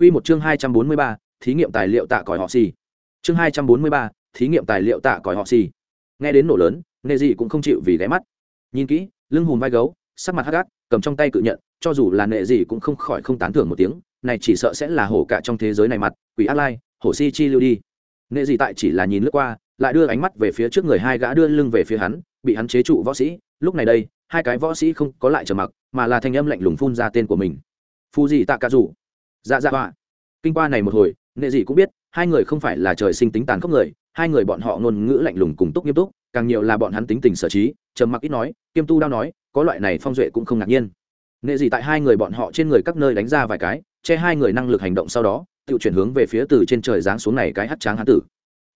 Quy một chương hai trăm bốn mươi ba, thí nghiệm tài liệu tạ còi họ xì. Chương hai trăm bốn mươi ba, thí nghiệm tài liệu tạ còi họ xì. Nghe đến nổ lớn, nệ gì cũng không chịu vì ghé mắt. Nhìn kỹ, lưng hùm vai gấu, sắc mặt hắc ác, cầm trong tay cự nhận, cho dù là nệ gì cũng không khỏi không tán thưởng một tiếng, này chỉ sợ sẽ là hổ cả trong thế giới này mặt, quỷ ác lai, hổ si chi lưu đi. Nệ gì tại chỉ là nhìn lướt qua, lại đưa ánh mắt về phía trước người hai gã đưa lưng về phía hắn, bị hắn chế trụ võ sĩ, lúc này đây, hai cái võ sĩ không có lại trở mặc, mà là thanh âm lạnh lùng phun ra tên của mình. Phu gì tạ cả rủ. Dạ dạ họa kinh qua này một hồi, nệ gì cũng biết, hai người không phải là trời sinh tính tàn khốc người, hai người bọn họ ngôn ngữ lạnh lùng cùng túc nghiêm túc, càng nhiều là bọn hắn tính tình sở trí, trầm mặc ít nói, kiêm tu đao nói, có loại này phong duệ cũng không ngạc nhiên. Nệ gì tại hai người bọn họ trên người các nơi đánh ra vài cái, che hai người năng lực hành động sau đó, tự chuyển hướng về phía từ trên trời giáng xuống này cái hắt tráng hán tử.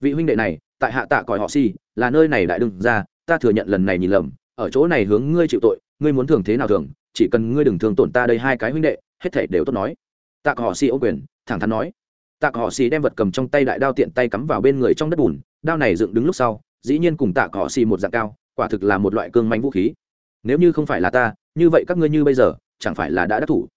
Vị huynh đệ này, tại hạ tạ còi họ si là nơi này đại đừng ra ta thừa nhận lần này nhìn lầm, ở chỗ này hướng ngươi chịu tội, ngươi muốn thường thế nào thường chỉ cần ngươi đừng thường tổn ta đây hai cái huynh đệ, hết thể đều tốt nói tạ họ xì ô quyền, thẳng thắn nói. Tạ họ xì đem vật cầm trong tay đại đao tiện tay cắm vào bên người trong đất bùn, đao này dựng đứng lúc sau, dĩ nhiên cùng tạ họ xì một dạng cao, quả thực là một loại cương manh vũ khí. Nếu như không phải là ta, như vậy các ngươi như bây giờ, chẳng phải là đã đắc thủ?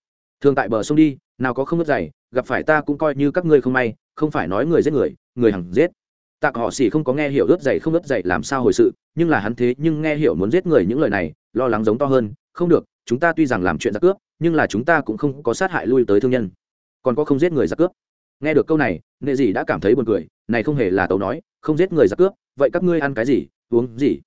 Thường tại bờ sông đi, nào có không ngất dày gặp phải ta cũng coi như các ngươi không may, không phải nói người giết người người hằng giết. Tạ họ xì không có nghe hiểu ướt dày không ướt dày làm sao hồi sự, nhưng là hắn thế nhưng nghe hiểu muốn giết người những lời này, lo lắng giống to hơn, không được chúng ta tuy rằng làm chuyện giặc cướp, nhưng là chúng ta cũng không có sát hại lui tới thương nhân. Còn có không giết người giặc cướp. Nghe được câu này, nệ dị đã cảm thấy buồn cười, này không hề là tấu nói, không giết người giặc cướp, vậy các ngươi ăn cái gì, uống gì?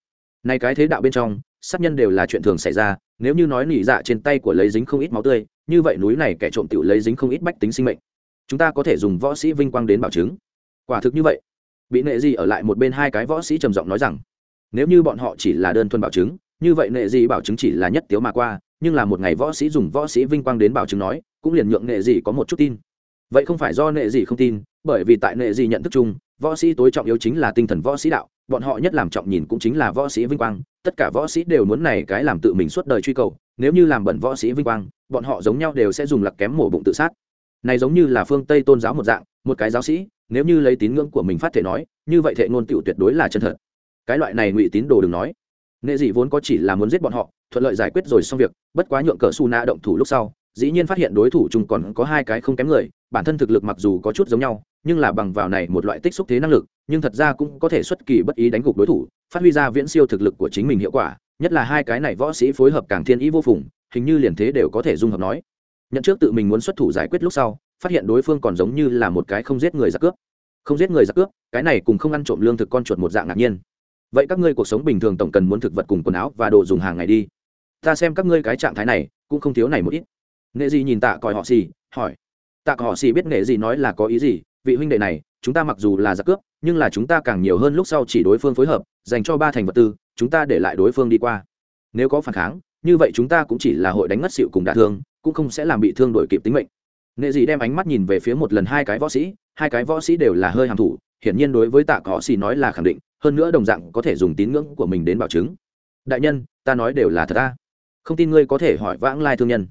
Này cái thế đạo bên trong, sát nhân đều là chuyện thường xảy ra, nếu như nói nỉ dạ trên tay của lấy dính không ít máu tươi, như vậy núi này kẻ trộm tiểu lấy dính không ít bách tính sinh mệnh. Chúng ta có thể dùng võ sĩ vinh quang đến bảo chứng. Quả thực như vậy. Bị nệ gì ở lại một bên hai cái võ sĩ trầm giọng nói rằng, nếu như bọn họ chỉ là đơn thuần bảo chứng, như vậy nệ gì bảo chứng chỉ là nhất tiếu mà qua nhưng là một ngày võ sĩ dùng võ sĩ vinh quang đến bảo chứng nói, cũng liền nhượng nệ dị có một chút tin. Vậy không phải do nệ dị không tin, bởi vì tại nệ dị nhận thức chung, võ sĩ tối trọng yếu chính là tinh thần võ sĩ đạo, bọn họ nhất làm trọng nhìn cũng chính là võ sĩ vinh quang, tất cả võ sĩ đều muốn này cái làm tự mình suốt đời truy cầu, nếu như làm bẩn võ sĩ vinh quang, bọn họ giống nhau đều sẽ dùng lặc kém mổ bụng tự sát. Này giống như là phương tây tôn giáo một dạng, một cái giáo sĩ, nếu như lấy tín ngưỡng của mình phát thể nói, như vậy thệ ngôn tiểu tuyệt đối là chân thật. Cái loại này ngụy tín đồ đừng nói. Nệ dị vốn có chỉ là muốn giết bọn họ thuận lợi giải quyết rồi xong việc, bất quá nhượng cờ su na động thủ lúc sau, dĩ nhiên phát hiện đối thủ chung còn có hai cái không kém người, bản thân thực lực mặc dù có chút giống nhau, nhưng là bằng vào này một loại tích xúc thế năng lực, nhưng thật ra cũng có thể xuất kỳ bất ý đánh gục đối thủ, phát huy ra viễn siêu thực lực của chính mình hiệu quả, nhất là hai cái này võ sĩ phối hợp càng thiên ý vô phùng, hình như liền thế đều có thể dung hợp nói. Nhận trước tự mình muốn xuất thủ giải quyết lúc sau, phát hiện đối phương còn giống như là một cái không giết người giặc cướp. Không giết người giặc cướp, cái này cùng không ăn trộm lương thực con chuột một dạng ngạc nhiên. Vậy các ngươi cuộc sống bình thường tổng cần muốn thực vật cùng quần áo và đồ dùng hàng ngày đi ta xem các ngươi cái trạng thái này, cũng không thiếu này một ít. Nghệ gì nhìn tạ còi họ xì, hỏi. Tạ còi họ xì biết nghệ gì nói là có ý gì, vị huynh đệ này, chúng ta mặc dù là giặc cướp, nhưng là chúng ta càng nhiều hơn lúc sau chỉ đối phương phối hợp, dành cho ba thành vật tư, chúng ta để lại đối phương đi qua. Nếu có phản kháng, như vậy chúng ta cũng chỉ là hội đánh ngất xịu cùng đả thương, cũng không sẽ làm bị thương đổi kịp tính mệnh. Nghệ gì đem ánh mắt nhìn về phía một lần hai cái võ sĩ, hai cái võ sĩ đều là hơi hàm thủ, hiển nhiên đối với tạ cỏ xì nói là khẳng định, hơn nữa đồng dạng có thể dùng tín ngưỡng của mình đến bảo chứng. Đại nhân, ta nói đều là thật ta không tin ngươi có thể hỏi vãng lai thương nhân.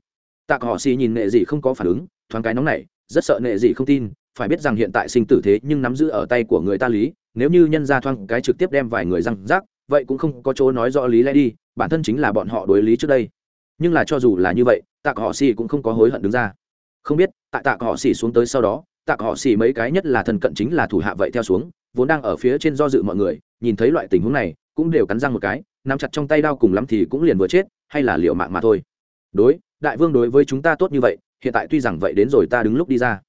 Tạ họ xì nhìn nệ dị không có phản ứng, thoáng cái nóng này rất sợ nệ dị không tin, phải biết rằng hiện tại sinh tử thế nhưng nắm giữ ở tay của người ta lý, nếu như nhân ra thoáng cái trực tiếp đem vài người răng rác, vậy cũng không có chỗ nói rõ lý lẽ đi, bản thân chính là bọn họ đối lý trước đây. Nhưng là cho dù là như vậy, tạ họ xì cũng không có hối hận đứng ra. Không biết, tại tạ họ xì xuống tới sau đó, tạ họ xì mấy cái nhất là thần cận chính là thủ hạ vậy theo xuống vốn đang ở phía trên do dự mọi người, nhìn thấy loại tình huống này, cũng đều cắn răng một cái, nắm chặt trong tay đao cùng lắm thì cũng liền vừa chết, hay là liệu mạng mà thôi. Đối, đại vương đối với chúng ta tốt như vậy, hiện tại tuy rằng vậy đến rồi ta đứng lúc đi ra.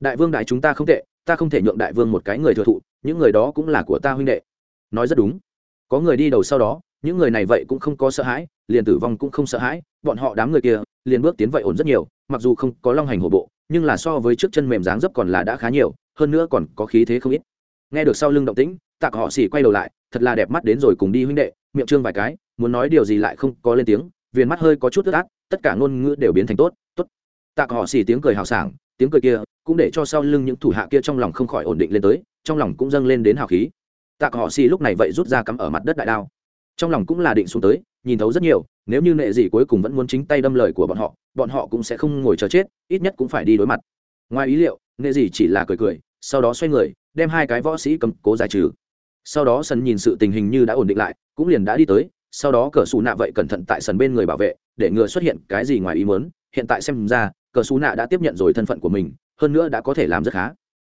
Đại vương đại chúng ta không tệ, ta không thể nhượng đại vương một cái người thừa thụ, những người đó cũng là của ta huynh đệ. Nói rất đúng. Có người đi đầu sau đó, những người này vậy cũng không có sợ hãi, liền tử vong cũng không sợ hãi, bọn họ đám người kia, liền bước tiến vậy ổn rất nhiều, mặc dù không có long hành hổ bộ, nhưng là so với trước chân mềm dáng dấp còn là đã khá nhiều, hơn nữa còn có khí thế không ít nghe được sau lưng động tĩnh tạc họ xỉ quay đầu lại, thật là đẹp mắt đến rồi cùng đi huynh đệ, miệng trương vài cái, muốn nói điều gì lại không có lên tiếng, viền mắt hơi có chút ướt át, tất cả ngôn ngữ đều biến thành tốt tốt. Tạc họ xỉ tiếng cười hào sảng, tiếng cười kia cũng để cho sau lưng những thủ hạ kia trong lòng không khỏi ổn định lên tới, trong lòng cũng dâng lên đến hào khí. Tạc họ xỉ lúc này vậy rút ra cắm ở mặt đất đại đao. Trong lòng cũng là định xuống tới, nhìn thấu rất nhiều, nếu như nệ gì cuối cùng vẫn muốn chính tay đâm lời của bọn họ bọn họ cũng sẽ không ngồi chờ chết, ít nhất cũng phải đi đối mặt. Ngoài ý liệu, nệ gì chỉ là cười cười sau đó xoay người, đem hai cái võ sĩ cầm cố giải trừ. Sau đó sân nhìn sự tình hình như đã ổn định lại, cũng liền đã đi tới, sau đó cờ xù nạ vậy cẩn thận tại sân bên người bảo vệ, để ngừa xuất hiện cái gì ngoài ý muốn, hiện tại xem ra, cờ xù nạ đã tiếp nhận rồi thân phận của mình, hơn nữa đã có thể làm rất khá.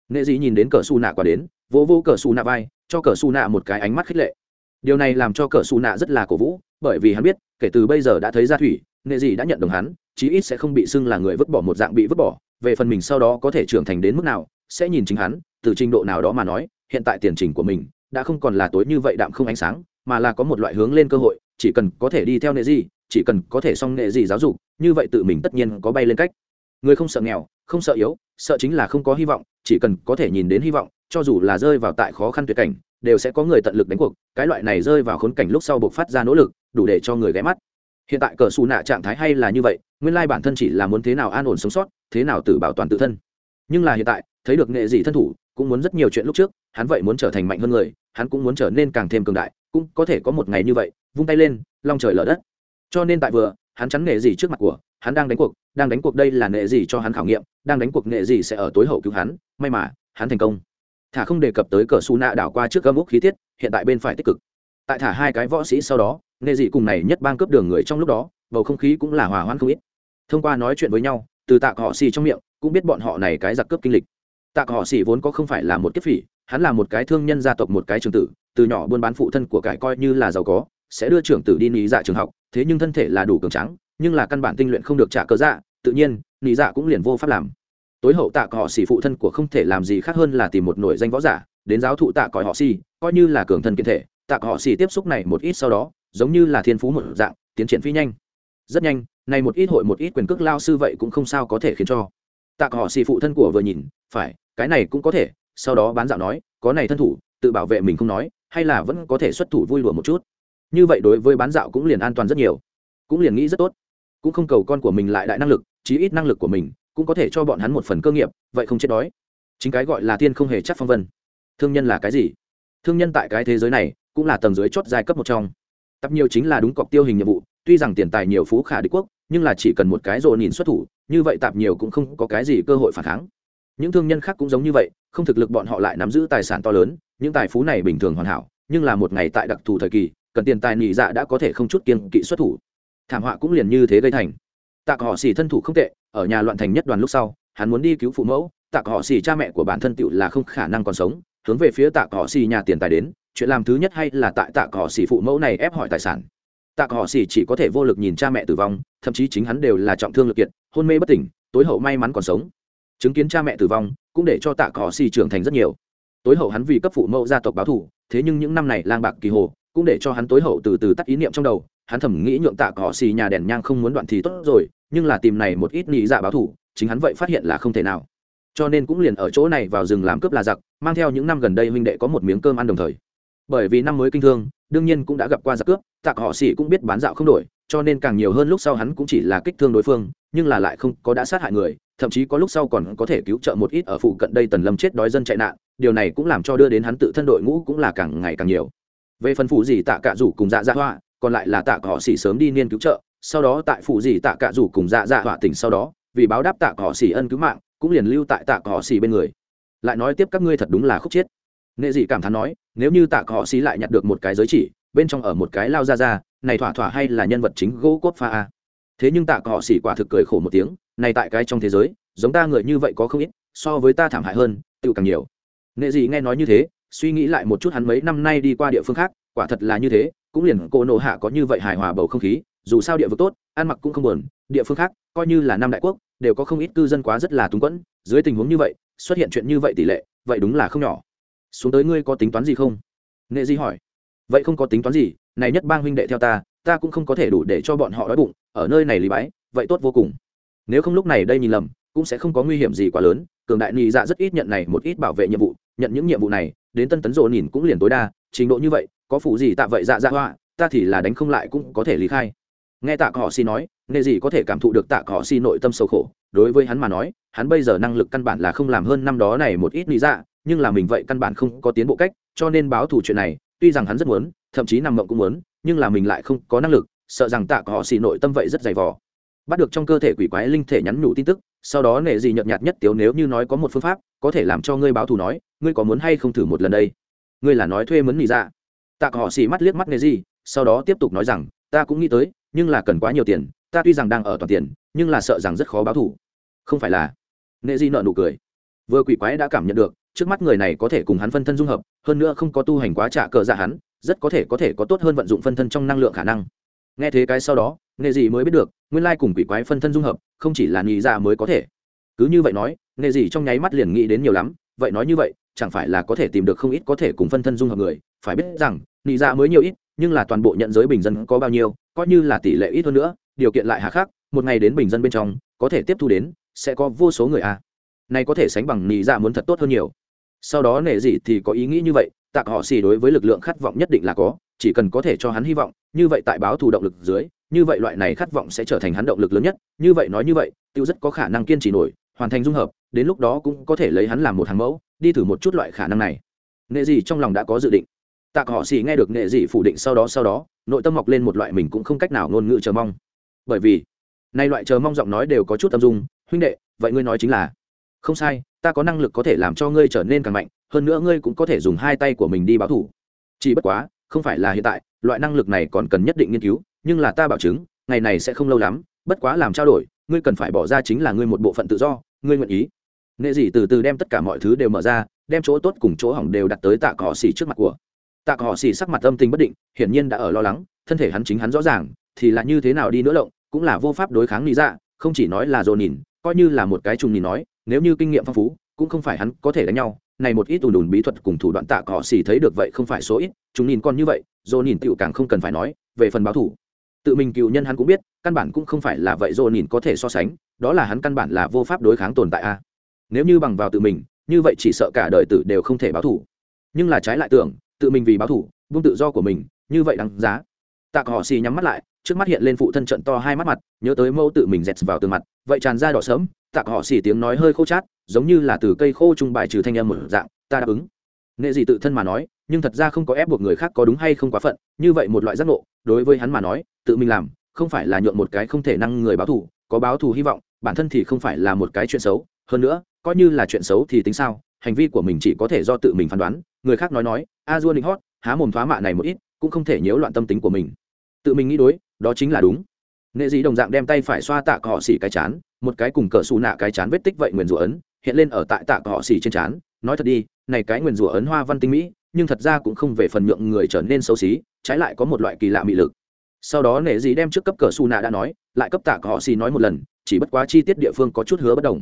Nệ dị nhìn đến cờ su nạ qua đến, vỗ vỗ cờ su nạ vai, cho cờ su nạ một cái ánh mắt khích lệ. Điều này làm cho cờ su nạ rất là cổ vũ, bởi vì hắn biết, kể từ bây giờ đã thấy ra thủy, nệ dị đã nhận đồng hắn, chí ít sẽ không bị xưng là người vứt bỏ một dạng bị vứt bỏ, về phần mình sau đó có thể trưởng thành đến mức nào sẽ nhìn chính hắn, từ trình độ nào đó mà nói, hiện tại tiền trình của mình đã không còn là tối như vậy đạm không ánh sáng, mà là có một loại hướng lên cơ hội, chỉ cần có thể đi theo nệ gì, chỉ cần có thể xong nệ gì giáo dục, như vậy tự mình tất nhiên có bay lên cách. Người không sợ nghèo, không sợ yếu, sợ chính là không có hy vọng, chỉ cần có thể nhìn đến hy vọng, cho dù là rơi vào tại khó khăn tuyệt cảnh, đều sẽ có người tận lực đánh cuộc, cái loại này rơi vào khốn cảnh lúc sau buộc phát ra nỗ lực, đủ để cho người ghé mắt. Hiện tại cờ xù nạ trạng thái hay là như vậy, nguyên lai bản thân chỉ là muốn thế nào an ổn sống sót, thế nào tự bảo toàn tự thân. Nhưng là hiện tại thấy được nghệ gì thân thủ, cũng muốn rất nhiều chuyện lúc trước, hắn vậy muốn trở thành mạnh hơn người, hắn cũng muốn trở nên càng thêm cường đại, cũng có thể có một ngày như vậy, vung tay lên, long trời lở đất. Cho nên tại vừa, hắn chắn nghệ gì trước mặt của, hắn đang đánh cuộc, đang đánh cuộc đây là nghệ gì cho hắn khảo nghiệm, đang đánh cuộc nghệ gì sẽ ở tối hậu cứu hắn, may mà, hắn thành công. Thả không đề cập tới cờ su nạ đảo qua trước gâm úc khí tiết, hiện tại bên phải tích cực. Tại thả hai cái võ sĩ sau đó, nghệ dị cùng này nhất bang cướp đường người trong lúc đó, bầu không khí cũng là hòa hoãn không ít. Thông qua nói chuyện với nhau, từ tạ họ xì trong miệng, cũng biết bọn họ này cái giặc cướp kinh lịch tạ họ xỉ vốn có không phải là một kiếp phỉ, hắn là một cái thương nhân gia tộc một cái trường tử, từ nhỏ buôn bán phụ thân của cải coi như là giàu có, sẽ đưa trưởng tử đi lý dạ trường học, thế nhưng thân thể là đủ cường trắng nhưng là căn bản tinh luyện không được trả cớ dạ tự nhiên lý dạ cũng liền vô pháp làm. Tối hậu tạ họ xỉ phụ thân của không thể làm gì khác hơn là tìm một nổi danh võ giả, đến giáo thụ tạ còi họ xỉ coi như là cường thân kiên thể. Tạ họ xỉ tiếp xúc này một ít sau đó, giống như là thiên phú một dạng, tiến triển phi nhanh. Rất nhanh này một ít hội một ít quyền cước lao sư vậy cũng không sao có thể khiến cho tạ họ xì phụ thân của vừa nhìn, phải, cái này cũng có thể. Sau đó bán dạo nói, có này thân thủ, tự bảo vệ mình không nói, hay là vẫn có thể xuất thủ vui lùa một chút. Như vậy đối với bán dạo cũng liền an toàn rất nhiều. Cũng liền nghĩ rất tốt. Cũng không cầu con của mình lại đại năng lực, chí ít năng lực của mình cũng có thể cho bọn hắn một phần cơ nghiệp, vậy không chết đói. Chính cái gọi là tiên không hề chắc phong vân. Thương nhân là cái gì? Thương nhân tại cái thế giới này cũng là tầng dưới chót giai cấp một trong. Tập nhiều chính là đúng cọc tiêu hình nhiệm vụ, tuy rằng tiền tài nhiều phú khả đế quốc nhưng là chỉ cần một cái rồ nhìn xuất thủ, như vậy tạp nhiều cũng không có cái gì cơ hội phản kháng. Những thương nhân khác cũng giống như vậy, không thực lực bọn họ lại nắm giữ tài sản to lớn, những tài phú này bình thường hoàn hảo, nhưng là một ngày tại đặc thù thời kỳ, cần tiền tài nỉ dạ đã có thể không chút kiên kỵ xuất thủ. Thảm họa cũng liền như thế gây thành. Tạc họ xỉ thân thủ không tệ, ở nhà loạn thành nhất đoàn lúc sau, hắn muốn đi cứu phụ mẫu tạc họ xỉ cha mẹ của bản thân tựu là không khả năng còn sống, hướng về phía tạc họ xỉ nhà tiền tài đến, chuyện làm thứ nhất hay là tại tạc họ xỉ phụ mẫu này ép hỏi tài sản tạ họ xỉ chỉ có thể vô lực nhìn cha mẹ tử vong, thậm chí chính hắn đều là trọng thương lực kiệt, hôn mê bất tỉnh, tối hậu may mắn còn sống. Chứng kiến cha mẹ tử vong, cũng để cho tạ họ xỉ trưởng thành rất nhiều. Tối hậu hắn vì cấp phụ mẫu gia tộc báo thù, thế nhưng những năm này lang bạc kỳ hồ, cũng để cho hắn tối hậu từ từ tắt ý niệm trong đầu. Hắn thầm nghĩ nhượng tạ cỏ xì nhà đèn nhang không muốn đoạn thì tốt rồi, nhưng là tìm này một ít nghĩ dạ báo thủ chính hắn vậy phát hiện là không thể nào. Cho nên cũng liền ở chỗ này vào rừng làm cướp là giặc, mang theo những năm gần đây huynh đệ có một miếng cơm ăn đồng thời. Bởi vì năm mới kinh thương đương nhiên cũng đã gặp qua giặc cướp tạ họ xỉ cũng biết bán dạo không đổi, cho nên càng nhiều hơn lúc sau hắn cũng chỉ là kích thương đối phương, nhưng là lại không có đã sát hại người, thậm chí có lúc sau còn có thể cứu trợ một ít ở phụ cận đây tần lâm chết đói dân chạy nạn, điều này cũng làm cho đưa đến hắn tự thân đội ngũ cũng là càng ngày càng nhiều. Về phần phụ gì tạ cạ rủ cùng dạ dạ hoa còn lại là tạ họ xỉ sớm đi niên cứu trợ, sau đó tại phụ gì tạ cạ rủ cùng dạ dạ họa tỉnh sau đó, vì báo đáp tạ họ xỉ ân cứu mạng, cũng liền lưu tại tạ họ xỉ bên người. Lại nói tiếp các ngươi thật đúng là khúc chết nghệ dị cảm thán nói, nếu như tạ họ xí lại nhặt được một cái giới chỉ, bên trong ở một cái lao ra ra này thỏa thỏa hay là nhân vật chính gỗ cốt pha a? Thế nhưng tạ họ xỉ quả thực cười khổ một tiếng, này tại cái trong thế giới, giống ta người như vậy có không ít, so với ta thảm hại hơn tự càng nhiều. Nghệ dị nghe nói như thế, suy nghĩ lại một chút hắn mấy năm nay đi qua địa phương khác, quả thật là như thế, cũng liền cô nộ hạ có như vậy hài hòa bầu không khí, dù sao địa vực tốt, ăn mặc cũng không buồn, địa phương khác, coi như là năm đại quốc, đều có không ít cư dân quá rất là túng quẫn, dưới tình huống như vậy, xuất hiện chuyện như vậy tỷ lệ, vậy đúng là không nhỏ xuống tới ngươi có tính toán gì không? Nghệ di hỏi. Vậy không có tính toán gì, này nhất bang huynh đệ theo ta ta cũng không có thể đủ để cho bọn họ đói bụng, ở nơi này lý bái, vậy tốt vô cùng. Nếu không lúc này đây nhìn lầm, cũng sẽ không có nguy hiểm gì quá lớn, cường đại nị dạ rất ít nhận này một ít bảo vệ nhiệm vụ, nhận những nhiệm vụ này, đến tân tấn rộ nhìn cũng liền tối đa, trình độ như vậy, có phụ gì tạ vậy dạ dạ hoa ta thì là đánh không lại cũng có thể lý khai. Nghe tạ họ xi nói, nghệ gì có thể cảm thụ được tạ họ xi nội tâm sâu khổ, đối với hắn mà nói, hắn bây giờ năng lực căn bản là không làm hơn năm đó này một ít lý dạ nhưng là mình vậy căn bản không có tiến bộ cách, cho nên báo thủ chuyện này, tuy rằng hắn rất muốn, thậm chí nằm mộng cũng muốn, nhưng là mình lại không có năng lực, sợ rằng tạ họ xì nội tâm vậy rất dày vò. Bắt được trong cơ thể quỷ quái linh thể nhắn nhủ tin tức, sau đó nệ gì nhợt nhạt nhất tiếu nếu như nói có một phương pháp, có thể làm cho ngươi báo thù nói, ngươi có muốn hay không thử một lần đây? Ngươi là nói thuê mấn nghỉ dạ. Tạ họ xì mắt liếc mắt nệ gì, sau đó tiếp tục nói rằng, ta cũng nghĩ tới, nhưng là cần quá nhiều tiền, ta tuy rằng đang ở toàn tiền, nhưng là sợ rằng rất khó báo thù. Không phải là. Nệ gì nợ nụ cười. Vừa quỷ quái đã cảm nhận được trước mắt người này có thể cùng hắn phân thân dung hợp, hơn nữa không có tu hành quá trả cờ dạ hắn, rất có thể có thể có tốt hơn vận dụng phân thân trong năng lượng khả năng. Nghe thế cái sau đó, nghệ dị mới biết được, nguyên lai cùng quỷ quái phân thân dung hợp, không chỉ là nghĩ ra dạ mới có thể. Cứ như vậy nói, nghệ dị trong nháy mắt liền nghĩ đến nhiều lắm, vậy nói như vậy, chẳng phải là có thể tìm được không ít có thể cùng phân thân dung hợp người, phải biết rằng nghĩ ra dạ mới nhiều ít, nhưng là toàn bộ nhận giới bình dân có bao nhiêu, coi như là tỷ lệ ít hơn nữa, điều kiện lại hà khắc, một ngày đến bình dân bên trong, có thể tiếp thu đến, sẽ có vô số người a này có thể sánh bằng nhị dạ muốn thật tốt hơn nhiều sau đó nệ dị thì có ý nghĩ như vậy, tạc họ xì đối với lực lượng khát vọng nhất định là có, chỉ cần có thể cho hắn hy vọng, như vậy tại báo thù động lực dưới, như vậy loại này khát vọng sẽ trở thành hắn động lực lớn nhất, như vậy nói như vậy, tiêu rất có khả năng kiên trì nổi, hoàn thành dung hợp, đến lúc đó cũng có thể lấy hắn làm một hàng mẫu, đi thử một chút loại khả năng này. Nệ dị trong lòng đã có dự định. Tạc họ xì nghe được nệ dị phủ định sau đó sau đó, nội tâm mọc lên một loại mình cũng không cách nào ngôn ngữ chờ mong. Bởi vì, nay loại chờ mong giọng nói đều có chút tâm dung, huynh đệ, vậy ngươi nói chính là, không sai ta có năng lực có thể làm cho ngươi trở nên càng mạnh, hơn nữa ngươi cũng có thể dùng hai tay của mình đi báo thủ. Chỉ bất quá, không phải là hiện tại, loại năng lực này còn cần nhất định nghiên cứu, nhưng là ta bảo chứng, ngày này sẽ không lâu lắm, bất quá làm trao đổi, ngươi cần phải bỏ ra chính là ngươi một bộ phận tự do, ngươi nguyện ý. Nệ dị từ từ đem tất cả mọi thứ đều mở ra, đem chỗ tốt cùng chỗ hỏng đều đặt tới tạ cỏ xỉ trước mặt của. Tạ cỏ xỉ sắc mặt âm tình bất định, hiển nhiên đã ở lo lắng, thân thể hắn chính hắn rõ ràng, thì là như thế nào đi nữa lộng, cũng là vô pháp đối kháng lý dạ không chỉ nói là dồn nhìn, coi như là một cái trùng nhìn nói nếu như kinh nghiệm phong phú, cũng không phải hắn có thể đánh nhau, này một ít ùn ùn bí thuật cùng thủ đoạn tạ cỏ xỉ thấy được vậy không phải số ít, chúng nhìn con như vậy dô nhìn tựu càng không cần phải nói, về phần báo thủ. Tự mình cựu nhân hắn cũng biết, căn bản cũng không phải là vậy dô nhìn có thể so sánh, đó là hắn căn bản là vô pháp đối kháng tồn tại a. Nếu như bằng vào tự mình, như vậy chỉ sợ cả đời tử đều không thể báo thủ. Nhưng là trái lại tưởng, tự mình vì báo thủ buông tự do của mình, như vậy đáng giá. Tạ cỏ xì nhắm mắt lại trước mắt hiện lên phụ thân trận to hai mắt mặt, nhớ tới mẫu tự mình dẹt vào tường mặt, vậy tràn ra đỏ sớm tạc họ xỉ tiếng nói hơi khô chát, giống như là từ cây khô trung bài trừ thanh âm một dạng, ta đáp ứng. Nghệ gì tự thân mà nói, nhưng thật ra không có ép buộc người khác có đúng hay không quá phận, như vậy một loại giác ngộ, đối với hắn mà nói, tự mình làm, không phải là nhượng một cái không thể năng người báo thù, có báo thù hy vọng, bản thân thì không phải là một cái chuyện xấu, hơn nữa, coi như là chuyện xấu thì tính sao, hành vi của mình chỉ có thể do tự mình phán đoán, người khác nói nói, a dua định hót, há mồm thoá mạ này một ít, cũng không thể nhiễu loạn tâm tính của mình. Tự mình nghĩ đối đó chính là đúng. Nghệ dị đồng dạng đem tay phải xoa tạ họ xỉ cái chán, một cái cùng cờ xù nạ cái chán vết tích vậy nguyền rủa ấn, hiện lên ở tại tạ họ xỉ trên chán. Nói thật đi, này cái nguyền rủa ấn hoa văn tinh mỹ, nhưng thật ra cũng không về phần nhượng người trở nên xấu xí, trái lại có một loại kỳ lạ mị lực. Sau đó nệ dị đem trước cấp cờ xù nạ đã nói, lại cấp tạ họ xỉ nói một lần, chỉ bất quá chi tiết địa phương có chút hứa bất đồng.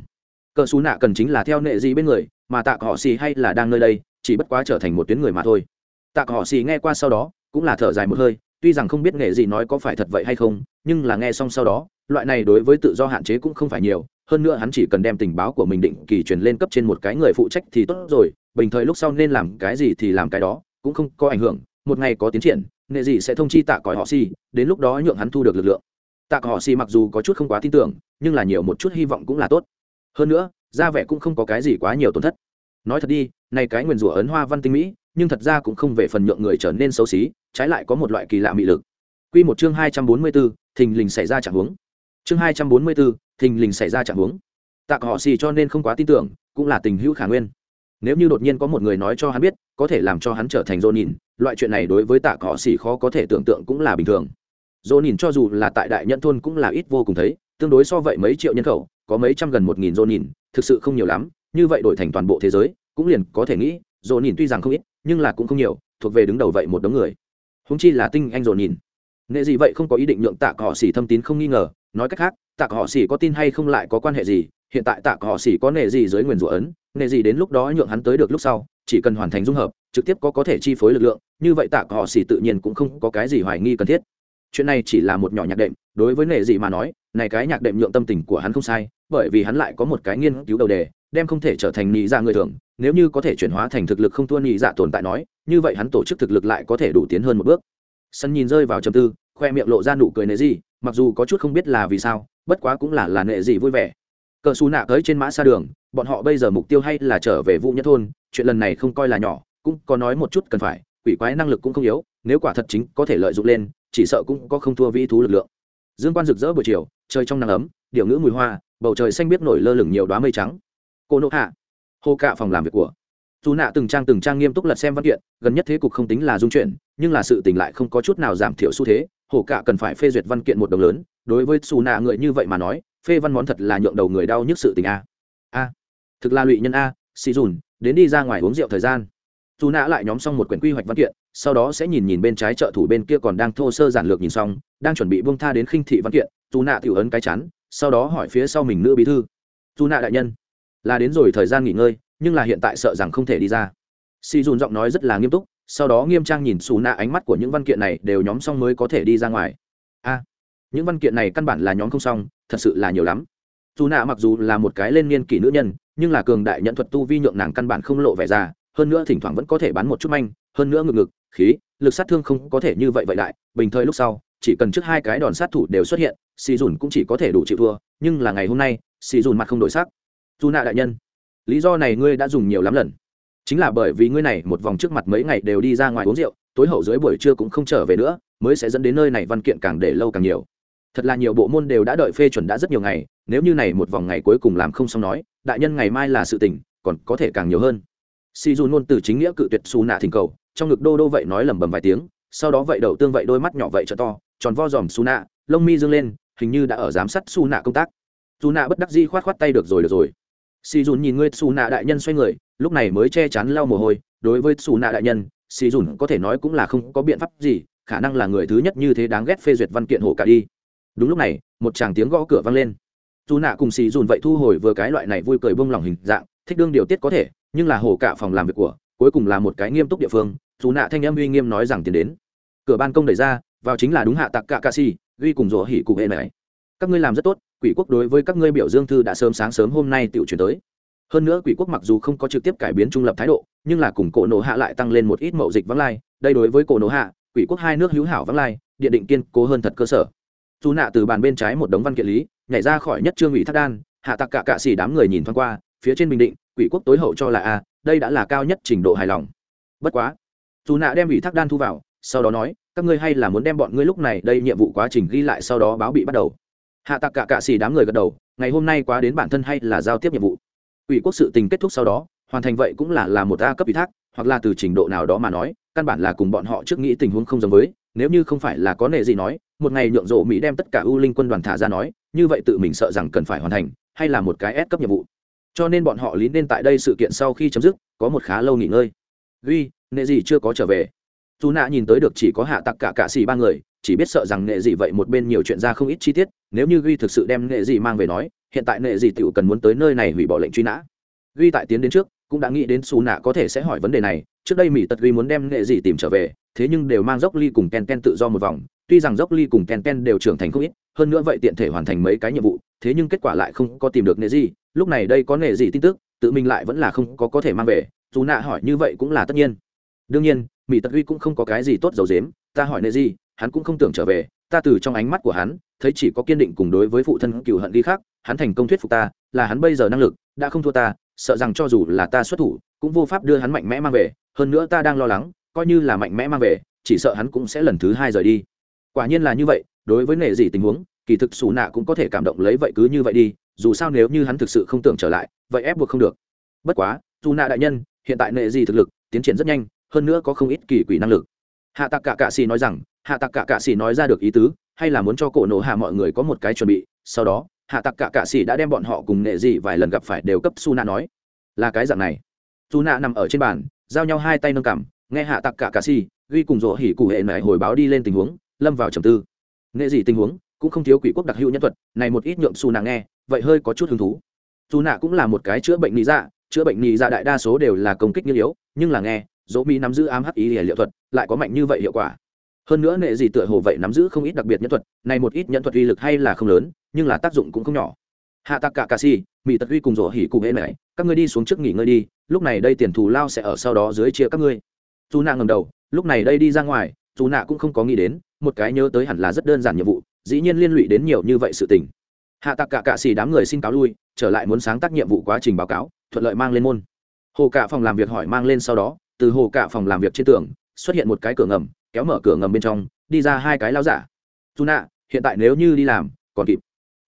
Cờ xù nạ cần chính là theo nệ dị bên người, mà tạ họ xỉ hay là đang nơi đây, chỉ bất quá trở thành một tuyến người mà thôi. Tạ họ xỉ nghe qua sau đó, cũng là thở dài một hơi tuy rằng không biết nghệ gì nói có phải thật vậy hay không, nhưng là nghe xong sau đó, loại này đối với tự do hạn chế cũng không phải nhiều. Hơn nữa hắn chỉ cần đem tình báo của mình định kỳ truyền lên cấp trên một cái người phụ trách thì tốt rồi, bình thời lúc sau nên làm cái gì thì làm cái đó, cũng không có ảnh hưởng. Một ngày có tiến triển nghệ gì sẽ thông chi tạ cõi họ si đến lúc đó nhượng hắn thu được lực lượng. Tạ còi họ si mặc dù có chút không quá tin tưởng, nhưng là nhiều một chút hy vọng cũng là tốt. Hơn nữa, ra vẻ cũng không có cái gì quá nhiều tổn thất. Nói thật đi nay cái nguyền rủa ấn hoa văn tinh mỹ nhưng thật ra cũng không về phần nhượng người trở nên xấu xí trái lại có một loại kỳ lạ mị lực Quy một chương hai trăm bốn mươi 244, thình lình xảy ra trạng huống. Chương hai trăm bốn mươi 244, thình lình xảy ra trạng huống. Tạ họ xì cho nên không quá tin tưởng, cũng là tình hữu khả nguyên. Nếu như đột nhiên có một người nói cho hắn biết, có thể làm cho hắn trở thành Ronin, loại chuyện này đối với Tạ họ xì khó có thể tưởng tượng cũng là bình thường. Ronin cho dù là tại đại nhân thôn cũng là ít vô cùng thấy, tương đối so vậy mấy triệu nhân khẩu, có mấy trăm gần một nghìn Ronin, thực sự không nhiều lắm, như vậy đổi thành toàn bộ thế giới, cũng liền có thể nghĩ, Ronin tuy rằng không ít, nhưng là cũng không nhiều, thuộc về đứng đầu vậy một đống người. Húng chi là tinh anh rồi nhìn. Nghệ gì vậy không có ý định nhượng tạ họ xỉ thâm tín không nghi ngờ nói cách khác tạ họ xỉ có tin hay không lại có quan hệ gì hiện tại tạ họ xỉ có nệ gì dưới nguyền rủa ấn nệ gì đến lúc đó nhượng hắn tới được lúc sau chỉ cần hoàn thành dung hợp trực tiếp có có thể chi phối lực lượng như vậy tạ họ xỉ tự nhiên cũng không có cái gì hoài nghi cần thiết. Chuyện này chỉ là một nhỏ nhạc đệm đối với nệ gì mà nói này cái nhạc đệm nhượng tâm tình của hắn không sai bởi vì hắn lại có một cái nghiên cứu đầu đề đem không thể trở thành nhị ra người thường nếu như có thể chuyển hóa thành thực lực không thua nhị dạ tồn tại nói, như vậy hắn tổ chức thực lực lại có thể đủ tiến hơn một bước. Sân nhìn rơi vào trầm tư, khoe miệng lộ ra nụ cười nệ gì, mặc dù có chút không biết là vì sao, bất quá cũng là là nệ gì vui vẻ. Cờ xù nạ tới trên mã xa đường, bọn họ bây giờ mục tiêu hay là trở về vụ nhất thôn, chuyện lần này không coi là nhỏ, cũng có nói một chút cần phải, quỷ quái năng lực cũng không yếu, nếu quả thật chính có thể lợi dụng lên, chỉ sợ cũng có không thua vĩ thú lực lượng. Dương quan rực rỡ buổi chiều, trời trong nắng ấm, điệu ngữ mùi hoa, bầu trời xanh biết nổi lơ lửng nhiều đoá mây trắng. Cô nộ hạ hô cạ phòng làm việc của dù nạ từng trang từng trang nghiêm túc lật xem văn kiện, gần nhất thế cục không tính là dung chuyển, nhưng là sự tình lại không có chút nào giảm thiểu xu thế. Hổ cạ cần phải phê duyệt văn kiện một đồng lớn, đối với xù nạ người như vậy mà nói, phê văn món thật là nhượng đầu người đau nhức sự tình a. A, thực là lụy nhân a xì dùn, đến đi ra ngoài uống rượu thời gian. Dù nã lại nhóm xong một quyển quy hoạch văn kiện, sau đó sẽ nhìn nhìn bên trái trợ thủ bên kia còn đang thô sơ giản lược nhìn xong, đang chuẩn bị buông tha đến khinh thị văn kiện. Dù nạ tiểu ấn cái chắn sau đó hỏi phía sau mình nữ bí thư. Dù nạ đại nhân là đến rồi thời gian nghỉ ngơi, nhưng là hiện tại sợ rằng không thể đi ra. Si dùn giọng nói rất là nghiêm túc, sau đó nghiêm trang nhìn xù nạ ánh mắt của những văn kiện này đều nhóm xong mới có thể đi ra ngoài. A, những văn kiện này căn bản là nhóm không xong, thật sự là nhiều lắm. Dù nạ mặc dù là một cái lên niên kỷ nữ nhân, nhưng là cường đại nhận thuật tu vi nhượng nàng căn bản không lộ vẻ ra, hơn nữa thỉnh thoảng vẫn có thể bán một chút manh, hơn nữa ngực ngực, khí, lực sát thương không có thể như vậy vậy đại, bình thời lúc sau, chỉ cần trước hai cái đòn sát thủ đều xuất hiện, xì dùn cũng chỉ có thể đủ chịu thua, nhưng là ngày hôm nay, xì dùn mặt không đổi sắc dù nạ đại nhân, lý do này ngươi đã dùng nhiều lắm lần. Chính là bởi vì ngươi này một vòng trước mặt mấy ngày đều đi ra ngoài uống rượu, tối hậu dưới buổi trưa cũng không trở về nữa, mới sẽ dẫn đến nơi này văn kiện càng để lâu càng nhiều. Thật là nhiều bộ môn đều đã đợi phê chuẩn đã rất nhiều ngày, nếu như này một vòng ngày cuối cùng làm không xong nói, đại nhân ngày mai là sự tình, còn có thể càng nhiều hơn. Si dù ngôn từ chính nghĩa cự tuyệt xù nạ thỉnh cầu, trong ngực đô đô vậy nói lẩm bẩm vài tiếng, sau đó vậy đầu tương vậy đôi mắt nhỏ vậy trợ to, tròn vo dòm xù nạ lông mi dương lên, hình như đã ở giám sát xù nạ công tác. Dù nạ bất đắc di khoát khoát tay được rồi được rồi si dùn nhìn ngươi xù nạ đại nhân xoay người, lúc này mới che chắn lau mồ hôi. Đối với xù nạ đại nhân si dùn có thể nói cũng là không có biện pháp gì, khả năng là người thứ nhất như thế đáng ghét phê duyệt văn kiện hổ cả đi. Đúng lúc này, một chàng tiếng gõ cửa vang lên. Dù nạ cùng xì dùn vậy thu hồi vừa cái loại này vui cười bông lòng hình dạng, thích đương điều tiết có thể, nhưng là hồ cả phòng làm việc của, cuối cùng là một cái nghiêm túc địa phương dù nạ thanh âm uy nghiêm nói rằng tiến đến. Cửa ban công đẩy ra, vào chính là đúng hạ tặc cạ cạ si uy cùng rỗ hỉ cùng hệ này. Các ngươi làm rất tốt quỷ quốc đối với các ngươi biểu dương thư đã sớm sáng sớm hôm nay tự chuyển tới. Hơn nữa quỷ quốc mặc dù không có trực tiếp cải biến trung lập thái độ, nhưng là cùng cổ nổ hạ lại tăng lên một ít mậu dịch vắng lai. Đây đối với cổ nổ hạ, quỷ quốc hai nước hữu hảo vắng lai, địa định kiên cố hơn thật cơ sở. Dù nạ từ bàn bên trái một đống văn kiện lý, nhảy ra khỏi nhất trương ủy thác đan, hạ tặc cả cạ xỉ đám người nhìn thoáng qua, phía trên bình định, quỷ quốc tối hậu cho là a, đây đã là cao nhất trình độ hài lòng. Bất quá, dù nạ đem ủy thác đan thu vào, sau đó nói, các ngươi hay là muốn đem bọn ngươi lúc này đây nhiệm vụ quá trình ghi lại sau đó báo bị bắt đầu hạ tạc cả cạ xì đám người gật đầu, ngày hôm nay quá đến bản thân hay là giao tiếp nhiệm vụ. Ủy quốc sự tình kết thúc sau đó, hoàn thành vậy cũng là là một a cấp ủy thác, hoặc là từ trình độ nào đó mà nói, căn bản là cùng bọn họ trước nghĩ tình huống không giống với, nếu như không phải là có nệ gì nói, một ngày nhượng rộ mỹ đem tất cả ưu linh quân đoàn thả ra nói, như vậy tự mình sợ rằng cần phải hoàn thành, hay là một cái s cấp nhiệm vụ. Cho nên bọn họ lý nên tại đây sự kiện sau khi chấm dứt, có một khá lâu nghỉ ngơi. Duy nệ gì chưa có trở về. Dù nạ nhìn tới được chỉ có hạ tặc cả cạ xì ba người chỉ biết sợ rằng nệ Dị vậy một bên nhiều chuyện ra không ít chi tiết, nếu như ghi thực sự đem nệ Dị mang về nói, hiện tại nệ Dị tựu cần muốn tới nơi này hủy bỏ lệnh truy nã. Ghi tại tiến đến trước, cũng đã nghĩ đến xù nạ có thể sẽ hỏi vấn đề này, trước đây mỹ tật ghi muốn đem nệ Dị tìm trở về, thế nhưng đều mang dốc ly cùng ken ken tự do một vòng, tuy rằng dốc ly cùng ken ken đều trưởng thành không ít, hơn nữa vậy tiện thể hoàn thành mấy cái nhiệm vụ, thế nhưng kết quả lại không có tìm được nệ Dị, lúc này đây có nệ Dị tin tức, tự mình lại vẫn là không có có thể mang về dù nạ hỏi như vậy cũng là tất nhiên. Đương nhiên, mỹ tật huy cũng không có cái gì tốt dầu dếm ta hỏi nệ gì hắn cũng không tưởng trở về, ta từ trong ánh mắt của hắn, thấy chỉ có kiên định cùng đối với phụ thân cựu hận đi khác hắn thành công thuyết phục ta, là hắn bây giờ năng lực, đã không thua ta, sợ rằng cho dù là ta xuất thủ, cũng vô pháp đưa hắn mạnh mẽ mang về, hơn nữa ta đang lo lắng, coi như là mạnh mẽ mang về, chỉ sợ hắn cũng sẽ lần thứ hai rời đi. Quả nhiên là như vậy, đối với nệ gì tình huống, kỳ thực xù nạ cũng có thể cảm động lấy vậy cứ như vậy đi, dù sao nếu như hắn thực sự không tưởng trở lại, vậy ép buộc không được. Bất quá, dù nạ đại nhân, hiện tại nệ gì thực lực, tiến triển rất nhanh, hơn nữa có không ít kỳ quỷ năng lực. Hạ tạc cả cạ xì nói rằng hạ tạc cả cạ xì nói ra được ý tứ, hay là muốn cho cổ nổ hạ mọi người có một cái chuẩn bị. Sau đó, hạ tạc cả cạ xì đã đem bọn họ cùng nệ Dị vài lần gặp phải đều cấp su nạ nói. Là cái dạng này. Su nạ nằm ở trên bàn, giao nhau hai tay nâng cảm nghe hạ tạc cả cạ xì ghi cùng rỗ hỉ cụ hệ mẹ hồi báo đi lên tình huống, lâm vào trầm tư. Nệ Dị tình huống, cũng không thiếu quỷ quốc đặc hữu nhân thuật, này một ít nhượng su nạ nghe, vậy hơi có chút hứng thú. Su nạ cũng là một cái chữa bệnh lý dạ chữa bệnh lý dạ đại đa số đều là công kích như yếu, nhưng là nghe dỗ mỹ nắm giữ ám hắc ý liệu thuật, lại có mạnh như vậy hiệu quả hơn nữa nệ gì tựa hồ vậy nắm giữ không ít đặc biệt nhân thuật, này một ít nhân thuật uy lực hay là không lớn, nhưng là tác dụng cũng không nhỏ. Hạ tạc cả cà si mỹ tật huy cùng rổ hỉ cùng hệ này các ngươi đi xuống trước nghỉ ngơi đi, lúc này đây tiền thù lao sẽ ở sau đó dưới chia các ngươi. Dù nạ ngầm đầu, lúc này đây đi ra ngoài dù nạ cũng không có nghĩ đến, một cái nhớ tới hẳn là rất đơn giản nhiệm vụ, dĩ nhiên liên lụy đến nhiều như vậy sự tình. Hạ tạc cả cạ xì đám người xin cáo lui, trở lại muốn sáng tác nhiệm vụ quá trình báo cáo, thuận lợi mang lên môn. Hồ cả phòng làm việc hỏi mang lên sau đó, từ hồ cả phòng làm việc trên tường, xuất hiện một cái cửa ngầm kéo mở cửa ngầm bên trong, đi ra hai cái lao giả. Dù nạ hiện tại nếu như đi làm, còn kịp.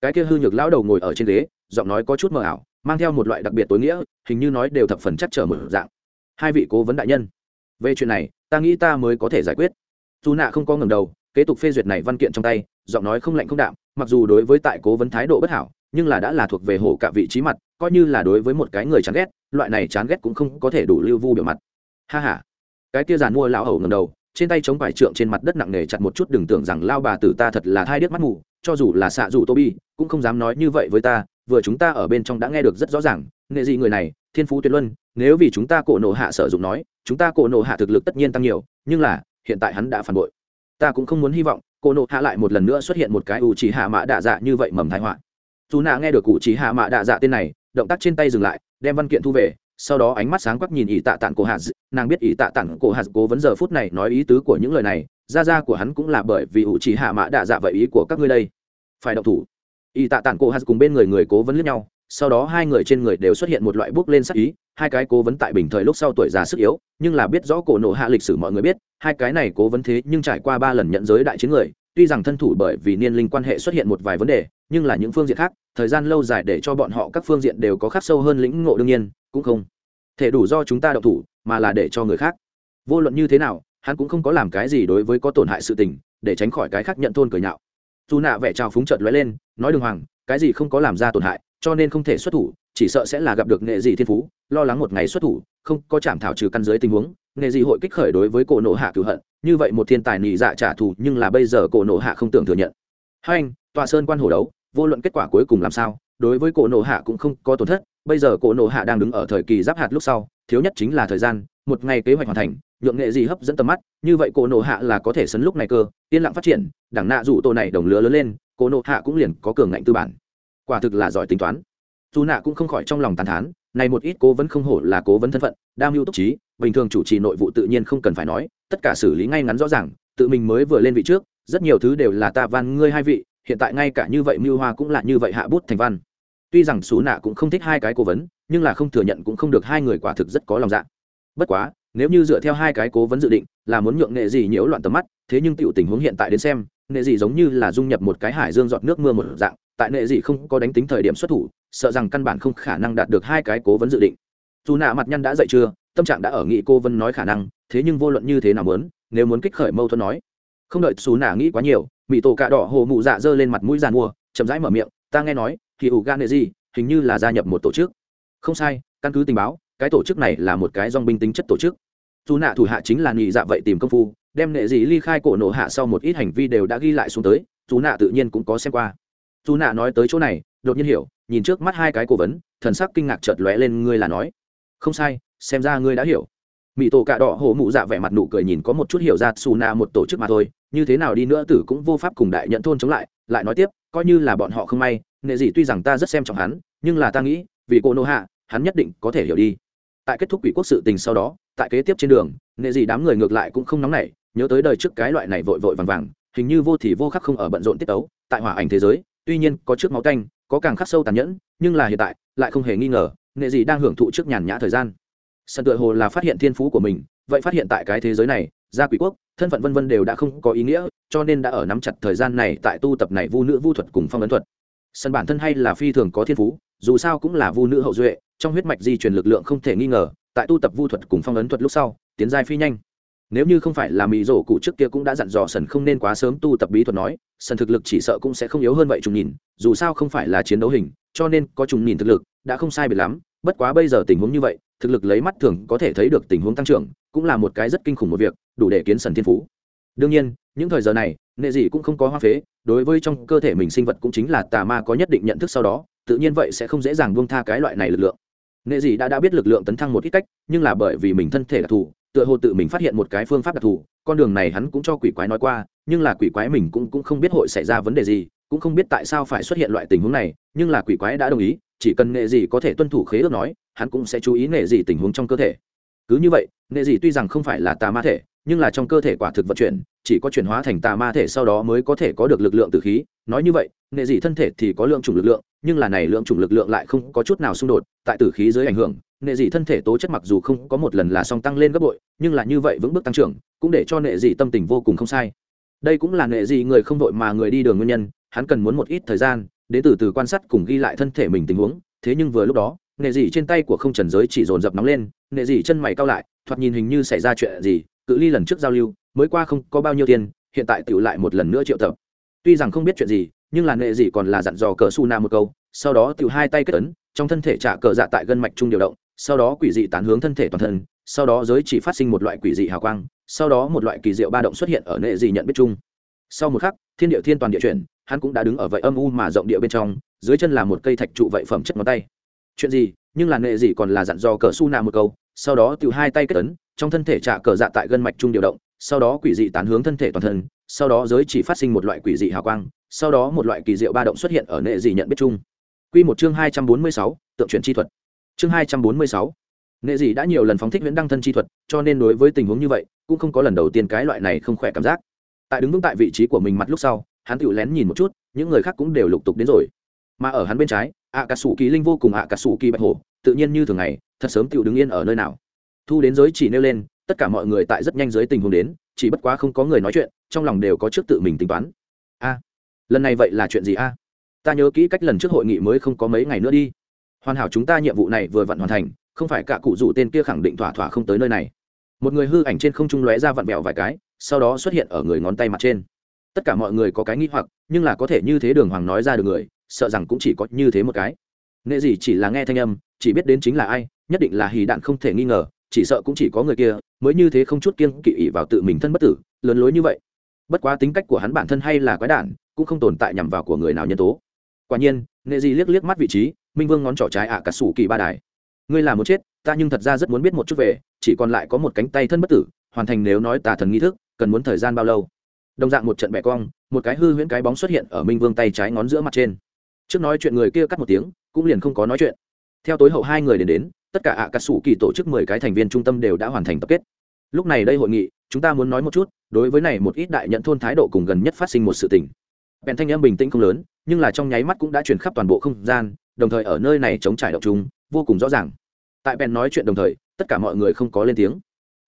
Cái kia hư nhược lão đầu ngồi ở trên ghế, giọng nói có chút mờ ảo, mang theo một loại đặc biệt tối nghĩa, hình như nói đều thập phần chắc trở mở dạng. Hai vị cố vấn đại nhân, về chuyện này, ta nghĩ ta mới có thể giải quyết. Dù nạ không có ngầm đầu, kế tục phê duyệt này văn kiện trong tay, giọng nói không lạnh không đạm, mặc dù đối với tại cố vấn thái độ bất hảo, nhưng là đã là thuộc về hổ cả vị trí mặt, coi như là đối với một cái người chán ghét, loại này chán ghét cũng không có thể đủ lưu vu biểu mặt. Ha ha. Cái kia giàn mua lão hầu ngầm đầu trên tay chống vải trượng trên mặt đất nặng nề chặt một chút, đừng tưởng rằng lao bà tử ta thật là thai điếc mắt mù, cho dù là xạ dù tô bi cũng không dám nói như vậy với ta, vừa chúng ta ở bên trong đã nghe được rất rõ ràng, nghệ gì người này, thiên phú tuyệt luân, nếu vì chúng ta cổ nổ hạ sử dụng nói, chúng ta cổ nổ hạ thực lực tất nhiên tăng nhiều, nhưng là, hiện tại hắn đã phản bội. Ta cũng không muốn hy vọng, cổ nổ hạ lại một lần nữa xuất hiện một cái ủ chỉ hạ mã đạ dạ như vậy mầm thái họa. Dù nạ nghe được cụ chỉ hạ mã đạ dạ tên này, động tác trên tay dừng lại, đem văn kiện thu về sau đó ánh mắt sáng quắc nhìn ỷ tạ tản cổ hạt. Nàng biết ỷ tạ tản cổ hạt cố vấn giờ phút này nói ý tứ của những lời này. Ra ra của hắn cũng là bởi vì ủ chỉ hạ mã đạ dạ vậy ý của các ngươi đây. Phải động thủ. Ỷ tạ tản cổ hạt cùng bên người người cố vấn lẫn nhau. Sau đó hai người trên người đều xuất hiện một loại bước lên sắc ý. Hai cái cố vấn tại bình thời lúc sau tuổi già sức yếu, nhưng là biết rõ cổ nộ hạ lịch sử mọi người biết, hai cái này cố vấn thế nhưng trải qua ba lần nhận giới đại chiến người. Tuy rằng thân thủ bởi vì niên linh quan hệ xuất hiện một vài vấn đề nhưng là những phương diện khác, thời gian lâu dài để cho bọn họ các phương diện đều có khắc sâu hơn lĩnh ngộ đương nhiên, cũng không thể đủ do chúng ta đậu thủ, mà là để cho người khác. Vô luận như thế nào, hắn cũng không có làm cái gì đối với có tổn hại sự tình, để tránh khỏi cái khác nhận thôn cười nhạo. Dù nạ vẻ trào phúng trợt lóe lên, nói đường hoàng, cái gì không có làm ra tổn hại, cho nên không thể xuất thủ, chỉ sợ sẽ là gặp được nghệ gì thiên phú, lo lắng một ngày xuất thủ, không có chạm thảo trừ căn dưới tình huống, nghệ gì hội kích khởi đối với cổ nộ hạ cửu hận, như vậy một thiên tài nị dạ trả thù, nhưng là bây giờ cổ nộ hạ không tưởng thừa nhận. Hai anh, tòa sơn quan hồ đấu vô luận kết quả cuối cùng làm sao, đối với cổ nộ hạ cũng không có tổn thất, bây giờ cổ nộ hạ đang đứng ở thời kỳ giáp hạt lúc sau, thiếu nhất chính là thời gian, một ngày kế hoạch hoàn thành, nhượng nghệ gì hấp dẫn tầm mắt, như vậy cổ nộ hạ là có thể sấn lúc này cơ, yên lặng phát triển, đảng nạ rủ tổ này đồng lứa lớn lên, cổ nộ hạ cũng liền có cường ngạnh tư bản. Quả thực là giỏi tính toán. Dù nạ cũng không khỏi trong lòng tàn thán, này một ít cố vấn không hổ là cố vấn thân phận, đam mưu túc trí, bình thường chủ trì nội vụ tự nhiên không cần phải nói, tất cả xử lý ngay ngắn rõ ràng, tự mình mới vừa lên vị trước, rất nhiều thứ đều là ta van ngươi hai vị hiện tại ngay cả như vậy mưu hoa cũng là như vậy hạ bút thành văn. Tuy rằng xú nạ cũng không thích hai cái cố vấn, nhưng là không thừa nhận cũng không được hai người quả thực rất có lòng dạ. Bất quá, nếu như dựa theo hai cái cố vấn dự định, là muốn nhượng nghệ gì nhiễu loạn tầm mắt, thế nhưng tiểu tình huống hiện tại đến xem, nghệ gì giống như là dung nhập một cái hải dương giọt nước mưa một dạng, tại nghệ gì không có đánh tính thời điểm xuất thủ, sợ rằng căn bản không khả năng đạt được hai cái cố vấn dự định. Dù nạ mặt nhăn đã dậy chưa, tâm trạng đã ở nghị cô vân nói khả năng, thế nhưng vô luận như thế nào muốn, nếu muốn kích khởi mâu thuẫn nói, không đợi xù nạ nghĩ quá nhiều mỹ tổ cạ đỏ hồ mụ dạ giơ lên mặt mũi giàn mua, chậm rãi mở miệng, ta nghe nói thì ủ gan nệ gì hình như là gia nhập một tổ chức. Không sai, căn cứ tình báo, cái tổ chức này là một cái dong binh tính chất tổ chức. Dù nạ thủ hạ chính là nghị dạ vậy tìm công phu, đem nệ gì ly khai cổ nổ hạ sau một ít hành vi đều đã ghi lại xuống tới, dù nạ tự nhiên cũng có xem qua. Dù nạ nói tới chỗ này, đột nhiên hiểu, nhìn trước mắt hai cái cố vấn, thần sắc kinh ngạc chợt lóe lên, ngươi là nói? Không sai, xem ra ngươi đã hiểu mỹ tổ cạ đỏ hổ mụ dạ vẻ mặt nụ cười nhìn có một chút hiểu ra xù nạ một tổ chức mà thôi. Như thế nào đi nữa tử cũng vô pháp cùng đại nhận thôn chống lại lại nói tiếp, coi như là bọn họ không may nệ gì tuy rằng ta rất xem trọng hắn, nhưng là ta nghĩ, vì cô nô hạ, hắn nhất định có thể hiểu đi. Tại kết thúc quỷ quốc sự tình sau đó, tại kế tiếp trên đường nệ gì đám người ngược lại cũng không nóng nảy, nhớ tới đời trước cái loại này vội vội vàng vàng, hình như vô thì vô khắc không ở bận rộn tiết tấu, tại hỏa ảnh thế giới, tuy nhiên có trước máu tanh có càng khắc sâu tàn nhẫn, nhưng là hiện tại, lại không hề nghi ngờ nệ gì đang hưởng thụ trước nhàn nhã thời gian sân tựa hồ là phát hiện thiên phú của mình, vậy phát hiện tại cái thế giới này, gia quỷ quốc, thân phận vân vân đều đã không có ý nghĩa, cho nên đã ở nắm chặt thời gian này tại tu tập này vu nữ vu thuật cùng phong ấn thuật. Sân bản thân hay là phi thường có thiên phú, dù sao cũng là vu nữ hậu duệ, trong huyết mạch di truyền lực lượng không thể nghi ngờ, tại tu tập vu thuật cùng phong ấn thuật lúc sau, tiến giai phi nhanh. Nếu như không phải là mỹ rổ cụ trước kia cũng đã dặn dò sần không nên quá sớm tu tập bí thuật nói sần thực lực chỉ sợ cũng sẽ không yếu hơn vậy trùng nhìn, dù sao không phải là chiến đấu hình, cho nên có trùng nhìn thực lực, đã không sai biệt lắm bất quá bây giờ tình huống như vậy, thực lực lấy mắt thường có thể thấy được tình huống tăng trưởng, cũng là một cái rất kinh khủng một việc, đủ để kiến sần thiên phú. Đương nhiên, những thời giờ này, nệ dị cũng không có hoa phế, đối với trong cơ thể mình sinh vật cũng chính là tà ma có nhất định nhận thức sau đó, tự nhiên vậy sẽ không dễ dàng buông tha cái loại này lực lượng. Nệ dị đã đã biết lực lượng tấn thăng một ít cách, nhưng là bởi vì mình thân thể đặc thù, tựa hồ tự mình phát hiện một cái phương pháp đặc thù, con đường này hắn cũng cho quỷ quái nói qua, nhưng là quỷ quái mình cũng cũng không biết hội xảy ra vấn đề gì, cũng không biết tại sao phải xuất hiện loại tình huống này, nhưng là quỷ quái đã đồng ý chỉ cần nghệ gì có thể tuân thủ khế ước nói, hắn cũng sẽ chú ý nghệ gì tình huống trong cơ thể. Cứ như vậy, nghệ gì tuy rằng không phải là tà ma thể, nhưng là trong cơ thể quả thực vận chuyển, chỉ có chuyển hóa thành tà ma thể sau đó mới có thể có được lực lượng từ khí. Nói như vậy, nghệ gì thân thể thì có lượng chủng lực lượng, nhưng là này lượng chủng lực lượng lại không có chút nào xung đột, tại tử khí dưới ảnh hưởng, nghệ dị thân thể tố chất mặc dù không có một lần là song tăng lên gấp bội, nhưng là như vậy vững bước tăng trưởng, cũng để cho nghệ dị tâm tình vô cùng không sai. Đây cũng là nghệ dị người không đội mà người đi đường nguyên nhân, hắn cần muốn một ít thời gian để từ từ quan sát cùng ghi lại thân thể mình tình huống, thế nhưng vừa lúc đó, nghệ dị trên tay của không trần giới chỉ dồn dập nóng lên, nghệ dị chân mày cao lại, thoạt nhìn hình như xảy ra chuyện gì, cự ly lần trước giao lưu, mới qua không có bao nhiêu tiền, hiện tại tựu lại một lần nữa triệu tập. Tuy rằng không biết chuyện gì, nhưng là nghệ dị còn là dặn dò cờ su na một câu, sau đó tựu hai tay kết ấn, trong thân thể trả cờ dạ tại gân mạch trung điều động, sau đó quỷ dị tán hướng thân thể toàn thân, sau đó giới chỉ phát sinh một loại quỷ dị hào quang, sau đó một loại kỳ diệu ba động xuất hiện ở nệ dị nhận biết chung. Sau một khắc, thiên địa thiên toàn địa chuyển hắn cũng đã đứng ở vậy âm u mà rộng địa bên trong dưới chân là một cây thạch trụ vậy phẩm chất ngón tay chuyện gì nhưng là nệ gì còn là dặn dò cờ su nạ một câu sau đó tự hai tay kết ấn trong thân thể trả cờ dạ tại gân mạch trung điều động sau đó quỷ dị tán hướng thân thể toàn thân sau đó giới chỉ phát sinh một loại quỷ dị hào quang sau đó một loại kỳ diệu ba động xuất hiện ở nệ dị nhận biết chung Quy một chương hai trăm bốn mươi sáu, tượng truyền chi thuật. Chương hai trăm bốn mươi sáu. Nệ dị đã nhiều lần phóng thích viễn đăng thân chi thuật, cho nên đối với tình huống như vậy, cũng không có lần đầu tiên cái loại này không khỏe cảm giác. Tại đứng vững tại vị trí của mình mặt lúc sau, hắn tự lén nhìn một chút, những người khác cũng đều lục tục đến rồi. Mà ở hắn bên trái, ạ cà sủ kỳ linh vô cùng ạ cà sủ kỳ bạch hổ, tự nhiên như thường ngày, thật sớm tự đứng yên ở nơi nào. Thu đến giới chỉ nêu lên, tất cả mọi người tại rất nhanh dưới tình huống đến, chỉ bất quá không có người nói chuyện, trong lòng đều có trước tự mình tính toán. A, lần này vậy là chuyện gì a? ta nhớ kỹ cách lần trước hội nghị mới không có mấy ngày nữa đi hoàn hảo chúng ta nhiệm vụ này vừa vặn hoàn thành không phải cả cụ rủ tên kia khẳng định thỏa thỏa không tới nơi này một người hư ảnh trên không trung lóe ra vặn vẹo vài cái sau đó xuất hiện ở người ngón tay mặt trên tất cả mọi người có cái nghĩ hoặc, nhưng là có thể như thế đường hoàng nói ra được người, sợ rằng cũng chỉ có như thế một cái. Nghệ gì chỉ là nghe thanh âm, chỉ biết đến chính là ai, nhất định là hì đạn không thể nghi ngờ, chỉ sợ cũng chỉ có người kia, mới như thế không chút kiên kỵ ỉ vào tự mình thân bất tử, lớn lối như vậy. Bất quá tính cách của hắn bản thân hay là quái đản, cũng không tồn tại nhằm vào của người nào nhân tố. Quả nhiên nghệ di liếc liếc mắt vị trí, minh vương ngón trỏ trái ạ cả sủ kỳ ba đài. Ngươi là muốn chết, ta nhưng thật ra rất muốn biết một chút về, chỉ còn lại có một cánh tay thân bất tử, hoàn thành nếu nói tà thần nghi thức, cần muốn thời gian bao lâu? Đồng dạng một trận bẻ cong, một cái hư huyễn cái bóng xuất hiện ở minh vương tay trái ngón giữa mặt trên. Trước nói chuyện người kia cắt một tiếng, cũng liền không có nói chuyện. Theo tối hậu hai người đến đến, tất cả ạ cả sủ kỳ tổ chức mười cái thành viên trung tâm đều đã hoàn thành tập kết. Lúc này đây hội nghị, chúng ta muốn nói một chút, đối với này một ít đại nhận thôn thái độ cùng gần nhất phát sinh một sự tình. Bèn thanh em bình tĩnh không lớn, nhưng là trong nháy mắt cũng đã chuyển khắp toàn bộ không gian, đồng thời ở nơi này chống trải độc chúng vô cùng rõ ràng. Tại bèn nói chuyện đồng thời, tất cả mọi người không có lên tiếng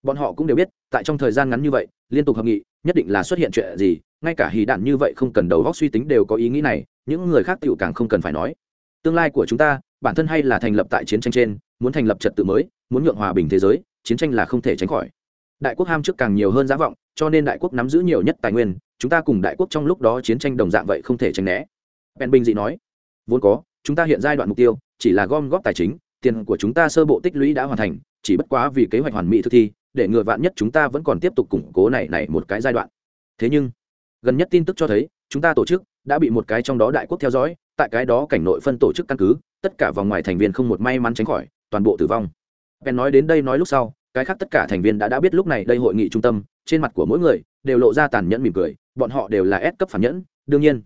bọn họ cũng đều biết, tại trong thời gian ngắn như vậy, liên tục hợp nghị, nhất định là xuất hiện chuyện gì, ngay cả hì đạn như vậy không cần đầu góc suy tính đều có ý nghĩ này, những người khác tựu càng không cần phải nói. Tương lai của chúng ta, bản thân hay là thành lập tại chiến tranh trên, muốn thành lập trật tự mới, muốn nhượng hòa bình thế giới, chiến tranh là không thể tránh khỏi. Đại quốc ham trước càng nhiều hơn giá vọng, cho nên đại quốc nắm giữ nhiều nhất tài nguyên, chúng ta cùng đại quốc trong lúc đó chiến tranh đồng dạng vậy không thể tránh né. Ben bình dị nói, vốn có, chúng ta hiện giai đoạn mục tiêu, chỉ là gom góp tài chính, tiền của chúng ta sơ bộ tích lũy đã hoàn thành, chỉ bất quá vì kế hoạch hoàn mỹ thực thi để ngừa vạn nhất chúng ta vẫn còn tiếp tục củng cố này này một cái giai đoạn. Thế nhưng, gần nhất tin tức cho thấy, chúng ta tổ chức đã bị một cái trong đó đại quốc theo dõi, tại cái đó cảnh nội phân tổ chức căn cứ, tất cả vòng ngoài thành viên không một may mắn tránh khỏi, toàn bộ tử vong. Ben nói đến đây nói lúc sau, cái khác tất cả thành viên đã đã biết lúc này đây hội nghị trung tâm, trên mặt của mỗi người đều lộ ra tàn nhẫn mỉm cười, bọn họ đều là S cấp phản nhẫn, đương nhiên.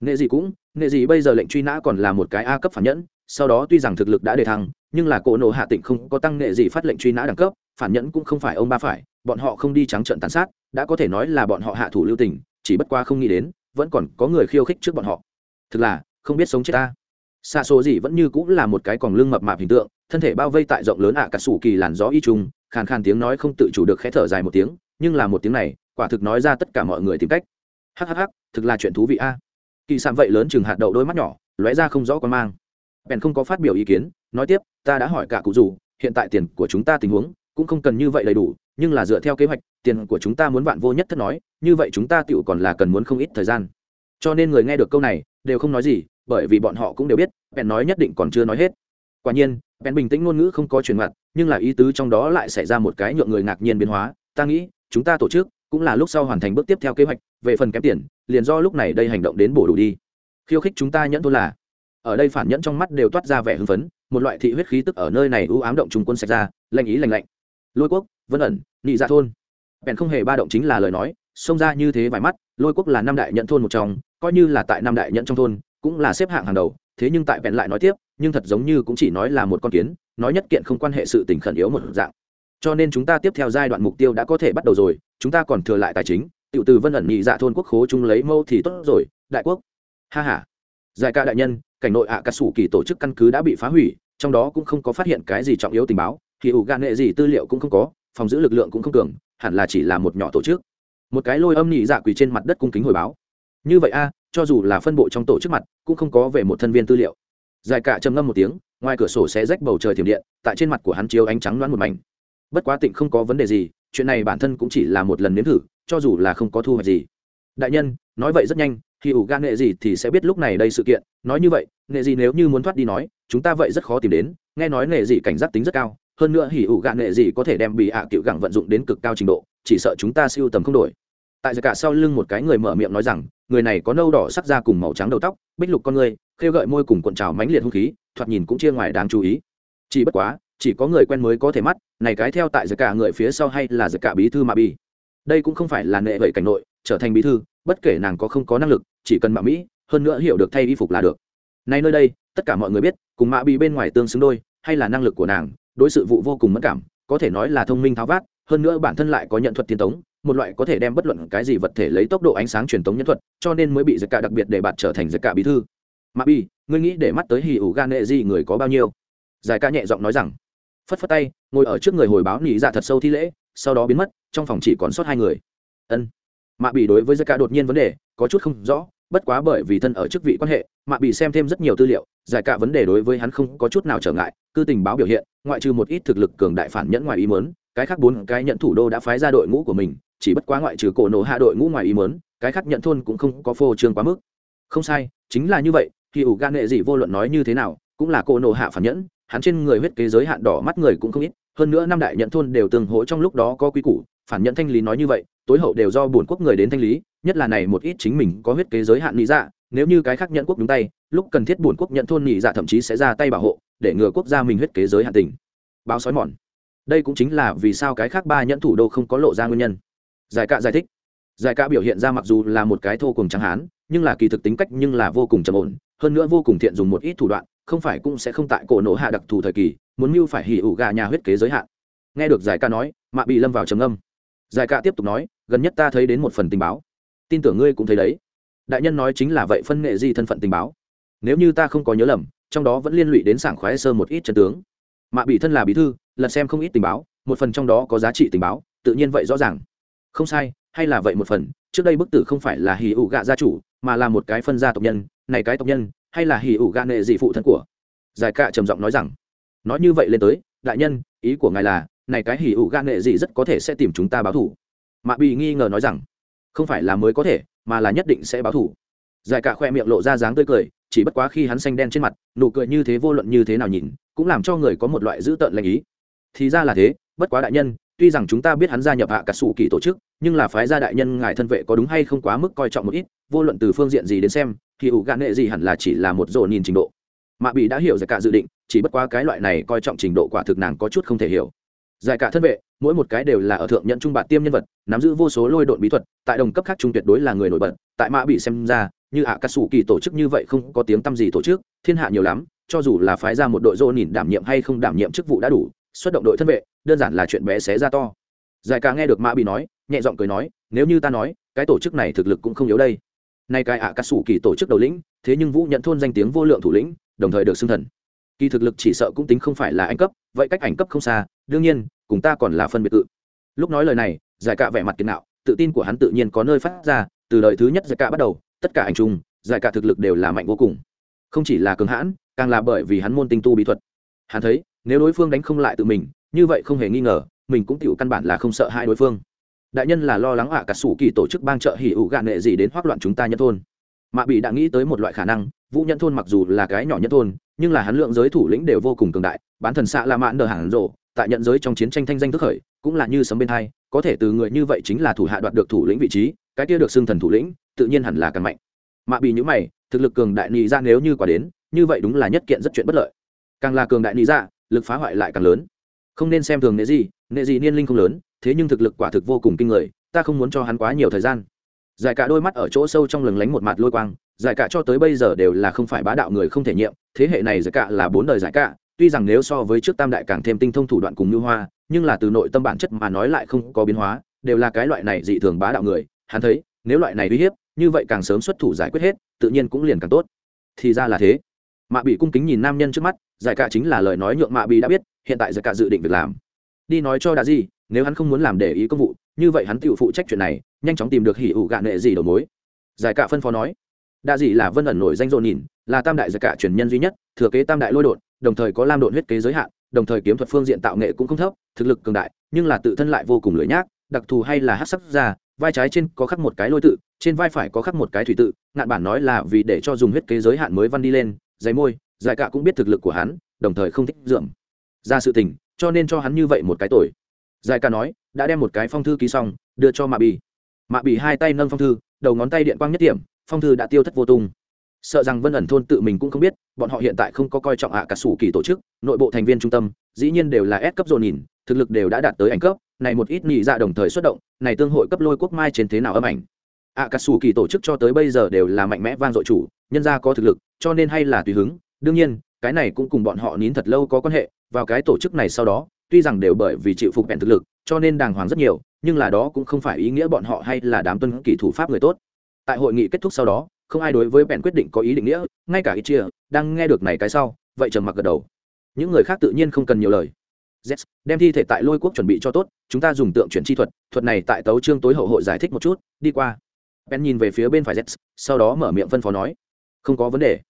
Nghệ gì cũng, nghệ gì bây giờ lệnh truy nã còn là một cái a cấp phản nhẫn, sau đó tuy rằng thực lực đã đề thăng, nhưng là cổ nộ hạ tịnh không có tăng nghệ gì phát lệnh truy nã đẳng cấp phản nhẫn cũng không phải ông ba phải, bọn họ không đi trắng trợn tàn sát, đã có thể nói là bọn họ hạ thủ lưu tình, chỉ bất qua không nghĩ đến, vẫn còn có người khiêu khích trước bọn họ. Thực là, không biết sống chết ta. Xa số gì vẫn như cũng là một cái còn lưng mập mạp hình tượng, thân thể bao vây tại rộng lớn ạ cả sủ kỳ làn gió y trùng, khàn khàn tiếng nói không tự chủ được khẽ thở dài một tiếng, nhưng là một tiếng này, quả thực nói ra tất cả mọi người tìm cách. Hhh thực là chuyện thú vị a. Kỳ sạm vậy lớn chừng hạt đậu đôi mắt nhỏ, lóe ra không rõ con mang. Bèn không có phát biểu ý kiến, nói tiếp, ta đã hỏi cả cụ dù hiện tại tiền của chúng ta tình huống cũng không cần như vậy đầy đủ, nhưng là dựa theo kế hoạch, tiền của chúng ta muốn vạn vô nhất thất nói, như vậy chúng ta tựu còn là cần muốn không ít thời gian. Cho nên người nghe được câu này, đều không nói gì, bởi vì bọn họ cũng đều biết, bèn nói nhất định còn chưa nói hết. Quả nhiên, bèn bình tĩnh ngôn ngữ không có truyền mặt, nhưng là ý tứ trong đó lại xảy ra một cái nhượng người ngạc nhiên biến hóa. Ta nghĩ, chúng ta tổ chức cũng là lúc sau hoàn thành bước tiếp theo kế hoạch, về phần kém tiền, liền do lúc này đây hành động đến bổ đủ đi. Khiêu khích chúng ta nhẫn thôn là. Ở đây phản nhẫn trong mắt đều toát ra vẻ hưng phấn, một loại thị huyết khí tức ở nơi này ưu ám động trung quân sạch ra, lạnh ý lành lạnh lôi quốc, vân ẩn, nị dạ thôn. Bèn không hề ba động chính là lời nói, xông ra như thế vài mắt, lôi quốc là năm đại nhận thôn một trong, coi như là tại năm đại nhận trong thôn, cũng là xếp hạng hàng đầu, thế nhưng tại bèn lại nói tiếp, nhưng thật giống như cũng chỉ nói là một con kiến, nói nhất kiện không quan hệ sự tình khẩn yếu một dạng. Cho nên chúng ta tiếp theo giai đoạn mục tiêu đã có thể bắt đầu rồi, chúng ta còn thừa lại tài chính, tiểu từ vân ẩn nhị dạ thôn quốc khố chúng lấy mâu thì tốt rồi, đại quốc. Ha ha. Giải ca đại nhân, cảnh nội ạ à cà sủ kỳ tổ chức căn cứ đã bị phá hủy, trong đó cũng không có phát hiện cái gì trọng yếu tình báo thì ủ gan nghệ gì tư liệu cũng không có, phòng giữ lực lượng cũng không cường, hẳn là chỉ là một nhỏ tổ chức. Một cái lôi âm nhị dạ quỳ trên mặt đất cung kính hồi báo. Như vậy a, cho dù là phân bộ trong tổ chức mặt, cũng không có về một thân viên tư liệu. Dài cả trầm ngâm một tiếng, ngoài cửa sổ sẽ rách bầu trời thiểm điện, tại trên mặt của hắn chiếu ánh trắng loãng một mảnh. Bất quá tịnh không có vấn đề gì, chuyện này bản thân cũng chỉ là một lần nếm thử, cho dù là không có thu hoạch gì. Đại nhân, nói vậy rất nhanh khi ủ gan nghệ gì thì sẽ biết lúc này đây sự kiện. Nói như vậy nghệ gì nếu như muốn thoát đi nói, chúng ta vậy rất khó tìm đến. Nghe nói nghệ gì cảnh giác tính rất cao hơn nữa hỉ ủ gạn nghệ gì có thể đem bị hạ à cựu gẳng vận dụng đến cực cao trình độ, chỉ sợ chúng ta siêu tầm không đổi. Tại giờ cả sau lưng một cái người mở miệng nói rằng, người này có nâu đỏ sắc da cùng màu trắng đầu tóc, bích lục con người, khêu gợi môi cùng cuộn trào mãnh liệt hung khí, thoạt nhìn cũng chia ngoài đáng chú ý. Chỉ bất quá, chỉ có người quen mới có thể mắt, này cái theo tại giờ cả người phía sau hay là giờ cả bí thư mà bi đây cũng không phải là nệ vậy cảnh nội, trở thành bí thư, bất kể nàng có không có năng lực, chỉ cần mạ mỹ, hơn nữa hiểu được thay y phục là được. Nay nơi đây, tất cả mọi người biết, cùng mạ bị bên ngoài tương xứng đôi, hay là năng lực của nàng đối sự vụ vô cùng mất cảm, có thể nói là thông minh tháo vát, hơn nữa bản thân lại có nhận thuật tiên tống, một loại có thể đem bất luận cái gì vật thể lấy tốc độ ánh sáng truyền tống nhân thuật, cho nên mới bị giật cả đặc biệt để bạn trở thành giật cả bí thư. Mạ bi, ngươi nghĩ để mắt tới hì ủ gan nệ gì người có bao nhiêu? Giải ca nhẹ giọng nói rằng. Phất phất tay, ngồi ở trước người hồi báo nỉ dạ thật sâu thi lễ, sau đó biến mất, trong phòng chỉ còn sót hai người. Ân. Mạ bị đối với giật cả đột nhiên vấn đề, có chút không rõ bất quá bởi vì thân ở chức vị quan hệ, mạ bị xem thêm rất nhiều tư liệu, giải cả vấn đề đối với hắn không có chút nào trở ngại cư tình báo biểu hiện, ngoại trừ một ít thực lực cường đại phản nhẫn ngoài ý mớn cái khác bốn cái nhận thủ đô đã phái ra đội ngũ của mình, chỉ bất quá ngoại trừ cổ nổ hạ đội ngũ ngoài ý mớn cái khác nhận thôn cũng không có phô trương quá mức. Không sai, chính là như vậy, thì ủ gan nghệ gì vô luận nói như thế nào, cũng là cổ nổ hạ phản nhẫn, hắn trên người huyết kế giới hạn đỏ mắt người cũng không ít, hơn nữa năm đại nhận thôn đều tương hỗ trong lúc đó có quy củ, phản nhận thanh lý nói như vậy tối hậu đều do bổn quốc người đến thanh lý, nhất là này một ít chính mình có huyết kế giới hạn lý dạ nếu như cái khác nhận quốc nhúng tay, lúc cần thiết bổn quốc nhận thôn nhị dạ thậm chí sẽ ra tay bảo hộ, để ngừa quốc gia mình huyết kế giới hạn tình. Báo sói mòn. Đây cũng chính là vì sao cái khác ba nhẫn thủ đô không có lộ ra nguyên nhân. Giải cạ giải thích. Giải cạ biểu hiện ra mặc dù là một cái thô cùng trắng hán, nhưng là kỳ thực tính cách nhưng là vô cùng trầm ổn, hơn nữa vô cùng thiện dùng một ít thủ đoạn, không phải cũng sẽ không tại cổ nổ hạ đặc thù thời kỳ, muốn mưu phải hỉ ủ gà nhà huyết kế giới hạn. Nghe được giải ca nói, mạ bị lâm vào trầm âm giải cạ tiếp tục nói, gần nhất ta thấy đến một phần tình báo. Tin tưởng ngươi cũng thấy đấy. Đại nhân nói chính là vậy phân nghệ di thân phận tình báo. Nếu như ta không có nhớ lầm, trong đó vẫn liên lụy đến sảng khoái sơ một ít chân tướng. Mạ bị thân là bí thư, lật xem không ít tình báo, một phần trong đó có giá trị tình báo, tự nhiên vậy rõ ràng. Không sai, hay là vậy một phần, trước đây bức tử không phải là hì ụ gạ gia chủ, mà là một cái phân gia tộc nhân, này cái tộc nhân, hay là hì ụ gạ nghệ dị phụ thân của. Giải cạ trầm giọng nói rằng, nói như vậy lên tới, đại nhân, ý của ngài là này cái hỉ ủ gan nghệ gì rất có thể sẽ tìm chúng ta báo thủ. Mạ bị nghi ngờ nói rằng, không phải là mới có thể, mà là nhất định sẽ báo thủ. Giải cả khoe miệng lộ ra dáng tươi cười, chỉ bất quá khi hắn xanh đen trên mặt, nụ cười như thế vô luận như thế nào nhìn, cũng làm cho người có một loại dữ tợn lành ý. Thì ra là thế, bất quá đại nhân, tuy rằng chúng ta biết hắn gia nhập hạ cả sủ kỳ tổ chức, nhưng là phái gia đại nhân ngài thân vệ có đúng hay không quá mức coi trọng một ít, vô luận từ phương diện gì đến xem, thì ủ gạn nghệ gì hẳn là chỉ là một rổ nhìn trình độ. Mạ bị đã hiểu giải cả dự định, chỉ bất quá cái loại này coi trọng trình độ quả thực nàng có chút không thể hiểu giải cả thân vệ, mỗi một cái đều là ở thượng nhận trung bạt tiêm nhân vật, nắm giữ vô số lôi độn bí thuật, tại đồng cấp khác trung tuyệt đối là người nổi bật, tại mã bị xem ra, như ạ à cà sủ kỳ tổ chức như vậy không có tiếng tăm gì tổ chức, thiên hạ nhiều lắm, cho dù là phái ra một đội dô nhìn đảm nhiệm hay không đảm nhiệm chức vụ đã đủ, xuất động đội thân vệ, đơn giản là chuyện bé xé ra to. Giải ca nghe được mã bị nói, nhẹ giọng cười nói, nếu như ta nói, cái tổ chức này thực lực cũng không yếu đây. Nay cái ạ à cà sủ kỳ tổ chức đầu lĩnh, thế nhưng vũ nhận thôn danh tiếng vô lượng thủ lĩnh, đồng thời được xưng thần kỳ thực lực chỉ sợ cũng tính không phải là anh cấp, vậy cách ảnh cấp không xa, đương nhiên, cùng ta còn là phân biệt tự. Lúc nói lời này, giải cạ vẻ mặt kiệt nạo, tự tin của hắn tự nhiên có nơi phát ra, từ đời thứ nhất giải cạ bắt đầu, tất cả ảnh chung, giải cạ thực lực đều là mạnh vô cùng. Không chỉ là cường hãn, càng là bởi vì hắn môn tinh tu bí thuật. Hắn thấy, nếu đối phương đánh không lại tự mình, như vậy không hề nghi ngờ, mình cũng tựu căn bản là không sợ hai đối phương. Đại nhân là lo lắng ạ, cả sủ kỳ tổ chức bang trợ hỉ ủ gạn nghệ gì đến hoác loạn chúng ta nhân thôn. Mạ bị đã nghĩ tới một loại khả năng, vũ nhân thôn mặc dù là cái nhỏ nhân thôn nhưng là hắn lượng giới thủ lĩnh đều vô cùng cường đại, bán thần xạ la mãn đờ hàng rộ, tại nhận giới trong chiến tranh thanh danh thức khởi, cũng là như sấm bên thai có thể từ người như vậy chính là thủ hạ đoạt được thủ lĩnh vị trí, cái kia được xưng thần thủ lĩnh, tự nhiên hẳn là càng mạnh. Mạ bị nhữ mày, thực lực cường đại nị ra nếu như quả đến, như vậy đúng là nhất kiện rất chuyện bất lợi. Càng là cường đại nị ra lực phá hoại lại càng lớn. Không nên xem thường nệ gì nệ gì niên linh không lớn, thế nhưng thực lực quả thực vô cùng kinh người, ta không muốn cho hắn quá nhiều thời gian. Giải cả đôi mắt ở chỗ sâu trong lừng lánh một mặt lôi quang giải cả cho tới bây giờ đều là không phải bá đạo người không thể nhiệm, thế hệ này giải cả là bốn đời giải cả, tuy rằng nếu so với trước tam đại càng thêm tinh thông thủ đoạn cùng như hoa, nhưng là từ nội tâm bản chất mà nói lại không có biến hóa, đều là cái loại này dị thường bá đạo người, hắn thấy, nếu loại này uy hiếp, như vậy càng sớm xuất thủ giải quyết hết, tự nhiên cũng liền càng tốt. Thì ra là thế. Mạ bị cung kính nhìn nam nhân trước mắt, giải cả chính là lời nói nhượng mạ bị đã biết, hiện tại giải cả dự định việc làm. Đi nói cho đã gì nếu hắn không muốn làm để ý công vụ, như vậy hắn tự phụ trách chuyện này, nhanh chóng tìm được hỉ ủ gạ nệ gì đầu mối. Giải cả phân phó nói đa dị là vân ẩn nổi danh rộn nhìn là tam đại giải cả truyền nhân duy nhất thừa kế tam đại lôi đột đồng thời có lam đột huyết kế giới hạn đồng thời kiếm thuật phương diện tạo nghệ cũng không thấp thực lực cường đại nhưng là tự thân lại vô cùng lưỡi nhác đặc thù hay là hát sắc ra vai trái trên có khắc một cái lôi tự trên vai phải có khắc một cái thủy tự ngạn bản nói là vì để cho dùng huyết kế giới hạn mới văn đi lên giấy môi giải cả cũng biết thực lực của hắn đồng thời không thích dưỡng, ra sự tình cho nên cho hắn như vậy một cái tội. Giải cả nói đã đem một cái phong thư ký xong đưa cho mạ bì. Mạ bì hai tay nâng phong thư đầu ngón tay điện quang nhất điểm phong thư đã tiêu thất vô tung. Sợ rằng vân ẩn thôn tự mình cũng không biết, bọn họ hiện tại không có coi trọng ạ cả sủ kỳ tổ chức, nội bộ thành viên trung tâm, dĩ nhiên đều là S cấp dồn nhìn, thực lực đều đã đạt tới ảnh cấp, này một ít nhị dạ đồng thời xuất động, này tương hội cấp lôi quốc mai trên thế nào âm ảnh. Ạ cả sủ kỳ tổ chức cho tới bây giờ đều là mạnh mẽ vang dội chủ, nhân gia có thực lực, cho nên hay là tùy hứng. Đương nhiên, cái này cũng cùng bọn họ nín thật lâu có quan hệ, vào cái tổ chức này sau đó, tuy rằng đều bởi vì chịu phục bèn thực lực, cho nên đàng hoàng rất nhiều, nhưng là đó cũng không phải ý nghĩa bọn họ hay là đám tuân kỷ thủ pháp người tốt tại hội nghị kết thúc sau đó, không ai đối với bèn quyết định có ý định nghĩa, ngay cả ít chia đang nghe được này cái sau, vậy trầm mặc gật đầu. Những người khác tự nhiên không cần nhiều lời. Z đem thi thể tại lôi quốc chuẩn bị cho tốt, chúng ta dùng tượng chuyển chi thuật thuật này tại tấu trương tối hậu hội giải thích một chút, đi qua. Ben nhìn về phía bên phải z sau đó mở miệng phân phó nói, không có vấn đề.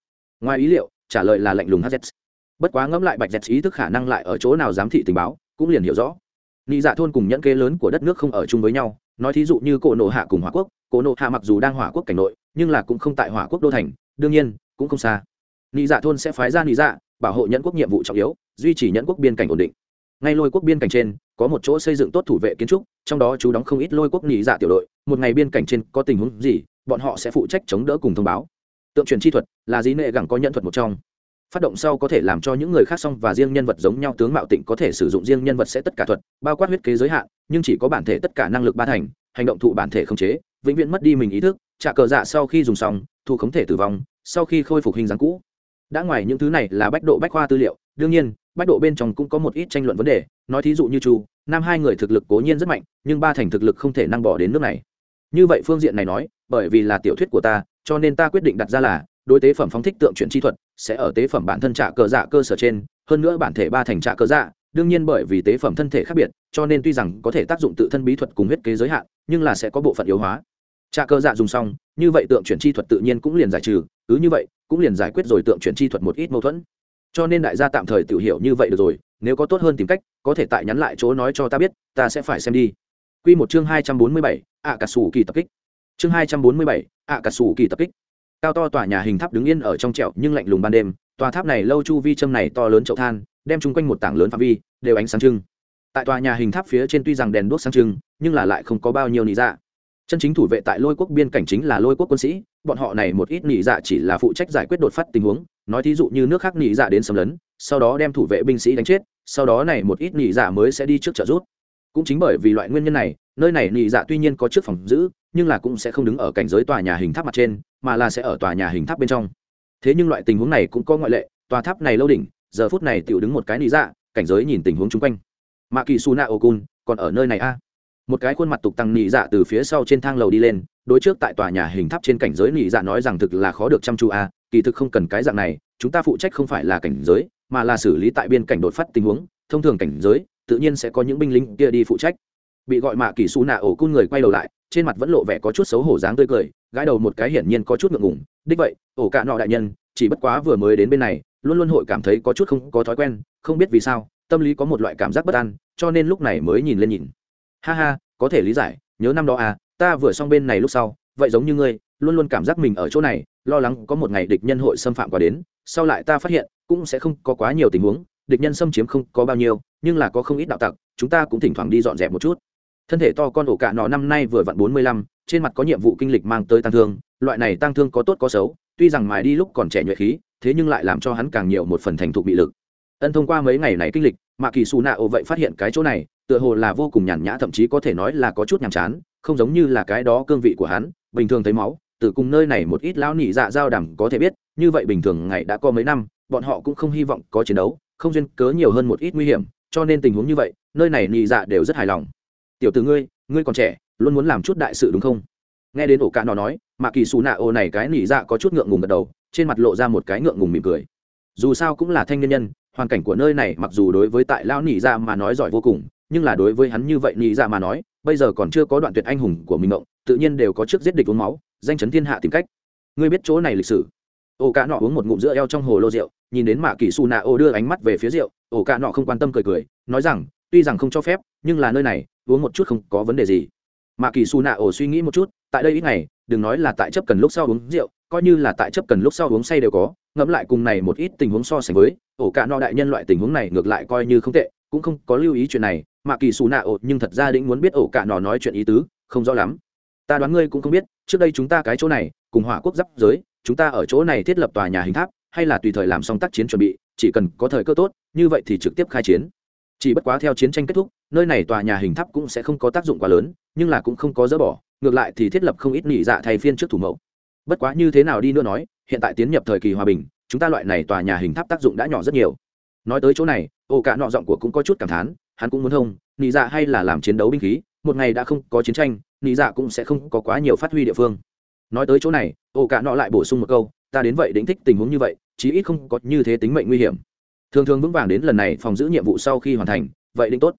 Ngoài ý liệu, trả lời là lạnh lùng hz bất quá ngẫm lại bạch z ý thức khả năng lại ở chỗ nào giám thị tình báo, cũng liền hiểu rõ. Nị dạ thôn cùng nhẫn kế lớn của đất nước không ở chung với nhau nói thí dụ như cổ nộ hạ cùng hỏa quốc, cổ nộ hạ mặc dù đang hỏa quốc cảnh nội, nhưng là cũng không tại hỏa quốc đô thành, đương nhiên, cũng không xa. Nị dạ thôn sẽ phái ra nị dạ bảo hộ nhẫn quốc nhiệm vụ trọng yếu, duy trì nhẫn quốc biên cảnh ổn định. Ngay lôi quốc biên cảnh trên, có một chỗ xây dựng tốt thủ vệ kiến trúc, trong đó chú đóng không ít lôi quốc nị dạ tiểu đội, một ngày biên cảnh trên có tình huống gì, bọn họ sẽ phụ trách chống đỡ cùng thông báo. Tượng truyền chi thuật là dí nệ gẳng có nhận thuật một trong phát động sau có thể làm cho những người khác xong và riêng nhân vật giống nhau tướng mạo tịnh có thể sử dụng riêng nhân vật sẽ tất cả thuật, bao quát huyết kế giới hạn, nhưng chỉ có bản thể tất cả năng lực ba thành, hành động thụ bản thể không chế, vĩnh viễn mất đi mình ý thức, trả cờ dạ sau khi dùng xong, thu khống thể tử vong, sau khi khôi phục hình dáng cũ. Đã ngoài những thứ này là bách độ bách khoa tư liệu, đương nhiên, bách độ bên trong cũng có một ít tranh luận vấn đề, nói thí dụ như chu, nam hai người thực lực cố nhiên rất mạnh, nhưng ba thành thực lực không thể năng bỏ đến nước này. Như vậy phương diện này nói, bởi vì là tiểu thuyết của ta, cho nên ta quyết định đặt ra là đối tế phẩm phóng thích tượng chuyển chi thuật sẽ ở tế phẩm bản thân trả cờ dạ cơ sở trên hơn nữa bản thể ba thành trả cờ dạ đương nhiên bởi vì tế phẩm thân thể khác biệt cho nên tuy rằng có thể tác dụng tự thân bí thuật cùng huyết kế giới hạn nhưng là sẽ có bộ phận yếu hóa. Trả cờ dạ dùng xong như vậy tượng chuyển chi thuật tự nhiên cũng liền giải trừ cứ như vậy cũng liền giải quyết rồi tượng chuyển chi thuật một ít mâu thuẫn. Cho nên đại gia tạm thời tự hiểu như vậy được rồi nếu có tốt hơn tìm cách có thể tại nhắn lại chỗ nói cho ta biết ta sẽ phải xem đi. Quy một chương hai trăm bốn mươi bảy, ạ cả sủ kỳ tập kích. Chương hai trăm bốn mươi bảy, ạ cả sủ kỳ tập kích cao to tòa nhà hình tháp đứng yên ở trong trẹo nhưng lạnh lùng ban đêm, tòa tháp này lâu chu vi châm này to lớn chậu than, đem chung quanh một tảng lớn phạm vi đều ánh sáng trưng. Tại tòa nhà hình tháp phía trên tuy rằng đèn đuốc sáng trưng, nhưng là lại không có bao nhiêu nị dạ. Chân chính thủ vệ tại lôi quốc biên cảnh chính là lôi quốc quân sĩ, bọn họ này một ít nị dạ chỉ là phụ trách giải quyết đột phát tình huống, nói thí dụ như nước khác nị dạ đến xâm lấn, sau đó đem thủ vệ binh sĩ đánh chết, sau đó này một ít nị dạ mới sẽ đi trước trợ rút cũng chính bởi vì loại nguyên nhân này nơi này nị dạ tuy nhiên có trước phòng giữ, nhưng là cũng sẽ không đứng ở cảnh giới tòa nhà hình tháp mặt trên, mà là sẽ ở tòa nhà hình tháp bên trong. Thế nhưng loại tình huống này cũng có ngoại lệ, tòa tháp này lâu đỉnh, giờ phút này tựu đứng một cái nị dạ cảnh giới nhìn tình huống chung quanh. Mạ kỳ su na ô cun còn ở nơi này a? Một cái khuôn mặt tục tăng nị dạ từ phía sau trên thang lầu đi lên, đối trước tại tòa nhà hình tháp trên cảnh giới nị dạ nói rằng thực là khó được chăm chú a, kỳ thực không cần cái dạng này, chúng ta phụ trách không phải là cảnh giới, mà là xử lý tại biên cảnh đột phát tình huống, thông thường cảnh giới, tự nhiên sẽ có những binh lính kia đi phụ trách bị gọi mạ kỳ su nạ ổ cun người quay đầu lại, trên mặt vẫn lộ vẻ có chút xấu hổ dáng tươi cười, gãi đầu một cái hiển nhiên có chút ngượng ngùng, đích vậy, ổ cả nọ đại nhân, chỉ bất quá vừa mới đến bên này, luôn luôn hội cảm thấy có chút không có thói quen, không biết vì sao, tâm lý có một loại cảm giác bất an, cho nên lúc này mới nhìn lên nhìn. Ha ha, có thể lý giải, nhớ năm đó à ta vừa xong bên này lúc sau, vậy giống như ngươi, luôn luôn cảm giác mình ở chỗ này, lo lắng có một ngày địch nhân hội xâm phạm qua đến, sau lại ta phát hiện, cũng sẽ không có quá nhiều tình huống, địch nhân xâm chiếm không có bao nhiêu, nhưng là có không ít đạo tặc, chúng ta cũng thỉnh thoảng đi dọn dẹp một chút thân thể to con ổ cạ nọ năm nay vừa vặn bốn mươi lăm, trên mặt có nhiệm vụ kinh lịch mang tới tăng thương, loại này tăng thương có tốt có xấu, tuy rằng mài đi lúc còn trẻ nhuệ khí, thế nhưng lại làm cho hắn càng nhiều một phần thành thục bị lực. Ân thông qua mấy ngày này kinh lịch mà kỳ xù nạ ổ vậy phát hiện cái chỗ này, tựa hồ là vô cùng nhàn nhã, thậm chí có thể nói là có chút nhàm chán, không giống như là cái đó cương vị của hắn, bình thường thấy máu, từ cùng nơi này một ít lão nỉ dạ giao đẳng có thể biết, như vậy bình thường ngày đã có mấy năm, bọn họ cũng không hy vọng có chiến đấu, không duyên cớ nhiều hơn một ít nguy hiểm, cho nên tình huống như vậy, nơi này nỉ dạ đều rất hài lòng tiểu từ ngươi ngươi còn trẻ, luôn muốn làm chút đại sự đúng không? Nghe đến ổ cạn nó nói mà kỳ xù nạ ô này cái nỉ dạ có chút ngượng ngùng gật đầu, trên mặt lộ ra một cái ngượng ngùng mỉm cười. Dù sao cũng là thanh niên nhân, hoàn cảnh của nơi này mặc dù đối với tại lao nỉ dạ mà nói giỏi vô cùng, nhưng là đối với hắn như vậy nỉ dạ mà nói, bây giờ còn chưa có đoạn tuyệt anh hùng của mình ngộng, tự nhiên đều có trước giết địch uống máu, danh chấn thiên hạ tìm cách. Ngươi biết chỗ này lịch sử? Ổ cạ nọ uống một ngụm giữa eo trong hồ lô rượu, nhìn đến mạ kỳ xù nạ ô đưa ánh mắt về phía rượu, ổ cạ nọ không quan tâm cười cười, nói rằng tuy rằng không cho phép, nhưng là nơi này, uống một chút không có vấn đề gì. Mà kỳ su nạ ổ suy nghĩ một chút, tại đây ít ngày, đừng nói là tại chấp cần lúc sau uống rượu, coi như là tại chấp cần lúc sau uống say đều có, ngẫm lại cùng này một ít tình huống so sánh với, ổ cả nọ đại nhân loại tình huống này ngược lại coi như không tệ, cũng không có lưu ý chuyện này, mà kỳ xù nạ ổ nhưng thật ra định muốn biết ổ cả nọ nói chuyện ý tứ, không rõ lắm. Ta đoán ngươi cũng không biết, trước đây chúng ta cái chỗ này, cùng hỏa quốc giáp giới, chúng ta ở chỗ này thiết lập tòa nhà hình tháp, hay là tùy thời làm xong tác chiến chuẩn bị, chỉ cần có thời cơ tốt, như vậy thì trực tiếp khai chiến chỉ bất quá theo chiến tranh kết thúc, nơi này tòa nhà hình tháp cũng sẽ không có tác dụng quá lớn, nhưng là cũng không có dỡ bỏ, ngược lại thì thiết lập không ít nghỉ dạ thay phiên trước thủ mẫu. Bất quá như thế nào đi nữa nói, hiện tại tiến nhập thời kỳ hòa bình, chúng ta loại này tòa nhà hình tháp tác dụng đã nhỏ rất nhiều. Nói tới chỗ này, ô cả nọ giọng của cũng có chút cảm thán, hắn cũng muốn thông nghỉ dạ hay là làm chiến đấu binh khí, một ngày đã không có chiến tranh nghỉ dạ cũng sẽ không có quá nhiều phát huy địa phương. Nói tới chỗ này, ô cả nọ lại bổ sung một câu, ta đến vậy đính thích tình huống như vậy, chí ít không có như thế tính mệnh nguy hiểm thường thường vững vàng đến lần này phòng giữ nhiệm vụ sau khi hoàn thành, vậy định tốt.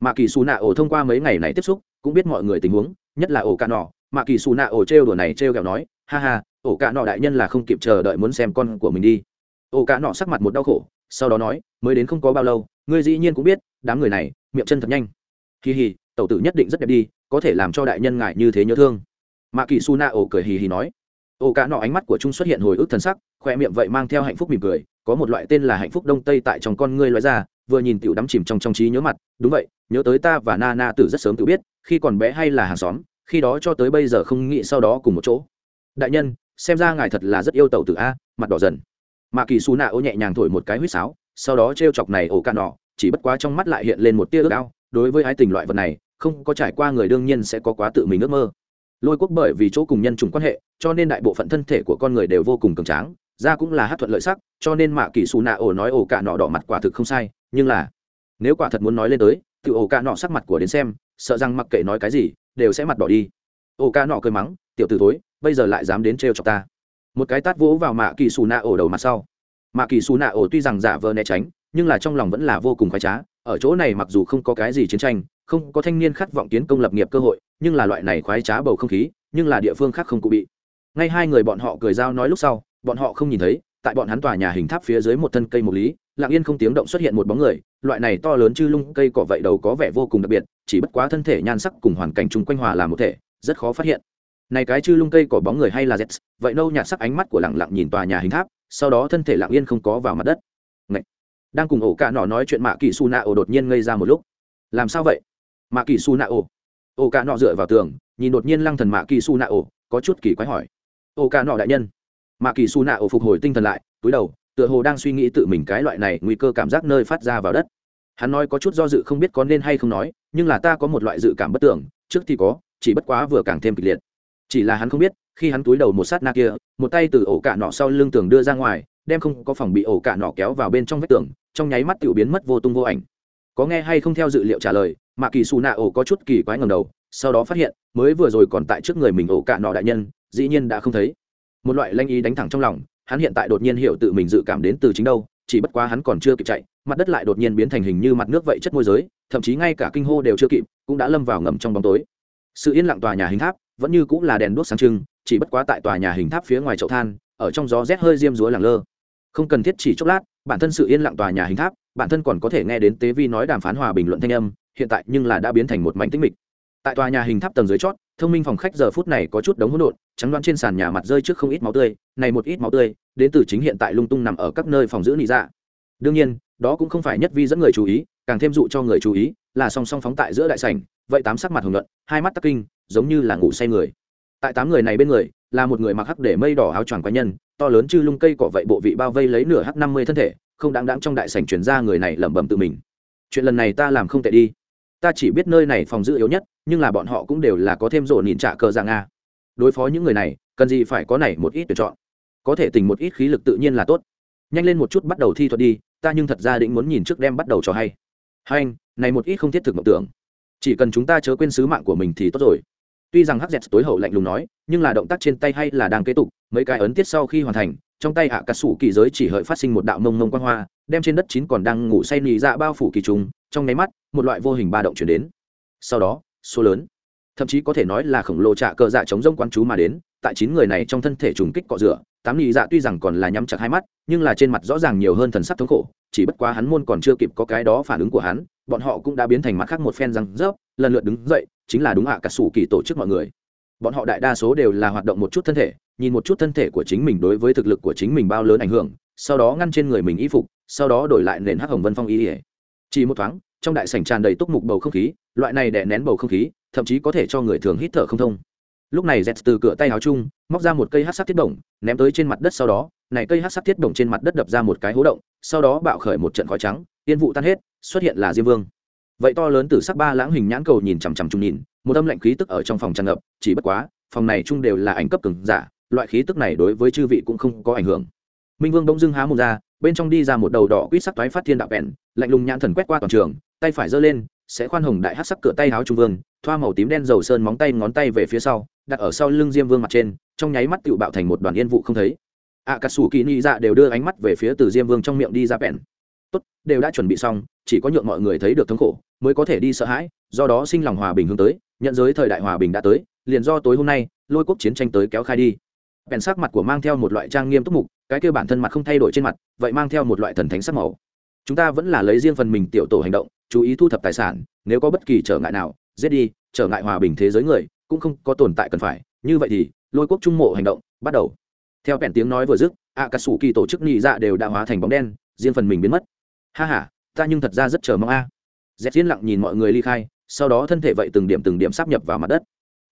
Mạ kỳ xù nạ ổ thông qua mấy ngày này tiếp xúc, cũng biết mọi người tình huống, nhất là ổ cạ nọ. Mạ kỳ xù nạ ổ trêu đùa này trêu kẹo nói, ha ha, ổ cạ nọ đại nhân là không kịp chờ đợi muốn xem con của mình đi. Ổ cạ nọ sắc mặt một đau khổ, sau đó nói, mới đến không có bao lâu, ngươi dĩ nhiên cũng biết, đám người này, miệng chân thật nhanh. Kỳ hì, tẩu tử nhất định rất đẹp đi, có thể làm cho đại nhân ngại như thế nhớ thương. Mạ kỳ su na ổ cười hì hì nói. Ổ cả nọ ánh mắt của trung xuất hiện hồi ức thần sắc, khoe miệng vậy mang theo hạnh phúc mỉm cười có một loại tên là hạnh phúc đông tây tại trong con ngươi loại ra, vừa nhìn tiểu đắm chìm trong trong trí nhớ mặt, đúng vậy, nhớ tới ta và na na từ rất sớm tự biết, khi còn bé hay là hàng xóm, khi đó cho tới bây giờ không nghĩ sau đó cùng một chỗ. Đại nhân, xem ra ngài thật là rất yêu tàu tử a, mặt đỏ dần. Mạ kỳ su nạ ô nhẹ nhàng thổi một cái huýt sáo, sau đó t r e o chọc này ổ cạn nọ, chỉ bất quá trong mắt lại hiện lên một tia ước ao, đối với ái tình loại vật này, không có trải qua người đương nhiên sẽ có quá tự mình ước mơ. Lôi quốc bởi vì chỗ cùng nhân chủng quan hệ, cho nên đại bộ phận thân thể của con người đều vô cùng cường tráng ra cũng là hát thuận lợi sắc, cho nên mạ kỳ xù nạ ổ nói ổ Cả nọ đỏ mặt quả thực không sai, nhưng là, nếu quả thật muốn nói lên tới tự ổ Cả nọ sắc mặt của đến xem, sợ rằng mặc kệ nói cái gì, đều sẽ mặt đỏ đi. Ổ Cả nọ cười mắng, tiểu t ử thối, bây giờ lại dám đến trêu chọc ta. Một cái tát vỗ vào mạ kỳ xù nạ ổ đầu mặt sau. Mạ kỳ xù nạ ổ tuy rằng giả vờ né tránh, nhưng là trong lòng vẫn là vô cùng khoái trá, ở chỗ này mặc dù không có cái gì chiến tranh, không có thanh niên khát vọng kiến công lập nghiệp cơ hội, nhưng là loại này khoái trá bầu không khí, nhưng là địa phương khác không cụ bị. Ngay hai người bọn họ cười giao nói lúc sau bọn họ không nhìn thấy, tại bọn hắn tòa nhà hình tháp phía dưới một thân cây mục lý, lặng yên không tiếng động xuất hiện một bóng người, loại này to lớn chư lung cây cỏ vậy đầu có vẻ vô cùng đặc biệt, chỉ bất quá thân thể nhan sắc cùng hoàn cảnh chung quanh hòa là một thể, rất khó phát hiện. Này cái chư lung cây cỏ bóng người hay là z vậy nâu nhạt sắc ánh mắt của lặng lặng nhìn tòa nhà hình tháp, sau đó thân thể lặng yên không có vào mặt đất. Ngậy! đang cùng ổ cả nọ nói chuyện mạ kỳ su nạ ổ đột nhiên ngây ra một lúc. Làm sao vậy? Mạ kỳ su nạ ổ. Ổ cả nọ dựa vào tường, nhìn đột nhiên lăng thần mạ kỳ su nạ ổ, có chút kỳ quái hỏi. Ổ cả nọ đại nhân mạ kỳ su nạ ổ phục hồi tinh thần lại, túi đầu, tựa hồ đang suy nghĩ tự mình cái loại này nguy cơ cảm giác nơi phát ra vào đất. Hắn nói có chút do dự không biết có nên hay không nói, nhưng là ta có một loại dự cảm bất tưởng, trước thì có, chỉ bất quá vừa càng thêm kịch liệt. Chỉ là hắn không biết, khi hắn túi đầu một sát na kia, một tay từ ổ cả nọ sau lưng tường đưa ra ngoài, đem không có phòng bị ổ cả nọ kéo vào bên trong vách tường, trong nháy mắt tiểu biến mất vô tung vô ảnh. Có nghe hay không theo dự liệu trả lời, mà kỳ xù nạ ổ có chút kỳ quái ngầm đầu, sau đó phát hiện, mới vừa rồi còn tại trước người mình ổ cả nọ đại nhân, dĩ nhiên đã không thấy một loại lanh ý đánh thẳng trong lòng, hắn hiện tại đột nhiên hiểu tự mình dự cảm đến từ chính đâu, chỉ bất quá hắn còn chưa kịp chạy, mặt đất lại đột nhiên biến thành hình như mặt nước vậy chất môi giới, thậm chí ngay cả kinh hô đều chưa kịp, cũng đã lâm vào ngầm trong bóng tối. Sự yên lặng tòa nhà hình tháp vẫn như cũng là đèn đuốc sáng trưng, chỉ bất quá tại tòa nhà hình tháp phía ngoài chậu than, ở trong gió rét hơi diêm dúa làng lơ. Không cần thiết chỉ chốc lát, bản thân sự yên lặng tòa nhà hình tháp, bản thân còn có thể nghe đến tế vi nói đàm phán hòa bình luận thanh âm, hiện tại nhưng là đã biến thành một mảnh tĩnh mịch. Tại tòa nhà hình tháp tầng dưới chót thông minh phòng khách giờ phút này có chút đống hỗn độn, trắng đoán trên sàn nhà mặt rơi trước không ít máu tươi, này một ít máu tươi, đến từ chính hiện tại lung tung nằm ở các nơi phòng giữ nị dạ. Đương nhiên, đó cũng không phải nhất vi dẫn người chú ý, càng thêm dụ cho người chú ý là song song phóng tại giữa đại sảnh, vậy tám sắc mặt hồng nhuận, hai mắt tắc kinh, giống như là ngủ say người. Tại tám người này bên người, là một người mặc hắc để mây đỏ áo choàng quái nhân, to lớn chư lung cây cỏ vậy bộ vị bao vây lấy nửa hắc năm mươi thân thể, không đáng đáng trong đại sảnh chuyển ra người này lẩm bẩm tự mình. Chuyện lần này ta làm không tệ đi ta chỉ biết nơi này phòng giữ yếu nhất, nhưng là bọn họ cũng đều là có thêm rổ nhìn trả cờ dạng a. Đối phó những người này, cần gì phải có này một ít tuyển chọn. Có thể tình một ít khí lực tự nhiên là tốt. Nhanh lên một chút bắt đầu thi thuật đi, ta nhưng thật ra định muốn nhìn trước đem bắt đầu cho hay. Hai anh, này một ít không thiết thực mộng tưởng. Chỉ cần chúng ta chớ quên sứ mạng của mình thì tốt rồi. Tuy rằng hắc dẹt tối hậu lạnh lùng nói, nhưng là động tác trên tay hay là đang kế tục, mấy cái ấn tiết sau khi hoàn thành, trong tay ạ à cà sủ kỳ giới chỉ hợi phát sinh một đạo mông mông quang hoa, đem trên đất chín còn đang ngủ say nì dạ bao phủ kỳ trùng trong nháy mắt, một loại vô hình ba động chuyển đến. Sau đó, số lớn, thậm chí có thể nói là khổng lồ trạ cờ dạ chống rông quán chú mà đến, tại chín người này trong thân thể trùng kích cọ rửa, tám nị dạ tuy rằng còn là nhắm chặt hai mắt, nhưng là trên mặt rõ ràng nhiều hơn thần sắc thống khổ, chỉ bất quá hắn môn còn chưa kịp có cái đó phản ứng của hắn, bọn họ cũng đã biến thành mặt khác một phen răng rớp, lần lượt đứng dậy, chính là đúng hạ cả sủ kỳ tổ chức mọi người. Bọn họ đại đa số đều là hoạt động một chút thân thể, nhìn một chút thân thể của chính mình đối với thực lực của chính mình bao lớn ảnh hưởng, sau đó ngăn trên người mình y phục, sau đó đổi lại nền hắc hồng vân phong y ỉa chỉ một thoáng, trong đại sảnh tràn đầy túc mục bầu không khí, loại này đè nén bầu không khí, thậm chí có thể cho người thường hít thở không thông. Lúc này dẹt từ cửa tay áo chung, móc ra một cây hát sắc thiết bổng, ném tới trên mặt đất sau đó, này cây hát sắc thiết bổng trên mặt đất đập ra một cái hố động, sau đó bạo khởi một trận khói trắng yên vụ tan hết, xuất hiện là diêm vương. Vậy to lớn từ sắc ba lãng hình nhãn cầu nhìn chằm chằm chung nhìn, một âm lạnh khí tức ở trong phòng tràn ngập, chỉ bất quá, phòng này chung đều là ảnh cấp cường giả, loại khí tức này đối với chư vị cũng không có ảnh hưởng. Minh vương bỗng dưng há một ra bên trong đi ra một đầu đỏ quýt sắc toái phát thiên đạo bèn, lạnh lùng nhãn thần quét qua toàn trường, tay phải giơ lên, sẽ khoan hồng đại hát sắc cửa tay háo trung vương, thoa màu tím đen dầu sơn móng tay ngón tay về phía sau, đặt ở sau lưng diêm vương mặt trên, trong nháy mắt tự bạo thành một đoàn yên vụ không thấy. Ạ cà sủ kỳ ni dạ đều đưa ánh mắt về phía từ diêm vương trong miệng đi ra bèn. Tốt, đều đã chuẩn bị xong, chỉ có nhượng mọi người thấy được thống khổ, mới có thể đi sợ hãi, do đó sinh lòng hòa bình hướng tới, nhận giới thời đại hòa bình đã tới, liền do tối hôm nay, lôi quốc chiến tranh tới kéo khai đi. Bèn sắc mặt của mang theo một loại trang nghiêm túc mục cái kêu bản thân mặt không thay đổi trên mặt, vậy mang theo một loại thần thánh sắc màu. Chúng ta vẫn là lấy riêng phần mình tiểu tổ hành động, chú ý thu thập tài sản, nếu có bất kỳ trở ngại nào, giết đi, trở ngại hòa bình thế giới người, cũng không có tồn tại cần phải. Như vậy thì, lôi quốc trung mộ hành động, bắt đầu. Theo bèn tiếng nói vừa dứt ạ cà sủ kỳ tổ chức nhị dạ đều đã hóa thành bóng đen, riêng phần mình biến mất. Ha h a ta nhưng thật ra rất chờ mong a. Dẹp yên lặng nhìn mọi người ly khai, sau đó thân thể vậy từng điểm từng điểm sắp nhập vào mặt đất.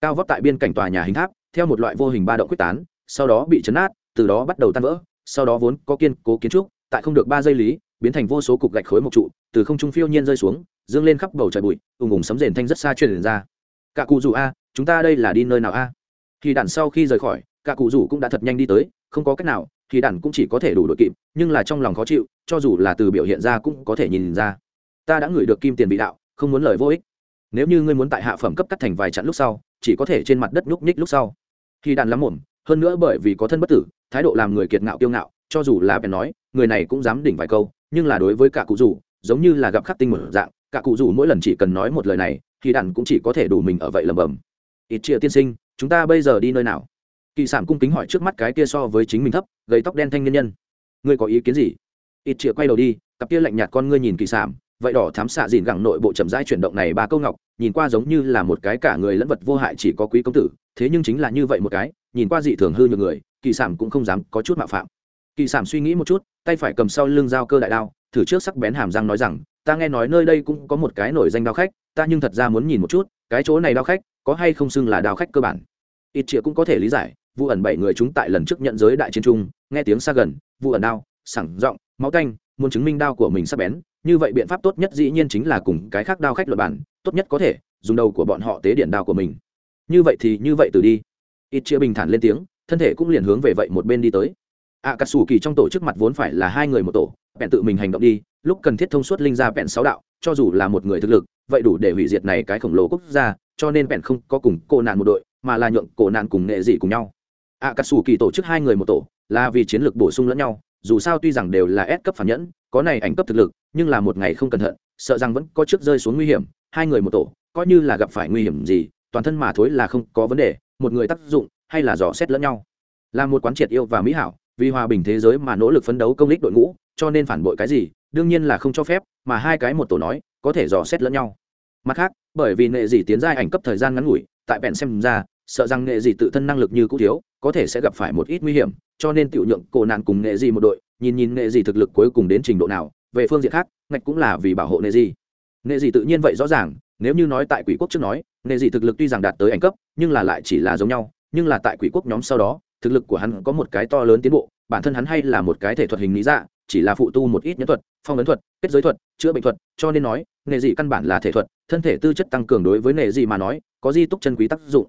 Cao vấp tại biên cảnh tòa nhà hình tháp, theo một loại vô hình ba động quyết tán, sau đó bị chấn át từ đó bắt đầu tan vỡ, sau đó vốn có kiên cố kiến trúc, tại không được ba giây lý, biến thành vô số cục gạch khối mộc trụ, từ không trung phiêu nhiên rơi xuống, dương lên khắp bầu trời bụi, ùng ùng sấm rền thanh rất xa truyền ra. Cả cụ rủ a, chúng ta đây là đi nơi nào a? Thì đản sau khi rời khỏi, cả cụ rủ cũng đã thật nhanh đi tới, không có cách nào thì đản cũng chỉ có thể đủ đội kịp, nhưng là trong lòng khó chịu, cho dù là từ biểu hiện ra cũng có thể nhìn ra. Ta đã ngửi được kim tiền bị đạo, không muốn lời vô ích. Nếu như ngươi muốn tại hạ phẩm cấp cắt thành vài chặn lúc sau, chỉ có thể trên mặt đất nhúc nhích lúc sau. Thì đàn lắm mồm hơn nữa bởi vì có thân bất tử thái độ làm người kiệt ngạo kiêu ngạo, cho dù là bèn nói, người này cũng dám đỉnh vài câu, nhưng là đối với cả cụ rủ, giống như là gặp khắc tinh một dạng, cả cụ rủ mỗi lần chỉ cần nói một lời này, thì đàn cũng chỉ có thể đủ mình ở vậy lầm bầm. Ít chia tiên sinh, chúng ta bây giờ đi nơi nào? Kỳ sản cung kính hỏi trước mắt cái kia so với chính mình thấp, gầy tóc đen thanh niên nhân. Ngươi có ý kiến gì? Ít chia quay đầu đi, cặp kia lạnh nhạt con ngươi nhìn kỳ sản vậy đỏ thám xạ dìn gẳng nội bộ chậm rãi chuyển động này ba câu ngọc, nhìn qua giống như là một cái cả người lẫn vật vô hại chỉ có quý công tử, thế nhưng chính là như vậy một cái, nhìn qua dị thường hư nhược người kỳ sản cũng không dám có chút mạo phạm. Kỳ sản suy nghĩ một chút, tay phải cầm sau lưng dao cơ đại đao, thử trước sắc bén hàm răng nói rằng, ta nghe nói nơi đây cũng có một cái nổi danh đao khách, ta nhưng thật ra muốn nhìn một chút, cái chỗ này đao khách có hay không xưng là đao khách cơ bản? Ít chĩa cũng có thể lý giải vụ ẩn bảy người chúng tại lần trước nhận giới đại chiến trung, nghe tiếng xa gần vụ ẩn đao sẳng giọng, máu canh muốn chứng minh đao của mình sắc bén, như vậy biện pháp tốt nhất dĩ nhiên chính là cùng cái khác đao khách luật bản tốt nhất có thể dùng đầu của bọn họ tế điện đao của mình. Như vậy thì như vậy từ đi. Ít chia bình thản lên tiếng thân thể cũng liền hướng về vậy một bên đi tới. Ạ cà sủ kỳ trong tổ chức mặt vốn phải là hai người một tổ, bèn tự mình hành động đi, lúc cần thiết thông suốt linh ra bèn sáu đạo, cho dù là một người thực lực, vậy đủ để hủy diệt này cái khổng lồ quốc gia, cho nên bèn không có cùng cô nạn một đội, mà là nhượng cổ nạn cùng nghệ dị cùng nhau. Ạ cà sủ kỳ tổ chức hai người một tổ, là vì chiến lược bổ sung lẫn nhau, dù sao tuy rằng đều là S cấp phản nhẫn, có này ảnh cấp thực lực, nhưng là một ngày không cẩn thận, sợ rằng vẫn có trước rơi xuống nguy hiểm, hai người một tổ, coi như là gặp phải nguy hiểm gì, toàn thân mà thối là không có vấn đề, một người tác dụng hay là dò xét lẫn nhau. Là một quán triệt yêu và mỹ hảo, vì hòa bình thế giới mà nỗ lực phấn đấu công lích đội ngũ, cho nên phản bội cái gì, đương nhiên là không cho phép, mà hai cái một tổ nói, có thể dò xét lẫn nhau. Mặt khác, bởi vì nghệ dị tiến giai ảnh cấp thời gian ngắn ngủi, tại bèn xem ra, sợ rằng nghệ dị tự thân năng lực như cũ thiếu, có thể sẽ gặp phải một ít nguy hiểm, cho nên tiểu nhượng cổ nạn cùng nghệ dị một đội, nhìn nhìn nghệ dị thực lực cuối cùng đến trình độ nào, về phương diện khác, ngạch cũng là vì bảo hộ nghệ dị nghệ dị tự nhiên vậy rõ ràng, nếu như nói tại quỷ quốc trước nói, nghệ dị thực lực tuy rằng đạt tới ảnh cấp, nhưng là lại chỉ là giống nhau nhưng là tại quỷ quốc nhóm sau đó, thực lực của hắn có một cái to lớn tiến bộ, bản thân hắn hay là một cái thể thuật hình lý dạ chỉ là phụ tu một ít nhân thuật, phong ấn thuật, kết giới thuật, chữa bệnh thuật, cho nên nói, nghề gì căn bản là thể thuật, thân thể tư chất tăng cường đối với nghề gì mà nói, có di túc chân quý tác dụng.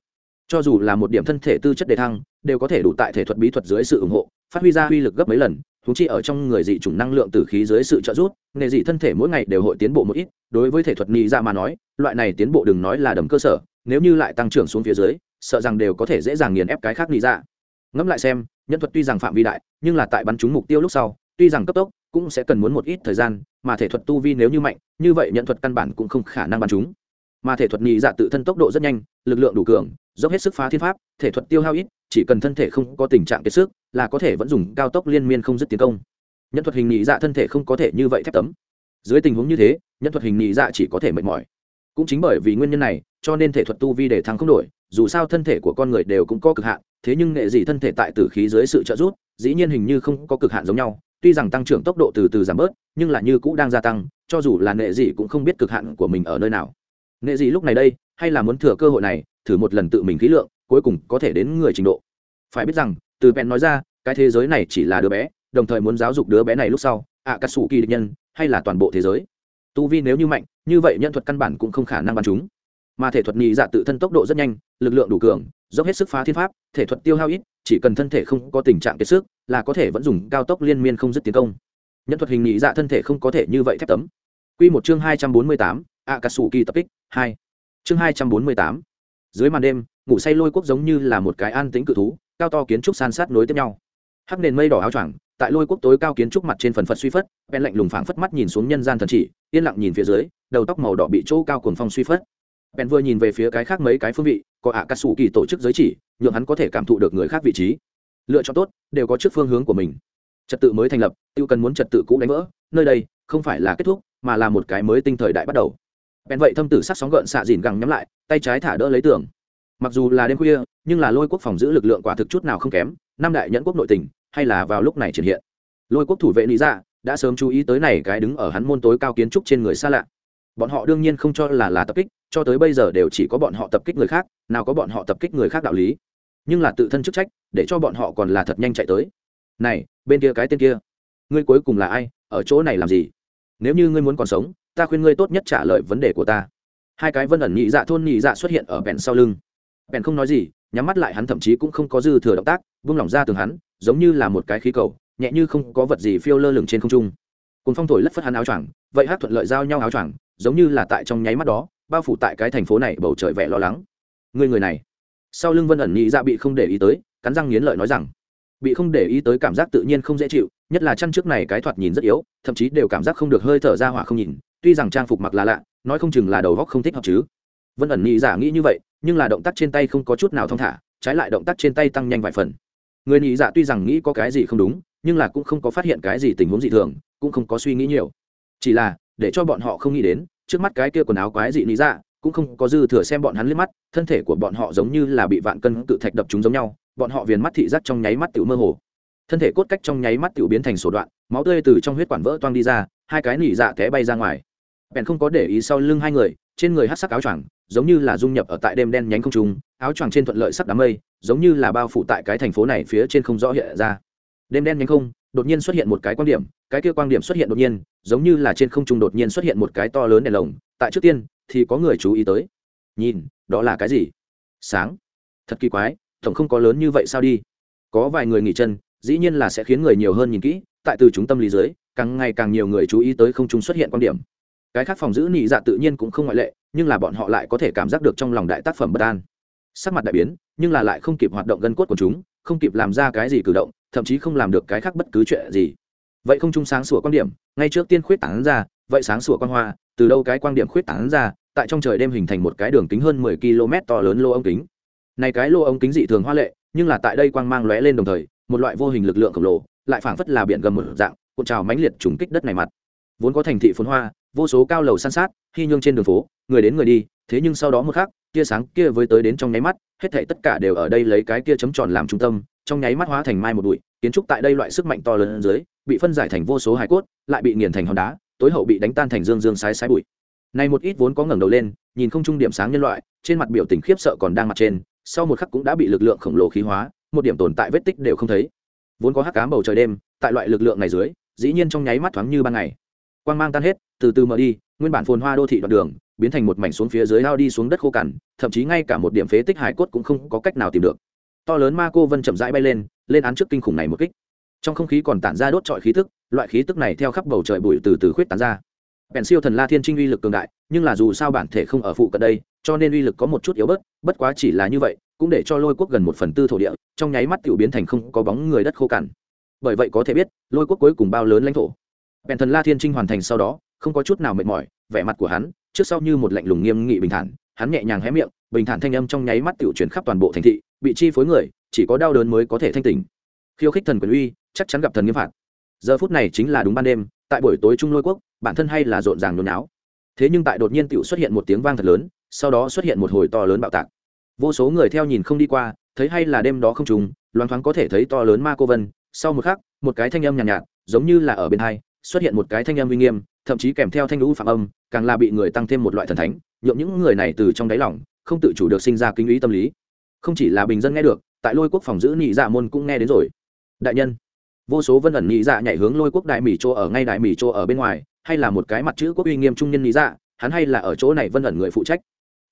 Cho dù là một điểm thân thể tư chất đề thăng, đều có thể đủ tại thể thuật bí thuật dưới sự ủng hộ, phát huy ra uy lực gấp mấy lần thú chi ở trong người dị chủng năng lượng từ khí dưới sự trợ giúp, nghề dị thân thể mỗi ngày đều hội tiến bộ một ít, đối với thể thuật nghĩ ra mà nói, loại này tiến bộ đừng nói là đầm cơ sở, nếu như lại tăng trưởng xuống phía dưới sợ rằng đều có thể dễ dàng nghiền ép cái khác nhị ra. Ngẫm lại xem, nhân thuật tuy rằng phạm vi đại, nhưng là tại bắn trúng mục tiêu lúc sau, tuy rằng cấp tốc, cũng sẽ cần muốn một ít thời gian, mà thể thuật tu vi nếu như mạnh, như vậy nhận thuật căn bản cũng không khả năng bắn trúng. Mà thể thuật nhị dạ tự thân tốc độ rất nhanh, lực lượng đủ cường, dốc hết sức phá thiên pháp, thể thuật tiêu hao ít, chỉ cần thân thể không có tình trạng kiệt sức, là có thể vẫn dùng cao tốc liên miên không dứt tiến công. Nhân thuật hình nhị dạ thân thể không có thể như vậy thép tấm. Dưới tình huống như thế, nhân thuật hình nhị dạ chỉ có thể mệt mỏi. Cũng chính bởi vì nguyên nhân này, cho nên thể thuật tu vi để thăng không đổi dù sao thân thể của con người đều cũng có cực hạn, thế nhưng nghệ dị thân thể tại tử khí dưới sự trợ giúp, dĩ nhiên hình như không có cực hạn giống nhau. Tuy rằng tăng trưởng tốc độ từ từ giảm bớt, nhưng là như cũ đang gia tăng, cho dù là nghệ dị cũng không biết cực hạn của mình ở nơi nào. Nghệ dị lúc này đây, hay là muốn thừa cơ hội này, thử một lần tự mình khí lượng, cuối cùng có thể đến người trình độ. Phải biết rằng, từ bèn nói ra, cái thế giới này chỉ là đứa bé, đồng thời muốn giáo dục đứa bé này lúc sau ạ cà sủ kỳ địch nhân, hay là toàn bộ thế giới. Tu vi nếu như mạnh, như vậy nhân thuật căn bản cũng không khả năng bắn chúng mà thể thuật nhị dạ tự thân tốc độ rất nhanh lực lượng đủ cường dốc hết sức phá thiên pháp thể thuật tiêu hao ít chỉ cần thân thể không có tình trạng kiệt sức là có thể vẫn dùng cao tốc liên miên không dứt tiến công. Nhân thuật hình nhị dạ thân thể không có thể như vậy thép tấm. Quy một chương hai trăm bốn mươi tám, ạ cà sủ kỳ tập kích hai. Chương hai trăm bốn mươi tám dưới màn đêm ngủ say lôi quốc giống như là một cái an tĩnh cự thú cao to kiến trúc san sát nối tiếp nhau. Hắc nền mây đỏ áo choàng tại lôi quốc tối cao kiến trúc mặt trên phần phật suy phất bèn lạnh lùng phảng phất mắt nhìn xuống nhân gian thần chỉ yên lặng nhìn phía dưới đầu tóc màu đỏ bị chỗ cao cuồng phong suy phất bèn vừa nhìn về phía cái khác mấy cái phương vị, có ạ cà sủ kỳ tổ chức giới chỉ, nhượng hắn có thể cảm thụ được người khác vị trí. Lựa chọn tốt, đều có trước phương hướng của mình. Trật tự mới thành lập, tiêu cần muốn trật tự cũ đánh vỡ, nơi đây, không phải là kết thúc, mà là một cái mới tinh thời đại bắt đầu. Bèn vậy thâm tử sắc sóng gợn xạ dìn gẳng nhắm lại, tay trái thả đỡ lấy tường. Mặc dù là đêm khuya, nhưng là lôi quốc phòng giữ lực lượng quả thực chút nào không kém, năm đại nhẫn quốc nội tình, hay là vào lúc này triển hiện. Lôi quốc thủ vệ lý ra dạ, đã sớm chú ý tới này cái đứng ở hắn môn tối cao kiến trúc trên người xa lạ. Bọn họ đương nhiên không cho là là tập kích cho tới bây giờ đều chỉ có bọn họ tập kích người khác, nào có bọn họ tập kích người khác đạo lý. Nhưng là tự thân chức trách, để cho bọn họ còn là thật nhanh chạy tới. Này, bên kia cái tên kia, ngươi cuối cùng là ai, ở chỗ này làm gì? Nếu như ngươi muốn còn sống, ta khuyên ngươi tốt nhất trả lời vấn đề của ta. Hai cái vân ẩn nhị dạ thôn nhị dạ xuất hiện ở bèn sau lưng. Bèn không nói gì, nhắm mắt lại hắn thậm chí cũng không có dư thừa động tác, vung lỏng ra tường hắn, giống như là một cái khí cầu, nhẹ như không có vật gì phiêu lơ lửng trên không trung. Cùng phong thổi lất phất hắn áo choàng, vậy hát thuận lợi giao nhau áo choàng, giống như là tại trong nháy mắt đó bao phủ tại cái thành phố này bầu trời vẻ lo lắng. Người người này. Sau lưng vân ẩn nhị dạ bị không để ý tới, cắn răng nghiến lợi nói rằng, bị không để ý tới cảm giác tự nhiên không dễ chịu, nhất là chăn trước này cái thoạt nhìn rất yếu, thậm chí đều cảm giác không được hơi thở ra hỏa không nhìn, tuy rằng trang phục mặc là lạ, nói không chừng là đầu góc không thích hợp chứ. Vân ẩn nhị giả nghĩ như vậy, nhưng là động tác trên tay không có chút nào thong thả, trái lại động tác trên tay tăng nhanh vài phần. Người nhị dạ tuy rằng nghĩ có cái gì không đúng, nhưng là cũng không có phát hiện cái gì tình huống dị thường, cũng không có suy nghĩ nhiều. Chỉ là, để cho bọn họ không nghĩ đến trước mắt cái kia quần áo quái dị lý dạ cũng không có dư thừa xem bọn hắn liếc mắt, thân thể của bọn họ giống như là bị vạn cân tự thạch đập chúng giống nhau, bọn họ viền mắt thị giác trong nháy mắt tiểu mơ hồ. Thân thể cốt cách trong nháy mắt tiểu biến thành sổ đoạn, máu tươi từ trong huyết quản vỡ toang đi ra, hai cái nỉ dạ té bay ra ngoài. Bèn không có để ý sau lưng hai người, trên người hát sắc áo choàng, giống như là dung nhập ở tại đêm đen nhánh không trung, áo choàng trên thuận lợi sắc đám mây, giống như là bao phủ tại cái thành phố này phía trên không rõ hiện ra. Đêm đen nhánh không đột nhiên xuất hiện một cái quan điểm, cái kia quan điểm xuất hiện đột nhiên, giống như là trên không trung đột nhiên xuất hiện một cái to lớn đèn lồng, tại trước tiên thì có người chú ý tới. Nhìn, đó là cái gì? Sáng. Thật kỳ quái, tổng không có lớn như vậy sao đi? Có vài người nghỉ chân, dĩ nhiên là sẽ khiến người nhiều hơn nhìn kỹ, tại từ chúng tâm lý dưới, càng ngày càng nhiều người chú ý tới không trung xuất hiện quan điểm. Cái khác phòng giữ nhị dạ tự nhiên cũng không ngoại lệ, nhưng là bọn họ lại có thể cảm giác được trong lòng đại tác phẩm bất an. Sắc mặt đại biến, nhưng là lại không kịp hoạt động gân cốt của chúng, không kịp làm ra cái gì cử động thậm chí không làm được cái khác bất cứ chuyện gì. Vậy không chung sáng sủa quan điểm, ngay trước tiên khuyết tảng ra, vậy sáng sủa quan hoa, từ đâu cái quan điểm khuyết tảng ra, tại trong trời đêm hình thành một cái đường kính hơn mười km to lớn lô ống kính. Này cái lô ống kính dị thường hoa lệ, nhưng là tại đây quang mang lóe lên đồng thời, một loại vô hình lực lượng khổng lồ, lại phảng phất là biển gầm một dạng, cuộn trào mãnh liệt trùng kích đất này mặt. Vốn có thành thị phồn hoa, vô số cao lầu san sát hy nhương trên đường phố, người đến người đi, thế nhưng sau đó một khắc, tia sáng kia với tới đến trong nháy mắt, hết thảy tất cả đều ở đây lấy cái kia chấm tròn làm trung tâm trong nháy mắt hóa thành mai một bụi, kiến trúc tại đây loại sức mạnh to lớn dưới, bị phân giải thành vô số hải cốt, lại bị nghiền thành hòn đá, tối hậu bị đánh tan thành dương dương sái sái bụi. Này một ít vốn có ngẩng đầu lên, nhìn không trung điểm sáng nhân loại, trên mặt biểu tình khiếp sợ còn đang mặt trên, sau một khắc cũng đã bị lực lượng khổng lồ khí hóa, một điểm tồn tại vết tích đều không thấy. Vốn có hắc cám bầu trời đêm, tại loại lực lượng này dưới, dĩ nhiên trong nháy mắt thoáng như ban ngày. Quang mang tan hết, từ từ mở đi, nguyên bản phồn hoa đô thị đoạn đường, biến thành một mảnh xuống phía dưới lao đi xuống đất khô cằn, thậm chí ngay cả một điểm phế tích hải cốt cũng không có cách nào tìm được to lớn ma cô vân chậm rãi bay lên lên án trước kinh khủng này một kích. Trong không khí còn tản ra đốt trọi khí tức, loại khí tức này theo khắp bầu trời bụi từ từ khuyết tán ra. Bèn siêu thần la thiên trinh uy lực cường đại, nhưng là dù sao bản thể không ở phụ cận đây, cho nên uy lực có một chút yếu bớt, bất quá chỉ là như vậy, cũng để cho lôi quốc gần một phần tư thổ địa, trong nháy mắt tiểu biến thành không có bóng người đất khô cằn. Bởi vậy có thể biết, lôi quốc cuối cùng bao lớn lãnh thổ. Bèn thần la thiên trinh hoàn thành sau đó, không có chút nào mệt mỏi, vẻ mặt của hắn, trước sau như một lạnh lùng nghiêm nghị bình thản, hắn nhẹ nhàng hé miệng bình thản thanh âm trong nháy mắt tiểu chuyển khắp toàn bộ thành thị bị chi phối người chỉ có đau đớn mới có thể thanh tỉnh. Khiêu khích thần quyền uy chắc chắn gặp thần nghiêm phạt. Giờ phút này chính là đúng ban đêm tại buổi tối trung lôi quốc bản thân hay là rộn ràng nhốn náo. Thế nhưng tại đột nhiên tiểu xuất hiện một tiếng vang thật lớn sau đó xuất hiện một hồi to lớn bạo tạc. Vô số người theo nhìn không đi qua thấy hay là đêm đó không trùng loáng thoáng có thể thấy to lớn ma cô vân. Sau một khắc một cái thanh âm nhàn nhạt, nhạt giống như là ở bên hai xuất hiện một cái thanh âm uy nghiêm thậm chí kèm theo thanh lũ phạm âm càng là bị người tăng thêm một loại thần thánh. Nhượng những người này từ trong đáy lòng không tự chủ được sinh ra kinh ý tâm lý. Không chỉ là bình dân nghe được, tại lôi quốc phòng giữ nhị dạ môn cũng nghe đến rồi. Đại nhân, vô số vân ẩn nhị dạ nhảy hướng lôi quốc đại mỹ chỗ ở ngay đại mỹ chỗ ở bên ngoài, hay là một cái mặt chữ quốc uy nghiêm trung nhân nhị dạ hắn hay là ở chỗ này vân ẩn người phụ trách.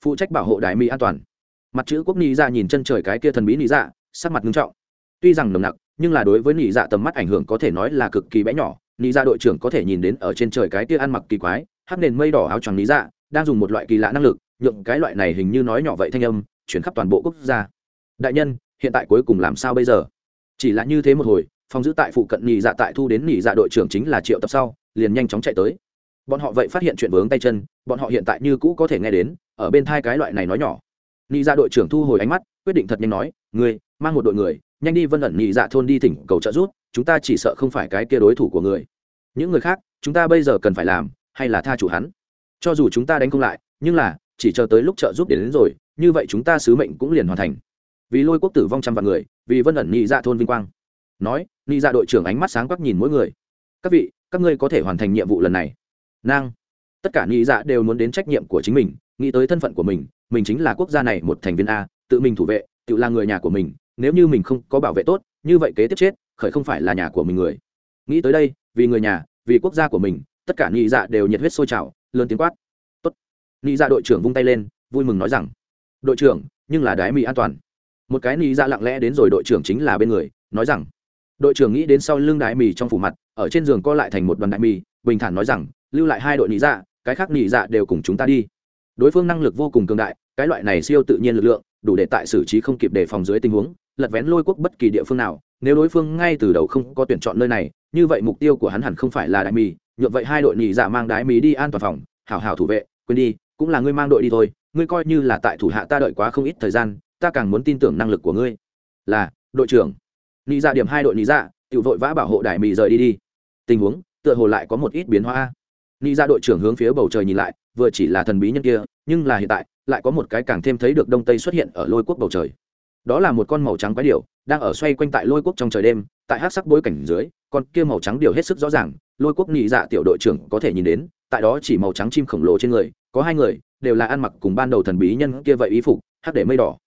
Phụ trách bảo hộ đại mỹ an toàn. Mặt chữ quốc nhị dạ nhìn chân trời cái kia thần bí nhị dạ sắc mặt nghiêm trọng. Tuy rằng nồng nặc, nhưng là đối với nhị dạ tầm mắt ảnh hưởng có thể nói là cực kỳ bé nhỏ. Nhị dạ đội trưởng có thể nhìn đến ở trên trời cái kia ăn mặc kỳ quái, hắc nền mây đỏ áo choàng nhị dạ đang dùng một loại kỳ lạ năng lực nhượng cái loại này hình như nói nhỏ vậy thanh âm, chuyển khắp toàn bộ quốc gia. Đại nhân, hiện tại cuối cùng làm sao bây giờ? Chỉ là như thế một hồi, phòng giữ tại phụ cận nhị dạ tại thu đến nhị dạ đội trưởng chính là triệu tập sau, liền nhanh chóng chạy tới. Bọn họ vậy phát hiện chuyện vướng tay chân, bọn họ hiện tại như cũ có thể nghe đến, ở bên thai cái loại này nói nhỏ. Nhị dạ đội trưởng thu hồi ánh mắt, quyết định thật nhanh nói người mang một đội người, nhanh đi vân ẩn nhị dạ thôn đi thỉnh cầu trợ giúp, chúng ta chỉ sợ không phải cái kia đối thủ của người. Những người khác, chúng ta bây giờ cần phải làm, hay là tha chủ hắn. Cho dù chúng ta đánh không lại, nhưng là chỉ chờ tới lúc trợ giúp đến, đến rồi như vậy chúng ta sứ mệnh cũng liền hoàn thành. Vì lôi quốc tử vong trăm vạn người vì vân ẩn nhị dạ thôn vinh quang. Nói nhị dạ đội trưởng ánh mắt sáng quắc nhìn mỗi người. Các vị các ngươi có thể hoàn thành nhiệm vụ lần này. Nang. Tất cả nhị dạ đều muốn đến trách nhiệm của chính mình nghĩ tới thân phận của mình mình chính là quốc gia này một thành viên a tự mình thủ vệ tự là người nhà của mình nếu như mình không có bảo vệ tốt như vậy kế tiếp chết khởi không phải là nhà của mình người. Nghĩ tới đây vì người nhà vì quốc gia của mình tất cả nhị dạ đều nhiệt huyết sôi trào lớn tiếng quát nị dạ đội trưởng vung tay lên, vui mừng nói rằng, đội trưởng, nhưng là đái mỹ an toàn. Một cái nị dạ lặng lẽ đến rồi đội trưởng chính là bên người, nói rằng, đội trưởng nghĩ đến sau lưng đái mì trong phủ mặt, ở trên giường co lại thành một đoàn đại mì, bình thản nói rằng, lưu lại hai đội nị dạ cái khác nị dạ đều cùng chúng ta đi. Đối phương năng lực vô cùng cường đại, cái loại này siêu tự nhiên lực lượng, đủ để tại xử trí không kịp đề phòng dưới tình huống, lật vén lôi quốc bất kỳ địa phương nào, nếu đối phương ngay từ đầu không có tuyển chọn nơi này, như vậy mục tiêu của hắn hẳn không phải là đại mì nhuộm vậy hai đội nhị dạ mang đái mì đi an toàn phòng, hảo hảo thủ vệ, quên đi cũng là ngươi mang đội đi thôi, ngươi coi như là tại thủ hạ ta đợi quá không ít thời gian, ta càng muốn tin tưởng năng lực của ngươi. Là, đội trưởng. Nhị dạ điểm hai đội nhị dạ tự vội vã bảo hộ đại mì rời đi đi. Tình huống, tựa hồ lại có một ít biến hóa. Nhị dạ đội trưởng hướng phía bầu trời nhìn lại, vừa chỉ là thần bí nhân kia, nhưng là hiện tại, lại có một cái càng thêm thấy được đông tây xuất hiện ở lôi quốc bầu trời. Đó là một con màu trắng quái điểu, đang ở xoay quanh tại lôi quốc trong trời đêm, tại hát sắc bối cảnh dưới, con kia màu trắng điều hết sức rõ ràng, lôi quốc nhị dạ tiểu đội trưởng có thể nhìn đến tại đó chỉ màu trắng chim khổng lồ trên người, có hai người, đều là ăn mặc cùng ban đầu thần bí nhân kia vậy ý phục hát để mây đỏ.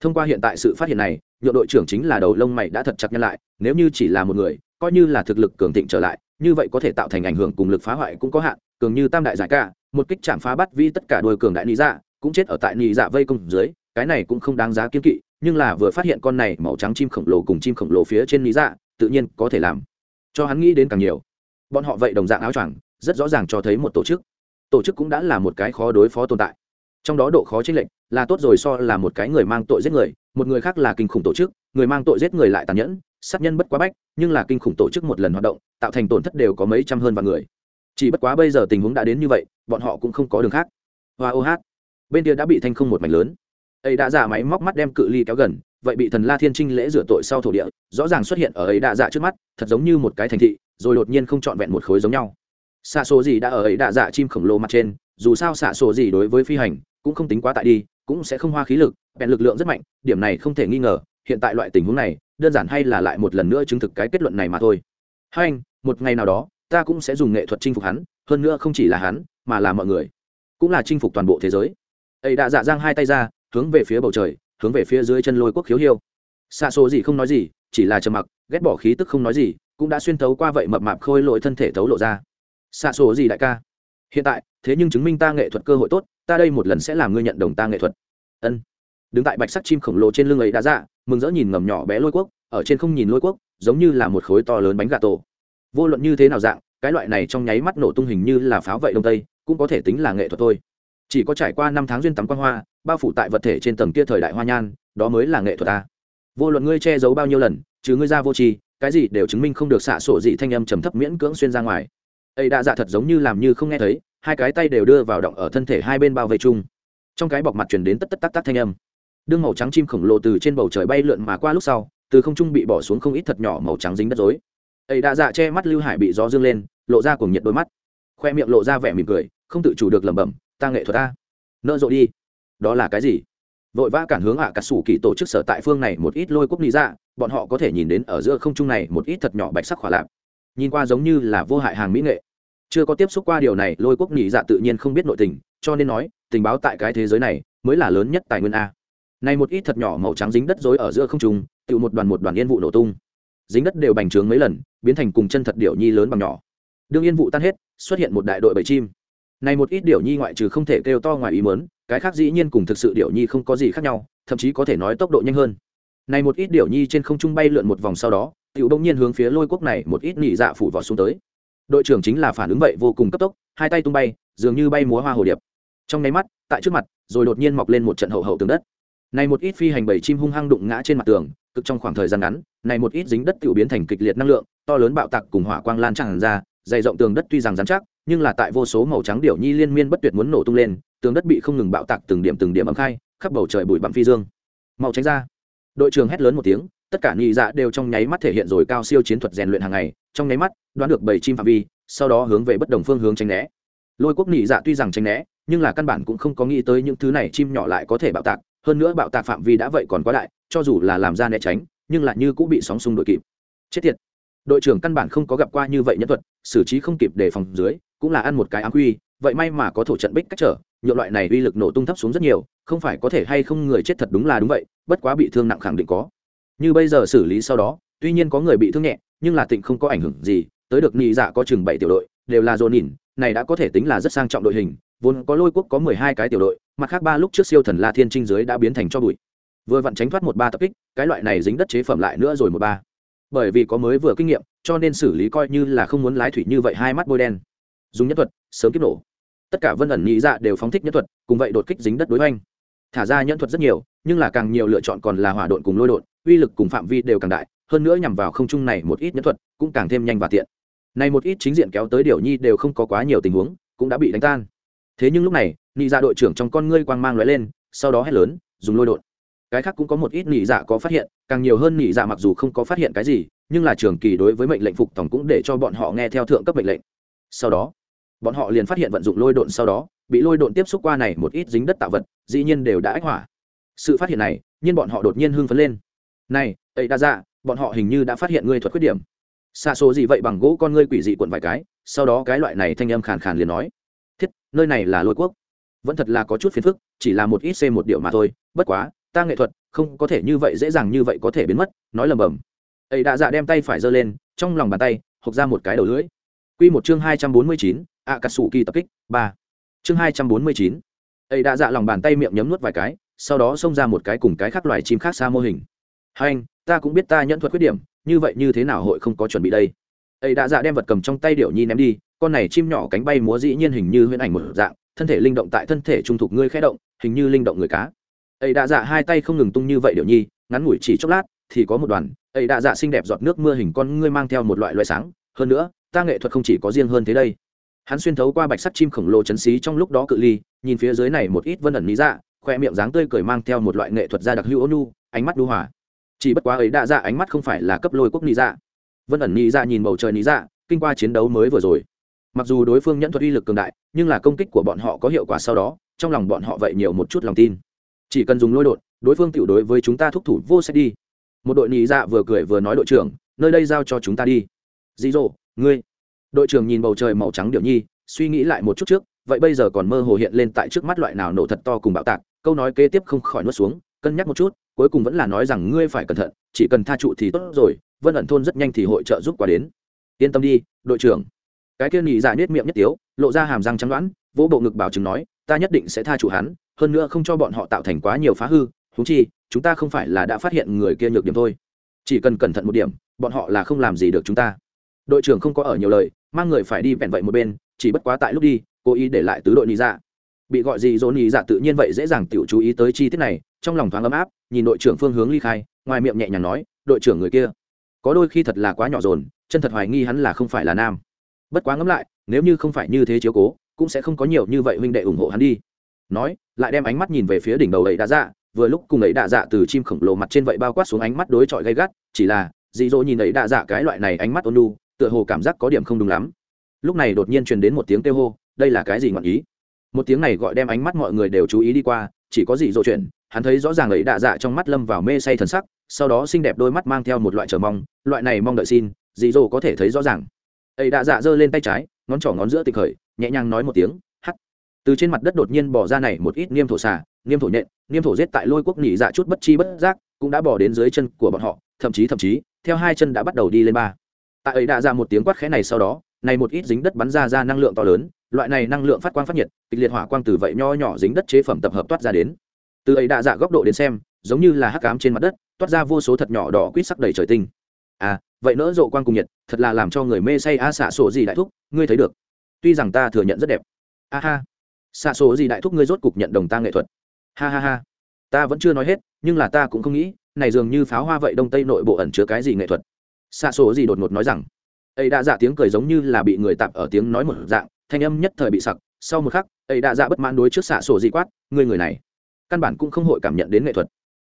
Thông qua hiện tại sự phát hiện này nhựa đội trưởng chính là đầu lông mày đã thật chặt nhân lại, nếu như chỉ là một người, coi như là thực lực cường thịnh trở lại, như vậy có thể tạo thành ảnh hưởng cùng lực phá hoại cũng có hạn, cường như tam đại giải ca, một kích chạm phá bắt vi tất cả đôi cường đại lý dạ cũng chết ở tại nị dạ vây công dưới, cái này cũng không đáng giá kiên kỵ, nhưng là vừa phát hiện con này màu trắng chim khổng lồ cùng chim khổng lồ phía trên lý dạ tự nhiên có thể làm. Cho hắn nghĩ đến càng nhiều. Bọn họ vậy đồng dạng áo choàng rất rõ ràng cho thấy một tổ chức. Tổ chức cũng đã là một cái khó đối phó tồn tại. Trong đó độ khó chênh lệch là tốt rồi so là một cái người mang tội giết người, một người khác là kinh khủng tổ chức, người mang tội giết người lại tàn nhẫn, sát nhân bất quá bách, nhưng là kinh khủng tổ chức một lần hoạt động, tạo thành tổn thất đều có mấy trăm hơn vạn người. Chỉ bất quá bây giờ tình huống đã đến như vậy, bọn họ cũng không có đường khác. Hoa ô hát. Bên kia đã bị thanh không một mảnh lớn. Ấy đã giả máy móc mắt đem cự ly kéo gần, vậy bị thần la thiên trinh lễ rửa tội sau thổ địa, rõ ràng xuất hiện ở ấy đã giả trước mắt, thật giống như một cái thành thị, rồi đột nhiên không trọn vẹn một khối giống nhau xạ số gì đã ở ấy đạ dạ chim khổng lồ mặt trên, dù sao xạ số gì đối với phi hành cũng không tính quá tại đi, cũng sẽ không hoa khí lực, bèn lực lượng rất mạnh, điểm này không thể nghi ngờ, hiện tại loại tình huống này, đơn giản hay là lại một lần nữa chứng thực cái kết luận này mà thôi. Hai anh, một ngày nào đó, ta cũng sẽ dùng nghệ thuật chinh phục hắn, hơn nữa không chỉ là hắn, mà là mọi người, cũng là chinh phục toàn bộ thế giới. Ấy đã dạ giang hai tay ra, hướng về phía bầu trời, hướng về phía dưới chân lôi quốc khiếu hiêu. Xa số gì không nói gì, chỉ là trầm mặc, ghét bỏ khí tức không nói gì, cũng đã xuyên thấu qua vậy mập mạp khôi lội thân thể thấu lộ ra xạ sổ gì đại ca? Hiện tại, thế nhưng chứng minh ta nghệ thuật cơ hội tốt, ta đây một lần sẽ làm ngươi nhận đồng ta nghệ thuật. Ân. Đứng tại bạch sắc chim khổng lồ trên lưng ấy đã dạ mừng rỡ nhìn ngầm nhỏ bé lôi quốc, ở trên không nhìn lôi quốc, giống như là một khối to lớn bánh gà tổ. Vô luận như thế nào dạng, cái loại này trong nháy mắt nổ tung hình như là pháo vậy đông tây, cũng có thể tính là nghệ thuật thôi. Chỉ có trải qua năm tháng duyên tắm quan hoa, bao phủ tại vật thể trên tầng kia thời đại hoa nhan, đó mới là nghệ thuật ta. Vô luận ngươi che giấu bao nhiêu lần chứ ngươi ra vô tri, cái gì đều chứng minh không được xạ sổ dị thanh âm trầm thấp miễn cưỡng xuyên ra ngoài ấy đã dạ thật giống như làm như không nghe thấy, hai cái tay đều đưa vào động ở thân thể hai bên bao vây chung. Trong cái bọc mặt chuyển đến tất tất tắc tắc thanh âm. Đương màu trắng chim khổng lồ từ trên bầu trời bay lượn mà qua lúc sau, từ không trung bị bỏ xuống không ít thật nhỏ màu trắng dính đất dối ấy đã dạ che mắt lưu hải bị gió dương lên, lộ ra cùng nhiệt đôi mắt. Khoe miệng lộ ra vẻ mỉm cười, không tự chủ được lẩm bẩm, ta nghệ thuật ta nợ rộ đi. Đó là cái gì? Vội vã cản hướng ạ cà sủ kỳ tổ chức sở tại phương này một ít lôi quốc lý ra bọn họ có thể nhìn đến ở giữa không trung này một ít thật nhỏ bạch sắc khỏa lạp. Nhìn qua giống như là vô hại hàng mỹ nghệ chưa có tiếp xúc qua điều này, lôi quốc nhị dạ tự nhiên không biết nội tình, cho nên nói, tình báo tại cái thế giới này mới là lớn nhất tài nguyên a. Này một ít thật nhỏ màu trắng dính đất rối ở giữa không trung tự một đoàn một đoàn yên vụ nổ tung. Dính đất đều bành trướng mấy lần, biến thành cùng chân thật điệu nhi lớn bằng nhỏ. Đương yên vụ tan hết, xuất hiện một đại đội bầy chim. Này một ít điệu nhi ngoại trừ không thể kêu to ngoài ý mớn cái khác dĩ nhiên cùng thực sự điệu nhi không có gì khác nhau, thậm chí có thể nói tốc độ nhanh hơn. Này một ít điệu nhi trên không trung bay lượn một vòng sau đó, tiểu bỗng nhiên hướng phía lôi quốc này một ít nhị dạ phủ vào xuống tới đội trưởng chính là phản ứng vậy vô cùng cấp tốc, hai tay tung bay, dường như bay múa hoa hồ điệp. Trong nháy mắt, tại trước mặt, rồi đột nhiên mọc lên một trận hậu hậu tường đất. Này một ít phi hành bảy chim hung hăng đụng ngã trên mặt tường, cực trong khoảng thời gian ngắn, này một ít dính đất tự biến thành kịch liệt năng lượng, to lớn bạo tạc cùng hỏa quang lan tràn ra, dày rộng tường đất tuy rằng dán chắc, nhưng là tại vô số màu trắng điểu nhi liên miên bất tuyệt muốn nổ tung lên, tường đất bị không ngừng bạo tạc từng điểm từng điểm ấm khai, khắp bầu trời bụi bặm phi dương. Mau tránh ra. Đội trưởng hét lớn một tiếng, tất cả nhị dạ đều trong nháy mắt thể hiện rồi cao siêu chiến thuật rèn luyện hàng ngày trong nháy mắt, đoán được bảy chim phạm vi, sau đó hướng về bất đồng phương hướng tránh né. Lôi quốc nỉ dạ tuy rằng tránh né, nhưng là căn bản cũng không có nghĩ tới những thứ này chim nhỏ lại có thể bạo tạc. Hơn nữa bạo tạc phạm vi đã vậy còn quá đại, cho dù là làm ra né tránh, nhưng lại như cũng bị sóng xung đội kịp. Chết tiệt! Đội trưởng căn bản không có gặp qua như vậy nhân thuật, xử trí không kịp để phòng dưới, cũng là ăn một cái ám quy, vậy may mà có thổ trận bích cách trở nhựa loại này uy lực nổ tung thấp xuống rất nhiều, không phải có thể hay không người chết thật đúng là đúng vậy, bất quá bị thương nặng khẳng định có. Như bây giờ xử lý sau đó, tuy nhiên có người bị thương nhẹ nhưng là tịnh không có ảnh hưởng gì, tới được nhị dạ có chừng bảy tiểu đội, đều là dồn nhìn, này đã có thể tính là rất sang trọng đội hình, vốn có lôi quốc có mười hai cái tiểu đội, mặt khác ba lúc trước siêu thần la thiên trinh giới đã biến thành cho bụi. Vừa vặn tránh thoát một ba tập kích, cái loại này dính đất chế phẩm lại nữa rồi một ba. Bởi vì có mới vừa kinh nghiệm, cho nên xử lý coi như là không muốn lái thủy như vậy hai mắt bôi đen. Dùng nhất thuật, sớm kiếp nổ. Tất cả vân ẩn nghĩ dạ đều phóng thích nhất thuật, cùng vậy đột kích dính đất đối hoành thả ra nhẫn thuật rất nhiều, nhưng là càng nhiều lựa chọn còn là hỏa độn cùng lôi độn, uy lực cùng phạm vi đều càng đại, hơn nữa nhằm vào không trung này một ít nhẫn thuật cũng càng thêm nhanh và tiện. Này một ít chính diện kéo tới điều nhi đều không có quá nhiều tình huống, cũng đã bị đánh tan. Thế nhưng lúc này, nị dạ đội trưởng trong con ngươi quang mang lóe lên, sau đó hét lớn, dùng lôi đột cái khác cũng có một ít nị dạ có phát hiện, càng nhiều hơn nị dạ mặc dù không có phát hiện cái gì, nhưng là trường kỳ đối với mệnh lệnh phục tổng cũng để cho bọn họ nghe theo thượng cấp mệnh lệnh. Sau đó, bọn họ liền phát hiện vận dụng lôi độn sau đó, bị lôi độn tiếp xúc qua này một ít dính đất tạo vật dĩ nhiên đều đã ách hỏa. Sự phát hiện này, nhiên bọn họ đột nhiên hưng phấn lên. Này, ấy đa dạ bọn họ hình như đã phát hiện ngươi thuật khuyết điểm. Xa số gì vậy bằng gỗ con ngươi quỷ dị cuộn vài cái, sau đó cái loại này thanh âm khàn khàn liền nói. Thiết, nơi này là lôi quốc. Vẫn thật là có chút phiền phức, chỉ là một ít c một điệu mà thôi, bất quá, ta nghệ thuật, không có thể như vậy dễ dàng như vậy có thể biến mất, nói lầm bầm. Ấy đã dạ đem tay phải giơ lên, trong lòng bàn tay, hộc ra một cái đầu lưỡi. Q một chương hai trăm bốn mươi chín ạ cà sủ kỳ tập kích, ba. Chương hai trăm bốn mươi chín ấy đã dạ lòng bàn tay miệng nhấm nuốt vài cái, sau đó xông ra một cái cùng cái khác loài chim khác xa mô hình. Hai anh, ta cũng biết ta nhận thuật khuyết điểm, như vậy như thế nào hội không có chuẩn bị đây? Ấy đã dạ đem vật cầm trong tay điệu nhi ném đi, con này chim nhỏ cánh bay múa dĩ nhiên hình như huyễn ảnh một dạng, thân thể linh động tại thân thể trung thục ngươi khẽ động, hình như linh động người cá. Ấy đã dạ hai tay không ngừng tung như vậy điệu nhi, ngắn ngủi chỉ chốc lát, thì có một đoàn. Ấy đã dạ xinh đẹp giọt nước mưa hình con ngươi mang theo một loại loại sáng. Hơn nữa, ta nghệ thuật không chỉ có riêng hơn thế đây hắn xuyên thấu qua bạch sắt chim khổng lồ chấn xí trong lúc đó cự ly, nhìn phía dưới này một ít vân ẩn lý dạ khoe miệng dáng tươi cười mang theo một loại nghệ thuật gia đặc hữu ônu ánh mắt đu hỏa chỉ bất quá ấy đã dạ ánh mắt không phải là cấp lôi quốc lý dạ. Vân ẩn lý dạ nhìn bầu trời lý dạ kinh qua chiến đấu mới vừa rồi. Mặc dù đối phương nhẫn thuật uy lực cường đại, nhưng là công kích của bọn họ có hiệu quả sau đó, trong lòng bọn họ vậy nhiều một chút lòng tin. Chỉ cần dùng lôi đột, đối phương tiểu đối với chúng ta thúc thủ vô sẽ đi. Một đội nhị dạ vừa cười vừa nói đội trưởng, nơi đây giao cho chúng ta đi. Dĩ dỗ ngươi đội trưởng nhìn bầu trời màu trắng điệu nhi, suy nghĩ lại một chút trước, vậy bây giờ còn mơ hồ hiện lên tại trước mắt loại nào nổ thật to cùng bạo tạc, câu nói kế tiếp không khỏi nuốt xuống, cân nhắc một chút, cuối cùng vẫn là nói rằng ngươi phải cẩn thận, chỉ cần tha trụ thì tốt rồi, vân ẩn thôn rất nhanh thì hội trợ giúp qua đến. Yên tâm đi, đội trưởng. Cái kia nhị dạ nết miệng nhất tiếu, lộ ra hàm răng trắng đoán, vỗ bộ ngực bảo chứng nói, ta nhất định sẽ tha chủ hắn, hơn nữa không cho bọn họ tạo thành quá nhiều phá hư thú chi, chúng ta không phải là đã phát hiện người kia nhược điểm thôi. Chỉ cần cẩn thận một điểm, bọn họ là không làm gì được chúng ta đội trưởng không có ở nhiều lời, mang người phải đi vẹn vậy một bên, chỉ bất quá tại lúc đi, cố ý để lại tứ đội nị dạ. Bị gọi gì dỗ nị dạ tự nhiên vậy dễ dàng tiểu chú ý tới chi tiết này, trong lòng thoáng ấm áp, nhìn đội trưởng phương hướng ly khai, ngoài miệng nhẹ nhàng nói, đội trưởng người kia, có đôi khi thật là quá nhỏ dồn, chân thật hoài nghi hắn là không phải là nam. Bất quá ngẫm lại, nếu như không phải như thế chiếu cố, cũng sẽ không có nhiều như vậy huynh đệ ủng hộ hắn đi. Nói, lại đem ánh mắt nhìn về phía đỉnh đầu ấy đã dạ vừa lúc cùng ấy đạ dạ từ chim khổng lồ mặt trên vậy bao quát xuống ánh mắt đối chọi gay gắt, chỉ là, dị dỗ nhìn ấy đạ dạ cái loại này ánh mắt ôn lu tựa hồ cảm giác có điểm không đúng lắm. Lúc này đột nhiên truyền đến một tiếng kêu hô, đây là cái gì ngọn ý? Một tiếng này gọi đem ánh mắt mọi người đều chú ý đi qua, chỉ có gì dỗ chuyện, hắn thấy rõ ràng ấy đạ dạ trong mắt lâm vào mê say thần sắc, sau đó xinh đẹp đôi mắt mang theo một loại chờ mong, loại này mong đợi xin Dì dỗ có thể thấy rõ ràng. Ấy đạ dạ giơ lên tay trái, ngón trỏ ngón giữa tịch khởi, nhẹ nhàng nói một tiếng hắt từ trên mặt đất đột nhiên bỏ ra này một ít niêm thổ xà, niêm thổ nhện, niêm thổ giết tại lôi quốc nhị dạ chút bất chi bất giác, cũng đã bỏ đến dưới chân của bọn họ, thậm chí thậm chí, theo hai chân đã bắt đầu đi lên ba tại ấy đã ra một tiếng quát khẽ này sau đó, này một ít dính đất bắn ra ra năng lượng to lớn, loại này năng lượng phát quang phát nhiệt, kịch liệt hỏa quang từ vậy nho nhỏ dính đất chế phẩm tập hợp toát ra đến. Từ ấy đã dạ góc độ đến xem, giống như là hắc ám trên mặt đất, toát ra vô số thật nhỏ đỏ quýt sắc đầy trời tinh. À vậy nỡ rộ quang cùng nhiệt, thật là làm cho người mê say a xạ sổ gì đại thúc, ngươi thấy được. Tuy rằng ta thừa nhận rất đẹp. A ha. Xạ sổ gì đại thúc, ngươi rốt cục nhận đồng ta nghệ thuật. Ha ha ha. Ta vẫn chưa nói hết, nhưng là ta cũng không nghĩ, này dường như pháo hoa vậy đông tây nội bộ ẩn chứa cái gì nghệ thuật xạ sổ gì đột ngột nói rằng ấy đã dạ tiếng cười giống như là bị người tạp ở tiếng nói một dạng, thanh âm nhất thời bị sặc. Sau một khắc ấy đã dạ bất mãn đối trước xạ sổ gì quát, ngươi người này, căn bản cũng không hội cảm nhận đến nghệ thuật.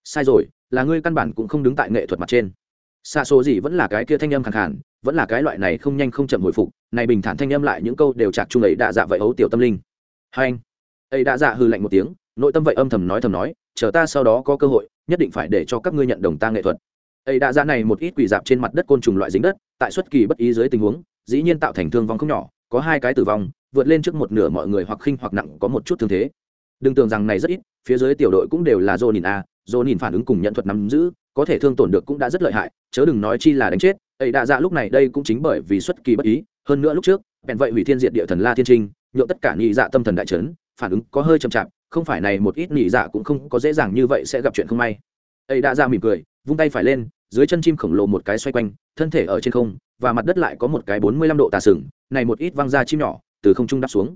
Sai rồi, là ngươi căn bản cũng không đứng tại nghệ thuật mặt trên. Xạ sổ gì vẫn là cái kia thanh âm khẳng hẳn vẫn là cái loại này không nhanh không chậm hồi phục, này bình thản thanh âm lại những câu đều chạc chung ấy đã dạ vậy ấu tiểu tâm linh. Hai anh. Ấy đã dạ hư lạnh một tiếng, nội tâm vậy âm thầm nói thầm nói, chờ ta sau đó có cơ hội, nhất định phải để cho các ngươi nhận đồng ta nghệ thuật ấy đã ra này một ít quỷ dạp trên mặt đất côn trùng loại dính đất, tại xuất kỳ bất ý dưới tình huống, dĩ nhiên tạo thành thương vong không nhỏ, có hai cái tử vong, vượt lên trước một nửa mọi người hoặc khinh hoặc nặng có một chút thương thế. Đừng tưởng rằng này rất ít, phía dưới tiểu đội cũng đều là dô nhìn a dô nhìn phản ứng cùng nhận thuật nắm giữ, có thể thương tổn được cũng đã rất lợi hại, chớ đừng nói chi là đánh chết. Ấy đã ra lúc này đây cũng chính bởi vì xuất kỳ bất ý, hơn nữa lúc trước, bèn vậy hủy thiên diệt địa thần la thiên trinh nhộn tất cả nhị dạ tâm thần đại trấn phản ứng có hơi chậm chạp, không phải này một ít nhị dạ cũng không có dễ dàng như vậy sẽ gặp chuyện không may. Ấy đã ra mỉm cười vung tay phải lên, dưới chân chim khổng lồ một cái xoay quanh, thân thể ở trên không, và mặt đất lại có một cái bốn mươi lăm độ tà sừng, này một ít văng ra chim nhỏ, từ không trung đáp xuống.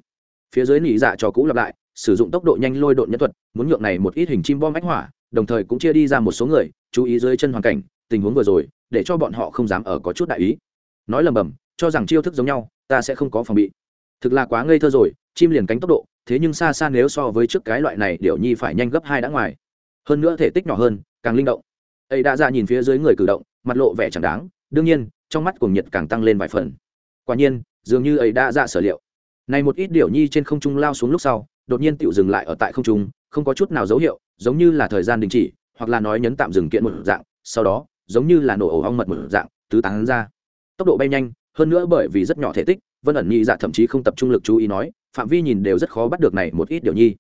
Phía dưới nỉ dạ trò cũ lặp lại, sử dụng tốc độ nhanh lôi độn nhân thuật, muốn nhượng này một ít hình chim bom ách hỏa, đồng thời cũng chia đi ra một số người, chú ý dưới chân hoàn cảnh, tình huống vừa rồi, để cho bọn họ không dám ở có chút đại ý. Nói lầm bầm, cho rằng chiêu thức giống nhau, ta sẽ không có phòng bị. Thực là quá ngây thơ rồi, chim liền cánh tốc độ, thế nhưng xa xa nếu so với trước cái loại này điệu nhi phải nhanh gấp hai đã ngoài. Hơn nữa thể tích nhỏ hơn, càng linh động ấy đã ra nhìn phía dưới người cử động, mặt lộ vẻ chẳng đáng. Đương nhiên, trong mắt cuồng nhiệt càng tăng lên vài phần. Quả nhiên, dường như ấy đã ra sở liệu. Này một ít điểu nhi trên không trung lao xuống lúc sau, đột nhiên tựu dừng lại ở tại không trung, không có chút nào dấu hiệu, giống như là thời gian đình chỉ, hoặc là nói nhấn tạm dừng kiện một dạng, sau đó, giống như là nổ ổ ong mật một dạng, tứ tán ra. Tốc độ bay nhanh, hơn nữa bởi vì rất nhỏ thể tích, vân ẩn nhi dạ thậm chí không tập trung lực chú ý nói, phạm vi nhìn đều rất khó bắt được này một ít điều nhi.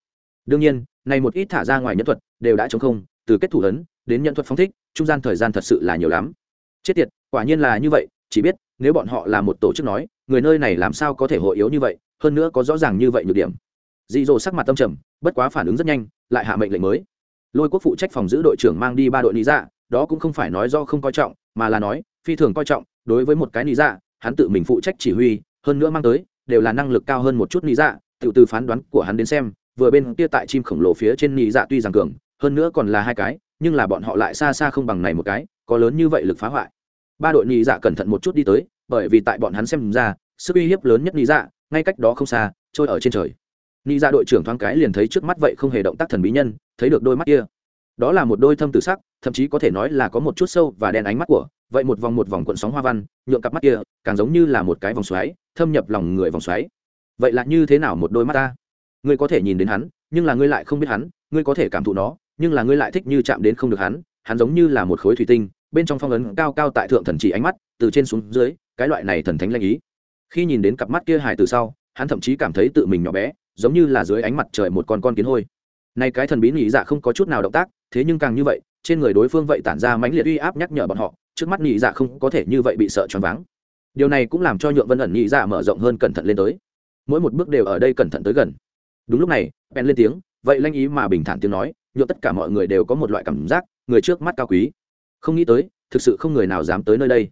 Đương nhiên, này một ít thả ra ngoài nhân thuật, đều đã chống không, từ kết thủ ấn đến nhận thuật phóng thích, trung gian thời gian thật sự là nhiều lắm. Chết tiệt, quả nhiên là như vậy, chỉ biết, nếu bọn họ là một tổ chức nói, người nơi này làm sao có thể hội yếu như vậy, hơn nữa có rõ ràng như vậy nhược điểm. Dị dỗ sắc mặt tâm trầm, bất quá phản ứng rất nhanh, lại hạ mệnh lệnh mới. Lôi quốc phụ trách phòng giữ đội trưởng mang đi ba đội lý dạ đó cũng không phải nói do không coi trọng, mà là nói, phi thường coi trọng, đối với một cái lý dạ hắn tự mình phụ trách chỉ huy, hơn nữa mang tới, đều là năng lực cao hơn một chút lý dạ tự từ phán đoán của hắn đến xem, vừa bên kia tại chim khổng lồ phía trên lý dạ tuy rằng cường, hơn nữa còn là hai cái nhưng là bọn họ lại xa xa không bằng này một cái, có lớn như vậy lực phá hoại. Ba đội nhị dạ cẩn thận một chút đi tới, bởi vì tại bọn hắn xem ra, sức uy hiếp lớn nhất nhị dạ ngay cách đó không xa, trôi ở trên trời. Nhị dạ đội trưởng thoáng cái liền thấy trước mắt vậy không hề động tác thần bí nhân, thấy được đôi mắt kia. Đó là một đôi thâm tử sắc, thậm chí có thể nói là có một chút sâu và đen ánh mắt của, vậy một vòng một vòng cuộn sóng hoa văn, nhượng cặp mắt kia càng giống như là một cái vòng xoáy, thâm nhập lòng người vòng xoáy. Vậy là như thế nào một đôi mắt ta? Ngươi có thể nhìn đến hắn, nhưng là ngươi lại không biết hắn, ngươi có thể cảm thụ nó nhưng là ngươi lại thích như chạm đến không được hắn hắn giống như là một khối thủy tinh, bên trong phong ấn cao cao tại thượng thần chỉ ánh mắt, từ trên xuống dưới, cái loại này thần thánh lanh ý. Khi nhìn đến cặp mắt kia hài từ sau, hắn thậm chí cảm thấy tự mình nhỏ bé, giống như là dưới ánh mặt trời một con con kiến hôi. Nay cái thần bí nhị dạ không có chút nào động tác, thế nhưng càng như vậy, trên người đối phương vậy tản ra mãnh liệt uy áp nhắc nhở bọn họ, trước mắt nhị dạ không có thể như vậy bị sợ choáng váng. Điều này cũng làm cho nhượng vân ẩn nhị dạ mở rộng hơn cẩn thận lên tới. Mỗi một bước đều ở đây cẩn thận tới gần. Đúng lúc này, bèn lên tiếng, vậy lanh ý mà bình thản tiếng nói nhượng tất cả mọi người đều có một loại cảm giác, người trước mắt cao quý. Không nghĩ tới, thực sự không người nào dám tới nơi đây.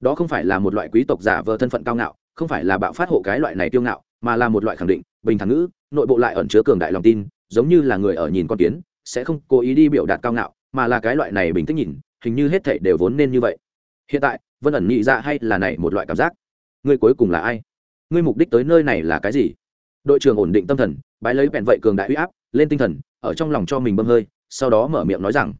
Đó không phải là một loại quý tộc giả vờ thân phận cao ngạo, không phải là bạo phát hộ cái loại này tiêu ngạo, mà là một loại khẳng định, bình thản ngữ, nội bộ lại ẩn chứa cường đại lòng tin, giống như là người ở nhìn con kiến, sẽ không cố ý đi biểu đạt cao ngạo, mà là cái loại này bình tĩnh nhìn, hình như hết thảy đều vốn nên như vậy. Hiện tại, vân ẩn nghĩ ra hay là này một loại cảm giác? Ngươi cuối cùng là ai? Ngươi mục đích tới nơi này là cái gì? Đội trưởng ổn định tâm thần, bái lấy bẹn vậy cường đại huy áp, lên tinh thần ở trong lòng cho mình bơm hơi, sau đó mở miệng nói rằng,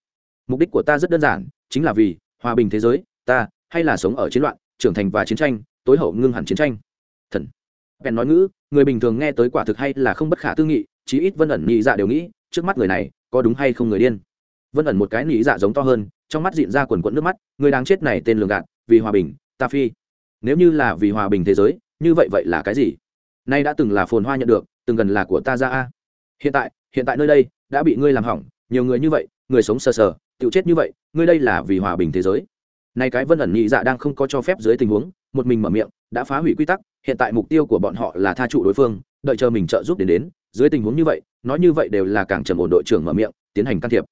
mục đích của ta rất đơn giản, chính là vì hòa bình thế giới, ta hay là sống ở chiến loạn, trưởng thành và chiến tranh, tối hậu ngưng hẳn chiến tranh. Thần. Bèn nói ngữ, người bình thường nghe tới quả thực hay là không bất khả tư nghị, chí ít vân ẩn nhị dạ đều nghĩ, trước mắt người này có đúng hay không người điên. Vân ẩn một cái nhị dạ giống to hơn, trong mắt diện ra quần quẫn nước mắt, người đáng chết này tên lường gạt, vì hòa bình, ta phi. Nếu như là vì hòa bình thế giới, như vậy vậy là cái gì? Nay đã từng là phồn hoa nhận được, từng gần là của ta ra a hiện tại hiện tại nơi đây đã bị ngươi làm hỏng, nhiều người như vậy, người sống sờ sờ tự chết như vậy, ngươi đây là vì hòa bình thế giới. Nay cái vân ẩn nhị dạ đang không có cho phép dưới tình huống, một mình mở miệng, đã phá hủy quy tắc, hiện tại mục tiêu của bọn họ là tha trụ đối phương, đợi chờ mình trợ giúp đến đến, dưới tình huống như vậy, nói như vậy đều là càng trầm ổn đội trưởng mở miệng, tiến hành can thiệp.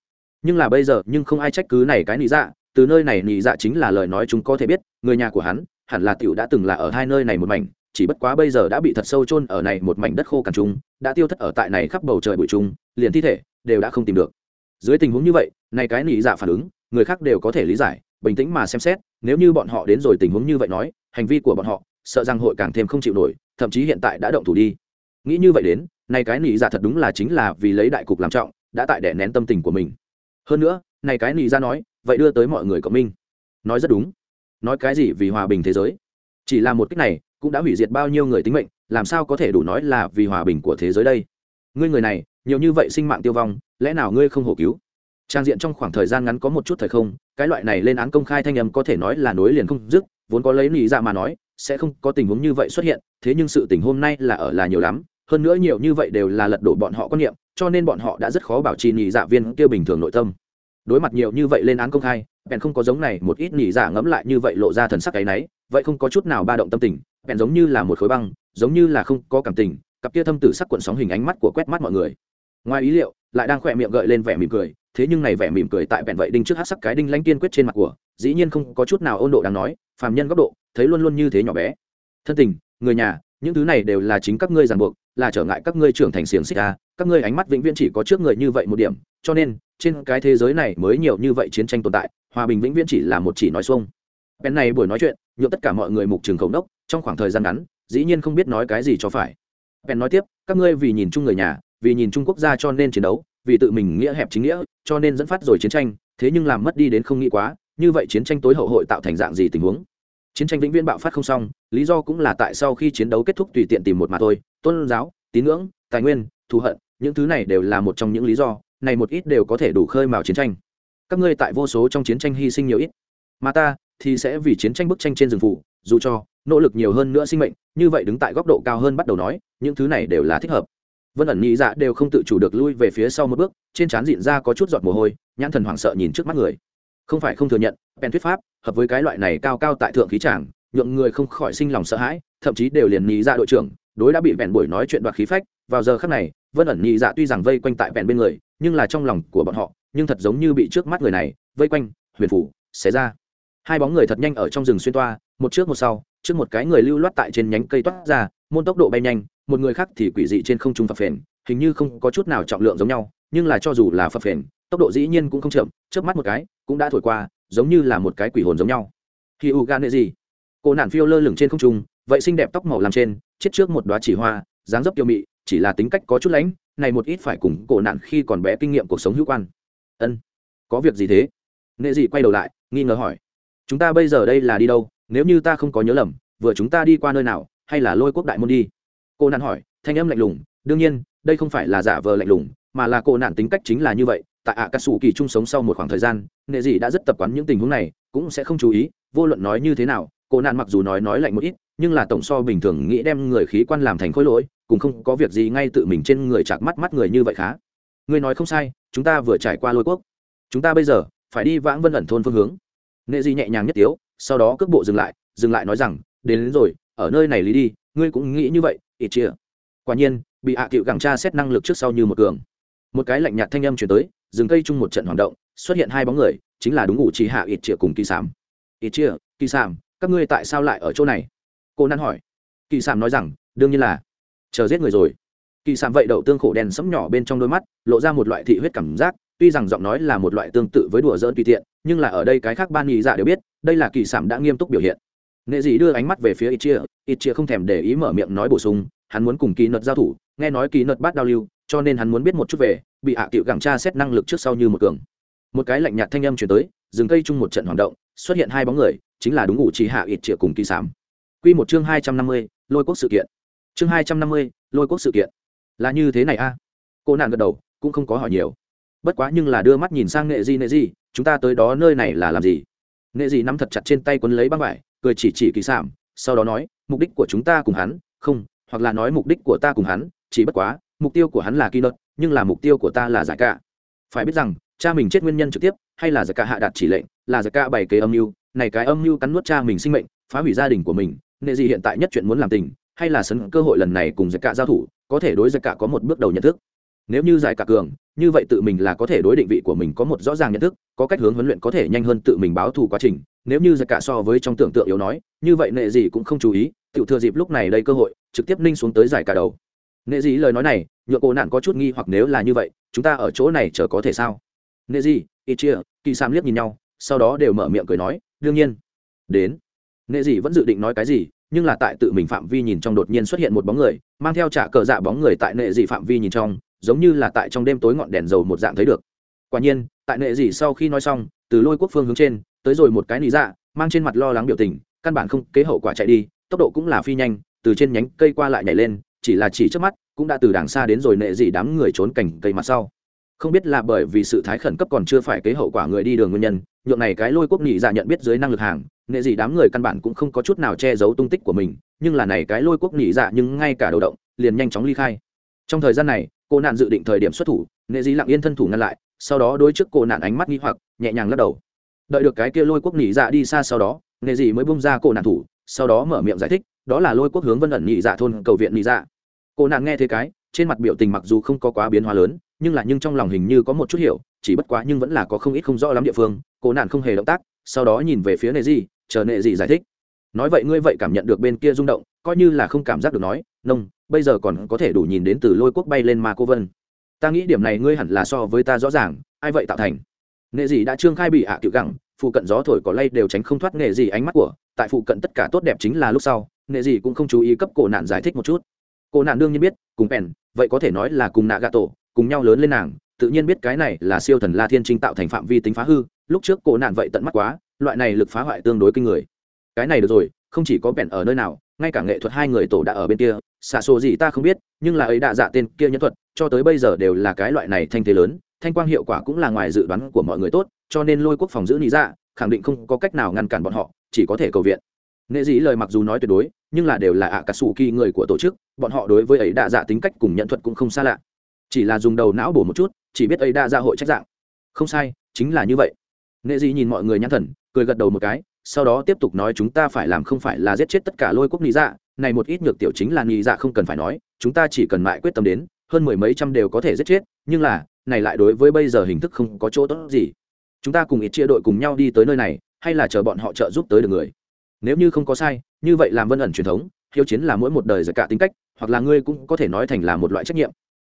Nhưng là bây giờ, nhưng không ai trách cứ này cái nhị dạ từ nơi này nhị dạ chính là lời nói chúng có thể biết, người nhà của hắn hẳn là tiểu đã từng là ở hai nơi này một mảnh chỉ bất quá bây giờ đã bị thật sâu chôn ở này một mảnh đất khô cằn trung đã tiêu thất ở tại này khắp bầu trời bụi trung liền thi thể đều đã không tìm được. Dưới tình huống như vậy, này cái nị dạ phản ứng, người khác đều có thể lý giải, bình tĩnh mà xem xét, nếu như bọn họ đến rồi tình huống như vậy nói, hành vi của bọn họ, sợ rằng hội càng thêm không chịu nổi, thậm chí hiện tại đã động thủ đi. Nghĩ như vậy đến, này cái nỉ dạ thật đúng là chính là vì lấy đại cục làm trọng, đã tại đè nén tâm tình của mình. Hơn nữa, này cái nỉ dạ nói, vậy đưa tới mọi người cộng minh. Nói rất đúng. Nói cái gì vì hòa bình thế giới? Chỉ là một cách này cũng đã hủy diệt bao nhiêu người tính mệnh làm sao có thể đủ nói là vì hòa bình của thế giới đây? Ngươi người này nhiều như vậy sinh mạng tiêu vong lẽ nào ngươi không hổ cứu? Trang diện trong khoảng thời gian ngắn có một chút thời không cái loại này lên án công khai thanh âm có thể nói là nối liền không dứt vốn có lấy lý dạ mà nói sẽ không có tình huống như vậy xuất hiện thế nhưng sự tình hôm nay là ở là nhiều lắm hơn nữa nhiều như vậy đều là lật đổ bọn họ quan niệm cho nên bọn họ đã rất khó bảo trì nhị dạ viên kia bình thường nội tâm. Đối mặt nhiều như vậy lên án công khai bèn không có giống này một ít nhị dạ ngẫm lại như vậy lộ ra thần sắc cái nấy, vậy không có chút nào ba động tâm tình bèn giống như là một khối băng, giống như là không có cảm tình, cặp kia thâm tử sắc cuộn sóng hình ánh mắt của quét mắt mọi người. Ngoài ý liệu, lại đang khỏe miệng gợi lên vẻ mỉm cười, thế nhưng này vẻ mỉm cười tại bèn vậy đinh trước hát sắc cái đinh lanh kiên quyết trên mặt của, dĩ nhiên không có chút nào ôn độ đáng nói, phàm nhân góc độ, thấy luôn luôn như thế nhỏ bé. Thân tình, người nhà, những thứ này đều là chính các ngươi ràng buộc, là trở ngại các ngươi trưởng thành xiềng xích ra các ngươi ánh mắt vĩnh viễn chỉ có trước người như vậy một điểm, cho nên, trên cái thế giới này mới nhiều như vậy chiến tranh tồn tại, hòa bình vĩnh viễn chỉ là một chỉ nói xuông bên này buổi nói chuyện nhuộm tất cả mọi người mục trường khẩu đốc trong khoảng thời gian ngắn, dĩ nhiên không biết nói cái gì cho phải. Bèn nói tiếp, các ngươi vì nhìn chung người nhà, vì nhìn chung quốc gia cho nên chiến đấu, vì tự mình nghĩa hẹp chính nghĩa, cho nên dẫn phát rồi chiến tranh, thế nhưng làm mất đi đến không nghĩ quá, như vậy chiến tranh tối hậu hội tạo thành dạng gì tình huống? Chiến tranh vĩnh viễn bạo phát không xong, lý do cũng là tại sau khi chiến đấu kết thúc tùy tiện tìm một mà thôi, tôn giáo, tín ngưỡng, tài nguyên, thù hận, những thứ này đều là một trong những lý do, này một ít đều có thể đủ khơi mào chiến tranh. Các ngươi tại vô số trong chiến tranh hy sinh nhiều ít. Mà ta thì sẽ vì chiến tranh bức tranh trên rừng phủ dù cho nỗ lực nhiều hơn nữa sinh mệnh, như vậy đứng tại góc độ cao hơn bắt đầu nói, những thứ này đều là thích hợp. Vân ẩn nhị dạ đều không tự chủ được lui về phía sau một bước, trên trán dịn ra có chút giọt mồ hôi, nhãn thần hoảng sợ nhìn trước mắt người. Không phải không thừa nhận pen thuyết pháp, hợp với cái loại này cao cao tại thượng khí tràng nhượng người không khỏi sinh lòng sợ hãi, thậm chí đều liền nhị dạ đội trưởng, đối đã bị vẹn buổi nói chuyện đoạt khí phách, vào giờ khắc này, vân ẩn nhị dạ tuy rằng vây quanh tại vẹn bên người, nhưng là trong lòng của bọn họ, nhưng thật giống như bị trước mắt người này, vây quanh, huyền phủ, xé ra hai bóng người thật nhanh ở trong rừng xuyên toa, một trước một sau, trước một cái người lưu loát tại trên nhánh cây toát ra, môn tốc độ bay nhanh, một người khác thì quỷ dị trên không trung phập phền, hình như không có chút nào trọng lượng giống nhau, nhưng là cho dù là phập phền, tốc độ dĩ nhiên cũng không chậm trước mắt một cái, cũng đã thổi qua, giống như là một cái quỷ hồn giống nhau. Khi u gan gì? Cô nản phiêu lơ lửng trên không trung, vậy xinh đẹp tóc màu làm trên, chết trước một đoá chỉ hoa, dáng dấp kiêu mị, chỉ là tính cách có chút lãnh, này một ít phải cùng cổ nạn khi còn bé kinh nghiệm cuộc sống hữu quan. Ân, có việc gì thế? Nghệ dị quay đầu lại, nghi ngờ hỏi chúng ta bây giờ đây là đi đâu? Nếu như ta không có nhớ lầm, vừa chúng ta đi qua nơi nào? Hay là lôi quốc đại môn đi? Cô nạn hỏi, thanh âm lạnh lùng, đương nhiên, đây không phải là giả vờ lạnh lùng, mà là cô nạn tính cách chính là như vậy. Tại ạ cà sủ kỳ chung sống sau một khoảng thời gian nghệ dị đã rất tập quán những tình huống này, cũng sẽ không chú ý, vô luận nói như thế nào, cô nạn mặc dù nói nói lạnh một ít, nhưng là tổng so bình thường nghĩ đem người khí quan làm thành khối lỗi, cũng không có việc gì ngay tự mình trên người chạc mắt mắt người như vậy khá. Ngươi nói không sai, chúng ta vừa trải qua lôi quốc. Chúng ta bây giờ phải đi vãng vân ẩn thôn phương hướng nghệ di nhẹ nhàng nhất tiếu sau đó cước bộ dừng lại dừng lại nói rằng đến, đến rồi ở nơi này lý đi ngươi cũng nghĩ như vậy ít chia quả nhiên bị hạ à cựu gẳng tra xét năng lực trước sau như một cường. Một cái lạnh nhạt thanh âm chuyển tới dừng cây chung một trận hoạt động xuất hiện hai bóng người chính là đúng Ngụ chỉ hạ ít chia cùng kỳ sảm. Ít chia kỳ sảm các ngươi tại sao lại ở chỗ này? Cô năn hỏi. Kỳ sảm nói rằng đương nhiên là chờ giết người rồi. Kỳ sảm vậy đậu tương khổ đen sẫm nhỏ bên trong đôi mắt lộ ra một loại thị huyết cảm giác tuy rằng giọng nói là một loại tương tự với đùa dỡn tùy tiện, nhưng là ở đây cái khác ban nhị dạ đều biết, đây là kỳ sảm đã nghiêm túc biểu hiện. Nghệ dị đưa ánh mắt về phía ít chia ít chia không thèm để ý mở miệng nói bổ sung, hắn muốn cùng kỳ nợt giao thủ, nghe nói kỳ nợt bắt đao lưu, cho nên hắn muốn biết một chút về, bị hạ cựu gẳng tra xét năng lực trước sau như một cường. Một cái lạnh nhạt thanh âm chuyển tới dừng cây chung một trận hoạt động, xuất hiện hai bóng người, chính là đúng ngủ chỉ hạ ít chia cùng kỳ sảm. Quy một chương hai trăm năm mươi, lôi quốc sự kiện. Chương hai trăm năm mươi, lôi quốc sự kiện. Là như thế này a? Cô nàng gật đầu, cũng không có hỏi nhiều bất quá nhưng là đưa mắt nhìn sang nghệ di nệ di, chúng ta tới đó nơi này là làm gì? Nghệ di nắm thật chặt trên tay quấn lấy băng vải, cười chỉ chỉ kỳ sảm sau đó nói, mục đích của chúng ta cùng hắn, không, hoặc là nói mục đích của ta cùng hắn, chỉ bất quá, mục tiêu của hắn là kỳ nợt nhưng là mục tiêu của ta là giải cả phải biết rằng, cha mình chết nguyên nhân trực tiếp, hay là giải cả hạ đạt chỉ lệnh, là giải cả bày kế âm mưu, này cái âm mưu cắn nuốt cha mình sinh mệnh, phá hủy gia đình của mình nệ gì hiện tại nhất chuyện muốn làm tình, hay là sấn cơ hội lần này cùng giải cả giao thủ, có thể đối giải cả có một bước đầu nhận thức nếu như giải cả cường, như vậy tự mình là có thể đối định vị của mình có một rõ ràng nhận thức, có cách hướng huấn luyện có thể nhanh hơn tự mình báo thù quá trình. Nếu như giải cả so với trong tưởng tượng yếu nói, như vậy nệ gì cũng không chú ý tự thừa dịp lúc này đây cơ hội, trực tiếp ninh xuống tới giải cả đầu. Nệ gì lời nói này nhựa cổ nạn có chút nghi hoặc nếu là như vậy, chúng ta ở chỗ này chờ có thể sao? Nệ gì ít chia, kỳ sam liếc nhìn nhau, sau đó đều mở miệng cười nói, đương nhiên. Đến. Nệ gì vẫn dự định nói cái gì, nhưng là tại tự mình phạm vi nhìn trong đột nhiên xuất hiện một bóng người, mang theo trả cờ dạ bóng người tại nệ dị phạm vi nhìn trong giống như là tại trong đêm tối ngọn đèn dầu một dạng thấy được. Quả nhiên, tại nệ dị sau khi nói xong, từ lôi quốc phương hướng trên, tới rồi một cái nị dạ mang trên mặt lo lắng biểu tình, căn bản không kế hậu quả chạy đi, tốc độ cũng là phi nhanh, từ trên nhánh cây qua lại nhảy lên, chỉ là chỉ trước mắt, cũng đã từ đằng xa đến rồi nệ dị đám người trốn cảnh cây mặt sau. Không biết là bởi vì sự thái khẩn cấp còn chưa phải kế hậu quả người đi đường nguyên nhân, nhượng này cái lôi quốc nhị dạ nhận biết dưới năng lực hàng, nệ dị đám người căn bản cũng không có chút nào che giấu tung tích của mình, nhưng là này cái lôi quốc nhị dạ nhưng ngay cả đầu động, liền nhanh chóng ly khai. Trong thời gian này cô nạn dự định thời điểm xuất thủ nghệ dĩ lặng yên thân thủ ngăn lại, sau đó đối trước cô nạn ánh mắt nghi hoặc, nhẹ nhàng lắc đầu. Đợi được cái kia lôi quốc nhị dạ đi xa sau đó nghệ dĩ mới bung ra cô nạn thủ, sau đó mở miệng giải thích, đó là lôi quốc hướng vân ẩn nhị dạ thôn cầu viện nhị dạ. Cô nạn nghe thế cái, trên mặt biểu tình mặc dù không có quá biến hóa lớn, nhưng là nhưng trong lòng hình như có một chút hiểu, chỉ bất quá nhưng vẫn là có không ít không rõ lắm địa phương, cô nạn không hề động tác, sau đó nhìn về phía nệ dị chờ nệ dị giải thích. Nói vậy ngươi vậy cảm nhận được bên kia rung động coi như là không cảm giác được nói, nông, bây giờ còn có thể đủ nhìn đến từ lôi quốc bay lên ma cô vân. Ta nghĩ điểm này ngươi hẳn là so với ta rõ ràng, ai vậy tạo thành? Nghệ dị đã trương khai bị hạ à cựu gẳng, phụ cận gió thổi có lay đều tránh không thoát nghệ dị ánh mắt của, tại phụ cận tất cả tốt đẹp chính là lúc sau, nghệ dị cũng không chú ý cấp cổ nạn giải thích một chút. Cổ nạn đương nhiên biết, cùng bèn vậy có thể nói là cùng nạ gà tổ, cùng nhau lớn lên nàng, tự nhiên biết cái này là siêu thần la thiên trinh tạo thành phạm vi tính phá hư, lúc trước cổ nạn vậy tận mắt quá, loại này lực phá hoại tương đối kinh người. Cái này được rồi, không chỉ có bèn ở nơi nào ngay cả nghệ thuật hai người tổ đã ở bên kia xả sổ gì ta không biết, nhưng là ấy đã dạ tên kia nhân thuật, cho tới bây giờ đều là cái loại này thanh thế lớn, thanh quang hiệu quả cũng là ngoài dự đoán của mọi người tốt, cho nên lôi quốc phòng giữ lý dạ khẳng định không có cách nào ngăn cản bọn họ, chỉ có thể cầu viện. Nghệ dĩ lời mặc dù nói tuyệt đối, nhưng là đều là ạ à cà sủ kỳ người của tổ chức, bọn họ đối với ấy đa dạ tính cách cùng nhận thuật cũng không xa lạ. Chỉ là dùng đầu não bổ một chút, chỉ biết ấy đa dạ hội trách dạng. Không sai, chính là như vậy. Nghệ dĩ nhìn mọi người nhãn thần, cười gật đầu một cái sau đó tiếp tục nói chúng ta phải làm không phải là giết chết tất cả lôi quốc lý dạ này một ít nhược tiểu chính là nghĩ dạ không cần phải nói, chúng ta chỉ cần mãi quyết tâm đến, hơn mười mấy trăm đều có thể giết chết, nhưng là, này lại đối với bây giờ hình thức không có chỗ tốt gì. Chúng ta cùng ít chia đội cùng nhau đi tới nơi này, hay là chờ bọn họ trợ giúp tới được người? Nếu như không có sai, như vậy làm vân ẩn truyền thống hiếu chiến là mỗi một đời giật cả tính cách, hoặc là ngươi cũng có thể nói thành là một loại trách nhiệm.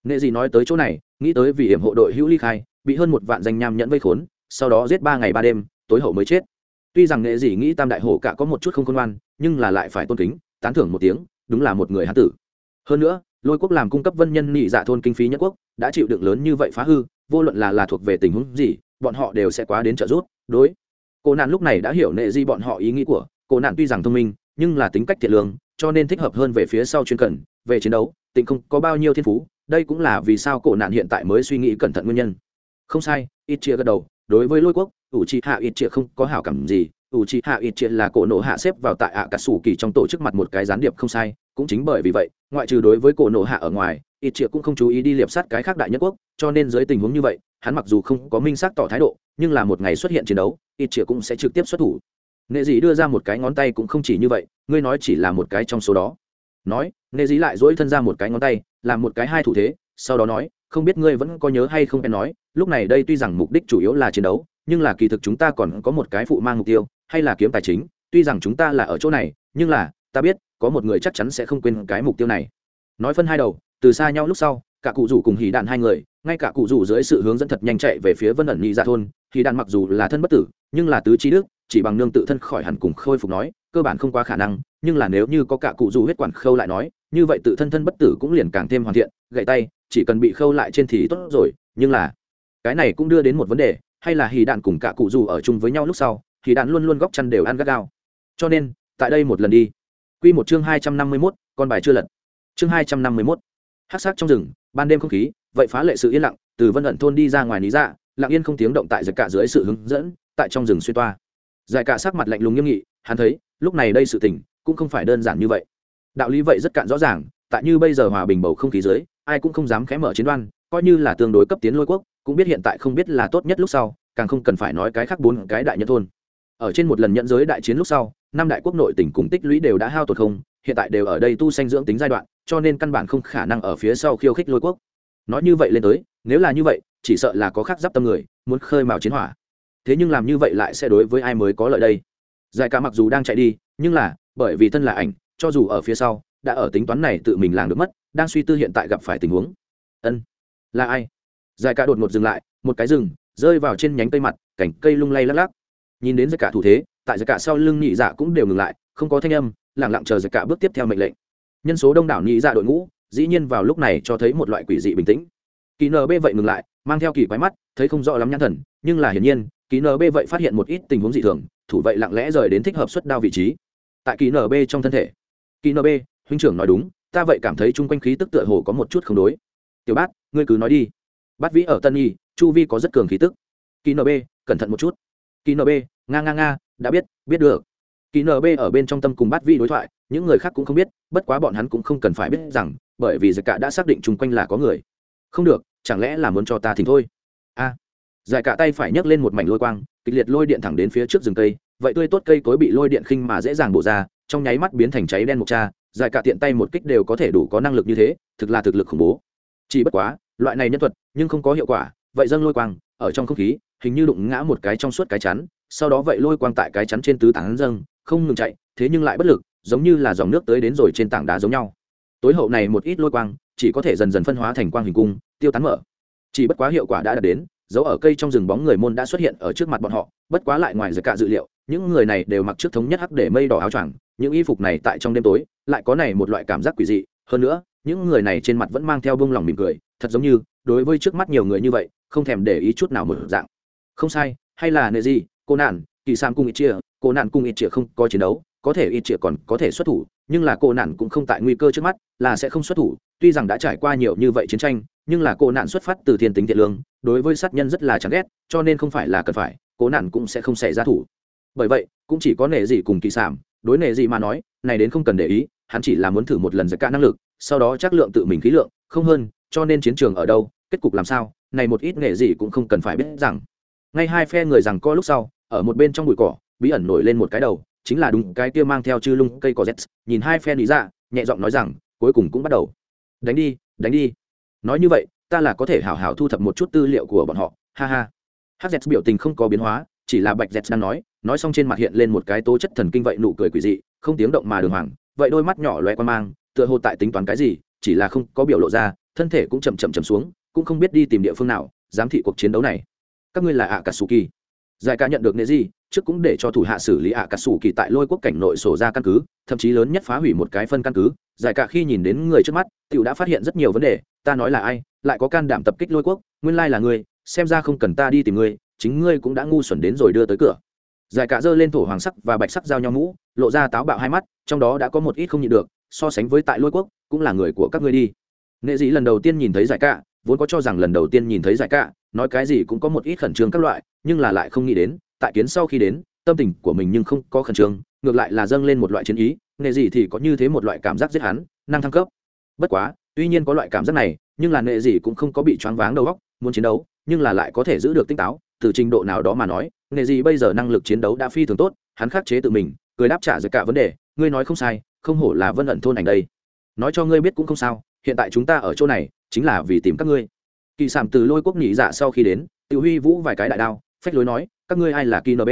Nệ gì nói tới chỗ này, nghĩ tới vì hiểm hộ đội hữu ly khai, bị hơn một vạn danh nham nhẫn vây khốn, sau đó giết ba ngày ba đêm, tối hậu mới chết tuy rằng nghệ dị nghĩ tam đại hổ cả có một chút không khôn ngoan, nhưng là lại phải tôn kính, tán thưởng một tiếng, đúng là một người hán tử. Hơn nữa, lôi quốc làm cung cấp vân nhân nhị dạ thôn kinh phí nhất quốc, đã chịu đựng lớn như vậy phá hư, vô luận là là thuộc về tình huống gì, bọn họ đều sẽ quá đến trợ giúp, đối. Cô nạn lúc này đã hiểu nệ di bọn họ ý nghĩ của, cô nạn tuy rằng thông minh, nhưng là tính cách thiện lương, cho nên thích hợp hơn về phía sau chuyên cần, về chiến đấu, tịnh không có bao nhiêu thiên phú, đây cũng là vì sao cổ nạn hiện tại mới suy nghĩ cẩn thận nguyên nhân. Không sai, ít chia gật đầu đối với lôi quốc ủ trì hạ ít triệt không có hảo cảm gì. Ủ trì hạ ít triệt là cổ nộ hạ xếp vào tại ạ cà sủ kỳ trong tổ chức mặt một cái gián điệp không sai. Cũng chính bởi vì vậy, ngoại trừ đối với cổ nộ hạ ở ngoài ít triệt cũng không chú ý đi liệp sát cái khác đại nhất quốc. Cho nên dưới tình huống như vậy, hắn mặc dù không có minh xác tỏ thái độ, nhưng là một ngày xuất hiện chiến đấu ít triệt cũng sẽ trực tiếp xuất thủ. Nghệ dĩ đưa ra một cái ngón tay cũng không chỉ như vậy, ngươi nói chỉ là một cái trong số đó. Nói nghệ dĩ lại dỗi thân ra một cái ngón tay, làm một cái hai thủ thế sau đó nói, không biết ngươi vẫn có nhớ hay không? Em nói, lúc này đây tuy rằng mục đích chủ yếu là chiến đấu, nhưng là kỳ thực chúng ta còn có một cái phụ mang mục tiêu, hay là kiếm tài chính. Tuy rằng chúng ta là ở chỗ này, nhưng là, ta biết, có một người chắc chắn sẽ không quên cái mục tiêu này. Nói phân hai đầu, từ xa nhau lúc sau, cả cụ rủ cùng hỉ đạn hai người, ngay cả cụ rủ dưới sự hướng dẫn thật nhanh chạy về phía vân ẩn nhị ra thôn, hỉ đạn mặc dù là thân bất tử, nhưng là tứ trí đức, chỉ bằng nương tự thân khỏi hẳn cùng khôi phục nói, cơ bản không quá khả năng, nhưng là nếu như có cả cụ rủ huyết quản khâu lại nói, như vậy tự thân thân bất tử cũng liền càng thêm hoàn thiện gậy tay chỉ cần bị khâu lại trên thì tốt rồi, nhưng là cái này cũng đưa đến một vấn đề, hay là hì đạn cùng cả cụ dù ở chung với nhau lúc sau thì đạn luôn luôn góc chăn đều ăn gắt gao. Cho nên, tại đây một lần đi. Q một chương hai trăm năm mươi mốt, con bài chưa lật. Chương hai trăm năm mươi mốt. Hát sắc trong rừng, ban đêm không khí, vậy phá lệ sự yên lặng, từ vân ẩn thôn đi ra ngoài lý dạ lặng yên không tiếng động tại giải cả dưới sự hướng dẫn, tại trong rừng xuyên toa. Giải cả sắc mặt lạnh lùng nghiêm nghị, hắn thấy, lúc này đây sự tình, cũng không phải đơn giản như vậy. Đạo lý vậy rất cạn rõ ràng, tại như bây giờ hòa bình bầu không khí dưới ai cũng không dám khẽ mở chiến đoan, coi như là tương đối cấp tiến lôi quốc, cũng biết hiện tại không biết là tốt nhất lúc sau, càng không cần phải nói cái khác bốn cái đại nhân thôn. Ở trên một lần nhận giới đại chiến lúc sau, năm đại quốc nội tỉnh cùng tích lũy đều đã hao tột không, hiện tại đều ở đây tu sanh dưỡng tính giai đoạn, cho nên căn bản không khả năng ở phía sau khiêu khích lôi quốc. Nói như vậy lên tới, nếu là như vậy, chỉ sợ là có khác giáp tâm người, muốn khơi mào chiến hỏa. Thế nhưng làm như vậy lại sẽ đối với ai mới có lợi đây? Giải ca mặc dù đang chạy đi, nhưng là, bởi vì thân là ảnh, cho dù ở phía sau đã ở tính toán này tự mình làng được mất, đang suy tư hiện tại gặp phải tình huống. Ân, là ai? Giải ca đột ngột dừng lại, một cái rừng, rơi vào trên nhánh cây mặt cảnh cây lung lay lắc lắc. Nhìn đến giải cả thủ thế, tại giải cả sau lưng nhị dạ cũng đều ngừng lại, không có thanh âm lẳng lặng chờ giải cả bước tiếp theo mệnh lệnh. Nhân số đông đảo nhị dạ đội ngũ, dĩ nhiên vào lúc này cho thấy một loại quỷ dị bình tĩnh. Kỳ nb vậy ngừng lại, mang theo kỳ quái mắt, thấy không rõ lắm nhãn thần, nhưng là hiển nhiên kỳ nb vậy phát hiện một ít tình huống dị thường, thủ vậy lặng lẽ rời đến thích hợp xuất đao vị trí. Tại kỳ nb trong thân thể kỳ nb huynh trưởng nói đúng ta vậy cảm thấy chung quanh khí tức tựa hồ có một chút không đối. Tiểu bát ngươi cứ nói đi. Bát vĩ ở tân y chu vi có rất cường khí tức. Kỳ nb cẩn thận một chút. Kỳ nb nga nga nga đã biết biết được. Kỳ nb ở bên trong tâm cùng bát vĩ đối thoại những người khác cũng không biết bất quá bọn hắn cũng không cần phải biết rằng bởi vì giải cả đã xác định chung quanh là có người. Không được chẳng lẽ là muốn cho ta thỉnh thôi? A. À, giải cả tay phải nhấc lên một mảnh lôi quang kịch liệt lôi điện thẳng đến phía trước rừng cây vậy tươi tốt cây cối bị lôi điện khinh mà dễ dàng bổ ra trong nháy mắt biến thành cháy đen một cha giải cả tiện tay một kích đều có thể đủ có năng lực như thế, thực là thực lực khủng bố. Chỉ bất quá, loại này nhân thuật, nhưng không có hiệu quả, vậy dâng lôi quang, ở trong không khí, hình như đụng ngã một cái trong suốt cái chắn, sau đó vậy lôi quang tại cái chắn trên tứ tảng dâng, không ngừng chạy, thế nhưng lại bất lực, giống như là dòng nước tới đến rồi trên tảng đá giống nhau. Tối hậu này một ít lôi quang, chỉ có thể dần dần phân hóa thành quang hình cung, tiêu tán mở. Chỉ bất quá hiệu quả đã đạt đến, dấu ở cây trong rừng bóng người môn đã xuất hiện ở trước mặt bọn họ, bất quá lại ngoài giờ cả dự liệu những người này đều mặc trước thống nhất hắc để mây đỏ áo choàng, những y phục này tại trong đêm tối lại có này một loại cảm giác quỷ dị. Hơn nữa, những người này trên mặt vẫn mang theo bông lòng mỉm cười, thật giống như, đối với trước mắt nhiều người như vậy, không thèm để ý chút nào một dạng. Không sai, hay là nệ gì cô nạn, kỳ sam cung ít chia cô nạn cung ít chia không có chiến đấu, có thể ít chia còn có thể xuất thủ, nhưng là cô nạn cũng không tại nguy cơ trước mắt, là sẽ không xuất thủ, tuy rằng đã trải qua nhiều như vậy chiến tranh, nhưng là cô nạn xuất phát từ thiên tính thiện lương, đối với sát nhân rất là chán ghét, cho nên không phải là cần phải, cô nạn cũng sẽ không xảy ra thủ bởi vậy, cũng chỉ có nệ gì cùng kỳ sản đối nệ gì mà nói, này đến không cần để ý, hắn chỉ là muốn thử một lần giải cả năng lực, sau đó chắc lượng tự mình khí lượng, không hơn, cho nên chiến trường ở đâu, kết cục làm sao, này một ít nghệ gì cũng không cần phải biết rằng. Ngay hai phe người rằng co lúc sau, ở một bên trong bụi cỏ, bí ẩn nổi lên một cái đầu, chính là đúng cái kia mang theo chư lung cây cỏ z nhìn hai phe lý ra dạ, nhẹ giọng nói rằng, cuối cùng cũng bắt đầu. Đánh đi đánh đi. Nói như vậy, ta là có thể hảo hảo thu thập một chút tư liệu của bọn họ. Ha ha. Hz biểu tình không có biến hóa chỉ là bạch dẹt đang nói nói xong trên mặt hiện lên một cái tố chất thần kinh vậy nụ cười quỷ dị, không tiếng động mà đường hoàng, vậy đôi mắt nhỏ loe qua mang, tựa hồ tại tính toán cái gì, chỉ là không có biểu lộ ra, thân thể cũng chậm chậm chậm xuống, cũng không biết đi tìm địa phương nào, giám thị cuộc chiến đấu này. Các ngươi là ạ cà sù kỳ giải ca nhận được nệ gì trước cũng để cho thủ hạ xử lý ạ cà sù kỳ tại lôi quốc cảnh nội sổ ra căn cứ, thậm chí lớn nhất phá hủy một cái phân căn cứ. Giải ca khi nhìn đến người trước mắt, tiểu đã phát hiện rất nhiều vấn đề, ta nói là ai, lại có can đảm tập kích lôi quốc, nguyên lai là ngươi, xem ra không cần ta đi tìm ngươi chính ngươi cũng đã ngu xuẩn đến rồi đưa tới cửa. Giải cả dơ lên thổ hoàng sắc và bạch sắc giao nhau mũ, lộ ra táo bạo hai mắt, trong đó đã có một ít không nhịn được, so sánh với tại lôi quốc, cũng là người của các ngươi đi. Nghệ dĩ lần đầu tiên nhìn thấy giải cả, vốn có cho rằng lần đầu tiên nhìn thấy giải cả, nói cái gì cũng có một ít khẩn trương các loại, nhưng là lại không nghĩ đến, tại kiến sau khi đến, tâm tình của mình nhưng không có khẩn trương, ngược lại là dâng lên một loại chiến ý nghệ gì thì có như thế một loại cảm giác giết hắn, năng thăng cấp. Bất quá, tuy nhiên có loại cảm giác này, nhưng là nghệ gì cũng không có bị choáng váng đầu óc, muốn chiến đấu, nhưng là lại có thể giữ được tinh táo từ trình độ nào đó mà nói nghề gì bây giờ năng lực chiến đấu đã phi thường tốt, hắn khắc chế tự mình, cười đáp trả rồi cả vấn đề, ngươi nói không sai, không hổ là vân ẩn thôn ảnh đây. Nói cho ngươi biết cũng không sao, hiện tại chúng ta ở chỗ này, chính là vì tìm các ngươi. Kỳ sản từ lôi quốc nhị dạ sau khi đến tự huy vũ vài cái đại đao, phách lối nói, các ngươi ai là kỳ nb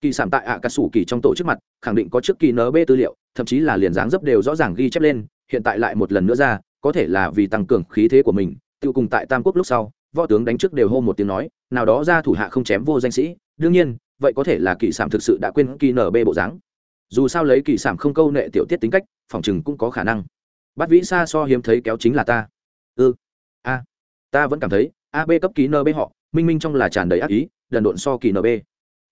kỳ sản tại ạ à cà sủ kỳ trong tổ trước mặt, khẳng định có trước kỳ nb tư liệu, thậm chí là liền dáng dấp đều rõ ràng ghi chép lên, hiện tại lại một lần nữa ra, có thể là vì tăng cường khí thế của mình. Tiêu cùng tại tam quốc lúc sau võ tướng đánh trước đều hô một tiếng nói, nào đó ra thủ hạ không chém vô danh sĩ, đương nhiên, vậy có thể là kỳ sản thực sự đã quên kỳ nb bộ dáng. Dù sao lấy kỳ sản không câu nệ tiểu tiết tính cách, phòng chừng cũng có khả năng. Bắt vĩ xa so hiếm thấy kéo chính là ta. Ư ừ. a. Ta vẫn cảm thấy ab cấp ký nb họ, minh minh trong là tràn đầy ác ý đần độn so kỳ nb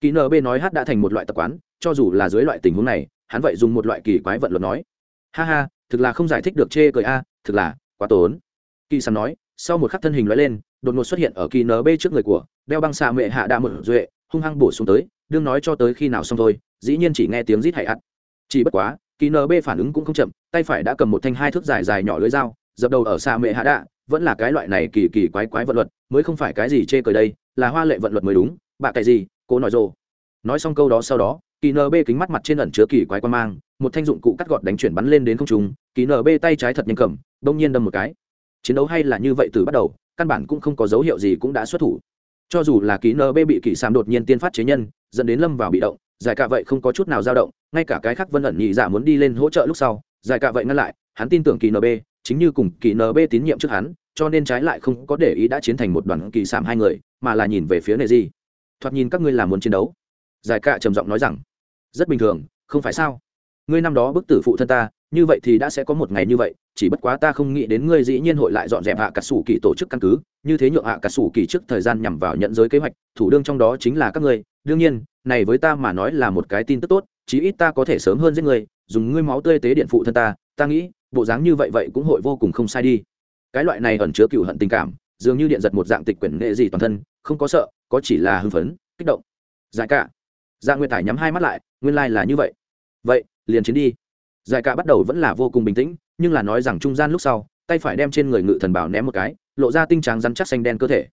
kỳ nb nói hát đã thành một loại tập quán, cho dù là dưới loại tình huống này, hắn vậy dùng một loại kỳ quái vận luật nói. Ha ha, thực là không giải thích được chê cười a, thực là quá tốn. Kỳ sắm nói sau một khắc thân hình lóe lên, đột ngột xuất hiện ở kỳ nb trước người của, đeo băng xạ mệ hạ đạ một duệ, hung hăng bổ xuống tới, đương nói cho tới khi nào xong thôi, dĩ nhiên chỉ nghe tiếng rít hay ắt chỉ bất quá, kỳ nb phản ứng cũng không chậm, tay phải đã cầm một thanh hai thước dài dài nhỏ lưới dao, dập đầu ở xạ mệ hạ đạ, vẫn là cái loại này kỳ kỳ quái quái vận luật, mới không phải cái gì chê cười đây, là hoa lệ vận luật mới đúng, bạ cái gì cô nói rồ nói xong câu đó sau đó, kỳ nb kính mắt mặt trên ẩn chứa kỳ quái quan mang, một thanh dụng cụ cắt gọt đánh chuyển bắn lên đến không trung, kỳ nb tay trái thật nhanh cầm đông nhiên đâm một cái chiến đấu hay là như vậy từ bắt đầu, căn bản cũng không có dấu hiệu gì cũng đã xuất thủ. Cho dù là ký nb bị kỳ sam đột nhiên tiên phát chế nhân, dẫn đến lâm vào bị động, giải cả vậy không có chút nào dao động, ngay cả cái khác vân ẩn nhị giả muốn đi lên hỗ trợ lúc sau, giải cả vậy ngăn lại, hắn tin tưởng kỳ nb chính như cùng kỳ nb tín nhiệm trước hắn, cho nên trái lại không có để ý đã chiến thành một đoàn kỳ sảm hai người, mà là nhìn về phía nề di. Thoạt nhìn các ngươi làm muốn chiến đấu. Giải cạ trầm giọng nói rằng, rất bình thường, không phải sao? Ngươi năm đó bức tử phụ thân ta như vậy thì đã sẽ có một ngày như vậy, chỉ bất quá ta không nghĩ đến ngươi dĩ nhiên hội lại dọn dẹp hạ cả sủ kỳ tổ chức căn cứ. Như thế nhượng hạ cả sủ kỳ trước thời gian nhằm vào nhận giới kế hoạch, thủ đương trong đó chính là các ngươi. Đương nhiên, này với ta mà nói là một cái tin tức tốt, chí ít ta có thể sớm hơn giết ngươi. Dùng ngươi máu tươi tế điện phụ thân ta ta nghĩ, bộ dáng như vậy vậy cũng hội vô cùng không sai đi. Cái loại này ẩn chứa cựu hận tình cảm, dường như điện giật một dạng tịch quyển nghệ gì toàn thân, không có sợ, có chỉ là hưng phấn, kích động. Giải cả. Dạng nguyên tải nhắm hai mắt lại, nguyên lai là như vậy. Vậy, liền chiến đi giải cả bắt đầu vẫn là vô cùng bình tĩnh, nhưng là nói rằng trung gian lúc sau, tay phải đem trên người ngự thần bảo ném một cái, lộ ra tinh trắng rắn chắc xanh đen cơ thể.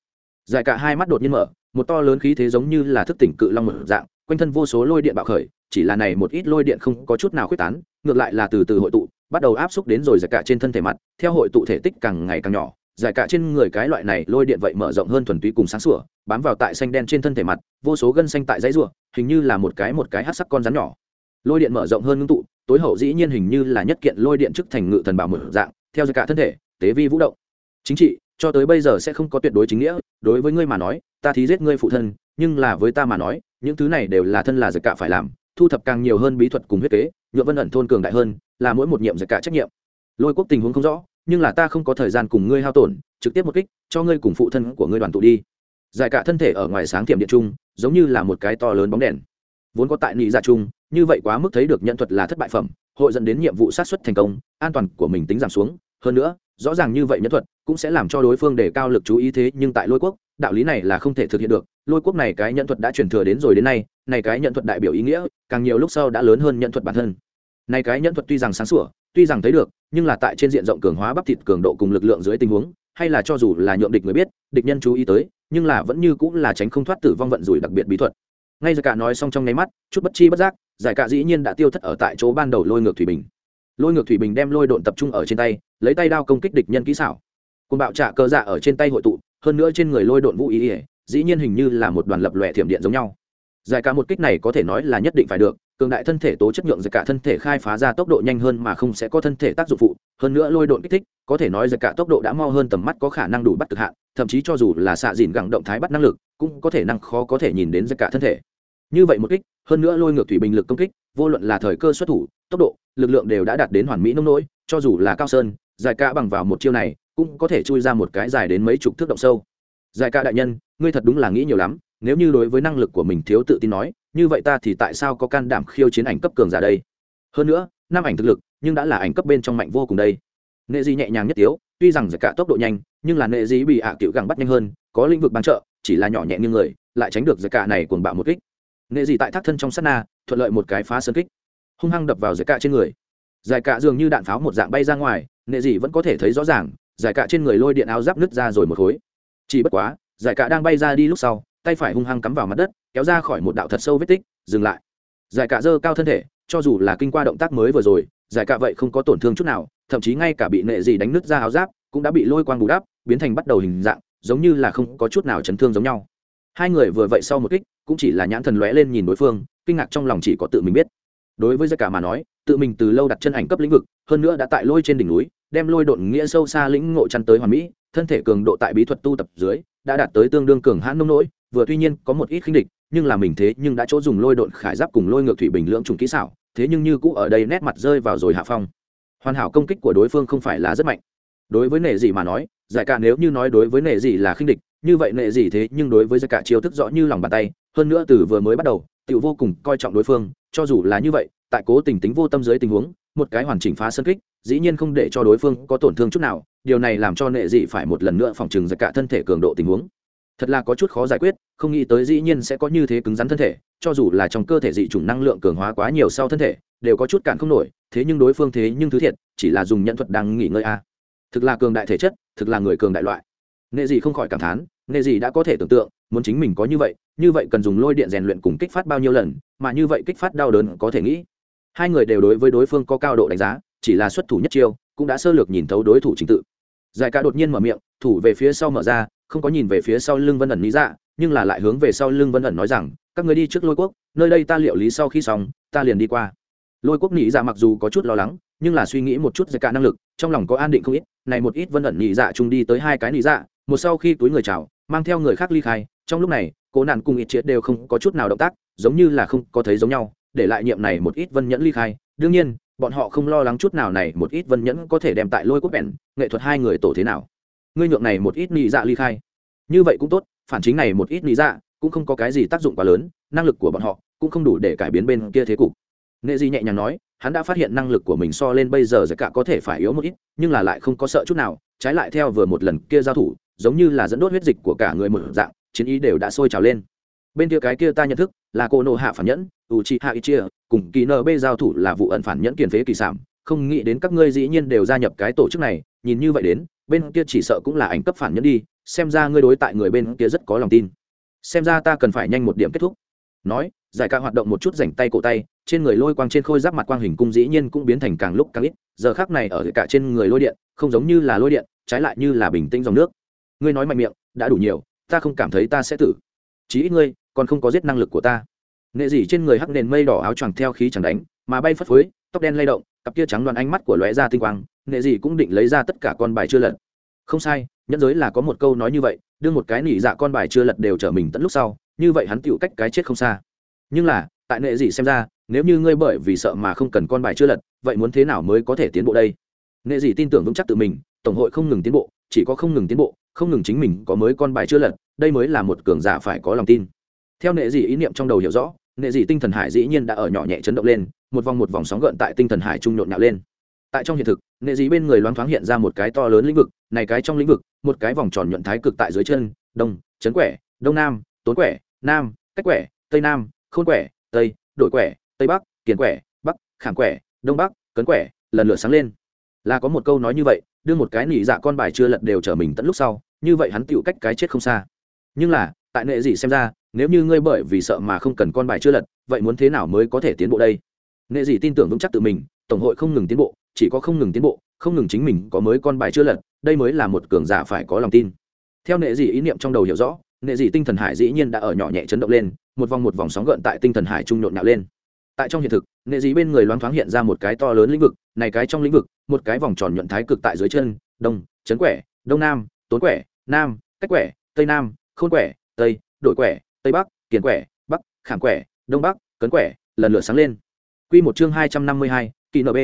Giải cả hai mắt đột nhiên mở, một to lớn khí thế giống như là thức tỉnh cự long mở dạng, quanh thân vô số lôi điện bạo khởi, chỉ là này một ít lôi điện không có chút nào khuyết tán, ngược lại là từ từ hội tụ, bắt đầu áp xúc đến rồi giải cả trên thân thể mặt, theo hội tụ thể tích càng ngày càng nhỏ, giải cả trên người cái loại này lôi điện vậy mở rộng hơn thuần túy cùng sáng sủa, bám vào tại xanh đen trên thân thể mặt, vô số gân xanh tại dãy ruộng hình như là một cái một cái hát sắc con rắn nhỏ lôi điện mở rộng hơn ngưng tụ, tối hậu dĩ nhiên hình như là nhất kiện lôi điện chức thành ngự thần bảo mở dạng, theo giải cả thân thể, tế vi vũ động. Chính trị, cho tới bây giờ sẽ không có tuyệt đối chính nghĩa, đối với ngươi mà nói, ta thí giết ngươi phụ thân, nhưng là với ta mà nói, những thứ này đều là thân là giải cả phải làm, thu thập càng nhiều hơn bí thuật cùng huyết kế, nhuộm vân ẩn thôn cường đại hơn, là mỗi một nhiệm giải cả trách nhiệm. Lôi quốc tình huống không rõ, nhưng là ta không có thời gian cùng ngươi hao tổn, trực tiếp một kích, cho ngươi cùng phụ thân của ngươi đoàn tụ đi. Giải cả thân thể ở ngoài sáng tiệm điện trung, giống như là một cái to lớn bóng đèn vốn có tại nị dạ chung, như vậy quá mức thấy được nhận thuật là thất bại phẩm, hội dẫn đến nhiệm vụ sát xuất thành công, an toàn của mình tính giảm xuống. Hơn nữa, rõ ràng như vậy nhân thuật cũng sẽ làm cho đối phương đề cao lực chú ý thế, nhưng tại lôi quốc, đạo lý này là không thể thực hiện được. Lôi quốc này cái nhận thuật đã truyền thừa đến rồi đến nay, này cái nhận thuật đại biểu ý nghĩa, càng nhiều lúc sau đã lớn hơn nhận thuật bản thân. Này cái nhận thuật tuy rằng sáng sủa, tuy rằng thấy được, nhưng là tại trên diện rộng cường hóa bắp thịt cường độ cùng lực lượng dưới tình huống, hay là cho dù là nhượng địch người biết, địch nhân chú ý tới, nhưng là vẫn như cũng là tránh không thoát tử vong vận rủi đặc biệt bí thuật ngay giải cả nói xong trong nháy mắt, chút bất chi bất giác, giải cả dĩ nhiên đã tiêu thất ở tại chỗ ban đầu lôi ngược thủy bình. Lôi ngược thủy bình đem lôi độn tập trung ở trên tay, lấy tay đao công kích địch nhân kỹ xảo. Côn bạo trả cơ dạ ở trên tay hội tụ, hơn nữa trên người lôi độn vũ ý ỉa dĩ nhiên hình như là một đoàn lập lòe thiểm điện giống nhau. Giải cả một kích này có thể nói là nhất định phải được, cường đại thân thể tố chất nhượng giải cả thân thể khai phá ra tốc độ nhanh hơn mà không sẽ có thân thể tác dụng phụ, hơn nữa lôi độn kích thích, có thể nói giải cả tốc độ đã mau hơn tầm mắt có khả năng đủ bắt cực hạn, thậm chí cho dù là xạ dìn gẳng động thái bắt năng lực, cũng có thể năng khó có thể nhìn đến giải cả thân thể như vậy một kích, hơn nữa lôi ngược thủy bình lực công kích, vô luận là thời cơ xuất thủ, tốc độ, lực lượng đều đã đạt đến hoàn mỹ nông nỗi, cho dù là cao sơn, giải ca bằng vào một chiêu này, cũng có thể chui ra một cái dài đến mấy chục thước động sâu. Giải ca đại nhân, ngươi thật đúng là nghĩ nhiều lắm, nếu như đối với năng lực của mình thiếu tự tin nói, như vậy ta thì tại sao có can đảm khiêu chiến ảnh cấp cường giả đây? Hơn nữa, năm ảnh thực lực, nhưng đã là ảnh cấp bên trong mạnh vô cùng đây. Nệ di nhẹ nhàng nhất tiếu, tuy rằng giải cả tốc độ nhanh, nhưng là nệ di bị ạ à cựu gẳng bắt nhanh hơn, có lĩnh vực bán trợ, chỉ là nhỏ nhẹ như người, lại tránh được giải cả này cuồng bạo một kích nệ dị tại thác thân trong sát na, thuận lợi một cái phá sơn kích. Hung hăng đập vào giải cạ trên người. Giải cạ dường như đạn pháo một dạng bay ra ngoài nệ dị vẫn có thể thấy rõ ràng, giải cạ trên người lôi điện áo giáp nứt ra rồi một khối. Chỉ bất quá, giải cạ đang bay ra đi lúc sau, tay phải hung hăng cắm vào mặt đất, kéo ra khỏi một đạo thật sâu vết tích, dừng lại. Giải cạ dơ cao thân thể, cho dù là kinh qua động tác mới vừa rồi, giải cạ vậy không có tổn thương chút nào, thậm chí ngay cả bị nệ dị đánh nứt ra áo giáp, cũng đã bị lôi quang bù đắp, biến thành bắt đầu hình dạng, giống như là không có chút nào chấn thương giống nhau. Hai người vừa vậy sau một kích cũng chỉ là nhãn thần lóe lên nhìn đối phương, kinh ngạc trong lòng chỉ có tự mình biết. Đối với giải cả mà nói, tự mình từ lâu đặt chân ảnh cấp lĩnh vực, hơn nữa đã tại lôi trên đỉnh núi, đem lôi độn nghĩa sâu xa lĩnh ngộ chăn tới hoàn mỹ, thân thể cường độ tại bí thuật tu tập dưới, đã đạt tới tương đương cường hãn nông nỗi, vừa tuy nhiên có một ít khinh địch, nhưng là mình thế nhưng đã chỗ dùng lôi độn khải giáp cùng lôi ngược thủy bình lưỡng trùng kỹ xảo, thế nhưng như cũ ở đây nét mặt rơi vào rồi hạ phong. Hoàn hảo công kích của đối phương không phải là rất mạnh. Đối với nệ gì mà nói giải cả nếu như nói đối với nệ gì là khinh địch như vậy nệ gì thế, nhưng đối với giải cả chiêu thức rõ như lòng bàn tay, hơn nữa từ vừa mới bắt đầu, tiểu vô cùng coi trọng đối phương, cho dù là như vậy, tại cố tình tính vô tâm dưới tình huống, một cái hoàn chỉnh phá sân kích, dĩ nhiên không để cho đối phương có tổn thương chút nào, điều này làm cho nệ dị phải một lần nữa phòng trừng giật cả thân thể cường độ tình huống. Thật là có chút khó giải quyết, không nghĩ tới dĩ nhiên sẽ có như thế cứng rắn thân thể, cho dù là trong cơ thể dị chủng năng lượng cường hóa quá nhiều sau thân thể, đều có chút cản không nổi, thế nhưng đối phương thế nhưng thứ thiệt, chỉ là dùng nhận thuật đang nghỉ ngơi a. Thực là cường đại thể chất, thực là người cường đại loại nghệ dị không khỏi cảm thán, nghệ dị đã có thể tưởng tượng, muốn chính mình có như vậy như vậy cần dùng lôi điện rèn luyện cùng kích phát bao nhiêu lần, mà như vậy kích phát đau đớn có thể nghĩ. Hai người đều đối với đối phương có cao độ đánh giá, chỉ là xuất thủ nhất chiêu, cũng đã sơ lược nhìn thấu đối thủ trình tự. Giải ca đột nhiên mở miệng, thủ về phía sau mở ra, không có nhìn về phía sau lưng vân ẩn lý dạ nhưng là lại hướng về sau lưng vân ẩn nói rằng, các người đi trước lôi quốc, nơi đây ta liệu lý sau khi xong, ta liền đi qua. Lôi quốc nghĩ dạ mặc dù có chút lo lắng, nhưng là suy nghĩ một chút giải cả năng lực, trong lòng có an định không ít, này một ít vân ẩn nghĩ dạ chung đi tới hai cái nghĩ dạ một sau khi túi người chào, mang theo người khác ly khai, trong lúc này, cố nạn cùng ít triệt đều không có chút nào động tác, giống như là không có thấy giống nhau, để lại nhiệm này một ít vân nhẫn ly khai. Đương nhiên, bọn họ không lo lắng chút nào này một ít vân nhẫn có thể đem tại lôi quốc bèn, nghệ thuật hai người tổ thế nào. Ngươi nhượng này một ít nị dạ ly khai. Như vậy cũng tốt, phản chính này một ít nị dạ cũng không có cái gì tác dụng quá lớn, năng lực của bọn họ cũng không đủ để cải biến bên kia thế cục. Nghệ di nhẹ nhàng nói, hắn đã phát hiện năng lực của mình so lên bây giờ giải cả có thể phải yếu một ít, nhưng là lại không có sợ chút nào, trái lại theo vừa một lần kia giao thủ giống như là dẫn đốt huyết dịch của cả người một dạng, chiến ý đều đã sôi trào lên. Bên kia cái kia ta nhận thức là cô nộ hạ phản nhẫn u chi hạ chia cùng kỳ nb giao thủ là vụ ẩn phản nhẫn kiền phế kỳ sản không nghĩ đến các ngươi dĩ nhiên đều gia nhập cái tổ chức này, nhìn như vậy đến, bên kia chỉ sợ cũng là ảnh cấp phản nhẫn đi, xem ra ngươi đối tại người bên kia rất có lòng tin. Xem ra ta cần phải nhanh một điểm kết thúc. Nói, giải ca hoạt động một chút rảnh tay cổ tay, trên người lôi quang trên khôi giáp mặt quang hình cung dĩ nhiên cũng biến thành càng lúc càng ít, giờ khác này ở cả trên người lôi điện, không giống như là lôi điện, trái lại như là bình tĩnh dòng nước ngươi nói mạnh miệng, đã đủ nhiều, ta không cảm thấy ta sẽ tử. Chí ít ngươi, còn không có giết năng lực của ta. Nệ dị trên người hắc nền mây đỏ áo choàng theo khí chẳng đánh, mà bay phất phới, tóc đen lay động, cặp kia trắng đoàn ánh mắt của lóe ra tinh quang, Nệ dị cũng định lấy ra tất cả con bài chưa lật. Không sai, nhẫn giới là có một câu nói như vậy đưa một cái nỉ dạ con bài chưa lật đều trở mình tận lúc sau, như vậy hắn tựu cách cái chết không xa. Nhưng là, tại Nệ dị xem ra, nếu như ngươi bởi vì sợ mà không cần con bài chưa lật, vậy muốn thế nào mới có thể tiến bộ đây? Nệ dị tin tưởng vững chắc tự mình tổng hội không ngừng tiến bộ, chỉ có không ngừng tiến bộ, không ngừng chính mình có mới con bài chưa lật, đây mới là một cường giả phải có lòng tin. Theo nệ dị ý niệm trong đầu hiểu rõ, nệ dị tinh thần hải dĩ nhiên đã ở nhỏ nhẹ chấn động lên, một vòng một vòng sóng gợn tại tinh thần hải trung nhộn nhạo lên. Tại trong hiện thực, nệ dị bên người loáng thoáng hiện ra một cái to lớn lĩnh vực, này cái trong lĩnh vực, một cái vòng tròn nhuận thái cực tại dưới chân, đông, chấn quẻ, đông nam, tốn quẻ, nam, cách quẻ, tây nam, khôn quẻ, tây, đổi quẻ, tây bắc kiền quẻ, bắc, khảm quẻ, đông bắc, cấn quẻ, lần lượt sáng lên là có một câu nói như vậy, đưa một cái nỉ dạ con bài chưa lật đều trở mình tận lúc sau, như vậy hắn tựu cách cái chết không xa. Nhưng là, tại nệ dị xem ra, nếu như ngươi bởi vì sợ mà không cần con bài chưa lật, vậy muốn thế nào mới có thể tiến bộ đây? Nệ dị tin tưởng vững chắc tự mình, tổng hội không ngừng tiến bộ, chỉ có không ngừng tiến bộ, không ngừng chính mình có mới con bài chưa lật, đây mới là một cường giả phải có lòng tin. Theo nệ dị ý niệm trong đầu hiểu rõ, nệ dị tinh thần hải dĩ nhiên đã ở nhỏ nhẹ chấn động lên, một vòng một vòng sóng gợn tại tinh thần hải trung nhộn nhạo lên tại trong hiện thực nệ dị bên người loáng thoáng hiện ra một cái to lớn lĩnh vực, này cái trong lĩnh vực, một cái vòng tròn nhuận thái cực tại dưới chân, đông, chấn quẻ, đông nam, tốn quẻ, nam, cách quẻ, tây nam, khôn quẻ, tây, đội quẻ, tây bắc, kiển quẻ, bắc, khảm quẻ, đông bắc, cấn quẻ, lần lửa sáng lên. Q một chương hai trăm năm mươi hai kỳ nb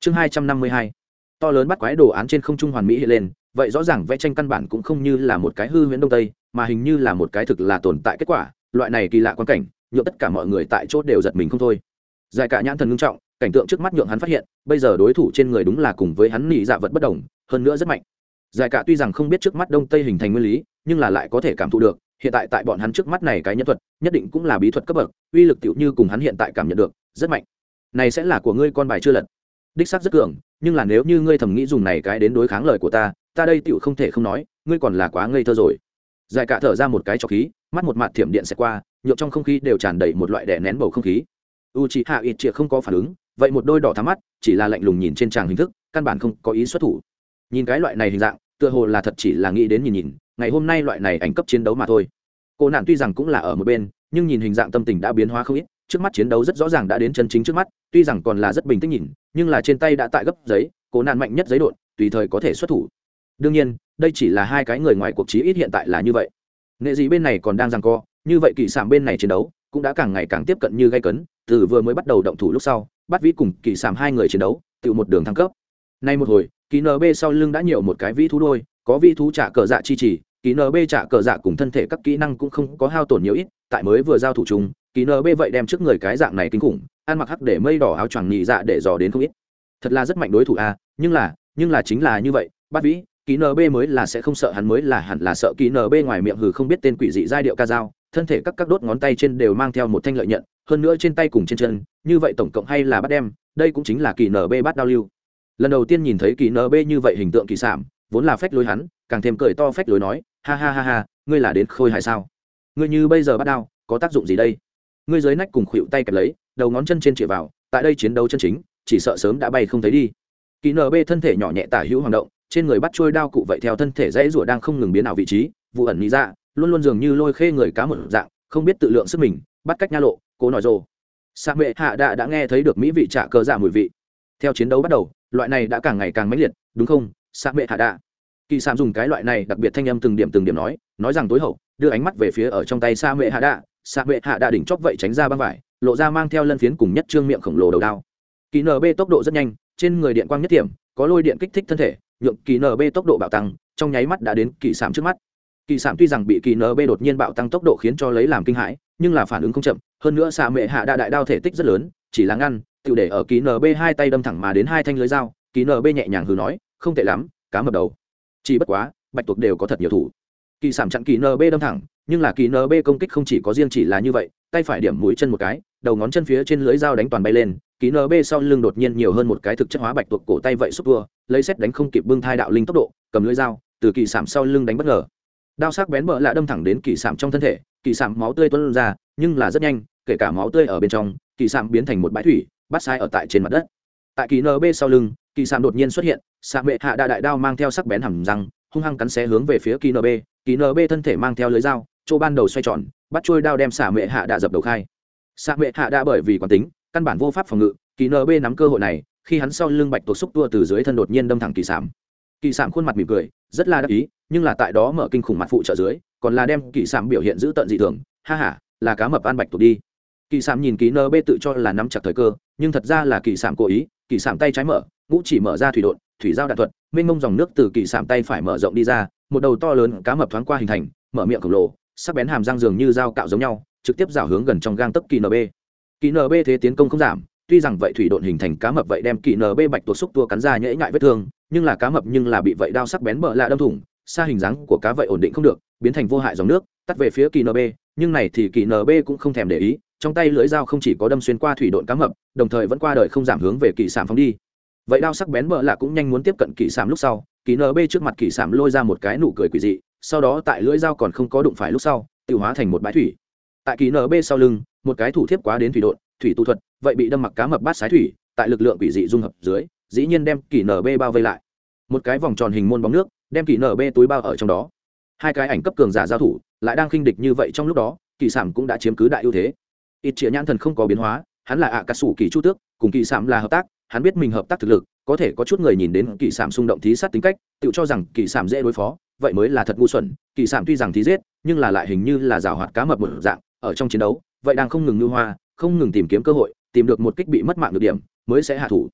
chương hai trăm năm mươi hai. To lớn bắt quái đồ án trên không trung hoàn mỹ hiện lên, vậy rõ ràng vẽ tranh căn bản cũng không như là một cái hư huyễn đông tây, mà hình như là một cái thực là tồn tại kết quả, loại này kỳ lạ quan cảnh nhượng tất cả mọi người tại chốt đều giật mình không thôi. Dài cả nhãn thần ngưng trọng, cảnh tượng trước mắt nhượng hắn phát hiện, bây giờ đối thủ trên người đúng là cùng với hắn nị dạ vật bất đồng, hơn nữa rất mạnh. Dài cả tuy rằng không biết trước mắt đông tây hình thành nguyên lý, nhưng là lại có thể cảm thụ được, hiện tại tại bọn hắn trước mắt này cái nhân thuật, nhất định cũng là bí thuật cấp bậc, uy lực tựu như cùng hắn hiện tại cảm nhận được, rất mạnh. Này sẽ là của ngươi con bài chưa lật. Đích xác rất cường, nhưng là nếu như ngươi thầm nghĩ dùng này cái đến đối kháng lời của ta ta đây tựu không thể không nói, ngươi còn là quá ngây thơ rồi. Dài cả thở ra một cái trọc khí, mắt một mặt thiểm điện sẽ qua nhộn trong không khí đều tràn đầy một loại đè nén bầu không khí. U chị hạ ít chĩa không có phản ứng, vậy một đôi đỏ thắm mắt, chỉ là lạnh lùng nhìn trên tràng hình thức, căn bản không có ý xuất thủ. Nhìn cái loại này hình dạng, tựa hồ là thật chỉ là nghĩ đến nhìn nhìn, ngày hôm nay loại này ảnh cấp chiến đấu mà thôi. Cô nạn tuy rằng cũng là ở một bên, nhưng nhìn hình dạng tâm tình đã biến hóa không ít, trước mắt chiến đấu rất rõ ràng đã đến chân chính trước mắt, tuy rằng còn là rất bình tĩnh nhìn, nhưng là trên tay đã tại gấp giấy, cô nạn mạnh nhất giấy đột tùy thời có thể xuất thủ. Đương nhiên, đây chỉ là hai cái người ngoài cuộc trí ít hiện tại là như vậy. Nghệ gì bên này còn đang rằng co như vậy kỳ sảm bên này chiến đấu cũng đã càng ngày càng tiếp cận như gây cấn, từ vừa mới bắt đầu động thủ lúc sau, bắt vĩ cùng kỳ sảm hai người chiến đấu, tự một đường thăng cấp. Nay một hồi kỳ nb sau lưng đã nhiều một cái vĩ thú đôi, có vĩ thú trả cờ dạ chi trì kỳ nb trả cờ dạ cùng thân thể các kỹ năng cũng không có hao tổn nhiều ít, tại mới vừa giao thủ chung kỳ nb vậy đem trước người cái dạng này kinh khủng, ăn mặc hắc để mây đỏ áo choàng nhị dạ để dò đến không ít. Thật là rất mạnh đối thủ à nhưng là nhưng là chính là như vậy bát vĩ kỳ nb mới là sẽ không sợ hắn, mới là hẳn là sợ kỳ nb ngoài miệng hừ không biết tên quỷ dị giai điệu ca dao thân thể các các đốt ngón tay trên đều mang theo một thanh lợi nhận hơn nữa trên tay cùng trên chân như vậy tổng cộng hay là bắt đem đây cũng chính là kỳ nb bắt đao lưu. Lần đầu tiên nhìn thấy kỳ nb như vậy hình tượng kỳ sạm, vốn là phách lối hắn càng thêm cười to phách lối nói ha ha ha ha ngươi là đến khôi hài sao? Ngươi như bây giờ bắt đao có tác dụng gì đây? Ngươi dưới nách cùng khuỵu tay kẹp lấy đầu ngón chân trên chĩa vào tại đây chiến đấu chân chính chỉ sợ sớm đã bay không thấy đi. Kỳ nb thân thể nhỏ nhẹ tả hữu hoạt động trên người bắt trôi đao cụ vậy theo thân thể dãy rủa đang không ngừng biến ảo vị trí vụ ẩn nghĩ ra dạ, luôn luôn dường như lôi khê người cá một dạng, không biết tự lượng sức mình, bắt cách nha lộ, cố nói rồ sa mệ hạ đã đã nghe thấy được mỹ vị trả cờ giả mùi vị. Theo chiến đấu bắt đầu, loại này đã càng ngày càng mãnh liệt, đúng không, sa mệ hạ đã kỳ sạm dùng cái loại này đặc biệt thanh âm từng điểm từng điểm nói nói rằng tối hậu, đưa ánh mắt về phía ở trong tay sa mệ hạ đã sa mệ hạ đã đỉnh chóp vậy tránh ra băng vải, lộ ra mang theo lân phiến cùng nhất trương miệng khổng lồ đầu đao. Kỳ nb tốc độ rất nhanh, trên người điện quang nhất điểm có lôi điện kích thích thân thể, nhượng kỳ nb tốc độ bạo tăng, trong nháy mắt đã đến kỳ sạm trước mắt kỳ sạm tuy rằng bị kỳ nb đột nhiên bạo tăng tốc độ khiến cho lấy làm kinh hãi nhưng là phản ứng không chậm hơn nữa xạ mệ hạ đã đại đao thể tích rất lớn chỉ là ngăn tự để ở kỳ nb hai tay đâm thẳng mà đến hai thanh lưới dao kỳ nb nhẹ nhàng hừ nói không tệ lắm cá mập đầu. Chỉ bất quá bạch tuộc đều có thật nhiều thủ. Kỳ sảm chặn kỳ nb đâm thẳng nhưng là kỳ nb công kích không chỉ có riêng chỉ là như vậy tay phải điểm mũi chân một cái đầu ngón chân phía trên lưới dao đánh toàn bay lên kỳ nb sau lưng đột nhiên nhiều hơn một cái thực chất hóa bạch tuộc cổ tay vậy xúc vừa, lấy xét đánh không kịp bưng thai đạo linh tốc độ cầm lưới dao từ kỳ sảm sau lưng đánh bất ngờ đao sắc bén bợ lạ đâm thẳng đến kỳ sạm trong thân thể, kỳ sạm máu tươi tuôn ra, nhưng là rất nhanh, kể cả máu tươi ở bên trong, kỳ sạm biến thành một bãi thủy, bắt sai ở tại trên mặt đất. Tại kỳ nb sau lưng, kỳ sạm đột nhiên xuất hiện, sạm mệ hạ đa đại đao mang theo sắc bén hầm răng, hung hăng cắn xé hướng về phía kỳ nb kỳ nb thân thể mang theo lưới dao, chỗ ban đầu xoay tròn, bắt trôi đao đem xạ mệ hạ đa dập đầu khai. Xạ mệ hạ đa bởi vì quán tính, căn bản vô pháp phòng ngự, kỳ nb nắm cơ hội này, khi hắn sau lưng bạch tuộc xúc tua từ dưới thân đột nhiên đâm thẳng kỳ sạm. Kỳ sạm khuôn mặt mỉm cười, rất là đắc ý nhưng là tại đó mở kinh khủng mặt phụ trợ dưới, còn là đem kỳ sảm biểu hiện giữ tận dị thường. Ha ha, là cá mập ăn bạch tuộc đi. Kỳ sảm nhìn kỳ nb tự cho là nắm chặt thời cơ, nhưng thật ra là kỳ sảm cố ý kỳ sảm tay trái mở, ngũ chỉ mở ra thủy đột, thủy giao đạn thuật, mênh mông dòng nước từ kỳ sảm tay phải mở rộng đi ra, một đầu to lớn cá mập thoáng qua hình thành, mở miệng khổng lồ, sắc bén hàm răng dường như dao cạo giống nhau, trực tiếp rào hướng gần trong gang tấc kỳ nb kỳ nb thế tiến công không giảm, tuy rằng vậy thủy độn hình thành cá mập vậy đem kỳ nb bạch tuột xúc tua cắn ra nhễ ngại vết thương, nhưng là cá mập nhưng là bị vậy đao sắc bén bợ lạ đâm thủng xa hình dáng của cá vậy ổn định không được biến thành vô hại dòng nước tắt về phía kỳ nb nhưng này thì kỳ nb cũng không thèm để ý trong tay lưỡi dao không chỉ có đâm xuyên qua thủy độn cá mập đồng thời vẫn qua đời không giảm hướng về kỳ sản phóng đi. Vậy đao sắc bén bợ lạ cũng nhanh muốn tiếp cận kỳ sảm lúc sau kỳ nb trước mặt kỳ sảm lôi ra một cái nụ cười quỷ dị sau đó tại lưỡi dao còn không có đụng phải lúc sau tự hóa thành một bãi thủy. Tại kỳ nb sau lưng một cái thủ thiếp quá đến thủy độn, thủy tu thuật vậy bị đâm mặc cá mập bát sái thủy tại lực lượng quỷ dị dung hợp dưới dĩ nhiên đem kỳ nb bao vây lại. Một cái vòng tròn hình môn bóng nước đem kỳ nở bê túi bao ở trong đó. Hai cái ảnh cấp cường giả giao thủ, lại đang khinh địch như vậy trong lúc đó, kỳ sảm cũng đã chiếm cứ đại ưu thế. Ít chĩa nhãn thần không có biến hóa, hắn là ạ à cà sủ kỳ chu tước, cùng kỳ sảm là hợp tác, hắn biết mình hợp tác thực lực, có thể có chút người nhìn đến kỳ sảm xung động thí sát tính cách, tự cho rằng kỳ sảm dễ đối phó, vậy mới là thật ngu xuẩn. Kỳ sảm tuy rằng thí giết, nhưng là lại hình như là rào hoạt cá mập một dạng, ở trong chiến đấu, vậy đang không ngừng ngư hoa, không ngừng tìm kiếm cơ hội, tìm được một kích bị mất mạng được điểm, mới sẽ hạ thủ.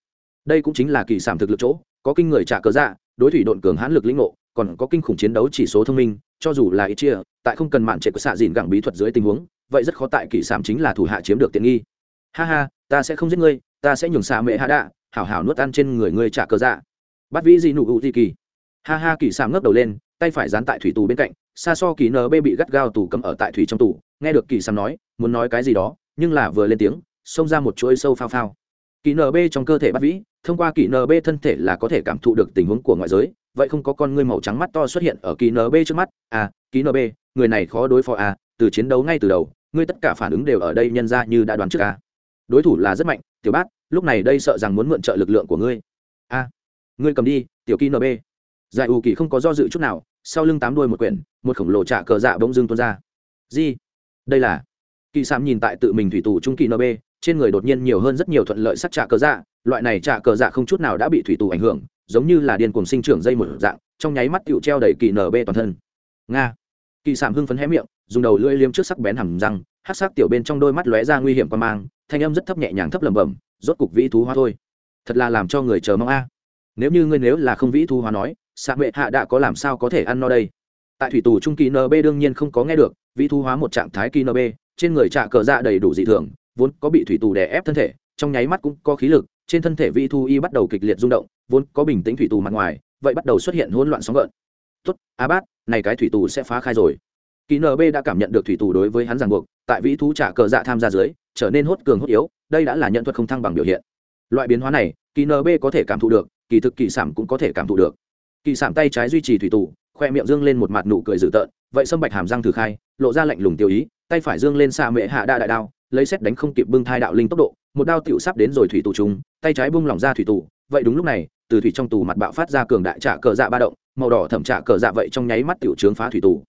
Đây cũng chính là kỳ sảm thực lực chỗ, có kinh người trả cớ dạ đối thủy độn cường hãn lực lĩnh ngộ, còn có kinh khủng chiến đấu chỉ số thông minh, cho dù là ít chia, tại không cần mạn trệ của xạ dìn gẳng bí thuật dưới tình huống, vậy rất khó tại kỷ sảm chính là thủ hạ chiếm được tiện nghi. Ha ha, ta sẽ không giết ngươi, ta sẽ nhường xạ mệ hạ đạ, hảo hảo nuốt ăn trên người ngươi trả cờ dạ. Bắt vĩ gì nụ ụ gì kỳ. Ha ha, kỷ sảm ngấp đầu lên, tay phải dán tại thủy tù bên cạnh, xa so kỳ nb bị gắt gao tù cấm ở tại thủy trong tù, nghe được kỳ sảm nói, muốn nói cái gì đó, nhưng là vừa lên tiếng, xông ra một chuỗi sâu phao phao kỹ nb trong cơ thể bắt vĩ, thông qua kỹ nb thân thể là có thể cảm thụ được tình huống của ngoại giới. Vậy không có con ngươi màu trắng mắt to xuất hiện ở kỹ nb trước mắt. À kỹ nb người này khó đối phó à từ chiến đấu ngay từ đầu, ngươi tất cả phản ứng đều ở đây nhân ra như đã đoán trước à. Đối thủ là rất mạnh, tiểu bát, lúc này đây sợ rằng muốn mượn trợ lực lượng của ngươi. A ngươi cầm đi, tiểu kỹ nb giải ủ kỳ không có do dự chút nào, sau lưng tám đuôi một quyển, một khổng lồ trả cờ dạ bỗng dưng tuôn ra. Gì? Đây là kỳ sám nhìn tại tự mình thủy tù trung kỳ nb trên người đột nhiên nhiều hơn rất nhiều thuận lợi sắc trà cờ dạ loại này trà cờ dạ không chút nào đã bị thủy tù ảnh hưởng, giống như là điên cuồng sinh trưởng dây một dạng, trong nháy mắt tựu treo đầy kỳ nb toàn thân. Nga. Kỳ sám hưng phấn hé miệng, dùng đầu lưỡi liếm trước sắc bén hầm răng hát sắc tiểu bên trong đôi mắt lóe ra nguy hiểm qua mang, thanh âm rất thấp nhẹ nhàng thấp lẩm bẩm, rốt cục vĩ thú hóa thôi. Thật là làm cho người chờ mong a. Nếu như ngươi nếu là không vĩ thú hóa nói xạ mệ hạ đã có làm sao có thể ăn no đây? Tại thủy tù trung kỳ nb đương nhiên không có nghe được, vĩ thú hóa một trạng thái kỳ nb trên người trạ cờ dạ đầy đủ dị thường vốn có bị thủy tù đè ép thân thể, trong nháy mắt cũng có khí lực, trên thân thể vi thu y bắt đầu kịch liệt rung động, vốn có bình tĩnh thủy tù mặt ngoài, vậy bắt đầu xuất hiện hỗn loạn sóng gợn. Tốt, a bát, này cái thủy tù sẽ phá khai rồi. Kỳ nb đã cảm nhận được thủy tù đối với hắn ràng buộc, tại vĩ thú trả cờ dạ tham gia dưới, trở nên hốt cường hốt yếu, đây đã là nhận thuật không thăng bằng biểu hiện. Loại biến hóa này kỳ nb có thể cảm thụ được, kỳ thực kỳ sản cũng có thể cảm thụ được. Kỳ sản tay trái duy trì thủy tù, khoe miệng dương lên một mặt nụ cười dữ tợn, vậy sâm bạch hàm răng thử khai, lộ ra lạnh lùng tiêu ý, tay phải dương lên xạ mệ hạ đa đại đao lấy xét đánh không kịp bưng thai đạo linh tốc độ, một đao tiểu sắp đến rồi thủy tù chúng tay trái bung lỏng ra thủy tù, vậy đúng lúc này, từ thủy trong tù mặt bạo phát ra cường đại trả cờ dạ ba động, màu đỏ thẩm trả cờ dạ vậy trong nháy mắt tiểu trướng phá thủy tù.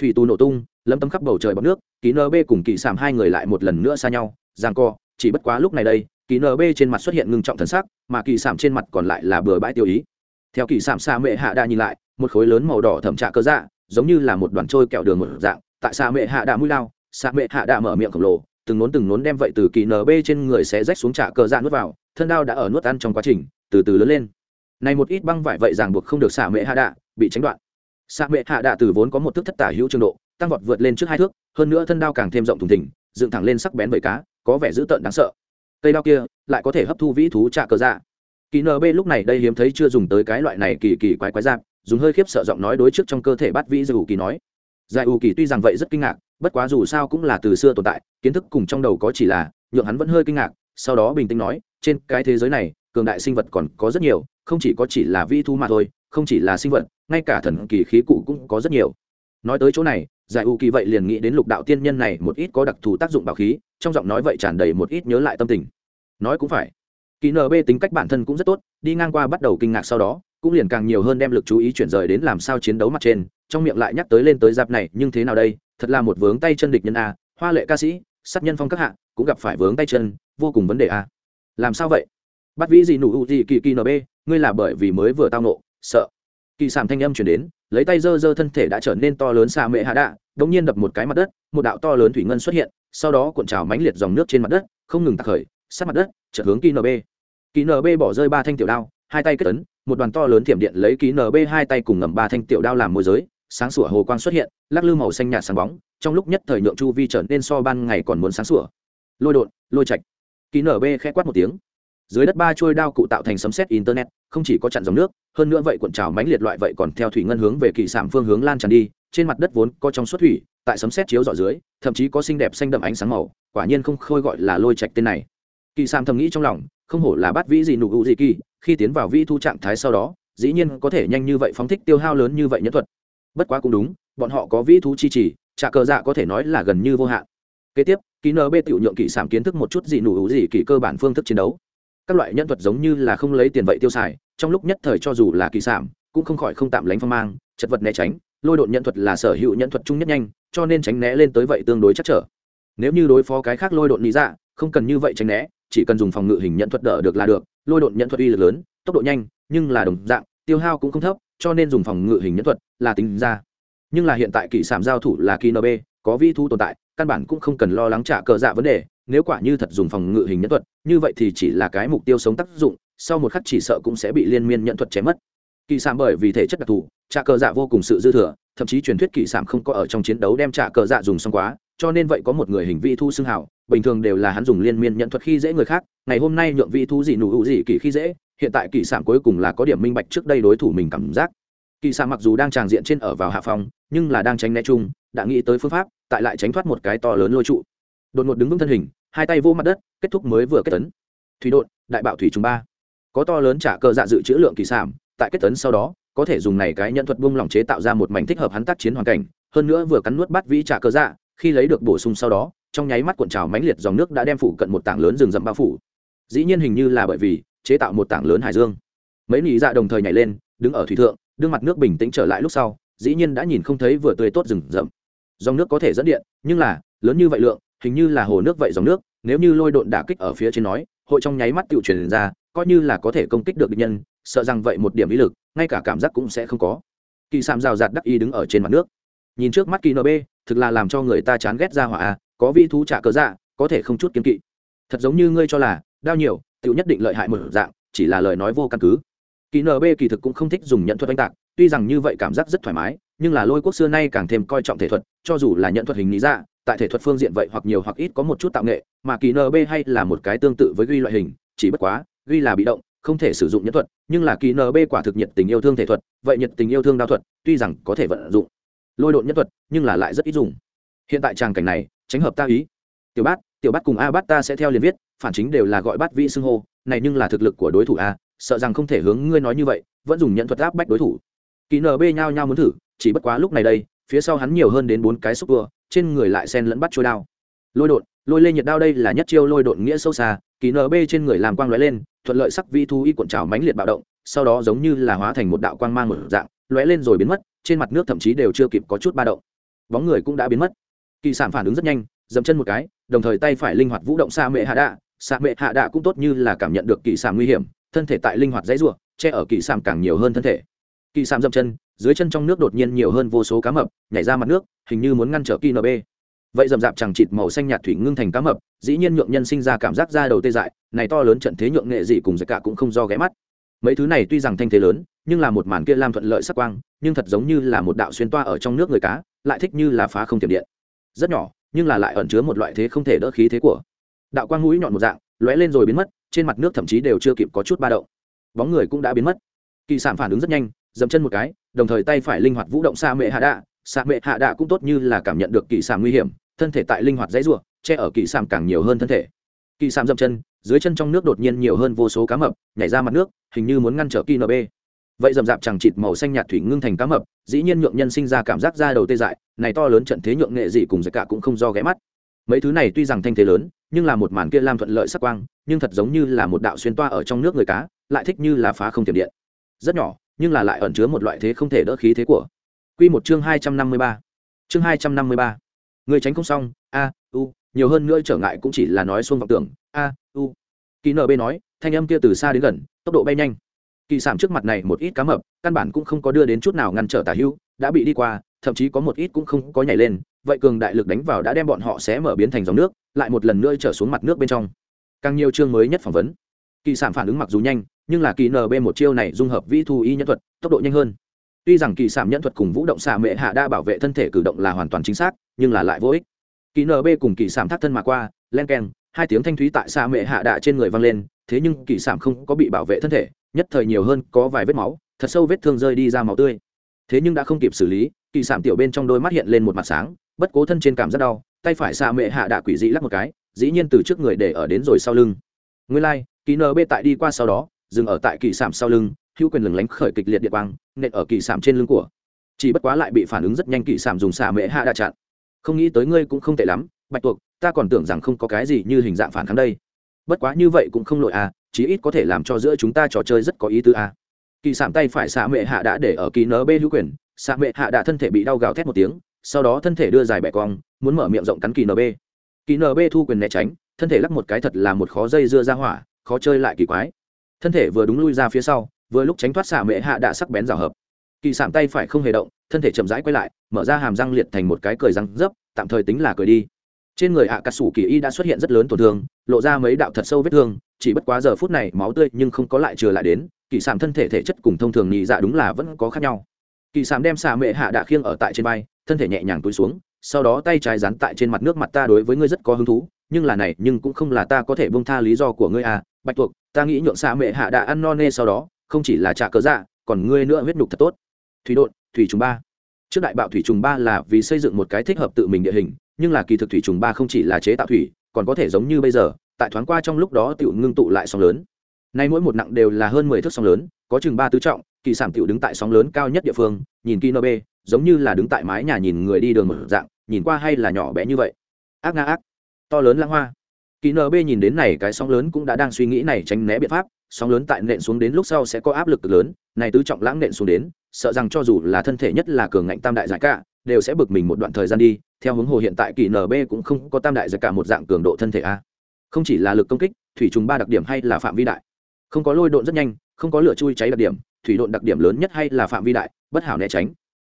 Thủy tù nổ tung lâm tấm khắp bầu trời bọc nước, ký nb cùng kỳ sảm hai người lại một lần nữa xa nhau giang co, chỉ bất quá lúc này đây kỳ nb trên mặt xuất hiện ngưng trọng thần sắc, mà kỳ sảm trên mặt còn lại là bừa bãi tiêu ý. Theo kỳ sảm xa mệ hạ đa nhìn lại, một khối lớn màu đỏ thẩm trạ cơ dạ giống như là một đoàn trôi kẹo đường một dạng, tại xa mệ hạ đa mũi lao, xa mệ hạ đa mở miệng khổng lồ từng nốn từng nốn đem vậy từ kỳ nb trên người sẽ rách xuống trả cờ dạ nuốt vào, thân đao đã ở nuốt ăn trong quá trình, từ từ lớn lên. Này một ít băng vải vậy ràng buộc không được xả mệ hạ đạ, bị tránh đoạn. Xạ mệ hạ đạ từ vốn có một thước thất tả hữu trường độ, tăng vọt vượt lên trước hai thước, hơn nữa thân đao càng thêm rộng thùng thỉnh dựng thẳng lên sắc bén vẩy cá, có vẻ dữ tợn đáng sợ. Cây đao kia lại có thể hấp thu vĩ thú trạ cờ dạ. Kỳ nb lúc này đây hiếm thấy chưa dùng tới cái loại này kỳ kỳ quái quái giáp dùng hơi khiếp sợ giọng nói đối trước trong cơ thể bắt vĩ giải ủ kỳ nói. Giải ủ kỳ tuy rằng vậy rất kinh ngạc bất quá dù sao cũng là từ xưa tồn tại, kiến thức cùng trong đầu có chỉ là, nhượng hắn vẫn hơi kinh ngạc, sau đó bình tĩnh nói, trên cái thế giới này, cường đại sinh vật còn có rất nhiều, không chỉ có chỉ là vi thu mà thôi, không chỉ là sinh vật, ngay cả thần kỳ khí cụ cũng có rất nhiều. Nói tới chỗ này, giải u kỳ vậy liền nghĩ đến lục đạo tiên nhân này một ít có đặc thù tác dụng bảo khí, trong giọng nói vậy tràn đầy một ít nhớ lại tâm tình. Nói cũng phải. Kỳ nb tính cách bản thân cũng rất tốt, đi ngang qua bắt đầu kinh ngạc sau đó, cũng liền càng nhiều hơn đem lực chú ý chuyển rời đến làm sao chiến đấu mặt trên, trong miệng lại nhắc tới lên tới giáp này, nhưng thế nào đây? Thật là một vướng tay chân địch nhân a hoa lệ ca sĩ sát nhân phong các hạ cũng gặp phải vướng tay chân vô cùng vấn đề a. Làm sao vậy? Bắt vĩ gì nụ u gì kỳ kỳ nb ngươi là bởi vì mới vừa tao nộ sợ. Kỳ sàm thanh âm chuyển đến lấy tay dơ dơ thân thể đã trở nên to lớn xa mệ hạ đạ đống nhiên đập một cái mặt đất một đạo to lớn thủy ngân xuất hiện sau đó cuộn trào mãnh liệt dòng nước trên mặt đất không ngừng tạc khởi sát mặt đất chợt hướng kỳ nb kỳ nb bỏ rơi ba thanh tiểu đao hai tay kết tấn, một đoàn to lớn thiểm điện lấy kỳ nb hai tay cùng ngầm ba thanh tiểu đao làm môi giới sáng sủa hồ quang xuất hiện, lắc lư màu xanh nhạt sáng bóng, trong lúc nhất thời nhượng chu vi trở nên so ban ngày còn muốn sáng sủa. Lôi đột, lôi chạch ký nb khẽ quát một tiếng. Dưới đất ba trôi đao cụ tạo thành sấm xét internet, không chỉ có chặn dòng nước, hơn nữa vậy cuộn trào mãnh liệt loại vậy còn theo thủy ngân hướng về kỳ sản phương hướng lan tràn đi, trên mặt đất vốn có trong suốt thủy, tại sấm xét chiếu dọ dưới, thậm chí có xinh đẹp xanh đậm ánh sáng màu, quả nhiên không khôi gọi là lôi trạch tên này. Kỳ sản thầm nghĩ trong lòng, không hổ là bắt vĩ gì nụ hữu gì kỳ, khi tiến vào vi thu trạng thái sau đó, dĩ nhiên có thể nhanh như vậy phóng thích tiêu hao lớn như vậy nhẫn thuật bất quá cũng đúng, bọn họ có vĩ thú chi trì trả cờ dạ có thể nói là gần như vô hạn. Kế tiếp, ký nb tự nhượng kỹ sản kiến thức một chút gì nụ hữu gì kỳ cơ bản phương thức chiến đấu. Các loại nhân thuật giống như là không lấy tiền vậy tiêu xài, trong lúc nhất thời cho dù là kỳ sản cũng không khỏi không tạm lánh phong mang, chật vật né tránh, lôi độn nhân thuật là sở hữu nhân thuật chung nhất nhanh, cho nên tránh né lên tới vậy tương đối chắc trở. Nếu như đối phó cái khác lôi độn lý dạ không cần như vậy tránh né, chỉ cần dùng phòng ngự hình nhận thuật đỡ được là được, lôi độn nhận thuật uy lực lớn, tốc độ nhanh, nhưng là đồng dạng, tiêu hao cũng không thấp cho nên dùng phòng ngự hình nhận thuật là tính ra. Nhưng là hiện tại kỳ sản giao thủ là kỳ nb có vi thu tồn tại, căn bản cũng không cần lo lắng trả cờ dạ vấn đề. Nếu quả như thật dùng phòng ngự hình nhân thuật, như vậy thì chỉ là cái mục tiêu sống tác dụng, sau một khắc chỉ sợ cũng sẽ bị liên miên nhận thuật chém mất. Kỳ sản bởi vì thể chất đặc thù, trả cờ dạ vô cùng sự dư thừa, thậm chí truyền thuyết kỳ sản không có ở trong chiến đấu đem trả cờ dạ dùng xong quá, cho nên vậy có một người hình vi thu xưng hảo, bình thường đều là hắn dùng liên miên nhận thuật khi dễ người khác, ngày hôm nay nhượng vi thu gì nụ hữu gì kỳ khi dễ hiện tại kỳ sản cuối cùng là có điểm minh bạch trước đây đối thủ mình cảm giác. Kỳ sản mặc dù đang tràng diện trên ở vào hạ phòng, nhưng là đang tránh né chung, đã nghĩ tới phương pháp, tại lại tránh thoát một cái to lớn lôi trụ. Đột ngột đứng vững thân hình, hai tay vô mặt đất, kết thúc mới vừa kết tấn. Thủy đột đại bạo thủy chúng ba. Có to lớn trả cơ dạ dự trữ lượng kỳ sản tại kết tấn sau đó, có thể dùng này cái nhận thuật buông lỏng chế tạo ra một mảnh thích hợp hắn tác chiến hoàn cảnh, hơn nữa vừa cắn nuốt bắt vĩ trả cơ dạ khi lấy được bổ sung sau đó, trong nháy mắt cuộn trào mãnh liệt dòng nước đã đem phủ cận một tảng lớn rừng rậm bao phủ. Dĩ nhiên hình như là bởi vì chế tạo một tảng lớn hải dương. Mấy nị dạ đồng thời nhảy lên, đứng ở thủy thượng, đương mặt nước bình tĩnh trở lại lúc sau, dĩ nhiên đã nhìn không thấy vừa tươi tốt rừng rậm. Dòng nước có thể dẫn điện, nhưng là, lớn như vậy lượng, hình như là hồ nước vậy dòng nước, nếu như lôi độn đả kích ở phía trên nói, hội trong nháy mắt tự truyền ra, coi như là có thể công kích được địch nhân, sợ rằng vậy một điểm ý lực, ngay cả cảm giác cũng sẽ không có. Kỳ sạm rào rạt đắc y đứng ở trên mặt nước. Nhìn trước mắt kỳ nb thực là làm cho người ta chán ghét ra hỏa có vi thú trả cớ dạ có thể không chút kiếm kỵ. Thật giống như ngươi cho là đau nhiều tự nhất định lợi hại một dạng, chỉ là lời nói vô căn cứ. Kỳ nb kỳ thực cũng không thích dùng nhận thuật oanh tạc, tuy rằng như vậy cảm giác rất thoải mái, nhưng là lôi quốc xưa nay càng thêm coi trọng thể thuật, cho dù là nhận thuật hình lý ra tại thể thuật phương diện vậy hoặc nhiều hoặc ít có một chút tạo nghệ, mà kỳ nb hay là một cái tương tự với ghi loại hình, chỉ bất quá, ghi là bị động, không thể sử dụng nhẫn thuật, nhưng là kỳ nb quả thực nhiệt tình yêu thương thể thuật, vậy nhiệt tình yêu thương đao thuật, tuy rằng có thể vận dụng, lôi độn nhẫn thuật, nhưng là lại rất ít dùng. Hiện tại tràng cảnh này, tránh hợp ta ý tiểu bát tiểu bát cùng a bát ta sẽ theo liền viết, phản chính đều là gọi bát vị xưng hô, này nhưng là thực lực của đối thủ a, sợ rằng không thể hướng ngươi nói như vậy, vẫn dùng nhận thuật áp bách đối thủ. Kỳ nb nhao nhao muốn thử, chỉ bất quá lúc này đây, phía sau hắn nhiều hơn đến bốn cái xúc vừa trên người lại sen lẫn bắt trôi đao. Lôi đột lôi lên nhiệt đao đây là nhất chiêu lôi đột nghĩa sâu xa, kỳ nb trên người làm quang lóe lên, thuận lợi sắc vi thu y cuộn trào mãnh liệt bạo động, sau đó giống như là hóa thành một đạo quang mang một dạng, lóe lên rồi biến mất, trên mặt nước thậm chí đều chưa kịp có chút ba động. Bóng người cũng đã biến mất. Kỳ sản phản ứng rất nhanh dậm chân một cái, đồng thời tay phải linh hoạt vũ động xa mệ hạ đạ. Xa mệ hạ đạ cũng tốt như là cảm nhận được kỳ sản nguy hiểm, thân thể tại linh hoạt dãy ruộng che ở kỳ sản càng nhiều hơn thân thể. Kỳ sản dậm chân, dưới chân trong nước đột nhiên nhiều hơn vô số cá mập, nhảy ra mặt nước, hình như muốn ngăn trở kỳ nb vậy rậm rạp chẳng chịt màu xanh nhạt thủy ngưng thành cá mập, dĩ nhiên nhượng nhân sinh ra cảm giác ra đầu tê dại, này to lớn trận thế nhượng nghệ gì cùng giặc cả cũng không do ghé mắt. Mấy thứ này tuy rằng thanh thế lớn, nhưng là một màn kia lam thuận lợi sắc quang, nhưng thật giống như là một đạo xuyên toa ở trong nước người cá, lại thích như là phá không tiềm điện. Rất nhỏ nhưng là lại ẩn chứa một loại thế không thể đỡ khí thế của. Đạo quang mũi nhọn một dạng, lóe lên rồi biến mất, trên mặt nước thậm chí đều chưa kịp có chút ba động. Bóng người cũng đã biến mất. Kỳ sản phản ứng rất nhanh, dậm chân một cái, đồng thời tay phải linh hoạt vũ động xa mệ hạ đạ. Xa mệ hạ đạ cũng tốt như là cảm nhận được kỳ sản nguy hiểm, thân thể tại linh hoạt dãy ruộng che ở kỳ sản càng nhiều hơn thân thể. Kỳ sản dậm chân, dưới chân trong nước đột nhiên nhiều hơn vô số cá mập, nhảy ra mặt nước, hình như muốn ngăn trở kỳ nb vậy rậm rạp chẳng chịt màu xanh nhạt thủy ngưng thành cá mập, dĩ nhiên nhượng nhân sinh ra cảm giác ra đầu tê dại, này to lớn trận thế nhượng nghệ gì cùng giặc cả cũng không do ghé mắt. Mấy thứ này tuy rằng thanh thế lớn, nhưng là một màn kia lam thuận lợi sắc quang, nhưng thật giống như là một đạo xuyên toa ở trong nước người cá, lại thích như là phá không tiềm điện. Rất nhỏ, nhưng là lại ẩn chứa một loại thế không thể đỡ khí thế của. Quy một chương hai trăm năm mươi ba. Chương hai trăm năm mươi ba. Người tránh không xong, a, u, nhiều hơn nữa trở ngại cũng chỉ là nói xuông vọng tưởng, a, u. Kỳ nb nói, thanh âm kia từ xa đến gần, tốc độ bay nhanh kỳ sản trước mặt này một ít cá mập, căn bản cũng không có đưa đến chút nào ngăn trở tả hữu, đã bị đi qua, thậm chí có một ít cũng không có nhảy lên, vậy cường đại lực đánh vào đã đem bọn họ sẽ mở biến thành dòng nước, lại một lần nữa trở xuống mặt nước bên trong. Càng nhiều chương mới nhất phỏng vấn. Kỳ sản phản ứng mặc dù nhanh, nhưng là kỳ nb một chiêu này dung hợp vĩ thu y nhân thuật, tốc độ nhanh hơn. Tuy rằng kỳ sản nhân thuật cùng vũ động xạ mệ hạ đa bảo vệ thân thể cử động là hoàn toàn chính xác, nhưng là lại vô ích. Kỳ nb cùng kỳ sản thác thân mà qua, len keng hai tiếng thanh thúy tại xạ mệ hạ đạ trên người vang lên thế nhưng kỳ sản không có bị bảo vệ thân thể nhất thời nhiều hơn có vài vết máu thật sâu vết thương rơi đi ra máu tươi. Thế nhưng đã không kịp xử lý kỳ sản tiểu bên trong đôi mắt hiện lên một mặt sáng bất cố thân trên cảm rất đau tay phải xạ mệ hạ đạ quỷ dị lắc một cái dĩ nhiên từ trước người để ở đến rồi sau lưng. Nguyên lai、like, kỳ nb tại đi qua sau đó dừng ở tại kỳ sản sau lưng hữu quyền lừng lánh khởi kịch liệt điện quang nện ở kỳ sản trên lưng của. Chỉ bất quá lại bị phản ứng rất nhanh kỳ sản dùng xạ mệ hạ đạ chặn. Không nghĩ tới ngươi cũng không tệ lắm bạch tuộc ta còn tưởng rằng không có cái gì như hình dạng phản kháng đây. Bất quá như vậy cũng không lội à chí ít có thể làm cho giữa chúng ta trò chơi rất có ý tứ à. Kỳ sạm tay phải xạ mệ hạ đã để ở kỳ nb hữu quyền, xạ mệ hạ đã thân thể bị đau gào thét một tiếng, sau đó thân thể đưa dài bẻ cong, muốn mở miệng rộng cắn kỳ nb kỳ nb thu quyền né tránh, thân thể lắc một cái thật là một khó dây dưa ra hỏa, khó chơi lại kỳ quái. Thân thể vừa đúng lui ra phía sau, vừa lúc tránh thoát xạ mệ hạ đã sắc bén rào hợp. Kỳ sạm tay phải không hề động, thân thể chậm rãi quay lại, mở ra hàm răng liệt thành một cái cười răng dấp, tạm thời tính là cười đi trên người hạ cà sủ kỳ y đã xuất hiện rất lớn tổn thương, lộ ra mấy đạo thật sâu vết thương, chỉ bất quá giờ phút này máu tươi nhưng không có lại trừ lại đến, kỳ sản thân thể thể chất cùng thông thường nhị dạ đúng là vẫn có khác nhau. Kỳ sản đem xà mệ hạ đạ khiêng ở tại trên vai, thân thể nhẹ nhàng túi xuống, sau đó tay trái dán tại trên mặt nước mặt ta đối với ngươi rất có hứng thú, nhưng là này, nhưng cũng không là ta có thể bông tha lý do của ngươi à bạch tuộc, ta nghĩ nhượng xà mệ hạ đạ ăn no nê sau đó, không chỉ là trả cớ dạ còn ngươi nữa huyết nhục thật tốt. Thủy đột thủy trùng ba. Trước đại bạo thủy trùng ba là vì xây dựng một cái thích hợp tự mình địa hình nhưng là kỳ thực thủy trùng ba không chỉ là chế tạo thủy, còn có thể giống như bây giờ, tại thoáng qua trong lúc đó tiểu ngưng tụ lại sóng lớn. Nay mỗi một nặng đều là hơn mười thước sóng lớn, có chừng ba tứ trọng, kỳ sản tiểu đứng tại sóng lớn cao nhất địa phương, nhìn kino b giống như là đứng tại mái nhà nhìn người đi đường một dạng, nhìn qua hay là nhỏ bé như vậy. Ác nga ác, to lớn lãng hoa. Kỳ nb nhìn đến này cái sóng lớn cũng đã đang suy nghĩ này tránh né biện pháp, sóng lớn tại nện xuống đến lúc sau sẽ có áp lực lớn, này tứ trọng lãng nện xuống đến, sợ rằng cho dù là thân thể nhất là cường ngạnh tam đại giải cả, đều sẽ bực mình một đoạn thời gian đi theo hướng hồ hiện tại kỳ nb cũng không có tam đại giải cả một dạng cường độ thân thể a. Không chỉ là lực công kích, thủy trùng ba đặc điểm hay là phạm vi đại. Không có lôi độn rất nhanh, không có lửa chui cháy đặc điểm, thủy độn đặc điểm lớn nhất hay là phạm vi đại, bất hảo né tránh.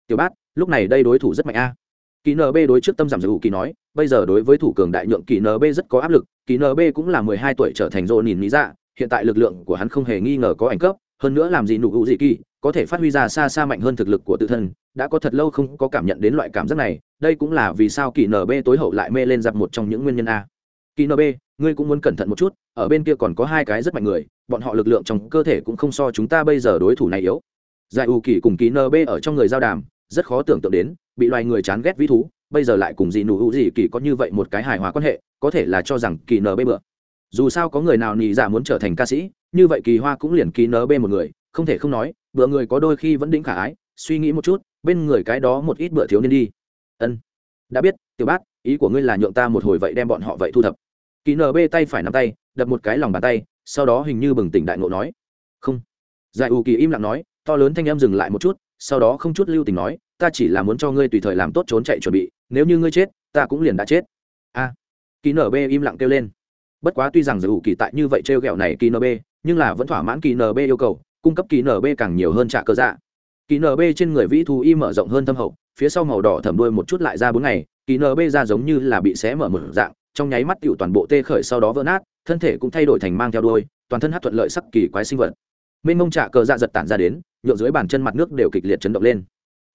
Tiểu bát, lúc này đây đối thủ rất mạnh a. Kỳ nb đối trước tâm giảm dầu kỳ nói, bây giờ đối với thủ cường đại nhượng kỳ nb rất có áp lực, kỳ nb cũng là mười hai tuổi trở thành rô nhìn lý dạ hiện tại lực lượng của hắn không hề nghi ngờ có ảnh cấp, hơn nữa làm gì nụ hữu dị kỳ có thể phát huy ra xa xa mạnh hơn thực lực của tự thân, đã có thật lâu không có cảm nhận đến loại cảm giác này, đây cũng là vì sao kỳ nb tối hậu lại mê lên giặc một trong những nguyên nhân a. Kỳ nb ngươi cũng muốn cẩn thận một chút, ở bên kia còn có hai cái rất mạnh người, bọn họ lực lượng trong cơ thể cũng không so chúng ta bây giờ đối thủ này yếu. Giải ưu kỳ cùng kỳ nb ở trong người giao đàm, rất khó tưởng tượng đến, bị loài người chán ghét vĩ thú, bây giờ lại cùng dị nụ hữu dị kỳ có như vậy một cái hài hòa quan hệ, có thể là cho rằng kỳ nb bựa dù sao có người nào nị dạ muốn trở thành ca sĩ, như vậy kỳ hoa cũng liền kỳ nb một người, không thể không nói bữa người có đôi khi vẫn đĩnh khả ái suy nghĩ một chút bên người cái đó một ít bữa thiếu niên đi. Ân. Đã biết tiểu bát ý của ngươi là nhượng ta một hồi vậy đem bọn họ vậy thu thập. Kỳ nb tay phải nắm tay đập một cái lòng bàn tay sau đó hình như bừng tỉnh đại ngộ nói. Không. Giải ủ kỳ im lặng nói to lớn thanh em dừng lại một chút sau đó không chút lưu tình nói ta chỉ là muốn cho ngươi tùy thời làm tốt trốn chạy chuẩn bị nếu như ngươi chết ta cũng liền đã chết. A. À, kỳ nb im lặng kêu lên. Bất quá tuy rằng giải ủ kỳ tại như vậy trêu ghẹo này kỳ nb nhưng là vẫn thỏa mãn kỳ nb yêu cầu cung cấp kỳ nb càng nhiều hơn trả cơ dạ. Kỳ nb trên người vĩ thú y mở rộng hơn thâm hậu, phía sau màu đỏ thẩm đuôi một chút lại ra bốn ngày kỳ nb ra giống như là bị xé mở một dạng, trong nháy mắt tựu toàn bộ tê khởi sau đó vỡ nát, thân thể cũng thay đổi thành mang theo đuôi, toàn thân hát thuận lợi sắc kỳ quái sinh vật. Mênh mông trả cờ dạ giật tản ra đến, nhựa dưới bàn chân mặt nước đều kịch liệt chấn động lên.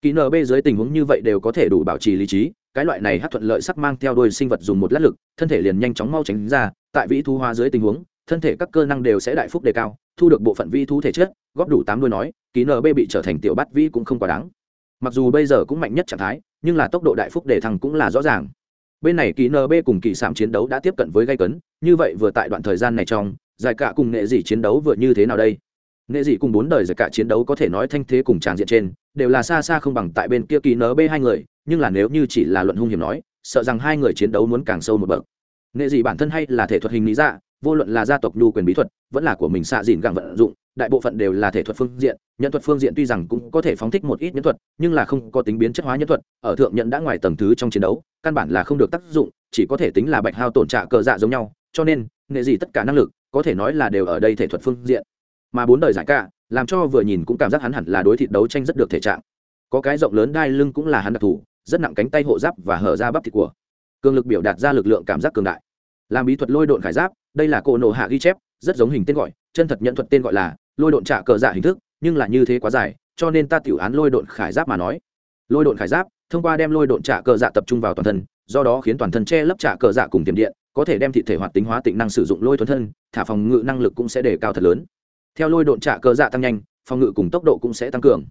Kỳ nb dưới tình huống như vậy đều có thể đủ bảo trì lý trí, cái loại này hát thuận lợi sắc mang theo đuôi sinh vật dùng một lát lực, thân thể liền nhanh chóng mau tránh ra, tại vĩ thu hoa dưới tình huống, thân thể các cơ năng đều sẽ đại phúc đề cao thu được bộ phận vi thú thể chất, góp đủ tám đôi nói, ký nb bị trở thành tiểu bắt vi cũng không quá đáng. Mặc dù bây giờ cũng mạnh nhất trạng thái, nhưng là tốc độ đại phúc để thăng cũng là rõ ràng. Bên này kỳ nb cùng kỳ sạm chiến đấu đã tiếp cận với gây cấn, như vậy vừa tại đoạn thời gian này trong, giải cả cùng nghệ dị chiến đấu vừa như thế nào đây? Nghệ dị cùng bốn đời giải cả chiến đấu có thể nói thanh thế cùng tràng diện trên, đều là xa xa không bằng tại bên kia kỳ nb hai người, nhưng là nếu như chỉ là luận hung hiểm nói, sợ rằng hai người chiến đấu muốn càng sâu một bậc. Nghệ dị bản thân hay là thể thuật hình lý dạ vô luận là gia tộc nhu quyền bí thuật, vẫn là của mình xạ dìn gẳng vận dụng, đại bộ phận đều là thể thuật phương diện nhận thuật phương diện tuy rằng cũng có thể phóng thích một ít nhân thuật, nhưng là không có tính biến chất hóa nhân thuật, ở thượng nhận đã ngoài tầng thứ trong chiến đấu, căn bản là không được tác dụng, chỉ có thể tính là bạch hao tổn trạ cờ dạ giống nhau, cho nên, nghệ gì tất cả năng lực, có thể nói là đều ở đây thể thuật phương diện. Mà bốn đời giải cả, làm cho vừa nhìn cũng cảm giác hắn hẳn là đối thịt đấu tranh rất được thể trạng. Có cái rộng lớn đai lưng cũng là hắn đặc thù, rất nặng cánh tay hộ giáp và hở ra bắp thịt của. Cường lực biểu đạt ra lực lượng cảm giác cường đại. Làm bí thuật lôi độn khải giáp đây là cổ nộ hạ ghi chép, rất giống hình tên gọi, chân thật nhận thuật tên gọi là lôi độn trả cờ dạ hình thức, nhưng là như thế quá dài, cho nên ta tiểu án lôi độn khải giáp mà nói. Lôi độn khải giáp, thông qua đem lôi độn trả cờ dạ tập trung vào toàn thân, do đó khiến toàn thân che lấp trả cờ dạ cùng tiềm điện, có thể đem thị thể hoạt tính hóa tịnh năng sử dụng lôi thuần thân, thả phòng ngự năng lực cũng sẽ đề cao thật lớn. Theo lôi độn trả cờ dạ tăng nhanh, phòng ngự cùng tốc độ cũng sẽ tăng cường.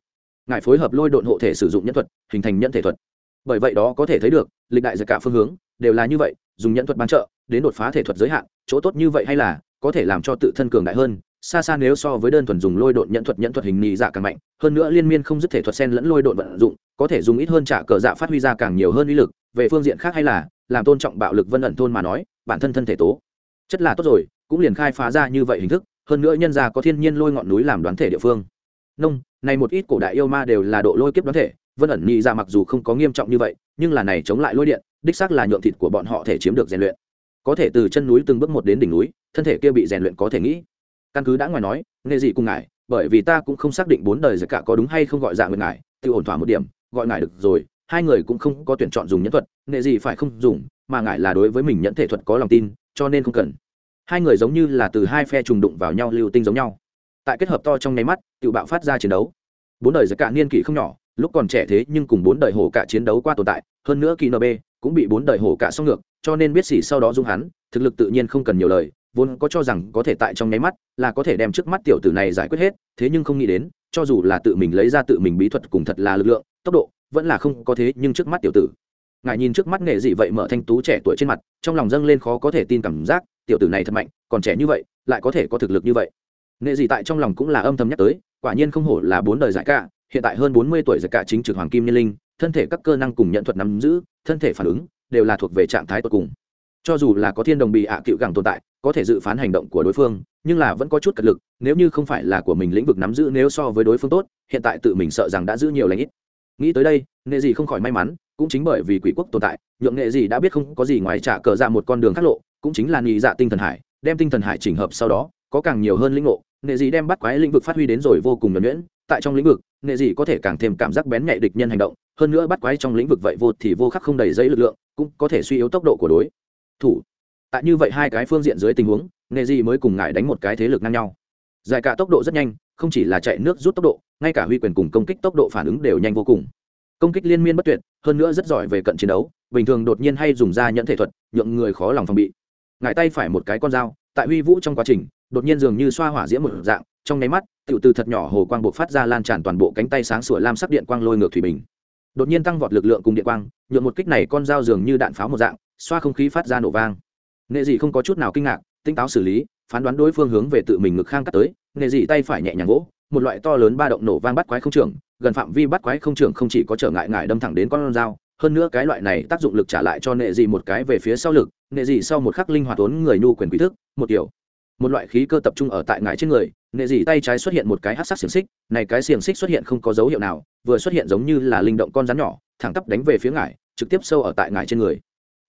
Ngài phối hợp lôi độn hộ thể sử dụng nhân thuật, hình thành nhân thể thuật. Bởi vậy đó có thể thấy được, lịch đại giật cả phương hướng, đều là như vậy, dùng nhân thuật ban trợ, đến đột phá thể thuật giới hạn chỗ tốt như vậy hay là, có thể làm cho tự thân cường đại hơn, xa xa nếu so với đơn thuần dùng lôi độn nhận thuật nhận thuật hình nhị dạ càng mạnh, hơn nữa liên miên không dứt thể thuật sen lẫn lôi độn vận dụng, có thể dùng ít hơn trả cờ dạ phát huy ra càng nhiều hơn uy lực, về phương diện khác hay là, làm tôn trọng bạo lực vân ẩn thôn mà nói, bản thân thân thể tố, chất là tốt rồi, cũng liền khai phá ra như vậy hình thức, hơn nữa nhân gia có thiên nhiên lôi ngọn núi làm đoán thể địa phương. Nông, này một ít cổ đại yêu ma đều là độ lôi kiếp đoán thể, vân ẩn nhị dạ mặc dù không có nghiêm trọng như vậy, nhưng là này chống lại lôi điện, đích xác là nhuộm thịt của bọn họ thể chiếm được rèn luyện có thể từ chân núi từng bước một đến đỉnh núi, thân thể kia bị rèn luyện có thể nghĩ. Căn cứ đã ngoài nói nghe gì cùng ngài, bởi vì ta cũng không xác định bốn đời giặc cả có đúng hay không gọi dạng người ngài, tự ổn thỏa một điểm, gọi ngài được rồi, hai người cũng không có tuyển chọn dùng nhẫn thuật, nghệ gì phải không dùng, mà ngài là đối với mình nhẫn thể thuật có lòng tin, cho nên không cần. Hai người giống như là từ hai phe trùng đụng vào nhau lưu tinh giống nhau. Tại kết hợp to trong nháy mắt, tự bạo phát ra chiến đấu. Bốn đời giặc cả niên kỷ không nhỏ, lúc còn trẻ thế nhưng cùng bốn đời hổ cả chiến đấu qua tồn tại, hơn nữa kỳ nb cũng bị bốn đời hổ cả xong ngược, cho nên biết xỉ sau đó dung hắn, thực lực tự nhiên không cần nhiều lời, vốn có cho rằng có thể tại trong nháy mắt là có thể đem trước mắt tiểu tử này giải quyết hết, thế nhưng không nghĩ đến, cho dù là tự mình lấy ra tự mình bí thuật cùng thật là lực lượng, tốc độ vẫn là không có thế nhưng trước mắt tiểu tử. Ngài nhìn trước mắt nghệ dị vậy mở thanh tú trẻ tuổi trên mặt, trong lòng dâng lên khó có thể tin cảm giác, tiểu tử này thật mạnh, còn trẻ như vậy, lại có thể có thực lực như vậy. Nghệ dị tại trong lòng cũng là âm thầm nhắc tới, quả nhiên không hổ là bốn đời giải cả, hiện tại hơn bốn mươi tuổi giải cả chính trực hoàng kim niên linh thân thể các cơ năng cùng nhận thuật nắm giữ, thân thể phản ứng đều là thuộc về trạng thái tột cùng. Cho dù là có thiên đồng bị ạ cựu gẳng tồn tại, có thể dự phán hành động của đối phương, nhưng là vẫn có chút cật lực, nếu như không phải là của mình lĩnh vực nắm giữ nếu so với đối phương tốt, hiện tại tự mình sợ rằng đã giữ nhiều lãnh ít. Nghĩ tới đây nghệ gì không khỏi may mắn, cũng chính bởi vì quỷ quốc tồn tại, nhượng nghệ gì đã biết không có gì ngoài trả cờ ra một con đường khác lộ, cũng chính là nhị dạ tinh thần hải, đem tinh thần hải chỉnh hợp sau đó, có càng nhiều hơn lĩnh ngộ nghệ gì đem bắt quái lĩnh vực phát huy đến rồi vô cùng nhuẩn nhuyễn, tại trong lĩnh vực nghệ gì có thể càng thêm cảm giác bén nhạy địch nhân hành động hơn nữa bắt quái trong lĩnh vực vậy vô thì vô khắc không đầy dây lực lượng, cũng có thể suy yếu tốc độ của đối thủ. Tại như vậy hai cái phương diện dưới tình huống nghệ gì mới cùng ngài đánh một cái thế lực ngang nhau. Giải cả tốc độ rất nhanh, không chỉ là chạy nước rút tốc độ, ngay cả huy quyền cùng công kích tốc độ phản ứng đều nhanh vô cùng. Công kích liên miên bất tuyệt, hơn nữa rất giỏi về cận chiến đấu, bình thường đột nhiên hay dùng ra nhận thể thuật, nhượng người khó lòng phòng bị. Ngải tay phải một cái con dao, tại huy vũ trong quá trình, đột nhiên dường như xoa hỏa diễm một dạng, trong nháy mắt, tiểu từ thật nhỏ hồ quang buộc phát ra lan tràn toàn bộ cánh tay sáng sủa lam sắc điện quang lôi ngược thủy bình đột nhiên tăng vọt lực lượng cùng điện quang, nhuộm một kích này con dao dường như đạn pháo một dạng, xoa không khí phát ra nổ vang. Nghệ dị không có chút nào kinh ngạc, tinh táo xử lý, phán đoán đối phương hướng về tự mình ngực khang cắt tới. Nghệ dị tay phải nhẹ nhàng gỗ một loại to lớn ba động nổ vang bắt quái không trưởng, gần phạm vi bắt quái không trưởng không chỉ có trở ngại ngại đâm thẳng đến con dao. Hơn nữa cái loại này tác dụng lực trả lại cho nệ dị một cái về phía sau lực. Nệ dị sau một khắc linh hoạt tốn người nhu quyền quý thức, một kiểu một loại khí cơ tập trung ở tại ngải trên người nệ dị tay trái xuất hiện một cái hát sắc xiềng xích, này cái xiềng xích xuất hiện không có dấu hiệu nào, vừa xuất hiện giống như là linh động con rắn nhỏ, thẳng tắp đánh về phía ngải trực tiếp sâu ở tại ngải trên người.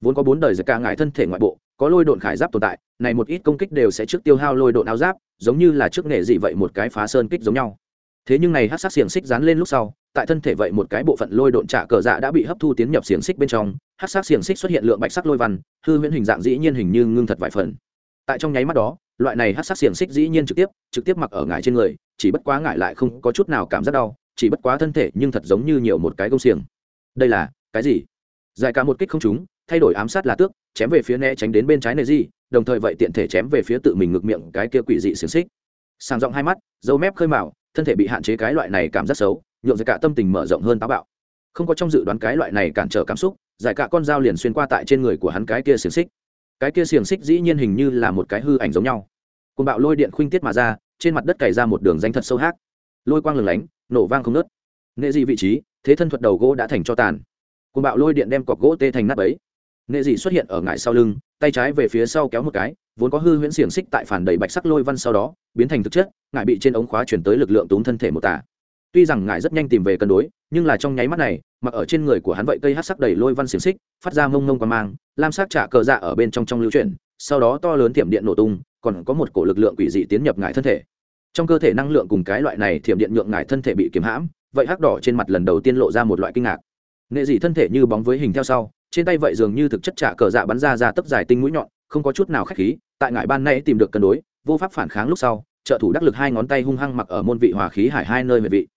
Vốn có bốn đời giật ca ngải thân thể ngoại bộ, có lôi độn khải giáp tồn tại, này một ít công kích đều sẽ trước tiêu hao lôi độn áo giáp, giống như là trước nghệ dị vậy một cái phá sơn kích giống nhau. Thế nhưng này hát sắc xiềng xích dán lên lúc sau, tại thân thể vậy một cái bộ phận lôi độn trả cờ dạ đã bị hấp thu tiến nhập xiềng xích bên trong hát sắc xiềng xích xuất hiện lượng bạch sắc lôi văn, hư huyễn hình dạng dĩ nhiên hình như ngưng thật vài phần. Tại trong nháy mắt đó loại này hát sắc xiềng xích dĩ nhiên trực tiếp trực tiếp mặc ở ngải trên người, chỉ bất quá ngải lại không có chút nào cảm giác đau, chỉ bất quá thân thể nhưng thật giống như nhiều một cái công xiềng. Đây là, cái gì? Dài cả một kích không trúng, thay đổi ám sát là tước, chém về phía né tránh đến bên trái này gì, đồng thời vậy tiện thể chém về phía tự mình ngược miệng cái kia quỷ dị xiềng xích. Sàng rộng hai mắt, dấu mép khơi mào, thân thể bị hạn chế cái loại này cảm giác xấu, nhượng giải cả tâm tình mở rộng hơn táo bạo. Không có trong dự đoán cái loại này cản trở cảm xúc, giải cả con dao liền xuyên qua tại trên người của hắn cái kia xiềng xích cái kia xiềng xích dĩ nhiên hình như là một cái hư ảnh giống nhau. Côn bạo lôi điện khuynh tiết mà ra, trên mặt đất cày ra một đường danh thật sâu hát lôi quang lửng lánh, nổ vang không nớt nghệ dị vị trí, thế thân thuật đầu gỗ đã thành cho tàn. Côn bạo lôi điện đem cọc gỗ tê thành nắp ấy nghệ dị xuất hiện ở ngải sau lưng, tay trái về phía sau kéo một cái, vốn có hư huyễn xiềng xích tại phản đầy bạch sắc lôi văn sau đó, biến thành thực chất, ngải bị trên ống khóa chuyển tới lực lượng túm thân thể một tả tuy rằng ngải rất nhanh tìm về cân đối, nhưng là trong nháy mắt này, mặc ở trên người của hắn vậy cây hát sắc đầy lôi văn xiềng xích, phát ra mông mông qua mang, lam sắc trả cờ dạ ở bên trong trong lưu chuyển, sau đó to lớn thiểm điện nổ tung, còn có một cổ lực lượng quỷ dị tiến nhập ngải thân thể. Trong cơ thể năng lượng cùng cái loại này thiểm điện nhượng ngải thân thể bị kiếm hãm, vậy hắc đỏ trên mặt lần đầu tiên lộ ra một loại kinh ngạc. Nghệ dị thân thể như bóng với hình theo sau, trên tay vậy dường như thực chất trả cờ dạ bắn ra ra tấp dài tinh mũi nhọn, không có chút nào khách khí, tại ngải ban nay tìm được cân đối, vô pháp phản kháng lúc sau, trợ thủ đắc lực hai ngón tay hung hăng mặc ở môn vị hòa khí hải hai nơi về vị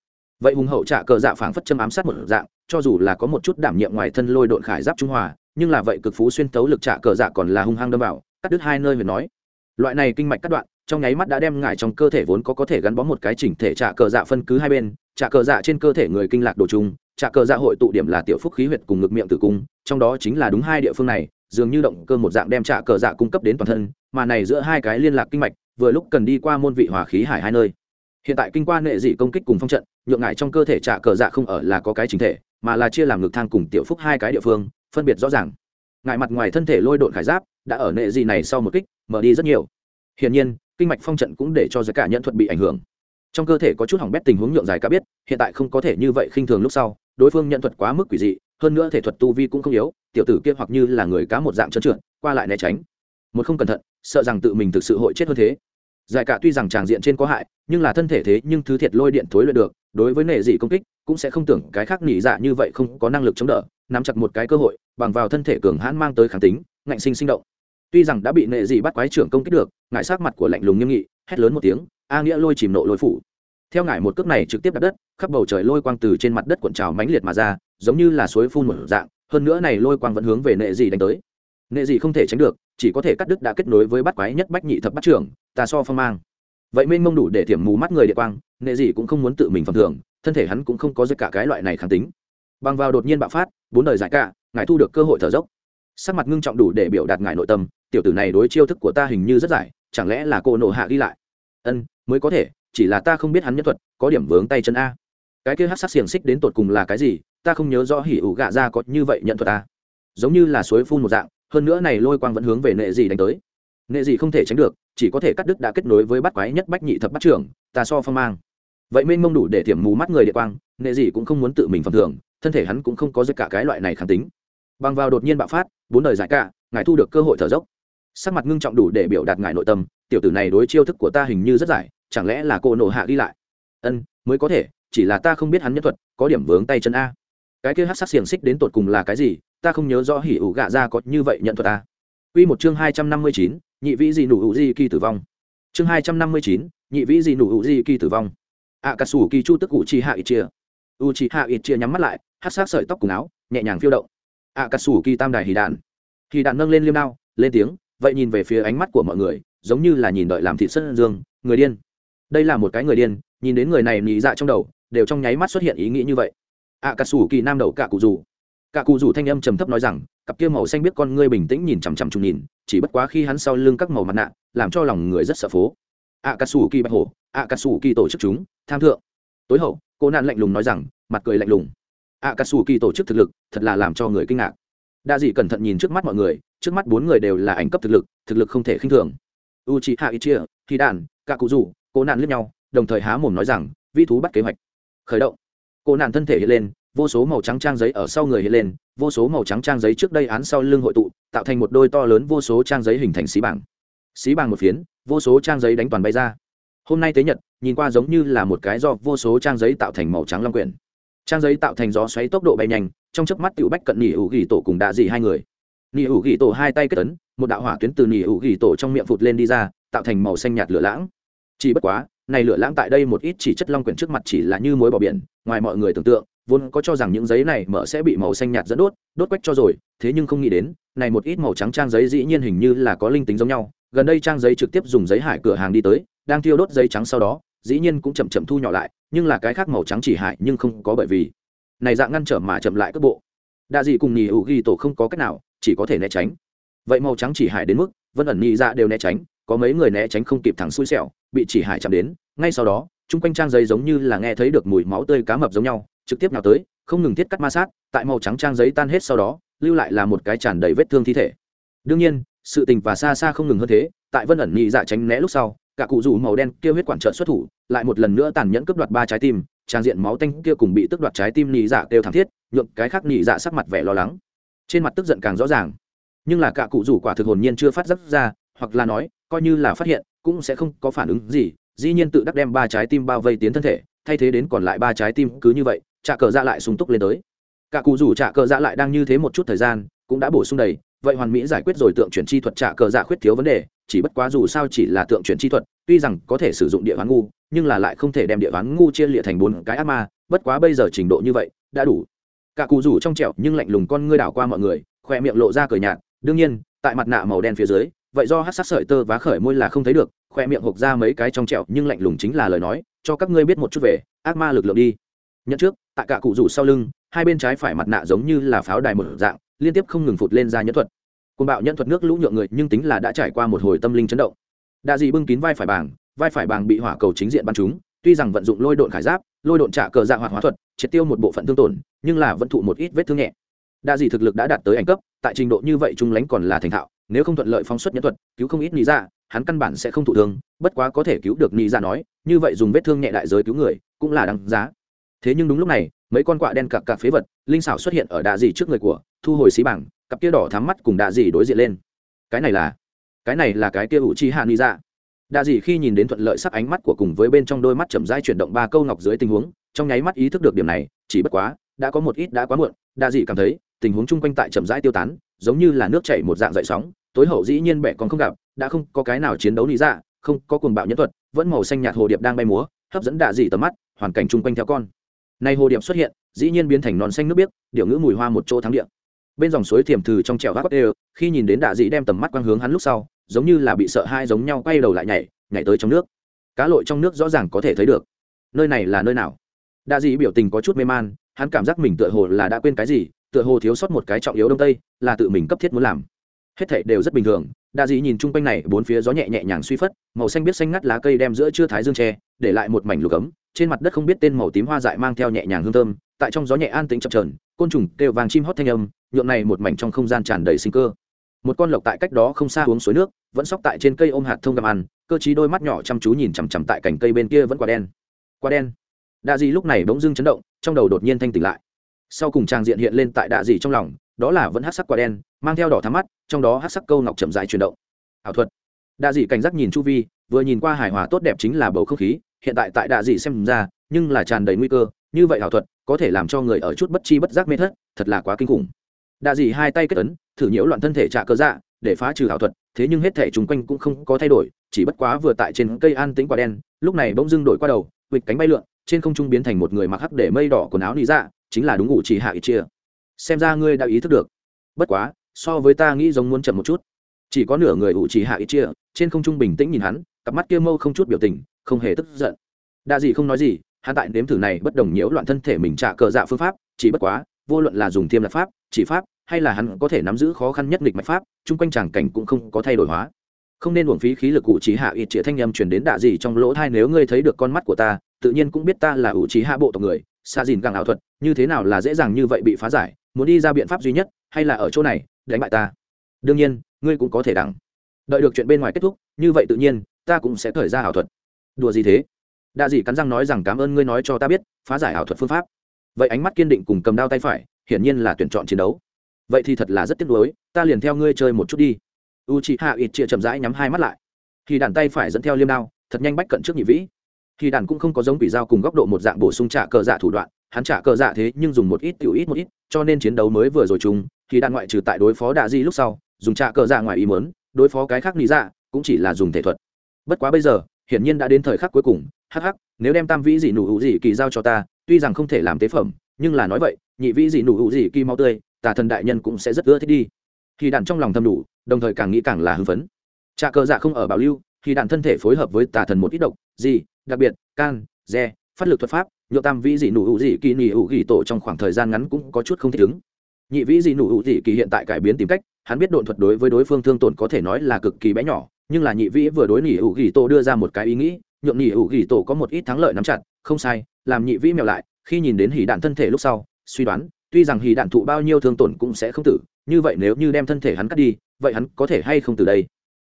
vậy hùng hậu trả cờ dạ phảng phất châm ám sát một dạng, cho dù là có một chút đảm nhiệm ngoài thân lôi độn khải giáp trung hòa, nhưng là vậy cực phú xuyên tấu lực trả cờ dạ còn là hung hăng đâm vào, cắt đứt hai nơi về nói. Loại này kinh mạch cắt đoạn, trong nháy mắt đã đem ngải trong cơ thể vốn có có thể gắn bó một cái chỉnh thể trả cờ dạ phân cứ hai bên, trả cờ dạ trên cơ thể người kinh lạc đồ chung, trả cờ dạ hội tụ điểm là tiểu phúc khí huyệt cùng ngực miệng tử cung, trong đó chính là đúng hai địa phương này, dường như động cơ một dạng đem trả cờ dạ cung cấp đến toàn thân, mà này giữa hai cái liên lạc kinh mạch, vừa lúc cần đi qua môn vị hỏa khí hải hai nơi hiện tại kinh quan nệ dị công kích cùng phong trận, nhượng ngại trong cơ thể trả cờ dạ không ở là có cái chính thể, mà là chia làm ngực thang cùng tiểu phúc hai cái địa phương, phân biệt rõ ràng. Ngại mặt ngoài thân thể lôi độn khải giáp, đã ở nệ dị này sau một kích, mở đi rất nhiều. Hiển nhiên, kinh mạch phong trận cũng để cho giới cả nhận thuật bị ảnh hưởng. Trong cơ thể có chút hỏng bét tình huống nhượng giải cả biết, hiện tại không có thể như vậy khinh thường lúc sau, đối phương nhận thuật quá mức quỷ dị, hơn nữa thể thuật tu vi cũng không yếu, tiểu tử kia hoặc như là người cá một dạng trơn trượt, qua lại né tránh. Một không cẩn thận, sợ rằng tự mình thực sự hội chết hơn thế giải cả tuy rằng tràng diện trên có hại, nhưng là thân thể thế nhưng thứ thiệt lôi điện thối luyện được, đối với nệ dị công kích, cũng sẽ không tưởng cái khác nỉ dạ như vậy không có năng lực chống đỡ, nắm chặt một cái cơ hội, bằng vào thân thể cường hãn mang tới kháng tính, ngạnh sinh sinh động. Tuy rằng đã bị nệ dị bắt quái trưởng công kích được, ngại sát mặt của lạnh lùng nghiêm nghị, hét lớn một tiếng, a nghĩa lôi chìm nộ lôi phủ. Theo ngải một cước này trực tiếp đặt đất, khắp bầu trời lôi quang từ trên mặt đất cuộn trào mãnh liệt mà ra, giống như là suối phun một dạng, hơn nữa này lôi quang vẫn hướng về nệ dị đánh tới. Nệ dị không thể tránh được chỉ có thể cắt đứt đã kết nối với bắt quái nhất bách nhị thập bắt trưởng tà so phong mang. Vậy mênh mông đủ để thiểm mù mắt người địa quang, nệ gì cũng không muốn tự mình phẩm thường thân thể hắn cũng không có giật cả cái loại này kháng tính. Bằng vào đột nhiên bạo phát, bốn đời giải cả, ngài thu được cơ hội thở dốc. Sắc mặt ngưng trọng đủ để biểu đạt ngài nội tâm, tiểu tử này đối chiêu thức của ta hình như rất giải, chẳng lẽ là cô nộ hạ ghi lại? Ân, mới có thể, chỉ là ta không biết hắn nhân thuật, có điểm vướng tay chân a. Cái kia hát sắc xiềng xích đến tột cùng là cái gì, ta không nhớ rõ hỉ ủ gạ ra có như vậy nhận thuật ta giống như là suối phun một dạng hơn nữa này lôi quang vẫn hướng về nệ gì đánh tới. Nệ gì không thể tránh được, chỉ có thể cắt đứt đã kết nối với bắt quái nhất bách nhị thập bắt trưởng, ta so phong mang. Vậy mênh mông đủ để thiểm mù mắt người địa quang, nệ gì cũng không muốn tự mình phẩm thường thân thể hắn cũng không có giật cả cái loại này kháng tính. Bằng vào đột nhiên bạo phát, bốn đời giải cả, ngài thu được cơ hội thở dốc. Sắc mặt ngưng trọng đủ để biểu đạt ngài nội tâm, tiểu tử này đối chiêu thức của ta hình như rất giải, chẳng lẽ là cô nổ hạ đi lại? Ân, mới có thể, chỉ là ta không biết hắn nhân thuật, có điểm vướng tay chân a. Cái kia hát sắc xiềng xích đến tột cùng là cái gì ta không nhớ rõ hỉ ủ gạ ra có như vậy nhận thuật ta. Quy một chương hai trăm năm mươi chín, nhị vĩ gì nụ hữu gì kỳ tử vong. Chương hai trăm năm mươi chín, nhị vĩ gì nụ hữu gì kỳ tử vong. Ạ cà sủ kỳ chu tức cụ chi hạ ít chia u chi hạ ít chia nhắm mắt lại, hát sát sợi tóc cùng áo, nhẹ nhàng phiêu động. Ạ cà sủ kỳ tam đài hỉ đạn. Hỉ đạn nâng lên liêm đao, lên tiếng, vậy nhìn về phía ánh mắt của mọi người, giống như là nhìn đợi làm thị sân dương, người điên. Đây là một cái người điên, nhìn đến người này nhị dạ trong đầu, đều trong nháy mắt xuất hiện ý nghĩ như vậy. Ạ cà sủ kỳ nam đầu cả cụ rủ cả cụ rủ thanh âm trầm thấp nói rằng, cặp kia màu xanh biết con ngươi bình tĩnh nhìn chằm chằm chung nhìn, chỉ bất quá khi hắn sau lưng các màu mặt nạ, làm cho lòng người rất sợ phố. Ạ cà sủ kỳ bạch hổ ạ cà sủ kỳ tổ chức chúng, tham thượng. Tối hậu, cô nạn lạnh lùng nói rằng, mặt cười lạnh lùng. Ạ cà sủ kỳ tổ chức thực lực, thật là làm cho người kinh ngạc. Đa dị cẩn thận nhìn trước mắt mọi người, trước mắt bốn người đều là ảnh cấp thực lực thực lực không thể khinh thường. U chị hạ ít chia khi đàn cả cụ rủ cô nạn lướt nhau, đồng thời há mồm nói rằng, vi thú bắt kế hoạch. Khởi động. Cô nạn thân thể hiện lên vô số màu trắng trang giấy ở sau người hiện lên, vô số màu trắng trang giấy trước đây án sau lưng hội tụ, tạo thành một đôi to lớn vô số trang giấy hình thành xí bảng. Xí bảng một phiến, vô số trang giấy đánh toàn bay ra. Hôm nay tế nhật, nhìn qua giống như là một cái do vô số trang giấy tạo thành màu trắng long quyển. Trang giấy tạo thành gió xoáy tốc độ bay nhanh, trong chớp mắt tiểu bách cận nỉ hữu ghi tổ cùng đạ dị hai người. Nỉ hữu ghi tổ hai tay kết tấn một đạo hỏa tuyến từ nỉ hữu ghi tổ trong miệng phụt lên đi ra, tạo thành màu xanh nhạt lửa lãng. Chỉ bất quá, này lửa lãng tại đây một ít chỉ chất long quyển trước mặt chỉ là như mối bỏ biển, ngoài mọi người tưởng tượng vốn có cho rằng những giấy này mở sẽ bị màu xanh nhạt dẫn đốt đốt quách cho rồi, thế nhưng không nghĩ đến, này một ít màu trắng trang giấy dĩ nhiên hình như là có linh tính giống nhau. Gần đây trang giấy trực tiếp dùng giấy hải cửa hàng đi tới, đang thiêu đốt giấy trắng sau đó, dĩ nhiên cũng chậm chậm thu nhỏ lại, nhưng là cái khác màu trắng chỉ hại nhưng không có bởi vì này dạng ngăn trở mà chậm lại cước bộ. Đa dị cùng nhì hữu ghi tổ không có cách nào, chỉ có thể né tránh. Vậy màu trắng chỉ hại đến mức, vân ẩn nhị dạ đều né tránh, có mấy người né tránh không kịp thẳng xui xẻo, bị chỉ hại chạm đến. Ngay sau đó, chung quanh trang giấy giống như là nghe thấy được mùi máu tươi cá mập giống nhau trực tiếp nào tới, không ngừng thiết cắt ma sát, tại màu trắng trang giấy tan hết sau đó, lưu lại là một cái tràn đầy vết thương thi thể. Đương nhiên, sự tình và xa xa không ngừng hơn thế, tại vân ẩn nhị dạ tránh né lúc sau, cả cụ rủ màu đen kia huyết quản trợ xuất thủ, lại một lần nữa tàn nhẫn cướp đoạt ba trái tim, trang diện máu tanh kia cùng bị tức đoạt trái tim nhị dạ đều thảm thiết, nhượng cái khác nhị dạ sắc mặt vẻ lo lắng. Trên mặt tức giận càng rõ ràng. Nhưng là cả cụ rủ quả thực hồn nhiên chưa phát giác ra, hoặc là nói, coi như là phát hiện, cũng sẽ không có phản ứng gì, dĩ nhiên tự đắc đem ba trái tim bao vây tiến thân thể thay thế đến còn lại ba trái tim cứ như vậy trả cờ dạ lại sung túc lên tới. Cả cụ rủ trả cờ dạ lại đang như thế một chút thời gian, cũng đã bổ sung đầy. Vậy hoàn mỹ giải quyết rồi tượng chuyển chi thuật trả cờ dạ khuyết thiếu vấn đề, chỉ bất quá dù sao chỉ là tượng chuyển chi thuật, tuy rằng có thể sử dụng địa ván ngu, nhưng là lại không thể đem địa ván ngu chia lịa thành bốn cái ác ma, bất quá bây giờ trình độ như vậy, đã đủ. Cả cụ rủ trong trẹo nhưng lạnh lùng con ngươi đảo qua mọi người, khoe miệng lộ ra cười nhạt. Đương nhiên, tại mặt nạ màu đen phía dưới, vậy do hát sắc sợi tơ vá khởi môi là không thấy được khoe miệng hộc ra mấy cái trong trẹo nhưng lạnh lùng chính là lời nói, cho các ngươi biết một chút về, ác ma lực lượng đi. Nhận trước, tại cả cụ rủ sau lưng, hai bên trái phải mặt nạ giống như là pháo đài một dạng, liên tiếp không ngừng phụt lên ra nhẫn thuật. Côn bạo nhẫn thuật nước lũ nhượng người, nhưng tính là đã trải qua một hồi tâm linh chấn động. Đa dị bưng kín vai phải bảng, vai phải bảng bị hỏa cầu chính diện bắn chúng tuy rằng vận dụng lôi độn khải giáp, lôi độn trả cờ dạ hoạt hóa thuật, triệt tiêu một bộ phận thương tổn, nhưng là vẫn thụ một ít vết thương nhẹ. Đa dị thực lực đã đạt tới ảnh cấp, tại trình độ như vậy trung lánh còn là thành thạo, nếu không thuận lợi phóng xuất nhân thuật, cứu không ít lý ra dạ, hắn căn bản sẽ không thụ thương, bất quá có thể cứu được nị ra nói, như vậy dùng vết thương nhẹ đại giới cứu người, cũng là đáng giá. Thế nhưng đúng lúc này, mấy con quạ đen cặp cặp phế vật, linh xảo xuất hiện ở đạ dị trước người của, thu hồi xí bảng, cặp kia đỏ thắm mắt cùng đạ dị đối diện lên. Cái này là, cái này là cái kia ủ chi hạ nị ra đạ dị khi nhìn đến thuận lợi sắc ánh mắt của cùng với bên trong đôi mắt chậm dai chuyển động ba câu ngọc dưới tình huống, trong nháy mắt ý thức được điểm này, chỉ bất quá, đã có một ít đã quá muộn, đạ dị cảm thấy, tình huống chung quanh tại chậm rãi tiêu tán, giống như là nước chảy một dạng dậy sóng tối hậu dĩ nhiên bẻ còn không gặp, đã không có cái nào chiến đấu lý ra không có cuồng bạo nhân thuật, vẫn màu xanh nhạt hồ điệp đang bay múa, hấp dẫn đạ dị tầm mắt, hoàn cảnh chung quanh theo con. Nay hồ điệp xuất hiện, dĩ nhiên biến thành non xanh nước biếc điệu ngữ mùi hoa một chỗ thắng địa. Bên dòng suối thiềm thừ trong trèo gác đều khi nhìn đến đạ dĩ đem tầm mắt quang hướng hắn lúc sau, giống như là bị sợ hai giống nhau quay đầu lại nhảy nhảy tới trong nước. Cá lội trong nước rõ ràng có thể thấy được. Nơi này là nơi nào? Đạ dĩ biểu tình có chút mê man, hắn cảm giác mình tựa hồ là đã quên cái gì, tựa hồ thiếu sót một cái trọng yếu đông tây, là tự mình cấp thiết muốn làm hết thảy đều rất bình thường. Đa dĩ nhìn chung quanh này, bốn phía gió nhẹ nhẹ nhàng suy phất, màu xanh biết xanh ngắt lá cây đem giữa chưa thái dương tre để lại một mảnh lục ấm. Trên mặt đất không biết tên màu tím hoa dại mang theo nhẹ nhàng hương thơm, tại trong gió nhẹ an tĩnh chập trờn côn trùng kêu vàng chim hót thanh âm, nhượng này một mảnh trong không gian tràn đầy sinh cơ. Một con lộc tại cách đó không xa uống suối nước, vẫn sóc tại trên cây ôm hạt thông găm ăn, cơ chí đôi mắt nhỏ chăm chú nhìn chằm chằm tại cành cây bên kia vẫn quả đen. Quả đen. Đa di lúc này bỗng dưng chấn động, trong đầu đột nhiên thanh tỉnh lại sau cùng trang diện hiện lên tại đạ dị trong lòng, đó là vẫn hát sắc quả đen, mang theo đỏ thắm mắt, trong đó hát sắc câu ngọc chậm dài chuyển động. Ảo thuật. Đạ dị cảnh giác nhìn chu vi, vừa nhìn qua hài hòa tốt đẹp chính là bầu không khí, hiện tại tại đạ dị xem ra, nhưng là tràn đầy nguy cơ, như vậy ảo thuật có thể làm cho người ở chút bất chi bất giác mê thất, thật là quá kinh khủng. Đạ dị hai tay kết ấn, thử nhiễu loạn thân thể trạ cơ dạ để phá trừ ảo thuật, thế nhưng hết thể chung quanh cũng không có thay đổi, chỉ bất quá vừa tại trên cây an tĩnh quả đen, lúc này bỗng dưng đổi qua đầu, vịt cánh bay lượn, trên không trung biến thành một người mặc hắc để mây đỏ quần áo nị dạ chính là đúng ngụ chỉ hạ ít chia. Xem ra ngươi đã ý thức được. Bất quá, so với ta nghĩ giống muốn chậm một chút. Chỉ có nửa người ủ chỉ hạ ít chia, trên không trung bình tĩnh nhìn hắn, cặp mắt kia mâu không chút biểu tình, không hề tức giận. Đa dị không nói gì, hắn tại nếm thử này bất đồng nhiễu loạn thân thể mình trả cờ dạ phương pháp, chỉ bất quá, vô luận là dùng thiêm lạc pháp, chỉ pháp, hay là hắn có thể nắm giữ khó khăn nhất nghịch mạch pháp, chung quanh tràng cảnh cũng không có thay đổi hóa. Không nên uổng phí khí lực ủ trí hạ ít trịa thanh âm truyền đến đạ gì trong lỗ thai nếu ngươi thấy được con mắt của ta, tự nhiên cũng biết ta là ủ trí hạ bộ tộc người xa dìn càng ảo thuật, như thế nào là dễ dàng như vậy bị phá giải, muốn đi ra biện pháp duy nhất, hay là ở chỗ này, đánh bại ta? Đương nhiên, ngươi cũng có thể đẳng đợi được chuyện bên ngoài kết thúc, như vậy tự nhiên, ta cũng sẽ thời ra ảo thuật. Đùa gì thế? Đa dị cắn răng nói rằng cảm ơn ngươi nói cho ta biết, phá giải ảo thuật phương pháp. Vậy ánh mắt kiên định cùng cầm đao tay phải, hiển nhiên là tuyển chọn chiến đấu. Vậy thì thật là rất tiếc nuối, ta liền theo ngươi chơi một chút đi. U chị hạ ít chia chậm rãi nhắm hai mắt lại. Khi đàn tay phải dẫn theo liêm đao, thật nhanh bách cận trước nhị vĩ khi đàn cũng không có giống quỷ dao cùng góc độ một dạng bổ sung trả cờ dạ thủ đoạn, hắn trả cờ dạ thế nhưng dùng một ít tiểu ít một ít, cho nên chiến đấu mới vừa rồi chung, khi đàn ngoại trừ tại đối phó đạ di lúc sau, dùng trả cờ dạ ngoài ý mớn đối phó cái khác lý dạ cũng chỉ là dùng thể thuật. Bất quá bây giờ, hiển nhiên đã đến thời khắc cuối cùng, hắc hắc, nếu đem tam vĩ dị nụ hữu dị kỳ giao cho ta, tuy rằng không thể làm tế phẩm, nhưng là nói vậy, nhị vĩ dị nụ hữu dị kỳ mau tươi, tà thần đại nhân cũng sẽ rất ưa thích đi. Khi đàn trong lòng thầm đủ, đồng thời càng nghĩ càng là hưng phấn. Trà cờ dạ không ở bảo lưu, khi đàn thân thể phối hợp với tà thần một ít độc gì đặc biệt, can re phát lực thuật pháp, nhựa tam vĩ dị nụ hữu dị kỳ nỉ hữu gỉ tổ trong khoảng thời gian ngắn cũng có chút không thích ứng. Nhị vĩ dị nụ hữu dị kỳ hiện tại cải biến tìm cách, hắn biết độn thuật đối với đối phương thương tổn có thể nói là cực kỳ bé nhỏ, nhưng là nhị vĩ vừa đối nỉ hữu gỉ tổ đưa ra một cái ý nghĩ, nhượng nỉ hữu gỉ tổ có một ít thắng lợi nắm chặt, không sai, làm nhị vĩ mèo lại, khi nhìn đến hỉ đạn thân thể lúc sau, suy đoán, tuy rằng hỉ đạn thụ bao nhiêu thương tổn cũng sẽ không tử, như vậy nếu như đem thân thể hắn cắt đi, vậy hắn có thể hay không từ đây?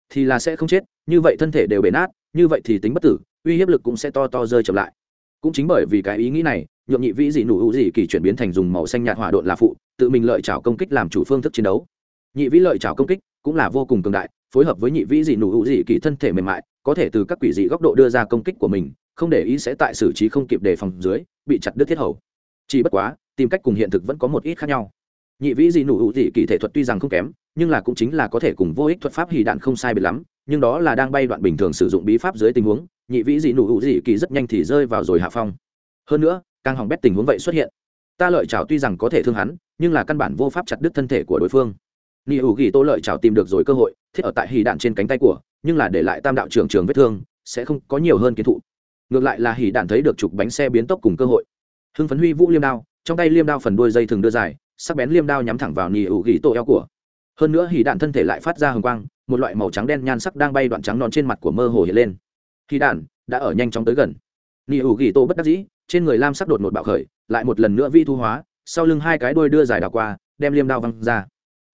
Thì là sẽ không chết, như vậy thân thể đều bể nát, như vậy thì tính bất tử uy hiếp lực cũng sẽ to to rơi chậm lại. Cũng chính bởi vì cái ý nghĩ này, nhượng nhị vĩ dị nụ hữu dị kỳ chuyển biến thành dùng màu xanh nhạt hỏa độn là phụ, tự mình lợi chảo công kích làm chủ phương thức chiến đấu. Nhị vĩ lợi chảo công kích cũng là vô cùng cường đại, phối hợp với nhị vĩ dị nụ hữu dị kỳ thân thể mềm mại, có thể từ các quỷ dị góc độ đưa ra công kích của mình, không để ý sẽ tại xử trí không kịp đề phòng dưới, bị chặt đứt thiết hầu. Chỉ bất quá, tìm cách cùng hiện thực vẫn có một ít khác nhau nhị vĩ dị nụ hữu dị kỳ thể thuật tuy rằng không kém, nhưng là cũng chính là có thể cùng vô ích thuật pháp hì đạn không sai biệt lắm, nhưng đó là đang bay đoạn bình thường sử dụng bí pháp dưới tình huống, nhị vĩ dị nụ hữu dị kỳ rất nhanh thì rơi vào rồi hạ phong. Hơn nữa, càng hỏng bét tình huống vậy xuất hiện. Ta lợi chảo tuy rằng có thể thương hắn, nhưng là căn bản vô pháp chặt đứt thân thể của đối phương. Nhị hữu ghi tô lợi chảo tìm được rồi cơ hội, thiết ở tại hì đạn trên cánh tay của, nhưng là để lại tam đạo trường trường vết thương, sẽ không có nhiều hơn kiến thụ. Ngược lại là hì đạn thấy được trục bánh xe biến tốc cùng cơ hội. Hưng phấn huy vũ liêm đao, trong tay liêm đao phần đuôi dây thường đưa dài sắc bén liêm đao nhắm thẳng vào nỉ ủ ghi tô eo của. Hơn nữa hì đạn thân thể lại phát ra hồng quang, một loại màu trắng đen nhan sắc đang bay đoạn trắng non trên mặt của mơ hồ hiện lên. Hì đạn đã ở nhanh chóng tới gần. Nỉ ủ ghi tô bất đắc dĩ, trên người lam sắc đột một bạo khởi, lại một lần nữa vi thu hóa, sau lưng hai cái đuôi đưa dài đảo qua, đem liêm đao văng ra.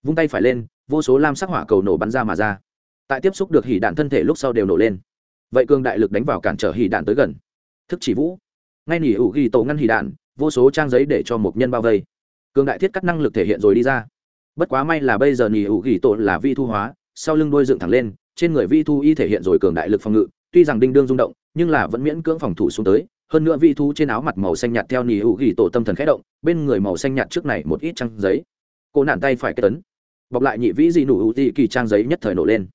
Vung tay phải lên, vô số lam sắc hỏa cầu nổ bắn ra mà ra. Tại tiếp xúc được hỉ đạn thân thể lúc sau đều nổ lên. Vậy cường đại lực đánh vào cản trở hỉ đạn tới gần. Thức chỉ vũ. Ngay nỉ ủ ghi tổ ngăn hỉ đạn, vô số trang giấy để cho một nhân bao vây cường đại thiết cắt năng lực thể hiện rồi đi ra. Bất quá may là bây giờ nỉ hữu ghi tổ là vi thu hóa, sau lưng đôi dựng thẳng lên, trên người vi thu y thể hiện rồi cường đại lực phòng ngự, tuy rằng đinh đương rung động, nhưng là vẫn miễn cưỡng phòng thủ xuống tới. Hơn nữa vi thu trên áo mặt màu xanh nhạt theo nỉ hữu ghi tổ tâm thần khẽ động, bên người màu xanh nhạt trước này một ít trang giấy. Cô nạn tay phải kết tấn, bọc lại nhị vĩ dị nụ hữu dị kỳ trang giấy nhất thời nổ lên.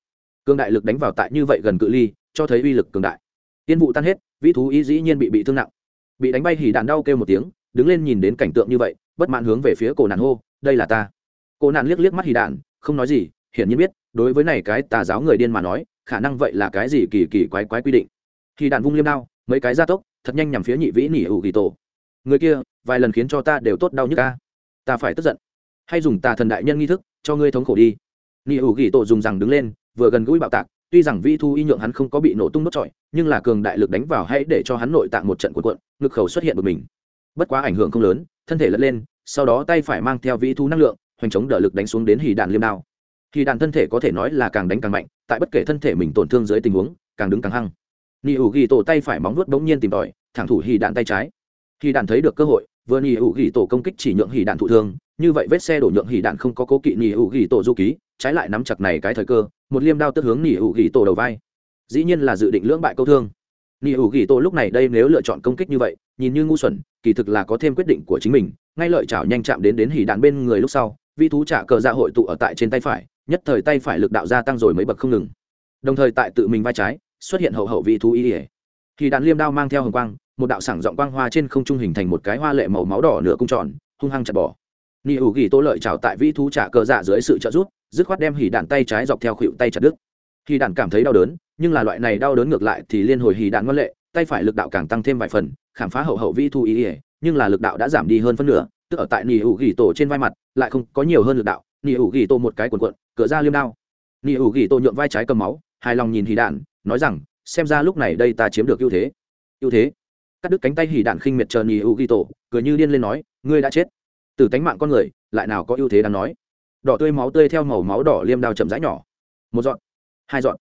Cường đại lực đánh vào tại như vậy gần cự ly, cho thấy uy lực cường đại. Tiên vụ tan hết vĩ thú y dĩ nhiên bị bị thương nặng. Bị đánh bay hỉ đạn đau kêu một tiếng, đứng lên nhìn đến cảnh tượng như vậy bất mãn hướng về phía cổ nạn hô, đây là ta. Cổ nạn liếc liếc mắt hỉ đạn, không nói gì, hiển nhiên biết, đối với này cái tà giáo người điên mà nói, khả năng vậy là cái gì kỳ kỳ quái quái quy định. Khi đạn vung liêm đao, mấy cái gia tốc, thật nhanh nhằm phía nhị vĩ nỉ ủ kỳ tổ. Người kia, vài lần khiến cho ta đều tốt đau nhức ca ta phải tức giận. Hay dùng tà thần đại nhân nghi thức, cho ngươi thống khổ đi. Nỉ ủ kỳ tổ dùng rằng đứng lên, vừa gần gũi bạo tạc, tuy rằng vi thu y nhượng hắn không có bị nổ tung nốt trọi nhưng là cường đại lực đánh vào hãy để cho hắn nội tạng một trận cuộn cuộn, ngực khẩu xuất hiện một mình. Bất quá ảnh hưởng không lớn thân thể lật lên, sau đó tay phải mang theo vĩ thu năng lượng, hoành chống đỡ lực đánh xuống đến hì đạn liêm đao. Hì đạn thân thể có thể nói là càng đánh càng mạnh, tại bất kể thân thể mình tổn thương dưới tình huống, càng đứng càng hăng. Nỉ hữu ghi tổ tay phải móng nuốt bỗng nhiên tìm tòi, thẳng thủ hì đạn tay trái. Hì đạn thấy được cơ hội, vừa nỉ hữu ghi tổ công kích chỉ nhượng hì đạn thụ thương, như vậy vết xe đổ nhượng hì đạn không có cố kỵ nỉ hữu ghi tổ du ký, trái lại nắm chặt này cái thời cơ, một liêm đao tức hướng nỉ hữu ghi tổ đầu vai. Dĩ nhiên là dự định lưỡng bại câu thương nỉ Hữu ghi tô lúc này đây nếu lựa chọn công kích như vậy, nhìn như ngu xuẩn, kỳ thực là có thêm quyết định của chính mình, ngay lợi chảo nhanh chạm đến đến hỉ đạn bên người lúc sau, vi thú trả cờ dạ hội tụ ở tại trên tay phải, nhất thời tay phải lực đạo gia tăng rồi mấy bậc không ngừng. Đồng thời tại tự mình vai trái, xuất hiện hậu hậu vi thú y ỉa thì đạn liêm đao mang theo hồng quang, một đạo sảng giọng quang hoa trên không trung hình thành một cái hoa lệ màu máu đỏ nửa cung tròn, hung hăng chặt bỏ. Ni Hữu ghi tô lợi chảo tại vi thú trả cờ dạ dưới sự trợ giúp, dứt khoát đem hỉ đạn tay trái dọc theo khuỷu tay chặt đứt hỉ đạn cảm thấy đau đớn, nhưng là loại này đau đớn ngược lại thì liên hồi hì đạn ngoan lệ, tay phải lực đạo càng tăng thêm vài phần, khám phá hậu hậu vi thu ý ỉa nhưng là lực đạo đã giảm đi hơn phân nửa, tức ở tại nỉ hữu ghi tổ trên vai mặt, lại không có nhiều hơn lực đạo. Nỉ hữu ghi tổ một cái cuộn cuộn, cửa ra liêm đao. Nỉ hữu ghi tổ nhượng vai trái cầm máu, hài lòng nhìn hì đạn, nói rằng, xem ra lúc này đây ta chiếm được ưu thế. Ưu thế? Cắt đứt cánh tay hì đạn khinh miệt chờ nỉ hữu ghi tổ, cười như điên lên nói, ngươi đã chết. Từ tánh mạng con người, lại nào có ưu thế đáng nói. Đỏ tươi máu tươi theo màu máu đỏ liêm đao chậm rãi nhỏ. Một dọn hai dọn.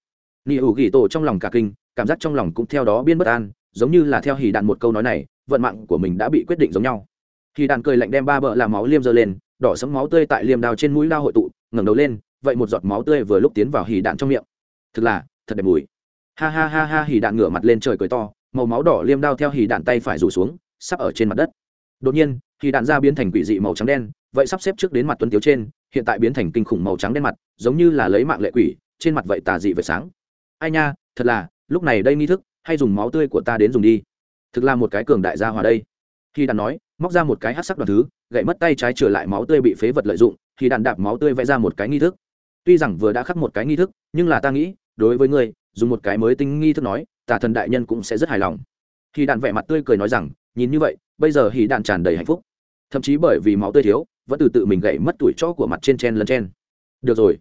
Nỉ hữu ghi tổ trong lòng cả kinh, cảm giác trong lòng cũng theo đó biên bất an, giống như là theo hỉ đạn một câu nói này, vận mạng của mình đã bị quyết định giống nhau. Hì đạn cười lạnh đem ba bờ làm máu liêm dơ lên, đỏ sẫm máu tươi tại liêm đao trên mũi lao hội tụ, ngẩng đầu lên, vậy một giọt máu tươi vừa lúc tiến vào hỉ đạn trong miệng. Thực là, thật đẹp mùi. Ha ha ha ha hỉ đạn ngửa mặt lên trời cười to, màu máu đỏ liêm đao theo hỉ đạn tay phải rủ xuống, sắp ở trên mặt đất. Đột nhiên hỉ đạn ra biến thành quỷ dị màu trắng đen, vậy sắp xếp trước đến mặt tuấn tiếu trên, hiện tại biến thành kinh khủng màu trắng đen mặt, giống như là lấy mạng lệ quỷ trên mặt vậy tà dị về sáng. Ai nha, thật là, lúc này đây nghi thức, hay dùng máu tươi của ta đến dùng đi. Thực là một cái cường đại gia hòa đây. Khi đàn nói, móc ra một cái hát sắc đoàn thứ, gậy mất tay trái trở lại máu tươi bị phế vật lợi dụng, khi đàn đạp máu tươi vẽ ra một cái nghi thức. Tuy rằng vừa đã khắc một cái nghi thức, nhưng là ta nghĩ, đối với ngươi, dùng một cái mới tinh nghi thức nói, tà thần đại nhân cũng sẽ rất hài lòng. Khi đàn vẻ mặt tươi cười nói rằng, nhìn như vậy, bây giờ hì đàn tràn đầy hạnh phúc. Thậm chí bởi vì máu tươi thiếu, vẫn từ tự mình gậy mất tuổi cho của mặt trên chen lấn chen. Được rồi.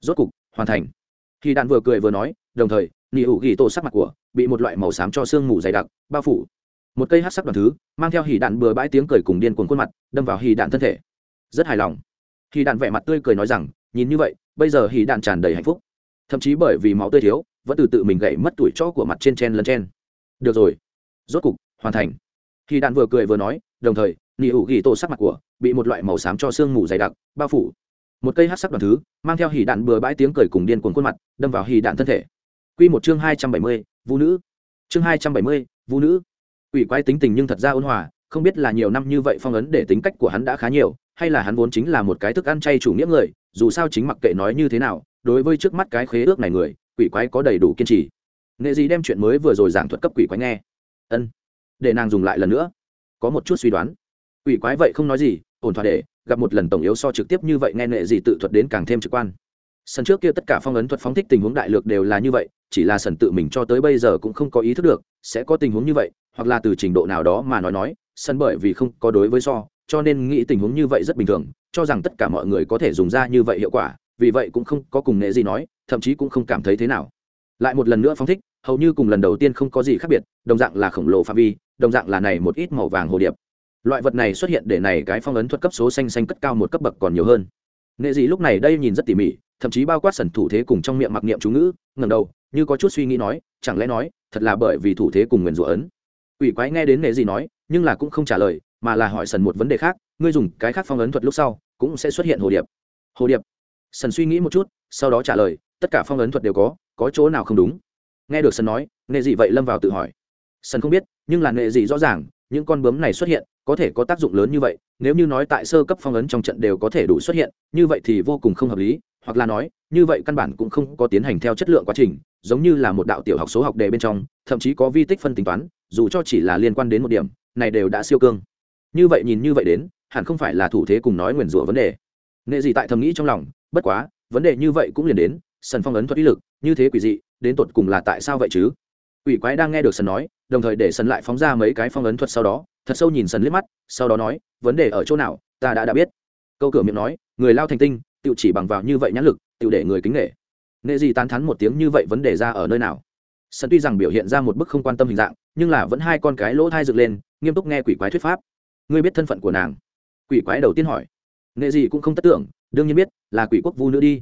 Rốt cục, hoàn thành khi đạn vừa cười vừa nói, đồng thời, nị hữu ghi tô sắc mặt của bị một loại màu xám cho sương mù dày đặc bao phủ. Một cây hát sắc đoàn thứ, mang theo hỉ đạn bừa bãi tiếng cười cùng điên cuồng khuôn mặt, đâm vào hỉ đạn thân thể. Rất hài lòng. Hỉ đạn vẻ mặt tươi cười nói rằng, nhìn như vậy, bây giờ hỉ đạn tràn đầy hạnh phúc. Thậm chí bởi vì máu tươi thiếu, vẫn từ tự mình gậy mất tuổi cho của mặt trên chen lân chen. Được rồi. Rốt cục, hoàn thành. Hỉ đạn vừa cười vừa nói, đồng thời, nị hữu ghi tô sắc mặt của bị một loại màu xám cho sương mù dày đặc bao phủ một cây hát sắc đoàn thứ mang theo hỉ đạn bừa bãi tiếng cười cùng điên cuồng khuôn mặt đâm vào hỉ đạn thân thể Quy một chương hai trăm bảy mươi, Vũ nữ. Chương hai trăm bảy mươi, Vũ nữ. Quỷ quái tính tình nhưng thật ra ôn hòa, không biết là nhiều năm như vậy phong ấn để tính cách của hắn đã khá nhiều, hay là hắn vốn chính là một cái thức ăn chay chủ nghĩa người, dù sao chính mặc kệ nói như thế nào, đối với trước mắt cái khế ước này người, quỷ quái có đầy đủ kiên trì. Nghệ gì đem chuyện mới vừa rồi giảng thuật cấp quỷ quái nghe. Ân, để nàng dùng lại lần nữa. Có một chút suy đoán. Quỷ quái vậy không nói gì, ổn thỏa để gặp một lần tổng yếu so trực tiếp như vậy nghe nệ gì tự thuật đến càng thêm trực quan. Sân trước kia tất cả phong ấn thuật phóng thích tình huống đại lược đều là như vậy, chỉ là sần tự mình cho tới bây giờ cũng không có ý thức được sẽ có tình huống như vậy, hoặc là từ trình độ nào đó mà nói nói, sân bởi vì không có đối với so, cho nên nghĩ tình huống như vậy rất bình thường, cho rằng tất cả mọi người có thể dùng ra như vậy hiệu quả, vì vậy cũng không có cùng nghệ gì nói, thậm chí cũng không cảm thấy thế nào. Lại một lần nữa phóng thích, hầu như cùng lần đầu tiên không có gì khác biệt, đồng dạng là khổng lồ phạm vi, đồng dạng là này một ít màu vàng hồ điệp loại vật này xuất hiện để này cái phong ấn thuật cấp số xanh xanh cất cao một cấp bậc còn nhiều hơn. Nghệ gì lúc này đây nhìn rất tỉ mỉ, thậm chí bao quát sần thủ thế cùng trong miệng mặc niệm chú ngữ ngầm đầu, như có chút suy nghĩ nói, chẳng lẽ nói, thật là bởi vì thủ thế cùng nguyền rủa ấn. Ủy quái nghe đến nghệ gì nói, nhưng là cũng không trả lời, mà là hỏi sần một vấn đề khác, ngươi dùng cái khác phong ấn thuật lúc sau, cũng sẽ xuất hiện hồ điệp. Hồ điệp. Sần suy nghĩ một chút, sau đó trả lời, tất cả phong ấn thuật đều có có chỗ nào không đúng? Nghe được sần nói nghệ gì vậy lâm vào tự hỏi. Sần không biết, nhưng là nghệ gì rõ ràng, những con bướm này xuất hiện có thể có tác dụng lớn như vậy, nếu như nói tại sơ cấp phong ấn trong trận đều có thể đủ xuất hiện, như vậy thì vô cùng không hợp lý, hoặc là nói, như vậy căn bản cũng không có tiến hành theo chất lượng quá trình, giống như là một đạo tiểu học số học đề bên trong, thậm chí có vi tích phân tính toán, dù cho chỉ là liên quan đến một điểm, này đều đã siêu cương. Như vậy nhìn như vậy đến, hẳn không phải là thủ thế cùng nói nguyền rủa vấn đề. Nệ gì tại thầm nghĩ trong lòng, bất quá, vấn đề như vậy cũng liền đến sần phong ấn thuật ý lực, như thế quỷ dị, đến tột cùng là tại sao vậy chứ? Quỷ quái đang nghe được sần nói, đồng thời để sần lại phóng ra mấy cái phong ấn thuật sau đó, thật sâu nhìn sần liếc mắt, sau đó nói, vấn đề ở chỗ nào? Ta đã đã biết. Câu cửa miệng nói, người lao thành tinh tự chỉ bằng vào như vậy nhãn lực tự để người kính nể. nghệ gì tán thán một tiếng như vậy vấn đề ra ở nơi nào? Sần tuy rằng biểu hiện ra một bức không quan tâm hình dạng, nhưng là vẫn hai con cái lỗ thai dựng lên, nghiêm túc nghe quỷ quái thuyết pháp. Ngươi biết thân phận của nàng? Quỷ quái đầu tiên hỏi. Nghệ gì cũng không tất tưởng, đương nhiên biết, là quỷ quốc vu nữ đi.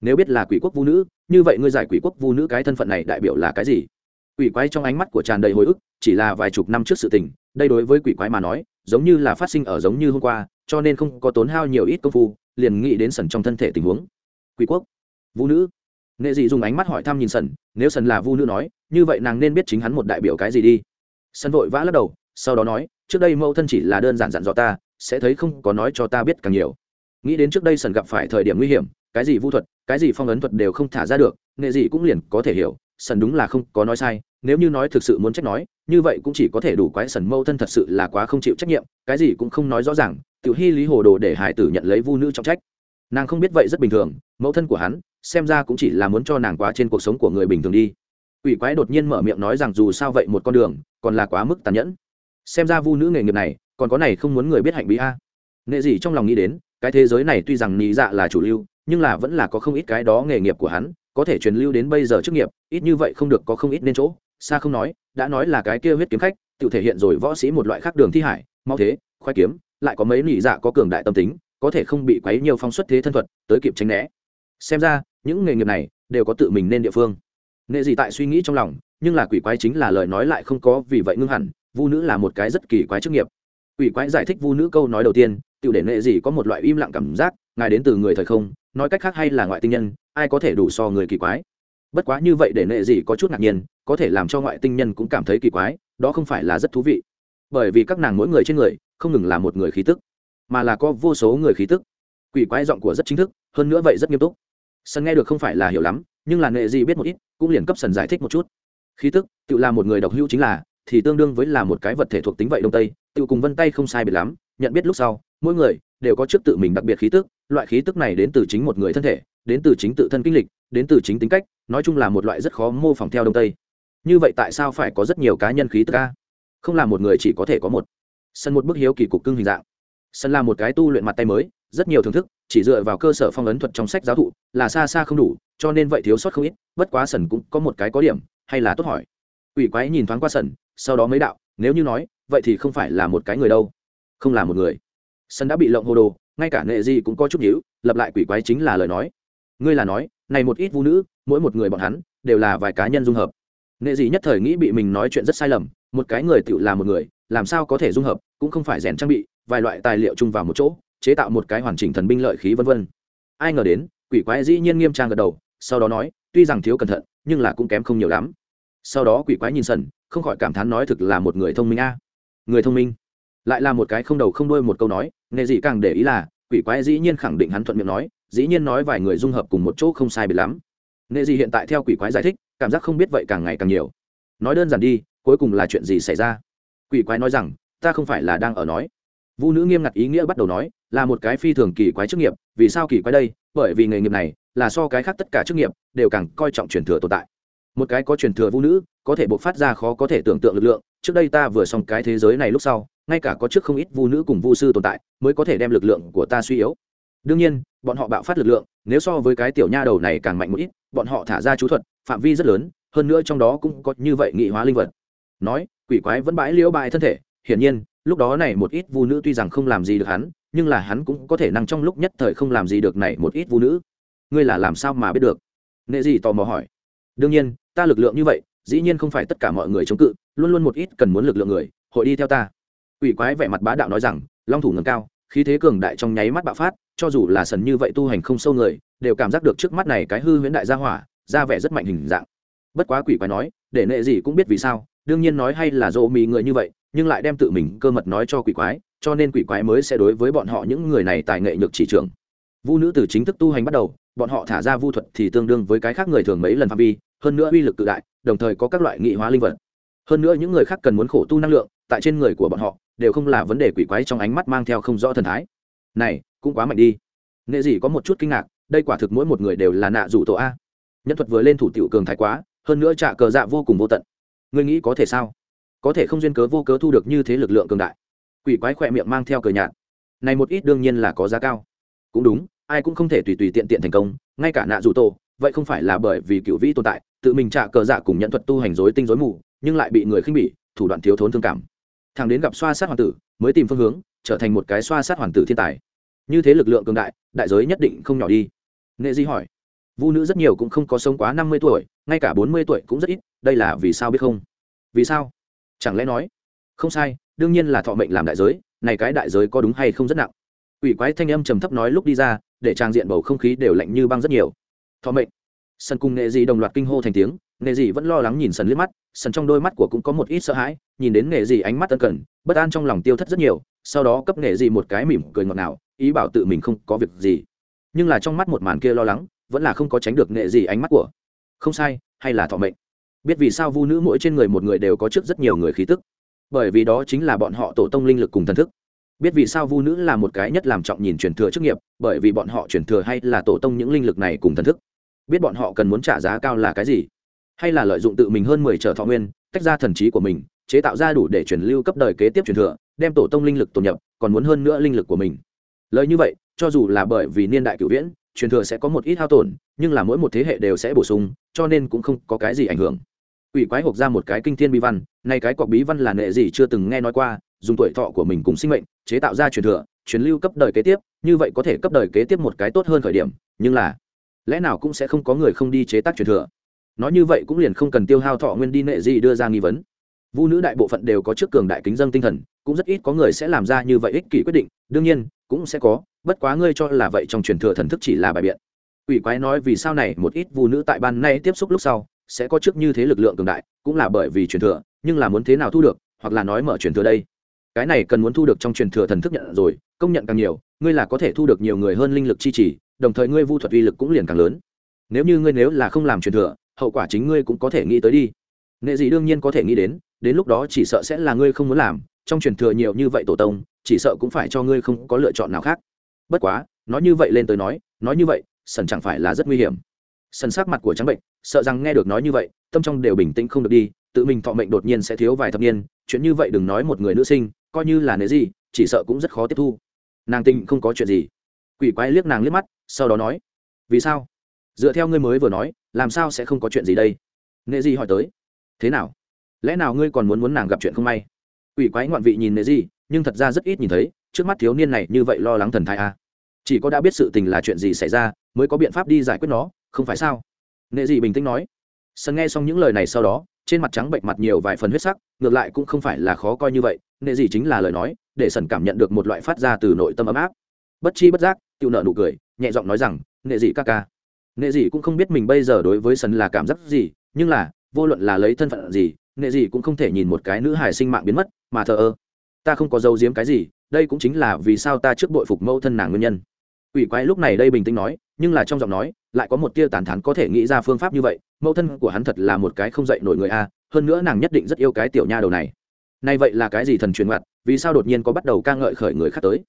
Nếu biết là quỷ quốc vu nữ, như vậy ngươi giải quỷ quốc vu nữ cái thân phận này đại biểu là cái gì? Quỷ quái trong ánh mắt của tràn đầy hồi ức, chỉ là vài chục năm trước sự tình, đây đối với quỷ quái mà nói, giống như là phát sinh ở giống như hôm qua, cho nên không có tốn hao nhiều ít công phu, liền nghĩ đến sần trong thân thể tình huống. Quỷ quốc. Vũ nữ. Nghệ dị dùng ánh mắt hỏi thăm nhìn sần nếu sần là vu nữ nói, như vậy nàng nên biết chính hắn một đại biểu cái gì đi. Sần vội vã lắc đầu, sau đó nói, trước đây mẫu thân chỉ là đơn giản dặn dò ta, sẽ thấy không có nói cho ta biết càng nhiều. Nghĩ đến trước đây sần gặp phải thời điểm nguy hiểm, cái gì vu thuật, cái gì phong ấn thuật đều không thả ra được nghệ dị cũng liền có thể hiểu sần đúng là không có nói sai, nếu như nói thực sự muốn trách nói, như vậy cũng chỉ có thể đủ quái sần mâu thân thật sự là quá không chịu trách nhiệm, cái gì cũng không nói rõ ràng, tiểu hy lý hồ đồ để hải tử nhận lấy vu nữ trọng trách. Nàng không biết vậy rất bình thường, mẫu thân của hắn, xem ra cũng chỉ là muốn cho nàng quá trên cuộc sống của người bình thường đi. Quỷ quái đột nhiên mở miệng nói rằng dù sao vậy một con đường, còn là quá mức tàn nhẫn. Xem ra vu nữ nghề nghiệp này, còn có này không muốn người biết hạnh bí a. Nghệ gì trong lòng nghĩ đến, cái thế giới này tuy rằng nhị dạ là chủ lưu, nhưng là vẫn là có không ít cái đó nghề nghiệp của hắn có thể truyền lưu đến bây giờ chức nghiệp, ít như vậy không được có không ít nên chỗ. Xa không nói, đã nói là cái kia huyết kiếm khách, tự thể hiện rồi võ sĩ một loại khác đường thi hải, mau thế, khoai kiếm, lại có mấy nỉ dạ có cường đại tâm tính, có thể không bị quấy nhiều phong suất thế thân thuật, tới kịp tránh né. Xem ra, những nghề nghiệp này đều có tự mình nên địa phương. Nghệ gì tại suy nghĩ trong lòng, nhưng là quỷ quái chính là lời nói lại không có, vì vậy ngưng hẳn, vu nữ là một cái rất kỳ quái chức nghiệp. Quỷ quái giải thích vu nữ câu nói đầu tiên tự để nệ gì có một loại im lặng cảm giác, ngài đến từ người thời không, nói cách khác hay là ngoại tinh nhân, ai có thể đủ so người kỳ quái? Bất quá như vậy để nệ gì có chút ngạc nhiên, có thể làm cho ngoại tinh nhân cũng cảm thấy kỳ quái, đó không phải là rất thú vị. Bởi vì các nàng mỗi người trên người, không ngừng là một người khí tức, mà là có vô số người khí tức. Quỷ quái giọng của rất chính thức, hơn nữa vậy rất nghiêm túc. Sân nghe được không phải là hiểu lắm, nhưng là nệ gì biết một ít, cũng liền cấp sần giải thích một chút. Khí tức, tự là một người độc hữu chính là, thì tương đương với là một cái vật thể thuộc tính vậy đông tây, tự cùng vân tay không sai biệt lắm, nhận biết lúc sau mỗi người đều có trước tự mình đặc biệt khí tức, loại khí tức này đến từ chính một người thân thể, đến từ chính tự thân kinh lịch, đến từ chính tính cách, nói chung là một loại rất khó mô phỏng theo đông tây. Như vậy tại sao phải có rất nhiều cá nhân khí tức ca không là một người chỉ có thể có một. Sân một bức hiếu kỳ cục cưng hình dạng. Sân là một cái tu luyện mặt tay mới, rất nhiều thưởng thức, chỉ dựa vào cơ sở phong ấn thuật trong sách giáo thụ là xa xa không đủ, cho nên vậy thiếu sót không ít, bất quá sần cũng có một cái có điểm, hay là tốt hỏi. Ủy quái nhìn thoáng qua sần sau đó mới đạo, nếu như nói, vậy thì không phải là một cái người đâu. Không là một người sân đã bị lộng hồ đồ, ngay cả nghệ gì cũng có chút nhíu, lập lại quỷ quái chính là lời nói. Ngươi là nói, này một ít vũ nữ, mỗi một người bọn hắn, đều là vài cá nhân dung hợp. Nghệ gì nhất thời nghĩ bị mình nói chuyện rất sai lầm, một cái người tự là một người, làm sao có thể dung hợp, cũng không phải rèn trang bị, vài loại tài liệu chung vào một chỗ, chế tạo một cái hoàn chỉnh thần binh lợi khí vân vân. Ai ngờ đến, quỷ quái dĩ nhiên nghiêm trang gật đầu, sau đó nói, tuy rằng thiếu cẩn thận, nhưng là cũng kém không nhiều lắm. Sau đó quỷ quái nhìn sần không khỏi cảm thán nói thực là một người thông minh a. Người thông minh. Lại là một cái không đầu không đuôi một câu nói nghề gì càng để ý là, quỷ quái dĩ nhiên khẳng định hắn thuận miệng nói, dĩ nhiên nói vài người dung hợp cùng một chỗ không sai biệt lắm. Nghệ gì hiện tại theo quỷ quái giải thích, cảm giác không biết vậy càng ngày càng nhiều. Nói đơn giản đi, cuối cùng là chuyện gì xảy ra? Quỷ quái nói rằng, ta không phải là đang ở nói. Vũ nữ nghiêm ngặt ý nghĩa bắt đầu nói, là một cái phi thường kỳ quái chức nghiệp, vì sao kỳ quái đây? Bởi vì nghề nghiệp này, là so cái khác tất cả chức nghiệp, đều càng coi trọng truyền thừa tồn tại. Một cái có truyền thừa vũ nữ, có thể bộc phát ra khó có thể tưởng tượng lực lượng, trước đây ta vừa xong cái thế giới này lúc sau ngay cả có trước không ít vu nữ cùng vu sư tồn tại mới có thể đem lực lượng của ta suy yếu. Đương nhiên, bọn họ bạo phát lực lượng, nếu so với cái tiểu nha đầu này càng mạnh một ít, bọn họ thả ra chú thuật, phạm vi rất lớn, hơn nữa trong đó cũng có như vậy nghị hóa linh vật. Nói, quỷ quái vẫn bãi liễu bại thân thể, hiển nhiên, lúc đó này một ít vu nữ tuy rằng không làm gì được hắn, nhưng là hắn cũng có thể năng trong lúc nhất thời không làm gì được này một ít vu nữ. Ngươi là làm sao mà biết được? Nệ gì tò mò hỏi. Đương nhiên, ta lực lượng như vậy, dĩ nhiên không phải tất cả mọi người chống cự, luôn luôn một ít cần muốn lực lượng người, hội đi theo ta. Quỷ quái vẻ mặt bá đạo nói rằng, long thủ ngầm cao, khí thế cường đại trong nháy mắt bạo phát, cho dù là sần như vậy tu hành không sâu người, đều cảm giác được trước mắt này cái hư huyễn đại gia hỏa, ra vẻ rất mạnh hình dạng. Bất quá quỷ quái nói, để nệ gì cũng biết vì sao, đương nhiên nói hay là dỗ mì người như vậy, nhưng lại đem tự mình cơ mật nói cho quỷ quái, cho nên quỷ quái mới sẽ đối với bọn họ những người này tài nghệ nhược chỉ trưởng. Vu nữ từ chính thức tu hành bắt đầu, bọn họ thả ra vu thuật thì tương đương với cái khác người thường mấy lần phạm vi, hơn nữa uy lực tự đại, đồng thời có các loại nghị hóa linh vật. Hơn nữa những người khác cần muốn khổ tu năng lượng, tại trên người của bọn họ đều không là vấn đề quỷ quái trong ánh mắt mang theo không rõ thần thái. Này, cũng quá mạnh đi. Nghệ gì có một chút kinh ngạc, đây quả thực mỗi một người đều là nạ rủ tổ a. Nhân thuật vừa lên thủ tiểu cường thái quá, hơn nữa trả cờ dạ vô cùng vô tận. Ngươi nghĩ có thể sao? Có thể không duyên cớ vô cớ thu được như thế lực lượng cường đại. Quỷ quái khỏe miệng mang theo cờ nhạt. Này một ít đương nhiên là có giá cao. Cũng đúng, ai cũng không thể tùy tùy tiện tiện thành công, ngay cả nạ rủ tổ, vậy không phải là bởi vì cựu vĩ tồn tại, tự mình trả cờ dạ cùng nhận thuật tu hành dối tinh dối mù, nhưng lại bị người khinh bỉ, thủ đoạn thiếu thốn thương cảm thằng đến gặp xoa sát hoàng tử, mới tìm phương hướng, trở thành một cái xoa sát hoàng tử thiên tài. Như thế lực lượng cường đại đại giới nhất định không nhỏ đi. Nghệ di hỏi. Vu nữ rất nhiều cũng không có sống quá năm mươi tuổi, ngay cả bốn mươi tuổi cũng rất ít, đây là vì sao biết không? Vì sao? Chẳng lẽ nói? Không sai, đương nhiên là thọ mệnh làm đại giới, này cái đại giới có đúng hay không rất nặng. Ủy quái thanh âm trầm thấp nói lúc đi ra, để trang diện bầu không khí đều lạnh như băng rất nhiều. Thọ mệnh. Sân cung nghệ dị đồng loạt kinh hô thành tiếng nghệ gì vẫn lo lắng nhìn sần liếc mắt, sần trong đôi mắt của cũng có một ít sợ hãi, nhìn đến nghệ gì ánh mắt tân cần, bất an trong lòng tiêu thất rất nhiều, sau đó cấp nghệ gì một cái mỉm cười ngọt ngào, ý bảo tự mình không có việc gì. Nhưng là trong mắt một màn kia lo lắng, vẫn là không có tránh được nghệ gì ánh mắt của. Không sai, hay là thọ mệnh? Biết vì sao vu nữ mỗi trên người một người đều có trước rất nhiều người khí tức. Bởi vì đó chính là bọn họ tổ tông linh lực cùng thần thức. Biết vì sao vu nữ là một cái nhất làm trọng nhìn truyền thừa chức nghiệp, bởi vì bọn họ truyền thừa hay là tổ tông những linh lực này cùng thần thức. Biết bọn họ cần muốn trả giá cao là cái gì? Hay là lợi dụng tự mình hơn mười trở thọ nguyên tách ra thần trí của mình chế tạo ra đủ để truyền lưu cấp đời kế tiếp truyền thừa đem tổ tông linh lực tổ nhập còn muốn hơn nữa linh lực của mình lời như vậy cho dù là bởi vì niên đại cửu viễn truyền thừa sẽ có một ít hao tổn nhưng là mỗi một thế hệ đều sẽ bổ sung cho nên cũng không có cái gì ảnh hưởng Quỷ quái hộp ra một cái kinh thiên bí văn, này cái cọc bí văn là nệ gì chưa từng nghe nói qua, dùng tuổi thọ của mình cùng sinh mệnh, chế tạo ra truyền thừa, truyền lưu cấp đời kế tiếp, như vậy có thể cấp đời kế tiếp một cái tốt hơn khởi điểm, nhưng là lẽ nào cũng sẽ không có người không đi chế tác truyền thừa. Nói như vậy cũng liền không cần tiêu hao thọ nguyên đi nệ gì đưa ra nghi vấn. Vu nữ đại bộ phận đều có trước cường đại kính dân tinh thần, cũng rất ít có người sẽ làm ra như vậy ích kỷ quyết định, đương nhiên, cũng sẽ có, bất quá ngươi cho là vậy trong truyền thừa thần thức chỉ là bài biện. ủy quái nói vì sao này một ít vu nữ tại ban nay tiếp xúc lúc sau, sẽ có trước như thế lực lượng cường đại cũng là bởi vì truyền thừa nhưng là muốn thế nào thu được hoặc là nói mở truyền thừa đây cái này cần muốn thu được trong truyền thừa thần thức nhận rồi công nhận càng nhiều ngươi là có thể thu được nhiều người hơn linh lực chi trì đồng thời ngươi vu thuật uy lực cũng liền càng lớn nếu như ngươi nếu là không làm truyền thừa hậu quả chính ngươi cũng có thể nghĩ tới đi. Nghệ gì đương nhiên có thể nghĩ đến đến lúc đó chỉ sợ sẽ là ngươi không muốn làm, trong truyền thừa nhiều như vậy tổ tông, chỉ sợ cũng phải cho ngươi không có lựa chọn nào khác. Bất quá, nói như vậy lên tới nói nói như vậy, sần chẳng phải là rất nguy hiểm. Sần sắc mặt của trắng bệnh, sợ rằng nghe được nói như vậy, tâm trong đều bình tĩnh không được đi, tự mình thọ mệnh đột nhiên sẽ thiếu vài thập niên, chuyện như vậy đừng nói một người nữ sinh, coi như là nế gì chỉ sợ cũng rất khó tiếp thu. Nàng tinh không có chuyện gì. Quỷ quái liếc nàng liếc mắt, sau đó nói, vì sao? Dựa theo ngươi mới vừa nói, làm sao sẽ không có chuyện gì đây? Nệ di hỏi tới. Thế nào? Lẽ nào ngươi còn muốn muốn nàng gặp chuyện không may? Ủy quái ngoạn vị nhìn nệ di, nhưng thật ra rất ít nhìn thấy, trước mắt thiếu niên này như vậy lo lắng thần thai à. chỉ có đã biết sự tình là chuyện gì xảy ra, mới có biện pháp đi giải quyết nó, không phải sao? Nệ dị bình tĩnh nói. Sân nghe xong những lời này sau đó, trên mặt trắng bệnh mặt nhiều vài phần huyết sắc, ngược lại cũng không phải là khó coi như vậy, nệ dị chính là lời nói, để sần cảm nhận được một loại phát ra từ nội tâm ấm áp. Bất chi bất giác tự nợ nụ cười, nhẹ giọng nói rằng, nệ dị ca ca nệ dị cũng không biết mình bây giờ đối với sân là cảm giác gì nhưng là vô luận là lấy thân phận gì nệ dị cũng không thể nhìn một cái nữ hài sinh mạng biến mất mà thờ ơ ta không có dấu giếm cái gì đây cũng chính là vì sao ta trước bội phục mẫu thân nàng nguyên nhân Quỷ quái lúc này đây bình tĩnh nói, nhưng là trong giọng nói, lại có một tia tàn thán có thể nghĩ ra phương pháp như vậy, mẫu thân của hắn thật là một cái không dậy nổi người a, hơn nữa nàng nhất định rất yêu cái tiểu nha đầu này. nay vậy là cái gì thần truyền ngoặt, vì sao đột nhiên có bắt đầu ca ngợi khởi người khác tới?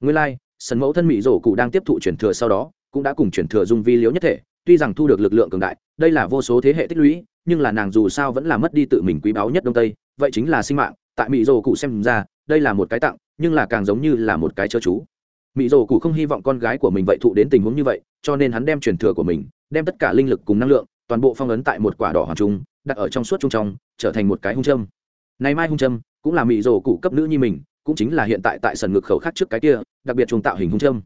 Nguyên lai, like, sân mẫu thân mỹ rổ cụ đang tiếp thụ truyền thừa sau đó, cũng đã cùng truyền thừa dung vi liếu nhất thể, tuy rằng thu được lực lượng cường đại, đây là vô số thế hệ tích lũy, nhưng là nàng dù sao vẫn là mất đi tự mình quý báu nhất đông tây, vậy chính là sinh mạng, tại mỹ rổ cụ xem ra, đây là một cái tặng, nhưng là càng giống như là một cái chớ chú. Mỹ rồ cụ không hy vọng con gái của mình vậy thụ đến tình huống như vậy cho nên hắn đem truyền thừa của mình đem tất cả linh lực cùng năng lượng toàn bộ phong ấn tại một quả đỏ hoàng trung đặt ở trong suốt trung trong trở thành một cái hung châm. Nay mai hung châm cũng là mỹ rồ cụ cấp nữ như mình cũng chính là hiện tại tại sần ngực khẩu khác trước cái kia đặc biệt trùng tạo hình hung châm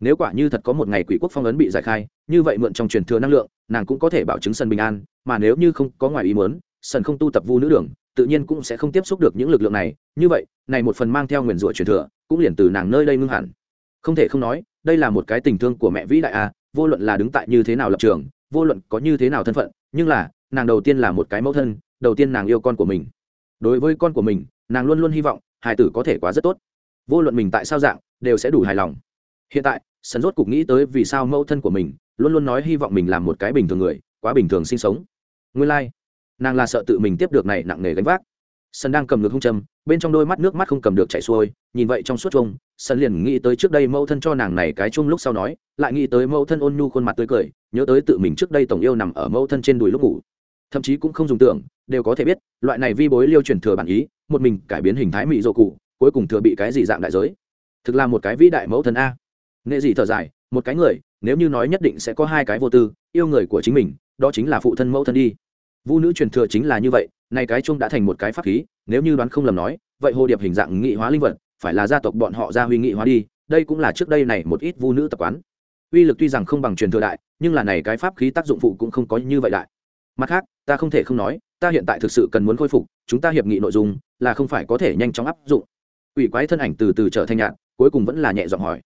nếu quả như thật có một ngày quỷ quốc phong ấn bị giải khai, như vậy mượn trong truyền thừa năng lượng, nàng cũng có thể bảo chứng sân bình an, mà nếu như không có ngoài ý muốn, sân không tu tập vu nữ đường, tự nhiên cũng sẽ không tiếp xúc được những lực lượng này, như vậy, này một phần mang theo nguyền rủa truyền thừa, cũng liền từ nàng nơi đây ngưng hẳn. Không thể không nói, đây là một cái tình thương của mẹ vĩ đại a, vô luận là đứng tại như thế nào lập trường, vô luận có như thế nào thân phận, nhưng là, nàng đầu tiên là một cái mẫu thân, đầu tiên nàng yêu con của mình. Đối với con của mình, nàng luôn luôn hy vọng hải tử có thể quá rất tốt. Vô luận mình tại sao dạng, đều sẽ đủ hài lòng hiện tại sân rốt cục nghĩ tới vì sao mẫu thân của mình luôn luôn nói hy vọng mình làm một cái bình thường người, quá bình thường sinh sống. Nguyên lai、like. nàng là sợ tự mình tiếp được này nặng nề gánh vác. Sân đang cầm ngược hung châm, bên trong đôi mắt nước mắt không cầm được chảy xuôi, nhìn vậy trong suốt chung sân liền nghĩ tới trước đây mẫu thân cho nàng này cái chung lúc sau nói, lại nghĩ tới mẫu thân ôn nhu khuôn mặt tươi cười, nhớ tới tự mình trước đây tổng yêu nằm ở mẫu thân trên đùi lúc ngủ. Thậm chí cũng không dùng tưởng, đều có thể biết, loại này vi bối liêu truyền thừa bản ý, một mình cải biến hình thái mỹ dô cụ, cuối cùng thừa bị cái gì dạng đại giới. Thực là một cái vĩ đại mẫu thân a nghệ gì thở dài, một cái người, nếu như nói nhất định sẽ có hai cái vô tư, yêu người của chính mình, đó chính là phụ thân mẫu thân đi. Vũ nữ truyền thừa chính là như vậy này cái chung đã thành một cái pháp khí, nếu như đoán không lầm nói, vậy hồ điệp hình dạng nghị hóa linh vật, phải là gia tộc bọn họ ra huy nghị hóa đi, đây cũng là trước đây này một ít vu nữ tập quán. Uy lực tuy rằng không bằng truyền thừa đại, nhưng là này cái pháp khí tác dụng phụ cũng không có như vậy đại. Mặt khác, ta không thể không nói, ta hiện tại thực sự cần muốn khôi phục, chúng ta hiệp nghị nội dung là không phải có thể nhanh chóng áp dụng. Ủy quái thân ảnh từ từ trở thành nhạn, cuối cùng vẫn là nhẹ giọng hỏi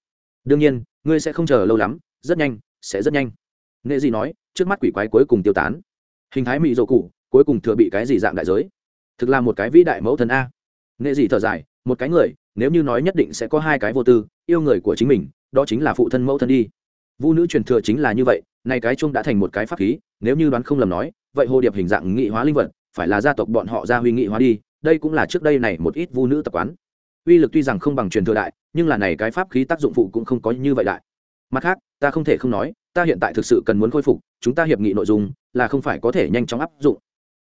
đương nhiên, ngươi sẽ không chờ lâu lắm, rất nhanh, sẽ rất nhanh. Nghệ dị nói, trước mắt quỷ quái cuối cùng tiêu tán. Hình thái mỹ dỗ cụ, cuối cùng thừa bị cái gì dạng đại giới? Thực là một cái vĩ đại mẫu thần a. Nghệ dị thở dài, một cái người, nếu như nói nhất định sẽ có hai cái vô tư, yêu người của chính mình, đó chính là phụ thân mẫu thân đi. Vũ nữ truyền thừa chính là như vậy, nay cái chung đã thành một cái pháp khí, nếu như đoán không lầm nói, vậy hồ điệp hình dạng nghị hóa linh vật, phải là gia tộc bọn họ ra huy nghị hóa đi, đây cũng là trước đây này một ít vu nữ tập quán uy lực tuy rằng không bằng truyền thừa đại nhưng là này cái pháp khí tác dụng phụ cũng không có như vậy đại. Mặt khác ta không thể không nói ta hiện tại thực sự cần muốn khôi phục chúng ta hiệp nghị nội dung là không phải có thể nhanh chóng áp dụng.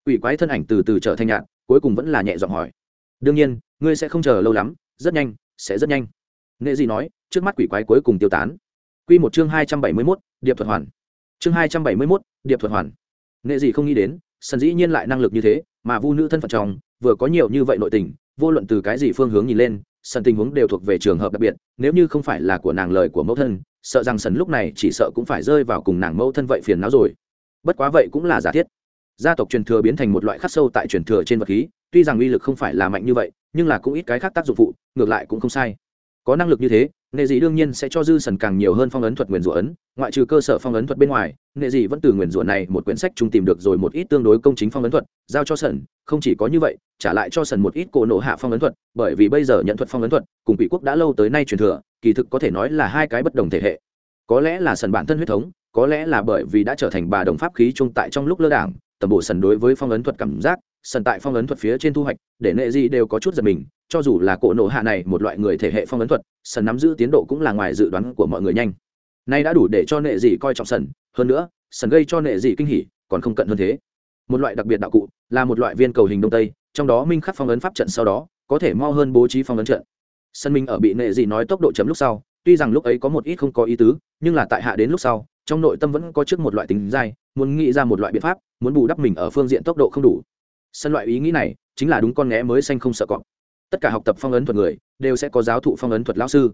Ủy quái thân ảnh từ từ trở thành nhạn cuối cùng vẫn là nhẹ giọng hỏi. Đương nhiên ngươi sẽ không chờ lâu lắm rất nhanh sẽ rất nhanh. Nghệ gì nói trước mắt quỷ quái cuối cùng tiêu tán. Q một chương hai trăm bảy mươi mốt điệp thuật hoàn. Chương hai trăm bảy mươi mốt điệp thuật hoàn. Nghệ gì không nghĩ đến sân dĩ nhiên lại năng lực như thế mà vu nữ thân phận chồng, vừa có nhiều như vậy nội tình vô luận từ cái gì phương hướng nhìn lên sân tình huống đều thuộc về trường hợp đặc biệt, nếu như không phải là của nàng lời của mẫu thân, sợ rằng sân lúc này chỉ sợ cũng phải rơi vào cùng nàng mẫu thân vậy phiền não rồi. Bất quá vậy cũng là giả thiết. Gia tộc truyền thừa biến thành một loại khắc sâu tại truyền thừa trên vật khí, tuy rằng uy lực không phải là mạnh như vậy, nhưng là cũng ít cái khác tác dụng phụ, ngược lại cũng không sai. Có năng lực như thế nghệ dị đương nhiên sẽ cho dư sần càng nhiều hơn phong ấn thuật nguyền rủa ấn, ngoại trừ cơ sở phong ấn thuật bên ngoài, nghệ dị vẫn từ nguyền rủa này một quyển sách chung tìm được rồi một ít tương đối công chính phong ấn thuật, giao cho sần, không chỉ có như vậy, trả lại cho sần một ít cổ nộ hạ phong ấn thuật, bởi vì bây giờ nhận thuật phong ấn thuật, cùng quỷ quốc đã lâu tới nay truyền thừa, kỳ thực có thể nói là hai cái bất đồng thể hệ. Có lẽ là sần bản thân huyết thống, có lẽ là bởi vì đã trở thành bà đồng pháp khí chung tại trong lúc lơ đảng, tầm bộ sần đối với phong ấn thuật cảm giác sần tại phong ấn thuật phía trên thu hoạch, để nệ gì đều có chút giật mình, cho dù là cổ nổ hạ này một loại người thể hệ phong ấn thuật sần nắm giữ tiến độ cũng là ngoài dự đoán của mọi người nhanh. Nay đã đủ để cho nệ gì coi trọng sần hơn nữa sần gây cho nệ gì kinh hỉ, còn không cận hơn thế. Một loại đặc biệt đạo cụ, là một loại viên cầu hình đông tây, trong đó minh khắc phong ấn pháp trận sau đó, có thể mo hơn bố trí phong ấn trận. Sân minh ở bị nệ gì nói tốc độ chấm lúc sau, tuy rằng lúc ấy có một ít không có ý tứ, nhưng là tại hạ đến lúc sau, trong nội tâm vẫn có trước một loại tính dai, muốn nghĩ ra một loại biện pháp, muốn bù đắp mình ở phương diện tốc độ không đủ sân loại ý nghĩ này chính là đúng con nghé mới xanh không sợ cọp. Tất cả học tập phong ấn thuật người đều sẽ có giáo thụ phong ấn thuật lao sư.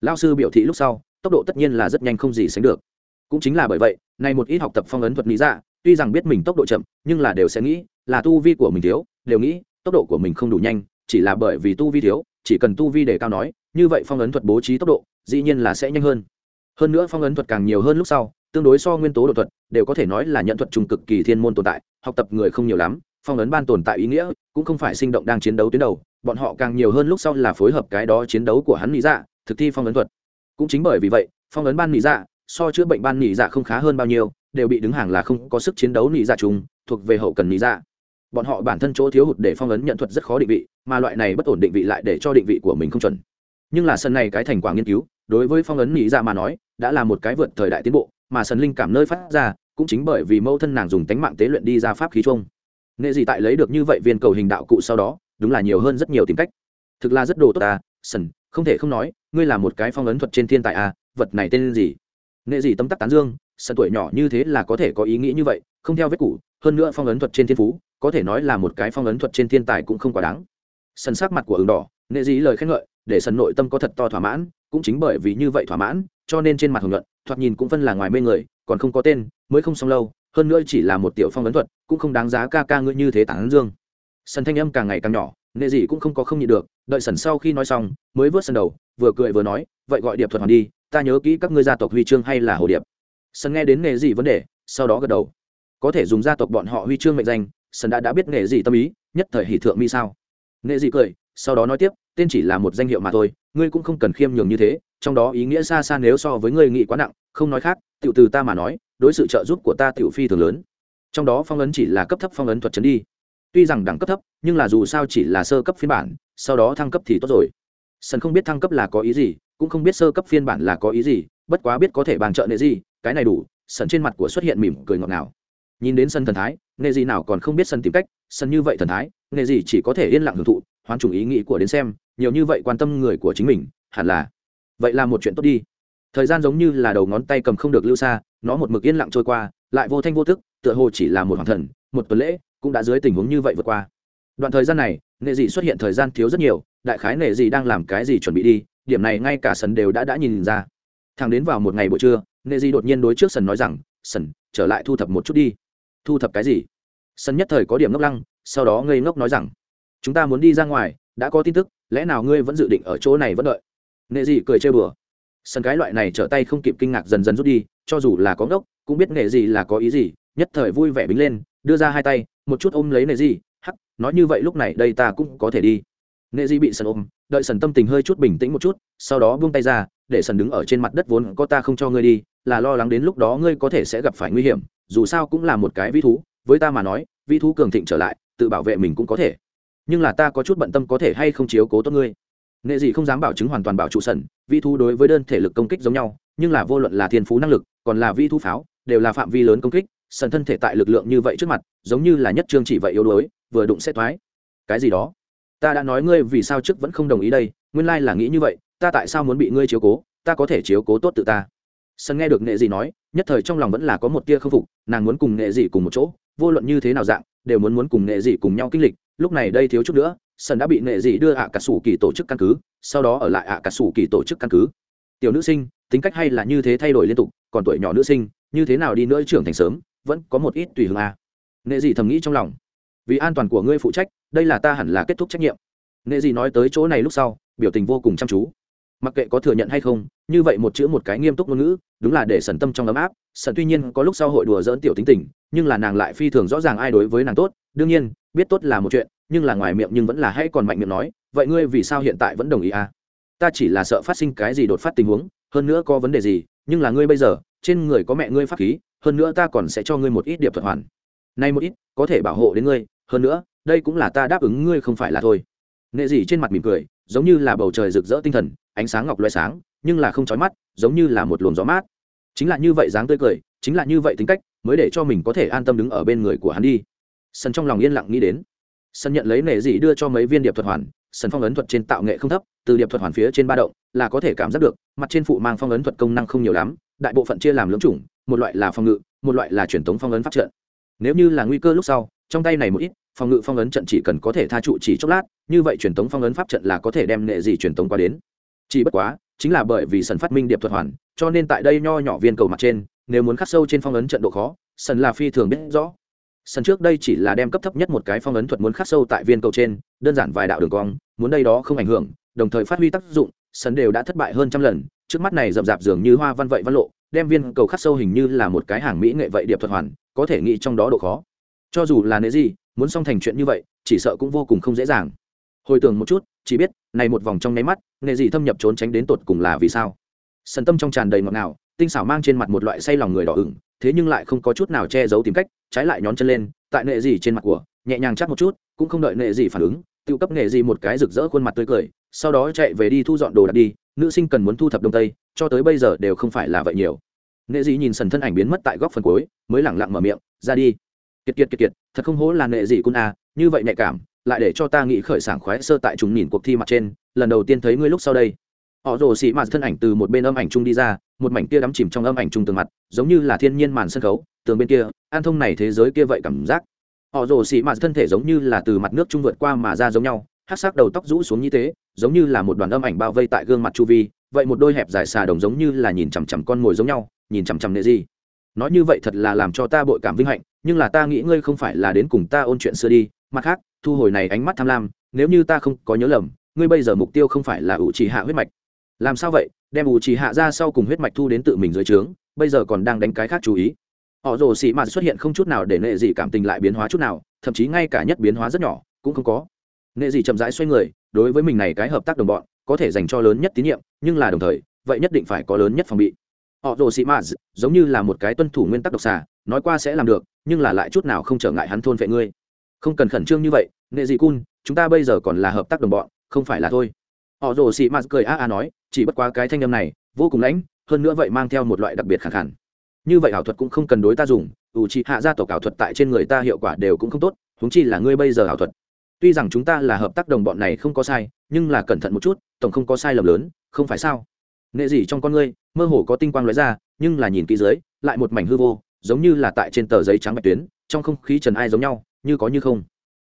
Lao sư biểu thị lúc sau, tốc độ tất nhiên là rất nhanh không gì sánh được. Cũng chính là bởi vậy, nay một ít học tập phong ấn thuật lý ra tuy rằng biết mình tốc độ chậm, nhưng là đều sẽ nghĩ là tu vi của mình thiếu, đều nghĩ tốc độ của mình không đủ nhanh, chỉ là bởi vì tu vi thiếu, chỉ cần tu vi để cao nói, như vậy phong ấn thuật bố trí tốc độ dĩ nhiên là sẽ nhanh hơn. Hơn nữa phong ấn thuật càng nhiều hơn lúc sau, tương đối so nguyên tố đột thuật, đều có thể nói là nhận thuật trùng cực kỳ thiên môn tồn tại, học tập người không nhiều lắm phong ấn ban tồn tại ý nghĩa, cũng không phải sinh động đang chiến đấu tuyến đầu, bọn họ càng nhiều hơn lúc sau là phối hợp cái đó chiến đấu của hắn nghĩ dạ thực thi phong ấn thuật. Cũng chính bởi vì vậy, phong ấn ban nghĩ dạ so chữa bệnh ban nghĩ dạ không khá hơn bao nhiêu, đều bị đứng hàng là không có sức chiến đấu nghĩ dạ chung, thuộc về hậu cần nghĩ dạ. Bọn họ bản thân chỗ thiếu hụt để phong ấn nhận thuật rất khó định vị, mà loại này bất ổn định vị lại để cho định vị của mình không chuẩn. Nhưng là sân này cái thành quả nghiên cứu, đối với phong ấn nghĩ dạ mà nói, đã là một cái vượt thời đại tiến bộ, mà sân linh cảm nơi phát ra, cũng chính bởi vì mẫu thân nàng dùng tánh mạng tế luyện đi ra pháp khí chung nghệ gì tại lấy được như vậy viên cầu hình đạo cụ sau đó, đúng là nhiều hơn rất nhiều tìm cách. Thực là rất đồ tốt à sần, không thể không nói, ngươi là một cái phong ấn thuật trên thiên tài à vật này tên gì? Nghệ gì tâm tắc tán dương sân tuổi nhỏ như thế là có thể có ý nghĩ như vậy, không theo vết cũ hơn nữa phong ấn thuật trên thiên phú, có thể nói là một cái phong ấn thuật trên thiên tài cũng không quá đáng. Sân sắc mặt của ứng đỏ, nghệ gì lời khen ngợi, để sân nội tâm có thật to thỏa mãn, cũng chính bởi vì như vậy thỏa mãn, cho nên trên mặt hồng nhuận, thoạt nhìn cũng phân là ngoài mê người, còn không có tên, mới không xong lâu hơn nữa chỉ là một tiểu phong ấn thuật, cũng không đáng giá ca ca ngươi như thế tán dương. Sân thanh âm càng ngày càng nhỏ, nghệ dị cũng không có không nhịn được, đợi sần sau khi nói xong, mới vớt sân đầu, vừa cười vừa nói, vậy gọi điệp thuật hoàn đi, ta nhớ kỹ các ngươi gia tộc huy chương hay là hồ điệp. Sân nghe đến nghề gì vấn đề, sau đó gật đầu. Có thể dùng gia tộc bọn họ huy chương mệnh danh, sân đã đã biết nghề gì tâm ý, nhất thời hỷ thượng mi sao. Nghệ dị cười, sau đó nói tiếp, tên chỉ là một danh hiệu mà thôi, ngươi cũng không cần khiêm nhường như thế, trong đó ý nghĩa xa xa nếu so với ngươi nghĩ quá nặng, không nói khác, tiểu từ ta mà nói đối sự trợ giúp của ta tiểu phi thường lớn. Trong đó phong ấn chỉ là cấp thấp phong ấn thuật chấn đi. Tuy rằng đẳng cấp thấp, nhưng là dù sao chỉ là sơ cấp phiên bản, sau đó thăng cấp thì tốt rồi. Sân không biết thăng cấp là có ý gì, cũng không biết sơ cấp phiên bản là có ý gì, bất quá biết có thể bàn trợ nệ gì cái này đủ sân trên mặt của xuất hiện mỉm cười ngọt ngào. Nhìn đến sân thần thái, nệ gì nào còn không biết sân tìm cách sân như vậy thần thái, nệ gì chỉ có thể yên lặng hưởng thụ, hoán chủng ý nghĩ của đến xem, nhiều như vậy quan tâm người của chính mình, hẳn là. Vậy là một chuyện tốt đi thời gian giống như là đầu ngón tay cầm không được lưu xa, nó một mực yên lặng trôi qua, lại vô thanh vô thức tựa hồ chỉ là một hoàng thần, một tuần lễ, cũng đã dưới tình huống như vậy vượt qua. Đoạn thời gian này nệ dị xuất hiện thời gian thiếu rất nhiều, đại khái nệ dị đang làm cái gì chuẩn bị đi, điểm này ngay cả sần đều đã đã nhìn ra. Thằng đến vào một ngày buổi trưa nệ dị đột nhiên đối trước sần nói rằng, sần, trở lại thu thập một chút đi. Thu thập cái gì? Sần nhất thời có điểm ngốc lăng, sau đó ngây ngốc nói rằng, chúng ta muốn đi ra ngoài, đã có tin tức, lẽ nào ngươi vẫn dự định ở chỗ này vẫn đợi? Nệ dị cười chơi bừa sân cái loại này trở tay không kịp kinh ngạc dần dần rút đi, cho dù là có ngốc, cũng biết nghệ gì là có ý gì, nhất thời vui vẻ bính lên, đưa ra hai tay, một chút ôm lấy nệ gì, hắc, nói như vậy lúc này đây ta cũng có thể đi. Nệ gì bị sần ôm, đợi sần tâm tình hơi chút bình tĩnh một chút, sau đó buông tay ra, để sần đứng ở trên mặt đất vốn có ta không cho ngươi đi, là lo lắng đến lúc đó ngươi có thể sẽ gặp phải nguy hiểm, dù sao cũng là một cái vĩ thú, với ta mà nói, vĩ thú cường thịnh trở lại, tự bảo vệ mình cũng có thể. Nhưng là ta có chút bận tâm có thể hay không chiếu cố tốt ngươi nghệ dị không dám bảo chứng hoàn toàn bảo trụ sần vi thu đối với đơn thể lực công kích giống nhau, nhưng là vô luận là thiên phú năng lực, còn là vi thu pháo, đều là phạm vi lớn công kích sần thân thể tại lực lượng như vậy trước mặt, giống như là nhất trương chỉ vậy yếu đuối, vừa đụng sẽ thoái. Cái gì đó? Ta đã nói ngươi vì sao trước vẫn không đồng ý đây, nguyên lai là nghĩ như vậy, ta tại sao muốn bị ngươi chiếu cố, ta có thể chiếu cố tốt tự ta. Sân nghe được nghệ dị nói, nhất thời trong lòng vẫn là có một tia k phục, nàng muốn cùng nghệ dị cùng một chỗ, vô luận như thế nào dạng, đều muốn muốn cùng nghệ dị cùng nhau kinh lịch, lúc này đây thiếu chút nữa sân đã bị nghệ dị đưa ạ cả sủ kỳ tổ chức căn cứ, sau đó ở lại ạ cả sủ kỳ tổ chức căn cứ. Tiểu nữ sinh, tính cách hay là như thế thay đổi liên tục, còn tuổi nhỏ nữ sinh, như thế nào đi nữa trưởng thành sớm, vẫn có một ít tùy hương a à. nghệ dị thầm nghĩ trong lòng. Vì an toàn của ngươi phụ trách, đây là ta hẳn là kết thúc trách nhiệm. Nghệ dị nói tới chỗ này lúc sau, biểu tình vô cùng chăm chú. Mặc kệ có thừa nhận hay không, như vậy một chữ một cái nghiêm túc ngôn ngữ, đúng là để sần tâm trong ấm áp. Sần tuy nhiên có lúc sau hội đùa dỡn tiểu tính tình, nhưng là nàng lại phi thường rõ ràng ai đối với nàng tốt. Đương nhiên, biết tốt là một chuyện nhưng là ngoài miệng nhưng vẫn là hãy còn mạnh miệng nói, vậy ngươi vì sao hiện tại vẫn đồng ý à? Ta chỉ là sợ phát sinh cái gì đột phát tình huống, hơn nữa có vấn đề gì, nhưng là ngươi bây giờ, trên người có mẹ ngươi pháp khí, hơn nữa ta còn sẽ cho ngươi một ít điệp thuật hoàn. Nay một ít, có thể bảo hộ đến ngươi, hơn nữa, đây cũng là ta đáp ứng ngươi không phải là thôi. Nghệ gì trên mặt mỉm cười, giống như là bầu trời rực rỡ tinh thần, ánh sáng ngọc loe sáng, nhưng là không chói mắt, giống như là một luồng gió mát. Chính là như vậy dáng tươi cười, chính là như vậy tính cách, mới để cho mình có thể an tâm đứng ở bên người của hắn đi. Sân trong lòng yên lặng nghĩ đến sân nhận lấy nệ dị đưa cho mấy viên điệp thuật hoàn, sân phong ấn thuật trên tạo nghệ không thấp, từ điệp thuật hoàn phía trên ba động là có thể cảm giác được, mặt trên phụ mang phong ấn thuật công năng không nhiều lắm, đại bộ phận chia làm lưỡng chủng, một loại là phong ngự, một loại là truyền thống phong ấn phát trận. Nếu như là nguy cơ lúc sau, trong tay này một ít, phòng ngự phong ấn trận chỉ cần có thể tha trụ chỉ chốc lát, như vậy truyền thống phong ấn pháp trận là có thể đem nệ dị truyền thống qua đến. Chỉ bất quá, chính là bởi vì sần phát minh điệp thuật hoàn, cho nên tại đây nho nhỏ viên cầu mặt trên, nếu muốn khắc sâu trên phong ấn trận độ khó sần là phi thường biết rõ sân trước đây chỉ là đem cấp thấp nhất một cái phong ấn thuật muốn khắc sâu tại viên cầu trên, đơn giản vài đạo đường cong, muốn đây đó không ảnh hưởng, đồng thời phát huy tác dụng, sân đều đã thất bại hơn trăm lần, trước mắt này rậm rạp dường như hoa văn vậy văn lộ, đem viên cầu khắc sâu hình như là một cái hàng mỹ nghệ vậy điệp thuật hoàn, có thể nghĩ trong đó độ khó. Cho dù là nế gì, muốn xong thành chuyện như vậy, chỉ sợ cũng vô cùng không dễ dàng. Hồi tưởng một chút, chỉ biết, này một vòng trong nháy mắt nghệ gì thâm nhập trốn tránh đến tột cùng là vì sao. Sần tâm trong tràn đầy ngọt ngào, tinh xảo mang trên mặt một loại say lòng người đỏ ửng, thế nhưng lại không có chút nào che giấu tìm cách trái lại nhón chân lên, tại nệ gì trên mặt của, nhẹ nhàng chắc một chút, cũng không đợi nệ gì phản ứng tự cấp nệ gì một cái rực rỡ khuôn mặt tươi cười, sau đó chạy về đi thu dọn đồ đạc đi, nữ sinh cần muốn thu thập đông tây, cho tới bây giờ đều không phải là vậy nhiều. Nệ dị nhìn sần thân ảnh biến mất tại góc phần cuối, mới lẳng lặng mở miệng, ra đi. Kiệt kiệt kiệt kiệt, thật không hố là nệ dị cun a à, như vậy nhạy cảm, lại để cho ta nghĩ khởi sảng khoái sơ tại chúng nhìn cuộc thi mặt trên, lần đầu tiên thấy ngươi lúc sau đây. Họ rồ xị mạt thân ảnh từ một bên âm ảnh chung đi ra, một mảnh kia đắm chìm trong âm ảnh chung tường mặt, giống như là thiên nhiên màn sân khấu tường bên kia, an thông này thế giới kia vậy cảm giác. Họ rồ xị mạt thân thể giống như là từ mặt nước trung vượt qua mà ra giống nhau hát sắc đầu tóc rũ xuống như thế, giống như là một đoàn âm ảnh bao vây tại gương mặt chu vi, vậy một đôi hẹp dài xà đồng giống như là nhìn chằm chằm con mồi giống nhau, nhìn chằm chằm nệ gì. Nói như vậy thật là làm cho ta bội cảm vinh hạnh, nhưng là ta nghĩ ngươi không phải là đến cùng ta ôn chuyện xưa đi, mặt khác, thu hồi này ánh mắt tham lam, nếu như ta không có nhớ lầm, ngươi bây giờ mục tiêu không phải là ủ trì hạ huyết mạch. Làm sao vậy? Đem ủ trì hạ ra sau cùng huyết mạch thu đến tự mình dưới trướng, bây giờ còn đang đánh cái khác chú ý họ rồ xì mạt xuất hiện không chút nào để nệ dị cảm tình lại biến hóa chút nào, thậm chí ngay cả nhất biến hóa rất nhỏ cũng không có. Nệ dị chậm rãi xoay người, đối với mình này cái hợp tác đồng bọn, có thể dành cho lớn nhất tín nhiệm, nhưng là đồng thời, vậy nhất định phải có lớn nhất phòng bị. Họ rồ xì mạt giống như là một cái tuân thủ nguyên tắc độc xà, nói qua sẽ làm được, nhưng là lại chút nào không trở ngại hắn thôn vệ ngươi. Không cần khẩn trương như vậy, nệ dị cun, chúng ta bây giờ còn là hợp tác đồng bọn, không phải là thôi. Họ rồ xì mạt cười a a nói, chỉ bất quá cái thanh âm này, vô cùng lãnh, hơn nữa vậy mang theo một loại đặc biệt khẳng khẳng như vậy ảo thuật cũng không cần đối ta dùng, ủ trị hạ gia tộc ảo thuật tại trên người ta hiệu quả đều cũng không tốt húng chi là ngươi bây giờ ảo thuật. Tuy rằng chúng ta là hợp tác đồng bọn này không có sai, nhưng là cẩn thận một chút, tổng không có sai lầm lớn, không phải sao? Nghệ gì trong con ngươi, mơ hồ có tinh quang lóe ra, nhưng là nhìn kỹ dưới, lại một mảnh hư vô, giống như là tại trên tờ giấy trắng bạch tuyến, trong không khí trần ai giống nhau, như có như không.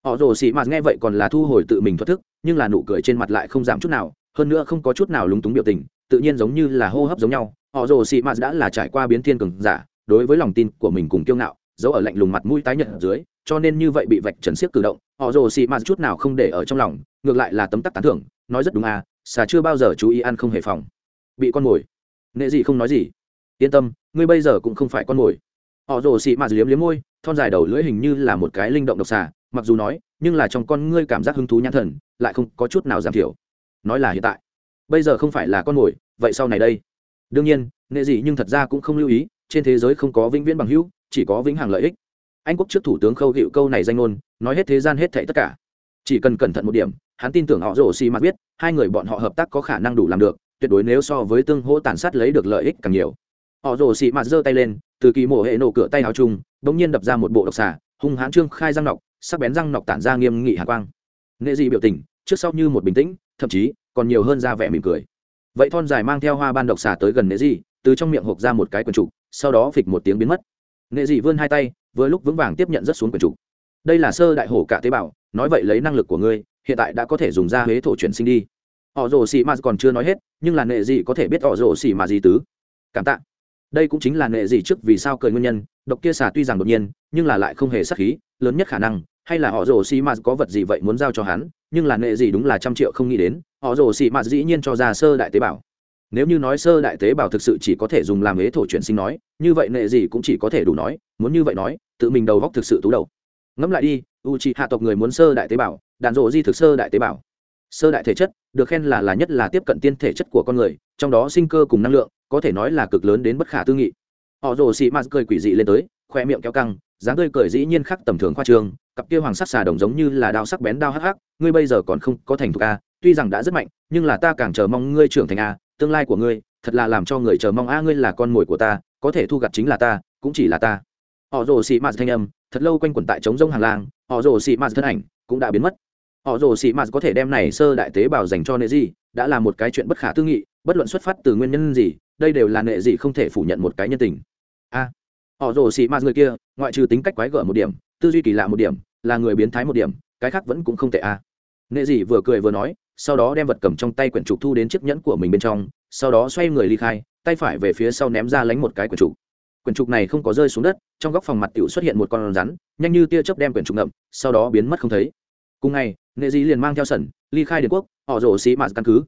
Họ rồ xị mạt nghe vậy còn là thu hồi tự mình thoát thức, nhưng là nụ cười trên mặt lại không giảm chút nào, hơn nữa không có chút nào lúng túng biểu tình tự nhiên giống như là hô hấp giống nhau. Họ rồ xị mạt đã là trải qua biến thiên cường giả, đối với lòng tin của mình cùng kiêu ngạo, giấu ở lạnh lùng mặt mũi tái nhợt ở dưới, cho nên như vậy bị vạch trần siếc cử động, họ rồ xị mạt chút nào không để ở trong lòng, ngược lại là tấm tắc tán thưởng, nói rất đúng à xà chưa bao giờ chú ý ăn không hề phòng. Bị con mồi. Nệ gì không nói gì. Yên tâm, ngươi bây giờ cũng không phải con mồi. Họ rồ xị mạt liếm liếm môi, thon dài đầu lưỡi hình như là một cái linh động độc xà, mặc dù nói, nhưng là trong con ngươi cảm giác hứng thú nhãn thần, lại không có chút nào giảm thiểu. Nói là hiện tại. Bây giờ không phải là con mồi vậy sau này đây. Đương nhiên nghệ gì nhưng thật ra cũng không lưu ý, trên thế giới không có vĩnh viễn bằng hữu, chỉ có vĩnh hằng lợi ích. Anh quốc trước thủ tướng khâu hiệu câu này danh ngôn, nói hết thế gian hết thảy tất cả. Chỉ cần cẩn thận một điểm, hắn tin tưởng họ rổ xì mặt biết, hai người bọn họ hợp tác có khả năng đủ làm được, tuyệt đối nếu so với tương hỗ tàn sát lấy được lợi ích càng nhiều. Họ rổ xì mặt giơ tay lên, từ kỳ mổ hệ nổ cửa tay áo chung, bỗng nhiên đập ra một bộ độc xà, hung hãn trương khai răng nọc, sắc bén răng nọc tản ra nghiêm nghị hạ quang. Nghệ dị biểu tình, trước sau như một bình tĩnh, thậm chí còn nhiều hơn ra vẻ mỉm cười vậy thon dài mang theo hoa ban độc xà tới gần nệ dị từ trong miệng hộp ra một cái quần trục sau đó phịch một tiếng biến mất. Nệ dị vươn hai tay, vừa lúc vững vàng tiếp nhận rất xuống quần trục đây là sơ đại hổ cả tế bào, nói vậy lấy năng lực của ngươi, hiện tại đã có thể dùng ra huế thổ chuyển sinh đi. Họ rồ xì mà còn chưa nói hết, nhưng là nệ dị có thể biết họ rồ xì mà gì tứ. Cảm tạ. Đây cũng chính là nệ dị trước vì sao cười nguyên nhân, độc kia xà tuy rằng đột nhiên, nhưng là lại không hề sắc khí, lớn nhất khả năng, hay là họ rồ xì mà có vật gì vậy muốn giao cho hắn nhưng là nệ gì đúng là trăm triệu không nghĩ đến, họ rồ xì mạt dĩ nhiên cho ra sơ đại tế bào. Nếu như nói sơ đại tế bào thực sự chỉ có thể dùng làm ế thổ chuyển sinh nói, như vậy nệ gì cũng chỉ có thể đủ nói, muốn như vậy nói, tự mình đầu góc thực sự tú đầu. Ngẫm lại đi u c hạ tộc người muốn sơ đại tế bào, đàn rộ di thực sơ đại tế bào. Sơ đại thể chất, được khen là là nhất là tiếp cận tiên thể chất của con người, trong đó sinh cơ cùng năng lượng, có thể nói là cực lớn đến bất khả tư nghị. Họ rồ xị mạt cười quỷ dị lên tới, khoe miệng kéo căng, dáng tươi cười dĩ nhiên khắc tầm thường khoa trương cặp kia hoàng sắc xà đồng giống như là đao sắc bén đao hắc hắc, ngươi bây giờ còn không có thành thục a, tuy rằng đã rất mạnh, nhưng là ta càng chờ mong ngươi trưởng thành a, tương lai của ngươi, thật là làm cho người chờ mong a, ngươi là con mồi của ta, có thể thu gặt chính là ta, cũng chỉ là ta. Họ rồ xị mạt thanh âm, thật lâu quanh quẩn tại trống rông hàng lang, họ rồ xị mạt thân ảnh cũng đã biến mất. Họ rồ xị mạt có thể đem này sơ đại tế bào dành cho nệ gì đã là một cái chuyện bất khả tư nghị, bất luận xuất phát từ nguyên nhân gì, đây đều là nệ gì không thể phủ nhận một cái nhân tình. A, họ rồ xị mạt người kia, ngoại trừ tính cách quái gở một điểm tư duy kỳ lạ một điểm, là người biến thái một điểm, cái khác vẫn cũng không tệ a nệ dị vừa cười vừa nói, sau đó đem vật cầm trong tay quyển trục thu đến chiếc nhẫn của mình bên trong, sau đó xoay người ly khai, tay phải về phía sau ném ra lánh một cái quyển trục. Quyển trục này không có rơi xuống đất, trong góc phòng mặt tiểu xuất hiện một con rắn, nhanh như tia chớp đem quyển trục ngậm, sau đó biến mất không thấy. Cùng ngày nghệ dĩ liền mang theo sẩn, ly khai điện quốc, họ rổ xì mạt căn cứ.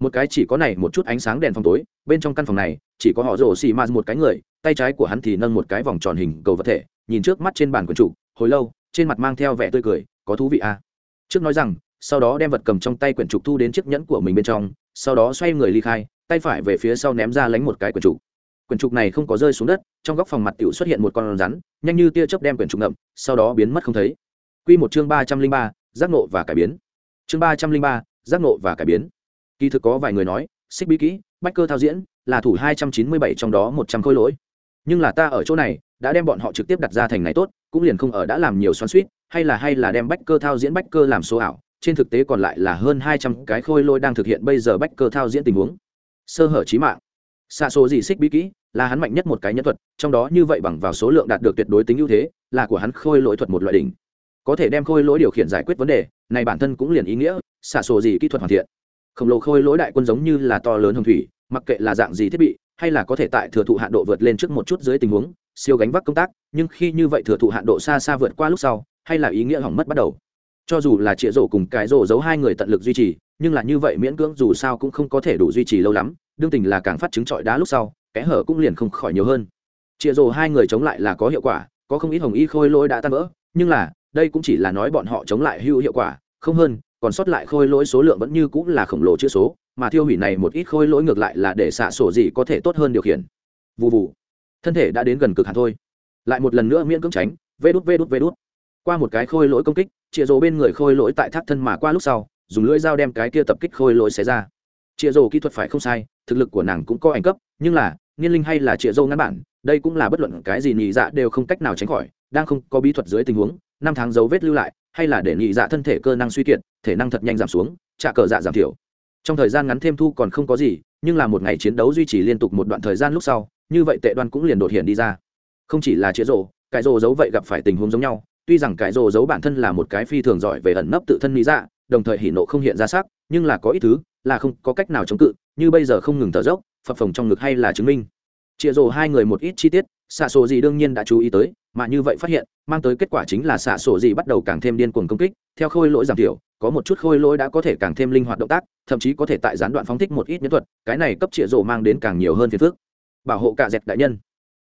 Một cái chỉ có này một chút ánh sáng đèn phòng tối, bên trong căn phòng này, chỉ có họ rổ xì mạt một cái người, tay trái của hắn thì nâng một cái vòng tròn hình cầu vật thể, nhìn trước mắt trên bàn quyển trục hồi lâu, trên mặt mang theo vẻ tươi cười, có thú vị à. trước nói rằng, sau đó đem vật cầm trong tay quyển trục thu đến chiếc nhẫn của mình bên trong, sau đó xoay người ly khai, tay phải về phía sau ném ra lánh một cái quyển trục. Quyển trục này không có rơi xuống đất, trong góc phòng mặt tiểu xuất hiện một con rắn, nhanh như tia chớp đem quyển trục ngậm, sau đó biến mất không thấy. Quy một chương ba trăm linh ba, giác nộ và cải biến. Chương ba trăm linh ba, giác nộ và cải biến. Kỳ thực có vài người nói, xích bí kỹ, bách cơ thao diễn, là thủ hai trăm chín mươi bảy trong đó một trăm khôi lỗi. Nhưng là ta ở chỗ này, đã đem bọn họ trực tiếp đặt ra thành này tốt cũng liền không ở đã làm nhiều xoắn suýt, hay là hay là đem bách cơ thao diễn bách cơ làm số ảo, trên thực tế còn lại là hơn hai trăm cái khôi lôi đang thực hiện bây giờ bách cơ thao diễn tình huống. Sơ hở trí mạng. Xa số gì xích bí kỹ, là hắn mạnh nhất một cái nhân thuật, trong đó như vậy bằng vào số lượng đạt được tuyệt đối tính ưu thế, là của hắn khôi lỗi thuật một loại đỉnh. Có thể đem khôi lỗi điều khiển giải quyết vấn đề, này bản thân cũng liền ý nghĩa xả sổ gì kỹ thuật hoàn thiện. Khổng lồ khôi lỗi đại quân giống như là to lớn hồng thủy, mặc kệ là dạng gì thiết bị, hay là có thể tại thừa thụ hạn độ vượt lên trước một chút dưới tình huống siêu gánh vác công tác, nhưng khi như vậy thừa thụ hạn độ xa xa vượt qua lúc sau, hay là ý nghĩa hỏng mất bắt đầu. Cho dù là chĩa rổ cùng cái rổ giấu hai người tận lực duy trì, nhưng là như vậy miễn cưỡng dù sao cũng không có thể đủ duy trì lâu lắm, đương tình là càng phát chứng trọi đá lúc sau, kẽ hở cũng liền không khỏi nhiều hơn. Chĩa rổ hai người chống lại là có hiệu quả, có không ít hồng y khôi lỗi đã tan vỡ, nhưng là, đây cũng chỉ là nói bọn họ chống lại hữu hiệu quả, không hơn, còn sót lại khôi lỗi số lượng vẫn như cũng là khổng lồ chữ số, mà thiêu hủy này một ít khôi lỗi ngược lại là để xạ sổ gì có thể tốt hơn điều khiển. Vụ vụ thân thể đã đến gần cực hạn thôi. Lại một lần nữa miễn cưỡng tránh, vê đút vê đút vê đút. Qua một cái khôi lỗi công kích chịa rồ bên người khôi lỗi tại thác thân mà qua lúc sau, dùng lưỡi dao đem cái kia tập kích khôi lỗi xé ra. Chịa rồ kỹ thuật phải không sai, thực lực của nàng cũng có ảnh cấp, nhưng là niên linh hay là chịa rồ ngắn bản, đây cũng là bất luận cái gì nhị dạ đều không cách nào tránh khỏi, đang không có bí thuật dưới tình huống, năm tháng dấu vết lưu lại, hay là để nhị dạ thân thể cơ năng suy kiệt, thể năng thật nhanh giảm xuống, trả cờ dạ giảm thiểu. Trong thời gian ngắn thêm thu còn không có gì, nhưng là một ngày chiến đấu duy trì liên tục một đoạn thời gian lúc sau như vậy tệ đoan cũng liền đột hiện đi ra. Không chỉ là chế rộ cái rộ giấu vậy gặp phải tình huống giống nhau, tuy rằng cái rộ giấu bản thân là một cái phi thường giỏi về ẩn nấp tự thân lý dạ đồng thời hỉ nộ không hiện ra sắc nhưng là có ít thứ là không có cách nào chống cự, như bây giờ không ngừng thở dốc, phập phồng trong ngực hay là chứng minh. Chịa rồ hai người một ít chi tiết, xạ sổ gì đương nhiên đã chú ý tới, mà như vậy phát hiện, mang tới kết quả chính là xạ sổ gì bắt đầu càng thêm điên cuồng công kích, theo khôi lỗi giảm thiểu, có một chút khôi lỗi đã có thể càng thêm linh hoạt động tác, thậm chí có thể tại gián đoạn phóng thích một ít nhân thuật, cái này cấp chịa rồ mang đến càng nhiều hơn phiền phức bảo hộ cả dẹt đại nhân.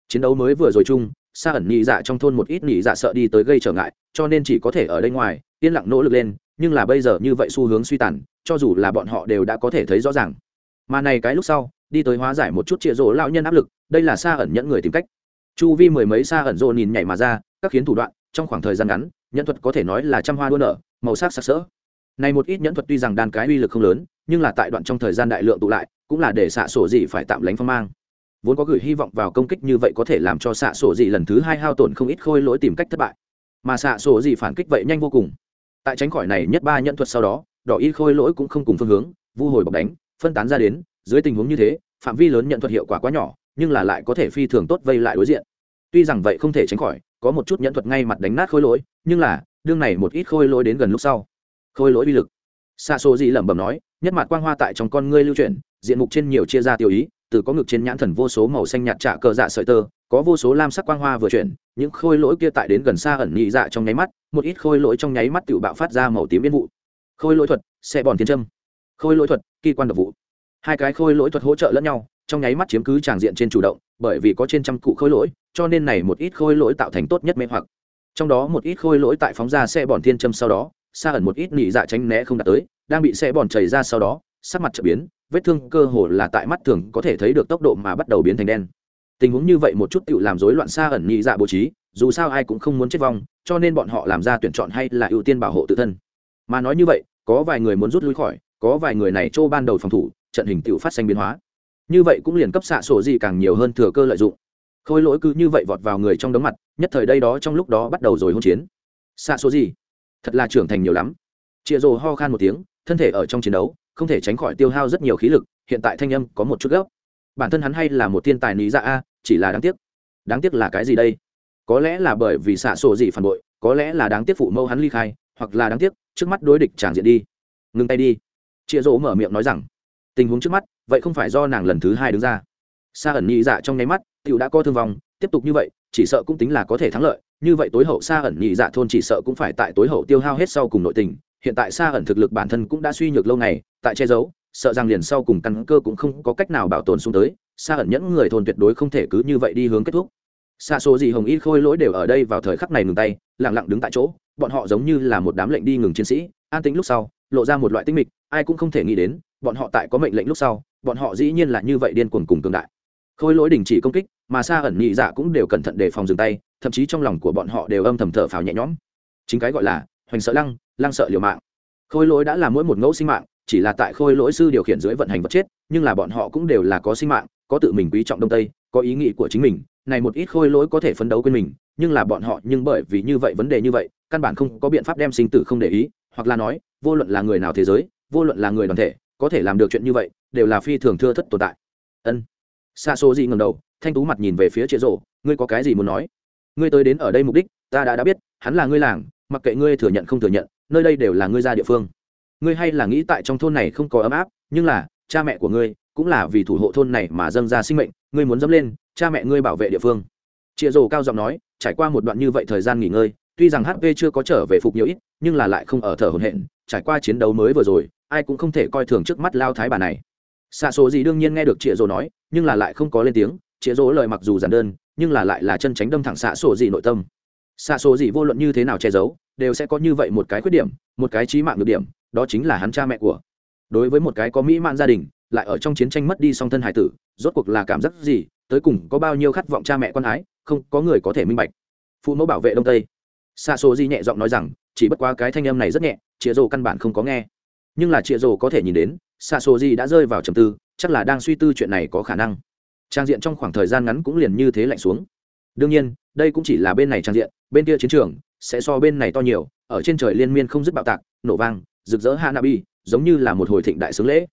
Chiến đấu mới vừa rồi chung xa ẩn nhị dạ trong thôn một ít nhị dạ sợ đi tới gây trở ngại, cho nên chỉ có thể ở đây ngoài, yên lặng nỗ lực lên, nhưng là bây giờ như vậy xu hướng suy tàn, cho dù là bọn họ đều đã có thể thấy rõ ràng. Mà này cái lúc sau, đi tới hóa giải một chút chia rỗ lão nhân áp lực, đây là xa ẩn nhẫn người tìm cách. Chu vi mười mấy xa ẩn rỗ nhìn nhảy mà ra, các khiến thủ đoạn, trong khoảng thời gian ngắn nhân thuật có thể nói là trăm hoa đua nở, màu sắc sặc sỡ. Này một ít nhẫn thuật tuy rằng đan cái uy lực không lớn, nhưng là tại đoạn trong thời gian đại lượng tụ lại, cũng là để xạ sổ gì phải tạm lánh phong mang vốn có gửi hy vọng vào công kích như vậy có thể làm cho xạ sổ dị lần thứ hai hao tổn không ít khôi lỗi tìm cách thất bại. Mà xạ sổ dị phản kích vậy nhanh vô cùng. Tại tránh khỏi này nhất ba nhẫn thuật sau đó, đỏ y khôi lỗi cũng không cùng phương hướng, vu hồi bọc đánh, phân tán ra đến, dưới tình huống như thế, phạm vi lớn nhận thuật hiệu quả quá nhỏ, nhưng là lại có thể phi thường tốt vây lại đối diện. Tuy rằng vậy không thể tránh khỏi, có một chút nhẫn thuật ngay mặt đánh nát khôi lỗi, nhưng là, đương này một ít khôi lỗi đến gần lúc sau. Khôi lỗi uy lực. Xa xô dị lẩm bẩm nói, nhất mặt quang hoa tại trong con ngươi lưu chuyển, diện mục trên nhiều chia ra tiêu ý từ có ngực trên nhãn thần vô số màu xanh nhạt trạ cờ dạ sợi tơ, có vô số lam sắc quang hoa vừa chuyển, những khôi lỗi kia tại đến gần xa ẩn nhị dạ trong nháy mắt, một ít khôi lỗi trong nháy mắt tự bạo phát ra màu tím biến vụ. Khôi lỗi thuật xe bòn thiên trâm khôi lỗi thuật, kỳ quan độc vụ. Hai cái khôi lỗi thuật hỗ trợ lẫn nhau, trong nháy mắt chiếm cứ tràng diện trên chủ động, bởi vì có trên trăm cụ khôi lỗi, cho nên này một ít khôi lỗi tạo thành tốt nhất mê hoặc. Trong đó một ít khôi lỗi tại phóng ra xe bòn thiên châm sau đó, xa ẩn một ít nị dạ tránh né không đạt tới, đang bị xe bòn chảy ra sau đó sắc mặt trở biến, vết thương cơ hồ là tại mắt thường có thể thấy được tốc độ mà bắt đầu biến thành đen. Tình huống như vậy một chút tự làm rối loạn xa ẩn nhị dạ bố trí, dù sao ai cũng không muốn chết vong, cho nên bọn họ làm ra tuyển chọn hay là ưu tiên bảo hộ tự thân. Mà nói như vậy, có vài người muốn rút lui khỏi, có vài người này trô ban đầu phòng thủ, trận hình tự phát sinh biến hóa. Như vậy cũng liền cấp xạ sổ gì càng nhiều hơn thừa cơ lợi dụng. Khôi lỗi cứ như vậy vọt vào người trong đống mặt, nhất thời đây đó trong lúc đó bắt đầu rồi hôn chiến. Xạ số gì? Thật là trưởng thành nhiều lắm. Chịa rồ ho khan một tiếng, thân thể ở trong chiến đấu không thể tránh khỏi tiêu hao rất nhiều khí lực, hiện tại thanh âm có một chút gấp. Bản thân hắn hay là một thiên tài lý dạ a, chỉ là đáng tiếc. Đáng tiếc là cái gì đây? Có lẽ là bởi vì xạ sổ gì phản bội, có lẽ là đáng tiếc phụ mâu hắn ly khai, hoặc là đáng tiếc, trước mắt đối địch tràng diện đi. Ngừng tay đi. Chịa rỗ mở miệng nói rằng, tình huống trước mắt, vậy không phải do nàng lần thứ hai đứng ra. Xa ẩn nhị dạ trong nháy mắt t i ể u đã có thương vong, tiếp tục như vậy, chỉ sợ cũng tính là có thể thắng lợi, như vậy tối hậu xa ẩn nhị dạ thôn chỉ sợ cũng phải tại tối hậu tiêu hao hết sau cùng nội tình hiện tại xa ẩn thực lực bản thân cũng đã suy nhược lâu ngày, tại che giấu, sợ rằng liền sau cùng căn cơ cũng không có cách nào bảo tồn xuống tới xa ẩn nhẫn người thôn tuyệt đối không thể cứ như vậy đi hướng kết thúc. Xa số gì hồng y khôi lỗi đều ở đây vào thời khắc này ngừng tay lẳng lặng đứng tại chỗ, bọn họ giống như là một đám lệnh đi ngừng chiến sĩ, an tính lúc sau, lộ ra một loại tinh mịch, ai cũng không thể nghĩ đến, bọn họ tại có mệnh lệnh lúc sau, bọn họ dĩ nhiên là như vậy điên cuồng cùng cường đại. Khôi lỗi đình chỉ công kích, mà xa ẩn nhị dạ cũng đều cẩn thận đề phòng dừng tay, thậm chí trong lòng của bọn họ đều âm thầm thở phào nhẹ nhõm. Chính cái gọi là hoành sợ lăng lăng sợ liều mạng. Khôi lỗi đã là mỗi một ngẫu sinh mạng, chỉ là tại khôi lỗi sư điều khiển dưới vận hành vật chết, nhưng là bọn họ cũng đều là có sinh mạng, có tự mình quý trọng đông tây, có ý nghĩ của chính mình, này một ít khôi lỗi có thể phấn đấu quên mình, nhưng là bọn họ nhưng bởi vì như vậy vấn đề như vậy, căn bản không có biện pháp đem sinh tử không để ý, hoặc là nói, vô luận là người nào thế giới, vô luận là người đoàn thể, có thể làm được chuyện như vậy, đều là phi thường thưa thất tồn tại. Ân. Xa số gì ngầm đầu, thanh tú mặt nhìn về phía chĩa rổ ngươi có cái gì muốn nói? Ngươi tới đến ở đây mục đích, ta đã đã biết, hắn là ngươi làng, mặc kệ ngươi thừa nhận không thừa nhận nơi đây đều là ngươi ra địa phương. Ngươi hay là nghĩ tại trong thôn này không có ấm áp, nhưng là, cha mẹ của ngươi cũng là vì thủ hộ thôn này mà dâng ra sinh mệnh, ngươi muốn dẫm lên, cha mẹ ngươi bảo vệ địa phương. Chịa rồ cao giọng nói, trải qua một đoạn như vậy thời gian nghỉ ngơi, tuy rằng hp chưa có trở về phục nhiều ít, nhưng là lại không ở thở hồn hện trải qua chiến đấu mới vừa rồi, ai cũng không thể coi thường trước mắt lao thái bà này. Xạ số gì đương nhiên nghe được chịa rồ nói, nhưng là lại không có lên tiếng. Chịa rồ lời mặc dù giản đơn, nhưng là lại là chân tránh đâm thẳng xạ số gì nội tâm. Xạ số gì vô luận như thế nào che giấu đều sẽ có như vậy một cái khuyết điểm, một cái trí mạng được điểm, đó chính là hắn cha mẹ của. Đối với một cái có mỹ mãn gia đình, lại ở trong chiến tranh mất đi song thân hải tử, rốt cuộc là cảm giác gì, tới cùng có bao nhiêu khát vọng cha mẹ con ái, không, có người có thể minh bạch. Phụ mẫu bảo vệ đông tây. Xa số di nhẹ giọng nói rằng, chỉ bất quá cái thanh âm này rất nhẹ, chịa rồ căn bản không có nghe. Nhưng là chịa rồ có thể nhìn đến xa số di đã rơi vào trầm tư, chắc là đang suy tư chuyện này có khả năng. Trang diện trong khoảng thời gian ngắn cũng liền như thế lạnh xuống. Đương nhiên đây cũng chỉ là bên này trang diện, bên kia chiến trường sẽ so bên này to nhiều, ở trên trời liên miên không dứt bạo tạc, nổ vang, rực rỡ hanabi, giống như là một hồi thịnh đại sướng lễ.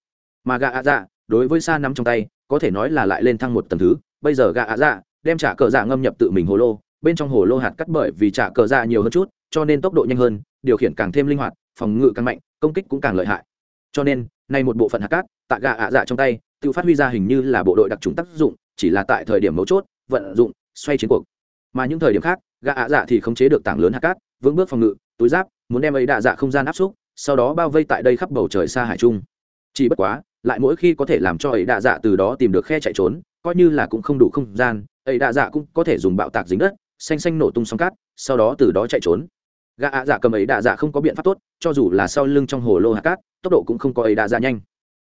Mà gà ạ dạ đối với xa nắm trong tay, có thể nói là lại lên thăng một tầng thứ. Bây giờ gà ạ dạ đem trả cờ dạ ngâm nhập tự mình hồ lô, bên trong hồ lô hạt cắt bởi vì trả cờ dạ nhiều hơn chút, cho nên tốc độ nhanh hơn, điều khiển càng thêm linh hoạt, phòng ngự càng mạnh, công kích cũng càng lợi hại. Cho nên, nay một bộ phận hạt cát, tại gà ạ dạ trong tay, tự phát huy ra hình như là bộ đội đặc trùng tác dụng, chỉ là tại thời điểm mấu chốt, vận dụng, xoay chiến cuộc mà những thời điểm khác, gã ạ dạ thì khống chế được tảng lớn hạt cát, vững bước phòng ngự, túi giáp, muốn đem ấy đạ dạ không gian áp xúc, sau đó bao vây tại đây khắp bầu trời xa hải trung. Chỉ bất quá, lại mỗi khi có thể làm cho ấy đạ dạ từ đó tìm được khe chạy trốn, coi như là cũng không đủ không gian, ấy đạ dạ cũng có thể dùng bạo tạc dính đất, xanh xanh nổ tung sóng cát, sau đó từ đó chạy trốn. Gã ạ dạ cầm ấy đạ dạ không có biện pháp tốt, cho dù là sau lưng trong hồ lô hạt cát, tốc độ cũng không có ấy đạ dạ nhanh.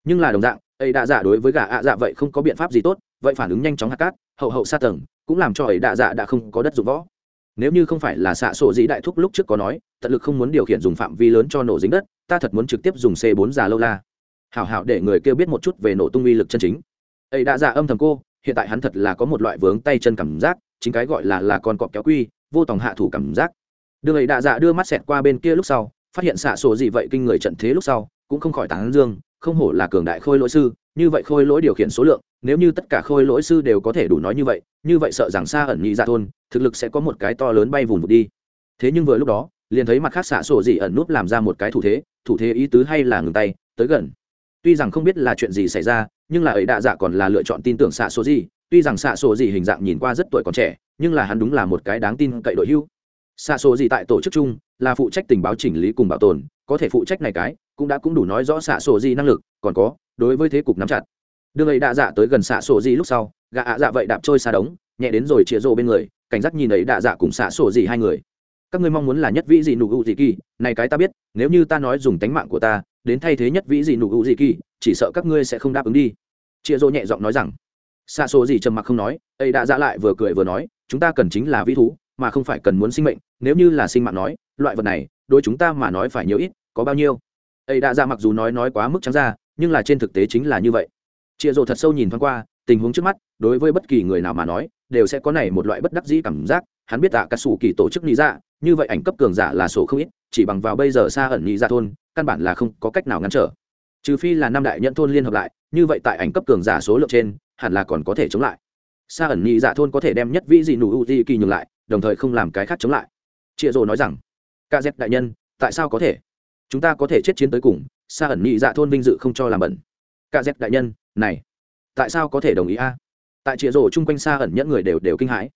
Nhưng là đồng dạng, ấy đạ dạ đối với gã ạ dạ vậy không có biện pháp gì tốt, vậy phản ứng nhanh chóng hạt cát hậu hậu xa tầng, cũng làm cho ấy đạ dạ đã không có đất dụng võ. Nếu như không phải là xạ sổ dĩ đại thúc lúc trước có nói, tận lực không muốn điều khiển dùng phạm vi lớn cho nổ dính đất, ta thật muốn trực tiếp dùng c 4 già lâu la. Hảo hảo để người kêu biết một chút về nổ tung uy lực chân chính. Ấy đã dạ âm thầm cô, hiện tại hắn thật là có một loại vướng tay chân cảm giác, chính cái gọi là là con cọp kéo quy, vô tòng hạ thủ cảm giác. Đường ấy đạ dạ đưa mắt xẹt qua bên kia lúc sau, phát hiện xạ sổ gì vậy kinh người trận thế lúc sau, cũng không khỏi tán dương, không hổ là cường đại khôi lỗi sư như vậy khôi lỗi điều khiển số lượng, nếu như tất cả khôi lỗi sư đều có thể đủ nói như vậy như vậy sợ rằng xa ẩn nhị ra thôn, thực lực sẽ có một cái to lớn bay vùng vụt đi. Thế nhưng vừa lúc đó, liền thấy mặt khác xạ sổ gì ẩn núp làm ra một cái thủ thế thủ thế ý tứ hay là ngừng tay, tới gần. Tuy rằng không biết là chuyện gì xảy ra, nhưng là ấy đạ dạ còn là lựa chọn tin tưởng xạ số gì tuy rằng xạ số gì hình dạng nhìn qua rất tuổi còn trẻ, nhưng là hắn đúng là một cái đáng tin cậy đội hưu. Xạ số gì tại tổ chức chung, là phụ trách tình báo chỉnh lý cùng bảo tồn, có thể phụ trách này cái, cũng đã cũng đủ nói rõ xạ số gì năng lực, còn có đối với thế cục nắm chặt. Đương ấy đạ dạ tới gần xạ sổ gì lúc sau gạ ạ dạ vậy đạp trôi xa đống, nhẹ đến rồi chĩa rộ bên người, cảnh giác nhìn ấy đạ dạ cùng xạ sổ gì hai người. Các ngươi mong muốn là nhất vĩ gì nụ hữu gì kỳ, này cái ta biết, nếu như ta nói dùng tánh mạng của ta, đến thay thế nhất vĩ gì nụ hữu gì kỳ, chỉ sợ các ngươi sẽ không đáp ứng đi. Chia rộ nhẹ giọng nói rằng. Xạ sổ gì trầm mặc không nói, ấy đã dạ lại vừa cười vừa nói, chúng ta cần chính là vĩ thú, mà không phải cần muốn sinh mệnh, nếu như là sinh mạng nói, loại vật này, đối chúng ta mà nói phải nhiều ít, có bao nhiêu? Ấy đã dạ mặc dù nói nói quá mức trắng ra nhưng là trên thực tế chính là như vậy. Chịa rồ thật sâu nhìn thoáng qua, tình huống trước mắt, đối với bất kỳ người nào mà nói, đều sẽ có này một loại bất đắc dĩ cảm giác. Hắn biết tạ cả sủ kỳ tổ chức lý ra như vậy ảnh cấp cường giả là số không ít, chỉ bằng vào bây giờ xa ẩn nhị ra thôn, căn bản là không có cách nào ngăn trở. Trừ phi là năm đại nhận thôn liên hợp lại, như vậy tại ảnh cấp cường giả số lượng trên, hẳn là còn có thể chống lại. Xa ẩn nhị dạ thôn có thể đem nhất vĩ dị nụ u di kỳ nhường lại, đồng thời không làm cái khác chống lại. Chịa rồ nói rằng ca z đại nhân, tại sao có thể? Chúng ta có thể chết chiến tới cùng xa ẩn nhị dạ thôn vinh dự không cho làm bẩn. Ca z đại nhân, này, tại sao có thể đồng ý a? Tại chia rổ chung quanh xa ẩn nhẫn người đều đều kinh hãi.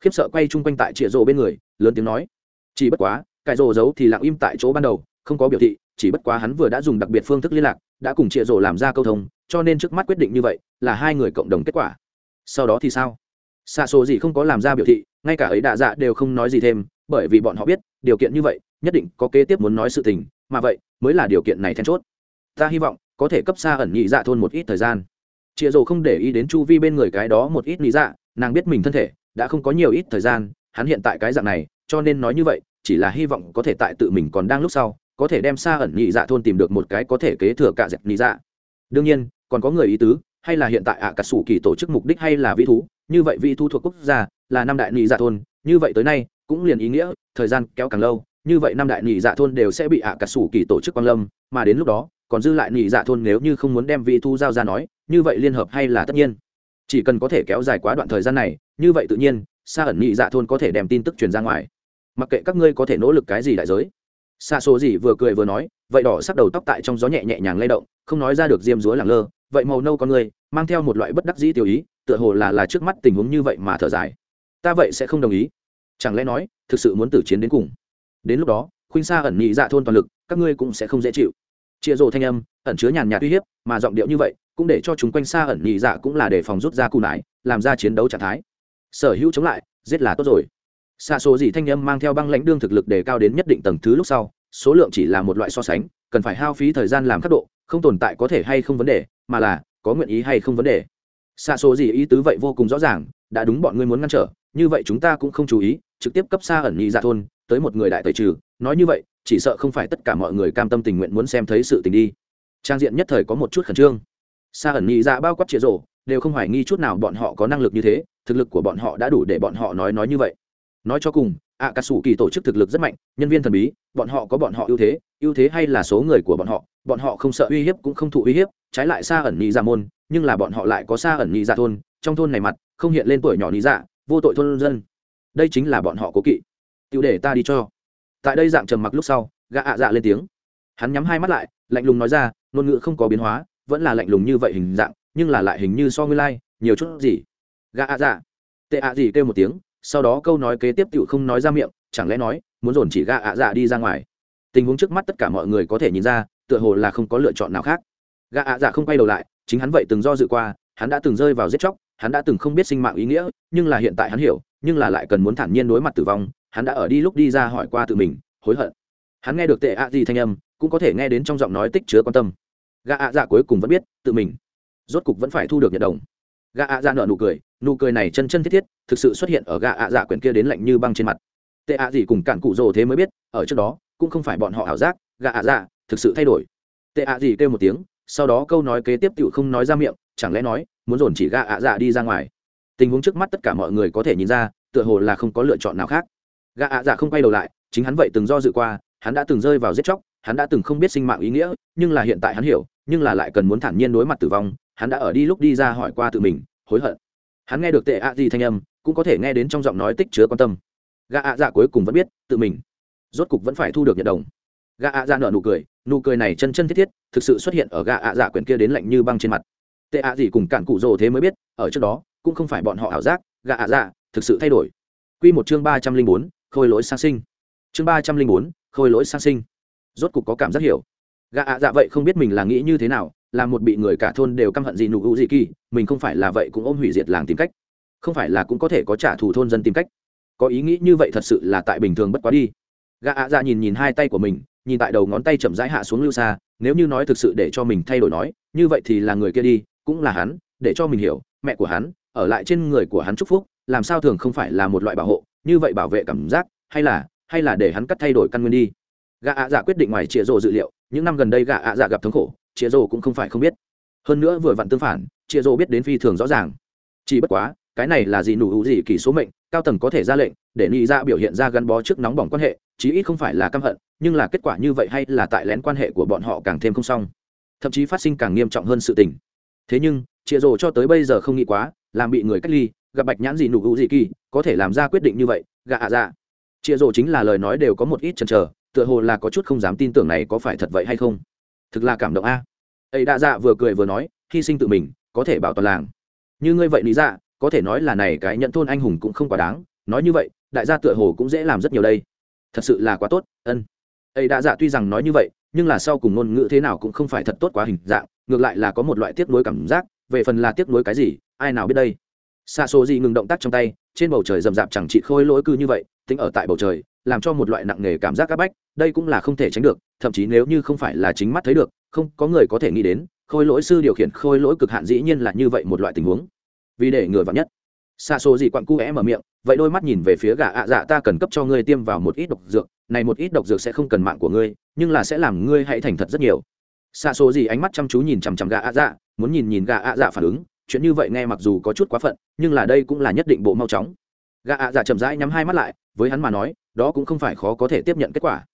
Khiếp sợ quay chung quanh tại chia rổ bên người, lớn tiếng nói. Chỉ bất quá cải rổ giấu thì lặng im tại chỗ ban đầu, không có biểu thị, chỉ bất quá hắn vừa đã dùng đặc biệt phương thức liên lạc, đã cùng chia rổ làm ra câu thông, cho nên trước mắt quyết định như vậy là hai người cộng đồng kết quả. Sau đó thì sao? Xa số gì không có làm ra biểu thị, ngay cả ấy đạ dạ đều không nói gì thêm, bởi vì bọn họ biết, điều kiện như vậy, nhất định có kế tiếp muốn nói sự tình mà vậy, mới là điều kiện này then chốt. Ta hy vọng, có thể cấp xa ẩn nhị dạ thôn một ít thời gian. Chịa rồ không để ý đến chu vi bên người cái đó một ít lý dạ nàng biết mình thân thể, đã không có nhiều ít thời gian, hắn hiện tại cái dạng này, cho nên nói như vậy, chỉ là hy vọng có thể tại tự mình còn đang lúc sau, có thể đem xa ẩn nhị dạ thôn tìm được một cái có thể kế thừa cả dẹp nhị dạ. Đương nhiên, còn có người ý tứ, hay là hiện tại ạ à cà sủ kỳ tổ chức mục đích hay là vĩ thú, như vậy vĩ thú thuộc quốc gia, là năm đại nhị dạ thôn, như vậy tới nay, cũng liền ý nghĩa, thời gian kéo càng lâu như vậy năm đại nhị dạ thôn đều sẽ bị ạ à cà sủ kỳ tổ chức quan lâm, mà đến lúc đó, còn dư lại nhị dạ thôn nếu như không muốn đem vị thu giao ra nói, như vậy liên hợp hay là tất nhiên. Chỉ cần có thể kéo dài quá đoạn thời gian này, như vậy tự nhiên xa ẩn nhị dạ thôn có thể đem tin tức truyền ra ngoài. Mặc kệ các ngươi có thể nỗ lực cái gì đại giới. Xa số gì vừa cười vừa nói, vậy đỏ sắc đầu tóc tại trong gió nhẹ nhẹ nhàng lay động, không nói ra được diêm dúa lẳng lơ, vậy màu nâu con người, mang theo một loại bất đắc dĩ tiểu ý, tựa hồ là là trước mắt tình huống như vậy mà thở dài. Ta vậy sẽ không đồng ý. Chẳng lẽ nói, thực sự muốn tử chiến đến cùng? Đến lúc đó, khuynh xa ẩn nhị dạ thôn toàn lực, các ngươi cũng sẽ không dễ chịu. Chia rồ thanh âm, ẩn chứa nhàn nhạt uy hiếp, mà giọng điệu như vậy, cũng để cho chúng quanh xa ẩn nhị dạ cũng là để phòng rút ra cù nải, làm ra chiến đấu trạng thái. Sở hữu chống lại, giết là tốt rồi. Xa số gì thanh âm mang theo băng lãnh đương thực lực đề cao đến nhất định tầng thứ lúc sau, số lượng chỉ là một loại so sánh, cần phải hao phí thời gian làm khắc độ, không tồn tại có thể hay không vấn đề, mà là có nguyện ý hay không vấn đề. Xa số gì ý tứ vậy vô cùng rõ ràng, đã đúng bọn ngươi muốn ngăn trở như vậy chúng ta cũng không chú ý, trực tiếp cấp xa ẩn nhị dạ thôn, tới một người đại tẩy trừ. Nói như vậy, chỉ sợ không phải tất cả mọi người cam tâm tình nguyện muốn xem thấy sự tình đi. Trang diện nhất thời có một chút khẩn trương. Xa ẩn nhị dạ bao quát chĩa rổ, đều không hoài nghi chút nào bọn họ có năng lực như thế, thực lực của bọn họ đã đủ để bọn họ nói nói như vậy. Nói cho cùng ạ cà sủ kỳ tổ chức thực lực rất mạnh, nhân viên thần bí, bọn họ có bọn họ ưu thế ưu thế hay là số người của bọn họ bọn họ không sợ uy hiếp cũng không thụ uy hiếp, trái lại xa ẩn nhị dạ môn, nhưng là bọn họ lại có xa ẩn nhị dạ thôn, trong thôn này mặt, không hiện lên tuổi nhỏ nhị dạ vô tội thôn dân. Đây chính là bọn họ cố kỵ. Tiêu để ta đi cho. Tại đây dạng trầm mặc lúc sau, gã ạ dạ lên tiếng. Hắn nhắm hai mắt lại, lạnh lùng nói ra, ngôn ngữ không có biến hóa, vẫn là lạnh lùng như vậy hình dạng, nhưng là lại hình như so nguyên lai, nhiều chút gì. Gã ạ dạ. Tệ ạ gì kêu một tiếng, sau đó câu nói kế tiếp tựu không nói ra miệng, chẳng lẽ nói, muốn dồn chỉ gã ạ dạ đi ra ngoài. Tình huống trước mắt tất cả mọi người có thể nhìn ra, tựa hồ là không có lựa chọn nào khác. Gã ạ dạ không quay đầu lại, chính hắn vậy từng do dự qua, hắn đã từng rơi vào giết chóc hắn đã từng không biết sinh mạng ý nghĩa, nhưng là hiện tại hắn hiểu, nhưng là lại cần muốn thản nhiên đối mặt tử vong, hắn đã ở đi lúc đi ra hỏi qua tự mình, hối hận. Hắn nghe được tệ ạ gì thanh âm, cũng có thể nghe đến trong giọng nói tích chứa quan tâm. Gã ạ dạ cuối cùng vẫn biết, tự mình rốt cục vẫn phải thu được nhận đồng. Gã ạ dạ nợ nụ cười nụ cười này chân chân thiết thiết, thực sự xuất hiện ở gã ạ dạ quyển kia đến lạnh như băng trên mặt. Tệ ạ gì cùng cản cụ rồ thế mới biết, ở trước đó, cũng không phải bọn họ ảo giác Gà ạ dạ thực sự thay đổi. Tệ ạ gì kêu một tiếng, sau đó câu nói kế tiếp tựu không nói ra miệng, chẳng lẽ nói muốn dồn chỉ gạ ạ dạ đi ra ngoài. Tình huống trước mắt tất cả mọi người có thể nhìn ra, tựa hồ là không có lựa chọn nào khác. Gạ ạ dạ không quay đầu lại, chính hắn vậy từng do dự qua, hắn đã từng rơi vào giết chóc, hắn đã từng không biết sinh mạng ý nghĩa, nhưng là hiện tại hắn hiểu, nhưng là lại cần muốn thản nhiên đối mặt tử vong, hắn đã ở đi lúc đi ra hỏi qua tự mình, hối hận. Hắn nghe được tệ ạ gì thanh âm, cũng có thể nghe đến trong giọng nói tích chứa quan tâm. Gạ ạ dạ cuối cùng vẫn biết, tự mình rốt cục vẫn phải thu được nhận đồng. Gạ ạ dạ nở nụ cười nụ cười này chân chân thiết thiết, thực sự xuất hiện ở gạ ạ dạ quyển kia đến lạnh như băng trên mặt tệ ạ gì cùng cản cụ rồ thế mới biết, ở trước đó, cũng không phải bọn họ ảo giác, gạ ạ dạ thực sự thay đổi. Quy một chương ba trăm linh bốn, khôi lỗi sang sinh. Chương ba trăm linh bốn, khôi lỗi sang sinh. Rốt cục có cảm giác hiểu. Gạ ạ dạ vậy không biết mình là nghĩ như thế nào, là một bị người cả thôn đều căm hận gì nụ hữu gì kỳ, mình không phải là vậy cũng ôm hủy diệt làng tìm cách. Không phải là cũng có thể có trả thù thôn dân tìm cách. Có ý nghĩ như vậy thật sự là tại bình thường bất quá đi. Gạ ạ dạ nhìn nhìn hai tay của mình, nhìn tại đầu ngón tay chậm rãi hạ xuống lưu xa, nếu như nói thực sự để cho mình thay đổi nói, như vậy thì là người kia đi cũng là hắn, để cho mình hiểu, mẹ của hắn, ở lại trên người của hắn chúc phúc, làm sao thường không phải là một loại bảo hộ, như vậy bảo vệ cảm giác, hay là hay là để hắn cắt thay đổi căn nguyên đi. Gạ ạ dạ quyết định ngoài chĩa rồ dự liệu, những năm gần đây gạ ạ dạ gặp thống khổ chĩa rồ cũng không phải không biết. Hơn nữa vừa vặn tương phản chĩa rồ biết đến phi thường rõ ràng. Chỉ bất quá, cái này là gì nụ hữu gì kỳ số mệnh, cao tầng có thể ra lệnh, để nghĩ ra dạ biểu hiện ra gắn bó trước nóng bỏng quan hệ, chí ít không phải là căm hận, nhưng là kết quả như vậy hay là tại lén quan hệ của bọn họ càng thêm không xong. Thậm chí phát sinh càng nghiêm trọng hơn sự tình thế nhưng chịa rồ cho tới bây giờ không nghĩ quá, làm bị người cách ly, gặp bạch nhãn gì nụ hữu gì kỳ, có thể làm ra quyết định như vậy, gạ ạ dạ. Chịa rồ chính là lời nói đều có một ít chần chờ, tựa hồ là có chút không dám tin tưởng này có phải thật vậy hay không. Thực là cảm động a. Ấy đa dạ vừa cười vừa nói, hy sinh tự mình, có thể bảo toàn làng. Như ngươi vậy lý dạ có thể nói là này cái nhận thôn anh hùng cũng không quá đáng, nói như vậy, đại gia tựa hồ cũng dễ làm rất nhiều đây. Thật sự là quá tốt, ân. Ấy đa dạ tuy rằng nói như vậy, nhưng là sau cùng ngôn ngữ thế nào cũng không phải thật tốt quá hình dạng ngược lại là có một loại tiếc nuối cảm giác, về phần là tiếc nuối cái gì, ai nào biết đây. Xa số gì ngừng động tác trong tay, trên bầu trời rầm rạp chẳng trị khôi lỗi cư như vậy, tính ở tại bầu trời, làm cho một loại nặng nề cảm giác áp bách, đây cũng là không thể tránh được, thậm chí nếu như không phải là chính mắt thấy được, không, có người có thể nghĩ đến, khôi lỗi sư điều khiển khôi lỗi cực hạn dĩ nhiên là như vậy một loại tình huống. Vì để người vặn nhất xa số gì quặn cu é mở miệng, vậy đôi mắt nhìn về phía gà ạ dạ ta cần cấp cho ngươi tiêm vào một ít độc dược, này một ít độc dược sẽ không cần mạng của ngươi, nhưng là sẽ làm ngươi hãy thành thật rất nhiều xa số gì ánh mắt chăm chú nhìn chằm chằm gà ạ dạ muốn nhìn nhìn gà ạ dạ phản ứng. Chuyện như vậy nghe mặc dù có chút quá phận, nhưng là đây cũng là nhất định bộ mau chóng. Gà ạ dạ chậm rãi nhắm hai mắt lại, với hắn mà nói, đó cũng không phải khó có thể tiếp nhận kết quả.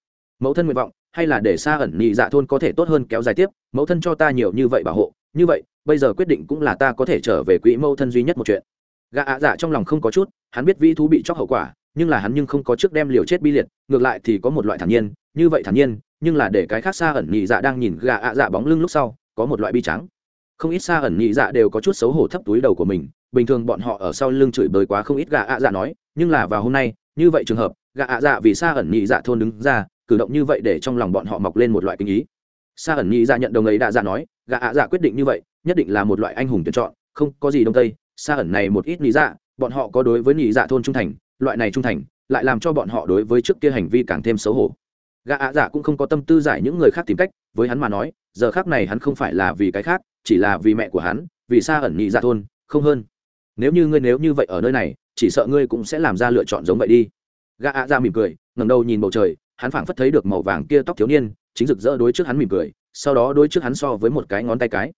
Mẫu thân nguyện vọng, hay là để xa ẩn nhị dạ thôn có thể tốt hơn kéo dài tiếp, mẫu thân cho ta nhiều như vậy bảo hộ. Như vậy, bây giờ quyết định cũng là ta có thể trở về quỹ mẫu thân duy nhất một chuyện. Gã ạ dạ trong lòng không có chút, hắn biết vi thú bị chóc hậu quả, nhưng là hắn nhưng không có trước đem liều chết bi liệt, ngược lại thì có một loại thản nhiên. Như vậy thản nhiên nhưng là để cái khác xa ẩn nhị dạ đang nhìn gã ạ dạ bóng lưng lúc sau, có một loại bi trắng. Không ít xa ẩn nhị dạ đều có chút xấu hổ thấp túi đầu của mình, bình thường bọn họ ở sau lưng chửi bới quá không ít gã ạ dạ nói, nhưng là vào hôm nay, như vậy trường hợp gã ạ dạ vì xa ẩn nhị dạ thôn đứng ra, cử động như vậy để trong lòng bọn họ mọc lên một loại kinh ý. Xa ẩn nhị dạ nhận đồng ấy đã dạ nói gã ạ dạ quyết định như vậy, nhất định là một loại anh hùng tuyển chọn, không có gì đông tây, xa ẩn này một ít nhị dạ bọn họ có đối với nhị dạ thôn trung thành, loại này trung thành, lại làm cho bọn họ đối với trước kia hành vi càng thêm xấu hổ gã ạ dạ cũng không có tâm tư giải những người khác tìm cách, với hắn mà nói, giờ khác này hắn không phải là vì cái khác, chỉ là vì mẹ của hắn, vì xa ẩn nhị dạ thôn, không hơn. Nếu như ngươi nếu như vậy ở nơi này, chỉ sợ ngươi cũng sẽ làm ra lựa chọn giống vậy đi. Gã ạ dạ mỉm cười, ngẩng đầu nhìn bầu trời, hắn phảng phất thấy được màu vàng kia tóc thiếu niên, chính rực rỡ đối trước hắn mỉm cười, sau đó đối trước hắn so với một cái ngón tay cái.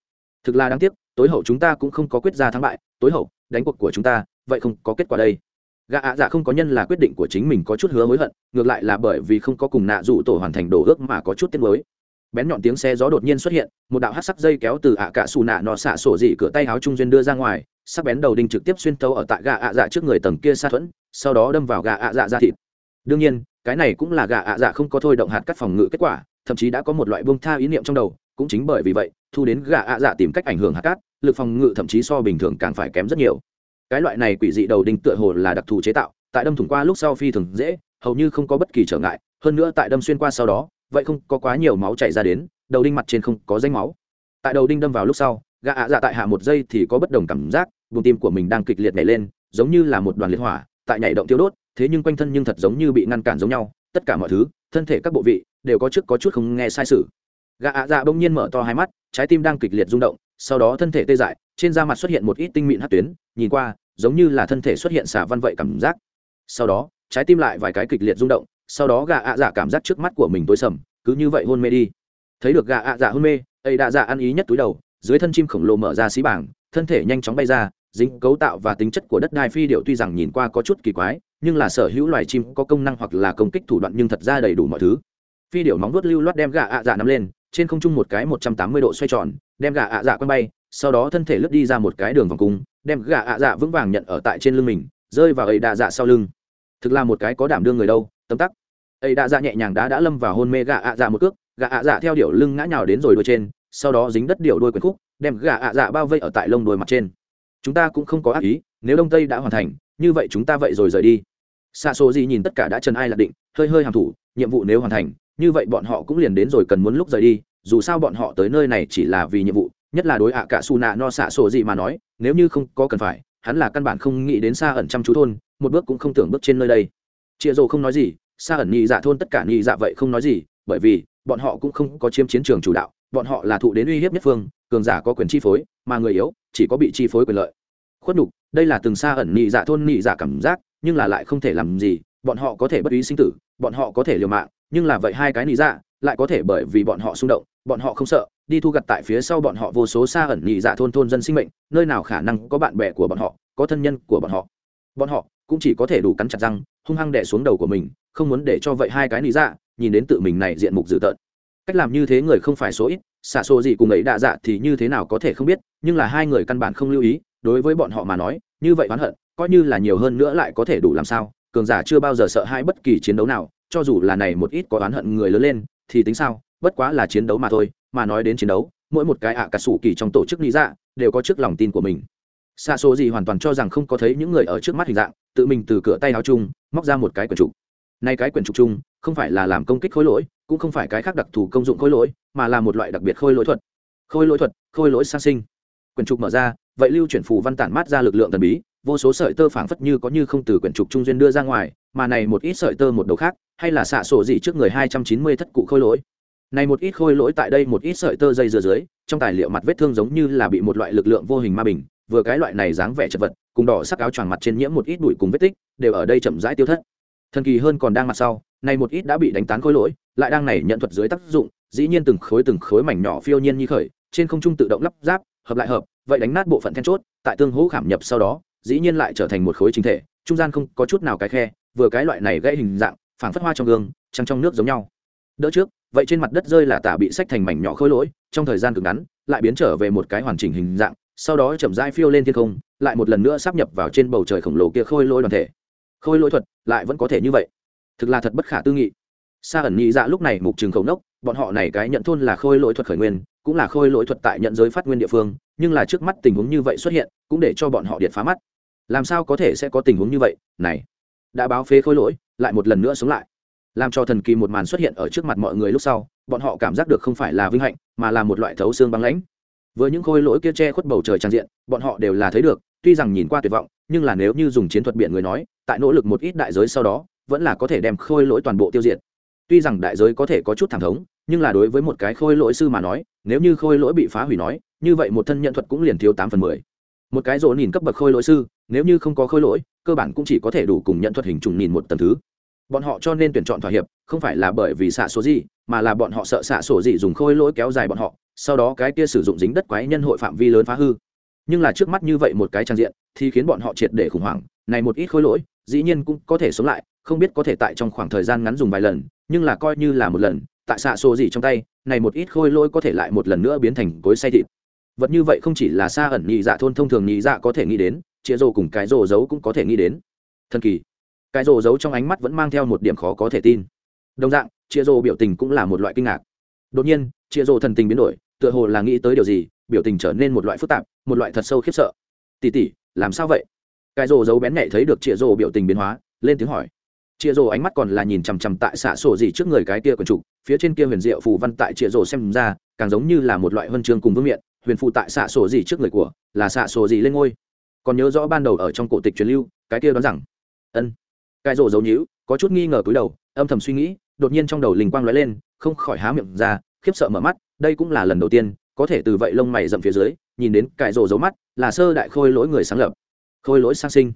Thực là đáng tiếc, tối hậu chúng ta cũng không có quyết ra thắng bại, tối hậu, đánh cuộc của chúng ta, vậy không có kết quả đây gã ạ dạ không có nhân là quyết định của chính mình có chút hứa hối hận, ngược lại là bởi vì không có cùng nạ dụ tổ hoàn thành đồ ước mà có chút tiếc mới bén nhọn tiếng xe gió đột nhiên xuất hiện, một đạo hát sắc dây kéo từ ạ cả xù nạ nọ xạ sổ dị cửa tay áo trung duyên đưa ra ngoài, sắc bén đầu đinh trực tiếp xuyên tấu ở tại gà ạ dạ trước người tầng kia xa thuẫn, sau đó đâm vào gà ạ dạ ra thịt. Đương nhiên, cái này cũng là gà ạ dạ không có thôi động hạt cắt phòng ngự kết quả, thậm chí đã có một loại bông tha ý niệm trong đầu, cũng chính bởi vì vậy, thu đến gà ạ dạ tìm cách ảnh hưởng hạt cát lực phòng ngự thậm chí so bình thường càng phải kém rất nhiều cái loại này quỷ dị đầu đinh tựa hồ là đặc thù chế tạo, tại đâm thủng qua lúc sau phi thường dễ, hầu như không có bất kỳ trở ngại, hơn nữa tại đâm xuyên qua sau đó, vậy không có quá nhiều máu chảy ra đến, đầu đinh mặt trên không có danh máu. Tại đầu đinh đâm vào lúc sau, gã ạ dạ tại hạ một giây thì có bất đồng cảm giác, vùng tim của mình đang kịch liệt nhảy lên, giống như là một đoàn liệt hỏa, tại nhảy động tiêu đốt, thế nhưng quanh thân nhưng thật giống như bị ngăn cản giống nhau, tất cả mọi thứ, thân thể các bộ vị, đều có trước có chút không nghe sai sự. Gã ạ dạ bỗng nhiên mở to hai mắt, trái tim đang kịch liệt rung động, sau đó thân thể tê dại, trên da mặt xuất hiện một ít tinh mịn hát tuyến, nhìn qua giống như là thân thể xuất hiện xả văn vậy cảm giác. Sau đó, trái tim lại vài cái kịch liệt rung động, sau đó gà ạ dạ cảm giác trước mắt của mình tối sầm, cứ như vậy hôn mê đi. Thấy được gà ạ dạ hôn mê, ấy đã dạ ăn ý nhất túi đầu, dưới thân chim khổng lồ mở ra xí bảng, thân thể nhanh chóng bay ra, dính cấu tạo và tính chất của đất đai phi điệu tuy rằng nhìn qua có chút kỳ quái, nhưng là sở hữu loài chim có công năng hoặc là công kích thủ đoạn nhưng thật ra đầy đủ mọi thứ. Phi điệu móng vuốt lưu loát đem gà ạ dạ nắm lên, trên không trung một cái một trăm tám mươi độ xoay tròn, đem gà ạ dạ quăng bay sau đó thân thể lướt đi ra một cái đường vòng cung, đem gà ạ dạ vững vàng nhận ở tại trên lưng mình, rơi vào ấy đạ dạ sau lưng. Thực là một cái có đảm đương người đâu, tấm tắc. Ấy đạ dạ nhẹ nhàng đã đã lâm vào hôn mê gà ạ dạ một cước gà ạ dạ theo điệu lưng ngã nhào đến rồi đuôi trên, sau đó dính đất điệu đuôi quyển khúc, đem gà ạ dạ bao vây ở tại lông đuôi mặt trên. Chúng ta cũng không có ác ý, nếu đông tây đã hoàn thành, như vậy chúng ta vậy rồi rời đi. Xa số gì nhìn tất cả đã trần ai lạc định, hơi hơi hàm thủ, nhiệm vụ nếu hoàn thành, như vậy bọn họ cũng liền đến rồi cần muốn lúc rời đi, dù sao bọn họ tới nơi này chỉ là vì nhiệm vụ nhất là đối ạ cả su nạ no xạ sổ gì mà nói, nếu như không có cần phải, hắn là căn bản không nghĩ đến xa ẩn chăm chú thôn, một bước cũng không tưởng bước trên nơi đây. Chịa rồ không nói gì, xa ẩn nhị dạ thôn tất cả nhị dạ vậy không nói gì, bởi vì, bọn họ cũng không có chiếm chiến trường chủ đạo, bọn họ là thụ đến uy hiếp nhất phương, cường giả có quyền chi phối, mà người yếu, chỉ có bị chi phối quyền lợi. Khuất nhục, đây là từng xa ẩn nhị dạ thôn nhị dạ cảm giác, nhưng là lại không thể làm gì, bọn họ có thể bất ý sinh tử, bọn họ có thể liều mạng, nhưng là vậy hai cái nhị dạ lại có thể bởi vì bọn họ xung động, bọn họ không sợ đi thu gặt tại phía sau bọn họ vô số xa ẩn nhị dạ thôn thôn dân sinh mệnh, nơi nào khả năng có bạn bè của bọn họ, có thân nhân của bọn họ. Bọn họ cũng chỉ có thể đủ cắn chặt răng, hung hăng đẻ xuống đầu của mình, không muốn để cho vậy hai cái nhị dạ nhìn đến tự mình này diện mục dữ tợn. Cách làm như thế người không phải số ít xả xô gì cùng ấy đạ dạ thì như thế nào có thể không biết, nhưng là hai người căn bản không lưu ý, đối với bọn họ mà nói, như vậy oán hận, coi như là nhiều hơn nữa lại có thể đủ làm sao, cường giả chưa bao giờ sợ hãi bất kỳ chiến đấu nào, cho dù là này một ít có oán hận người lớn lên, thì tính sao, bất quá là chiến đấu mà thôi mà nói đến chiến đấu, mỗi một cái ạ cả sủ kỳ trong tổ chức lý dạ đều có trước lòng tin của mình. Xa số gì hoàn toàn cho rằng không có thấy những người ở trước mắt hình dạng, tự mình từ cửa tay áo chung, móc ra một cái quyển trục. Nay cái quyển trục chung, không phải là làm công kích khối lỗi, cũng không phải cái khác đặc thù công dụng khối lỗi, mà là một loại đặc biệt khôi lỗi thuật. Khôi lỗi thuật, khôi lỗi sa sinh. Quyển trục mở ra, vậy lưu chuyển phù văn tản mát ra lực lượng thần bí, vô số sợi tơ phảng phất như có như không từ quyển trục trung duyên đưa ra ngoài, mà này một ít sợi tơ một đầu khác, hay là xạ sổ dị trước người hai trăm chín mươi thất cụ khôi lỗi này một ít khôi lỗi tại đây một ít sợi tơ dây dừa dưới, trong tài liệu mặt vết thương giống như là bị một loại lực lượng vô hình ma bình, vừa cái loại này dáng vẻ chật vật, cùng đỏ sắc áo choàng mặt trên nhiễm một ít bụi cùng vết tích, đều ở đây chậm rãi tiêu thất. Thần kỳ hơn còn đang mặt sau, này một ít đã bị đánh tán khối lỗi, lại đang này nhận thuật dưới tác dụng, dĩ nhiên từng khối từng khối mảnh nhỏ phiêu nhiên như khởi, trên không trung tự động lắp ráp, hợp lại hợp, vậy đánh nát bộ phận then chốt, tại tương hỗ khảm nhập sau đó, dĩ nhiên lại trở thành một khối chính thể, trung gian không có chút nào cái khe, vừa cái loại này gãy hình dạng, phảng phất hoa trong gương, trăng trong nước giống nhau. Đỡ trước vậy trên mặt đất rơi là tả bị sách thành mảnh nhỏ khối lỗi, trong thời gian cực ngắn, lại biến trở về một cái hoàn chỉnh hình dạng, sau đó chậm rãi phiêu lên thiên không, lại một lần nữa sắp nhập vào trên bầu trời khổng lồ kia khôi lỗi đoàn thể. Khôi lỗi thuật lại vẫn có thể như vậy. Thực là thật bất khả tư nghị. Sa ẩn nhị dạ lúc này mục trường khẩu nốc, bọn họ này cái nhận thôn là khôi lỗi thuật khởi nguyên, cũng là khôi lỗi thuật tại nhận giới phát nguyên địa phương, nhưng là trước mắt tình huống như vậy xuất hiện, cũng để cho bọn họ điện phá mắt. Làm sao có thể sẽ có tình huống như vậy? Này, đã báo phế khôi lỗi, lại một lần nữa sống lại làm cho thần kỳ một màn xuất hiện ở trước mặt mọi người lúc sau, bọn họ cảm giác được không phải là vinh hạnh, mà là một loại thấu xương băng lãnh. Với những khôi lỗi kia che khuất bầu trời trang diện, bọn họ đều là thấy được, tuy rằng nhìn qua tuyệt vọng, nhưng là nếu như dùng chiến thuật biển người nói, tại nỗ lực một ít đại giới sau đó, vẫn là có thể đem khôi lỗi toàn bộ tiêu diệt. Tuy rằng đại giới có thể có chút thảm thống, nhưng là đối với một cái khôi lỗi sư mà nói, nếu như khôi lỗi bị phá hủy nói, như vậy một thân nhận thuật cũng liền thiếu tám phần mười. Một cái rỗ nhìn cấp bậc khôi lỗi sư, nếu như không có khôi lỗi, cơ bản cũng chỉ có thể đủ cùng nhận thuật hình trùng nhìn một tầng thứ bọn họ cho nên tuyển chọn thỏa hiệp, không phải là bởi vì xạ số gì, mà là bọn họ sợ xạ sổ gì dùng khôi lỗi kéo dài bọn họ, sau đó cái kia sử dụng dính đất quái nhân hội phạm vi lớn phá hư. Nhưng là trước mắt như vậy một cái trang diện, thì khiến bọn họ triệt để khủng hoảng, này một ít khôi lỗi, dĩ nhiên cũng có thể sống lại, không biết có thể tại trong khoảng thời gian ngắn dùng vài lần, nhưng là coi như là một lần, tại xạ sổ gì trong tay, này một ít khôi lỗi có thể lại một lần nữa biến thành cối say thịt. Vật như vậy không chỉ là xa ẩn nhị dạ thôn thông thường nhị dạ có thể nghĩ đến, chĩa rồ cùng cái rồ giấu cũng có thể nghĩ đến. Thần kỳ cái rồ giấu trong ánh mắt vẫn mang theo một điểm khó có thể tin. Đồng dạng chia rồ biểu tình cũng là một loại kinh ngạc. Đột nhiên chia rồ thần tình biến đổi, tựa hồ là nghĩ tới điều gì, biểu tình trở nên một loại phức tạp, một loại thật sâu khiếp sợ. Tỉ tỉ làm sao vậy? Cái rồ giấu bén nhạy thấy được chia rồ biểu tình biến hóa, lên tiếng hỏi. Chia rồ ánh mắt còn là nhìn chằm chằm tại xạ sổ gì trước người cái kia quần trục phía trên kia huyền diệu phù văn tại chia rồ xem ra, càng giống như là một loại huân chương cùng vương miện, huyền phụ tại xạ sổ gì trước người của, là xạ sổ gì lên ngôi. Còn nhớ rõ ban đầu ở trong cổ tịch truyền lưu, cái kia đoán rằng, ân cái rổ giấu nhíu, có chút nghi ngờ cúi đầu, âm thầm suy nghĩ, đột nhiên trong đầu linh quang lóe lên, không khỏi há miệng ra, khiếp sợ mở mắt, đây cũng là lần đầu tiên, có thể từ vậy lông mày rậm phía dưới, nhìn đến cái rổ giấu mắt, là sơ đại khôi lỗi người sáng lập. Khôi lỗi sang sinh.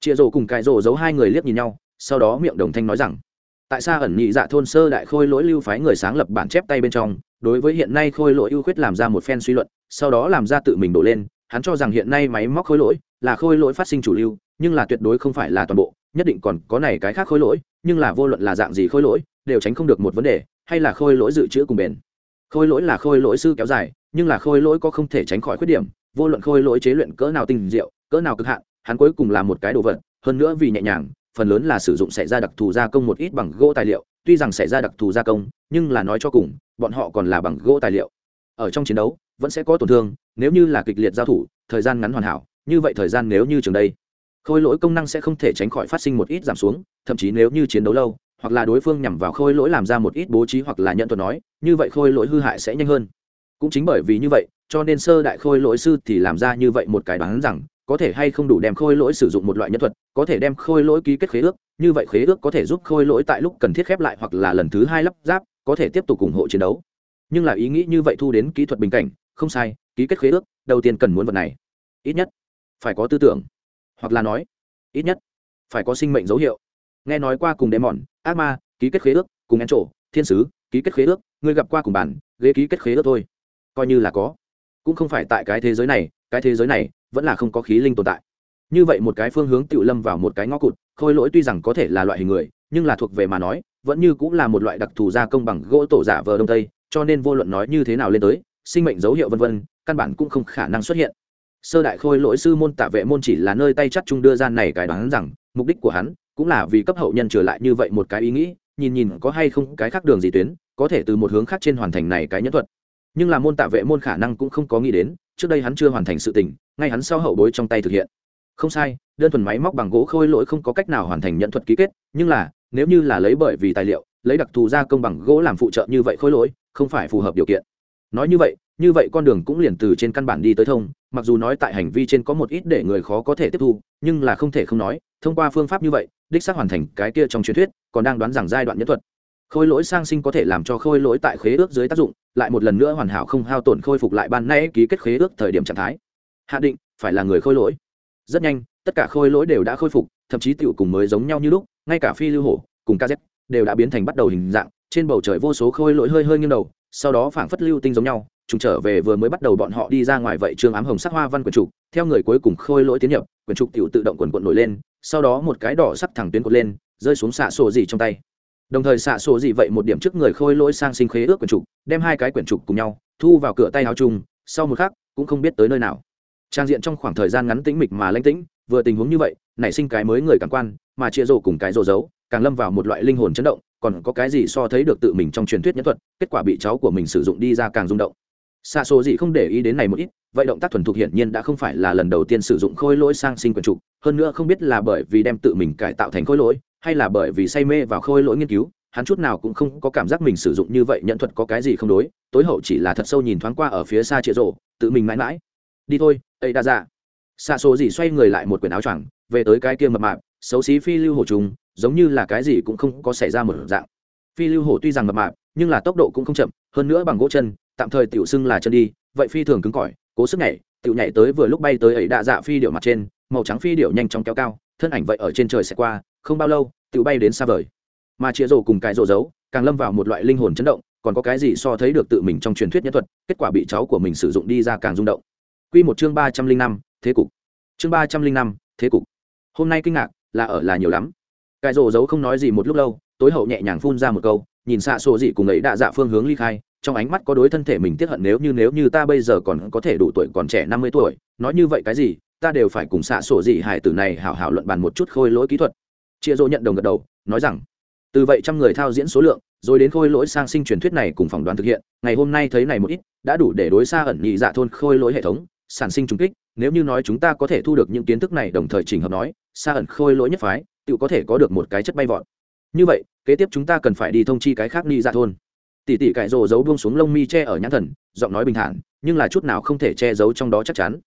Chia rổ cùng cái rổ giấu hai người liếc nhìn nhau, sau đó miệng đồng thanh nói rằng, tại sao ẩn nhị dạ thôn sơ đại khôi lỗi lưu phái người sáng lập bản chép tay bên trong, đối với hiện nay khôi lỗi ưu khuyết làm ra một phen suy luận, sau đó làm ra tự mình đổ lên, hắn cho rằng hiện nay máy móc khôi lỗi là khôi lỗi phát sinh chủ lưu, nhưng là tuyệt đối không phải là toàn bộ nhất định còn có này cái khác khôi lỗi, nhưng là vô luận là dạng gì khôi lỗi, đều tránh không được một vấn đề, hay là khôi lỗi dự trữ cùng bền. Khôi lỗi là khôi lỗi sư kéo dài, nhưng là khôi lỗi có không thể tránh khỏi khuyết điểm, vô luận khôi lỗi chế luyện cỡ nào tinh diệu, cỡ nào cực hạn, hắn cuối cùng là một cái đồ vật, hơn nữa vì nhẹ nhàng, phần lớn là sử dụng xảy ra đặc thù gia công một ít bằng gỗ tài liệu, tuy rằng xảy ra đặc thù gia công, nhưng là nói cho cùng, bọn họ còn là bằng gỗ tài liệu. Ở trong chiến đấu, vẫn sẽ có tổn thương, nếu như là kịch liệt giao thủ, thời gian ngắn hoàn hảo, như vậy thời gian nếu như trường đây khôi lỗi công năng sẽ không thể tránh khỏi phát sinh một ít giảm xuống, thậm chí nếu như chiến đấu lâu, hoặc là đối phương nhằm vào khôi lỗi làm ra một ít bố trí hoặc là nhận thuật nói, như vậy khôi lỗi hư hại sẽ nhanh hơn. Cũng chính bởi vì như vậy, cho nên sơ đại khôi lỗi sư thì làm ra như vậy một cái đoán rằng, có thể hay không đủ đem khôi lỗi sử dụng một loại nhân thuật, có thể đem khôi lỗi ký kết khế ước, như vậy khế ước có thể giúp khôi lỗi tại lúc cần thiết khép lại hoặc là lần thứ hai lắp ráp, có thể tiếp tục ủng hộ chiến đấu. Nhưng là ý nghĩ như vậy thu đến kỹ thuật bình cảnh, không sai, ký kết khế ước, đầu tiên cần muốn vật này. Ít nhất, phải có tư tưởng hoặc là nói, ít nhất phải có sinh mệnh dấu hiệu. Nghe nói qua cùng đế mòn ác ma, ký kết khế ước, cùng en trổ thiên sứ, ký kết khế ước, người gặp qua cùng bản, ghế ký kết khế ước thôi. Coi như là có. Cũng không phải tại cái thế giới này, cái thế giới này vẫn là không có khí linh tồn tại. Như vậy một cái phương hướng tự lâm vào một cái ngõ cụt, khôi lỗi tuy rằng có thể là loại hình người, nhưng là thuộc về mà nói, vẫn như cũng là một loại đặc thù gia công bằng gỗ tổ giả vờ đông tây, cho nên vô luận nói như thế nào lên tới, sinh mệnh dấu hiệu vân vân, căn bản cũng không khả năng xuất hiện sơ đại khôi lỗi sư môn tạ vệ môn chỉ là nơi tay chắc chung đưa ra này cái đoán rằng, mục đích của hắn cũng là vì cấp hậu nhân trở lại như vậy một cái ý nghĩ, nhìn nhìn có hay không cái khác đường gì tuyến, có thể từ một hướng khác trên hoàn thành này cái nhẫn thuật. Nhưng là môn tạ vệ môn khả năng cũng không có nghĩ đến, trước đây hắn chưa hoàn thành sự tình, ngay hắn sau hậu bối trong tay thực hiện. Không sai, đơn thuần máy móc bằng gỗ khôi lỗi không có cách nào hoàn thành nhận thuật ký kết, nhưng là, nếu như là lấy bởi vì tài liệu, lấy đặc thù gia công bằng gỗ làm phụ trợ như vậy khôi lỗi, không phải phù hợp điều kiện. Nói như vậy như vậy con đường cũng liền từ trên căn bản đi tới thông, mặc dù nói tại hành vi trên có một ít để người khó có thể tiếp thu, nhưng là không thể không nói, thông qua phương pháp như vậy, đích xác hoàn thành cái kia trong truyền thuyết, còn đang đoán rằng giai đoạn nhân thuật. Khôi lỗi sang sinh có thể làm cho khôi lỗi tại khế ước dưới tác dụng, lại một lần nữa hoàn hảo không hao tổn khôi phục lại ban nay ký kết khế ước thời điểm trạng thái. Hạ định, phải là người khôi lỗi. Rất nhanh, tất cả khôi lỗi đều đã khôi phục, thậm chí tựu cùng mới giống nhau như lúc, ngay cả phi lưu hổ, cùng kz đều đã biến thành bắt đầu hình dạng, trên bầu trời vô số khôi lỗi hơi hơi nghiêng đầu, sau đó phảng phất lưu tinh giống nhau trùng trở về vừa mới bắt đầu bọn họ đi ra ngoài vậy trương ám hồng sắc hoa văn quyển trục, theo người cuối cùng khôi lỗi tiến nhập, quyển trục tiểu tự động quần quận nổi lên, sau đó một cái đỏ sắc thẳng tuyến cột lên, rơi xuống xạ sổ gì trong tay. Đồng thời xạ sổ gì vậy một điểm trước người khôi lỗi sang sinh khế ước quyển trục, đem hai cái quyển trục cùng nhau, thu vào cửa tay áo chung, sau một khắc, cũng không biết tới nơi nào. Trang diện trong khoảng thời gian ngắn tĩnh mịch mà lãnh tĩnh, vừa tình huống như vậy, nảy sinh cái mới người cảm quan, mà chia rổ cùng cái rổ giấu, càng lâm vào một loại linh hồn chấn động, còn có cái gì so thấy được tự mình trong truyền thuyết nhân thuật, kết quả bị cháu của mình sử dụng đi ra càng rung động xa số gì không để ý đến này một ít, vậy động tác thuần thục hiển nhiên đã không phải là lần đầu tiên sử dụng khôi lỗi sang sinh quyền trục, hơn nữa không biết là bởi vì đem tự mình cải tạo thành khôi lỗi, hay là bởi vì say mê vào khôi lỗi nghiên cứu, hắn chút nào cũng không có cảm giác mình sử dụng như vậy nhận thuật có cái gì không đối, tối hậu chỉ là thật sâu nhìn thoáng qua ở phía xa chĩa rộ tự mình mãi mãi. Đi thôi ấy đa dạ. Xa số gì xoay người lại một quyển áo choàng, về tới cái kia mập mạp, xấu xí phi lưu hổ trùng, giống như là cái gì cũng không có xảy ra một dạng. Phi lưu hổ tuy rằng mập mạp, nhưng là tốc độ cũng không chậm hơn nữa bằng gỗ chân, tạm thời tiểu xưng là chân đi, vậy phi thường cứng cỏi, cố sức nhảy, tiểu nhảy tới vừa lúc bay tới ấy đạ dạ phi điệu mặt trên, màu trắng phi điệu nhanh chóng kéo cao, thân ảnh vậy ở trên trời sẽ qua, không bao lâu, tiểu bay đến xa vời. Mà chĩa rổ cùng cái rổ giấu càng lâm vào một loại linh hồn chấn động, còn có cái gì so thấy được tự mình trong truyền thuyết nhân thuật, kết quả bị cháu của mình sử dụng đi ra càng rung động. Quy một chương ba trăm linh năm, thế cục. Chương ba trăm linh năm, thế cục. Hôm nay kinh ngạc, là ở là nhiều lắm. Cái rổ giấu không nói gì một lúc lâu tối hậu nhẹ nhàng phun ra một câu, nhìn xạ sổ dị cùng ấy đạ dạ phương hướng ly khai, trong ánh mắt có đối thân thể mình tiếc hận nếu như nếu như ta bây giờ còn có thể đủ tuổi còn trẻ năm mươi tuổi, nói như vậy cái gì, ta đều phải cùng xạ sổ dị hải tử này hảo hảo luận bàn một chút khôi lỗi kỹ thuật. Chia rô nhận đồng gật đầu, nói rằng, từ vậy trăm người thao diễn số lượng, rồi đến khôi lỗi sang sinh truyền thuyết này cùng phỏng đoán thực hiện, ngày hôm nay thấy này một ít, đã đủ để đối xa ẩn nhị dạ thôn khôi lỗi hệ thống, sản sinh trùng kích, nếu như nói chúng ta có thể thu được những kiến thức này đồng thời trình hợp nói, xa ẩn khôi lỗi nhất phái tự có thể có được một cái chất bay vọt như vậy, kế tiếp chúng ta cần phải đi thông chi cái khác ni ra thôn. Tỷ tỷ cải rồ giấu buông xuống lông mi che ở nhãn thần, giọng nói bình thản, nhưng là chút nào không thể che giấu trong đó chắc chắn.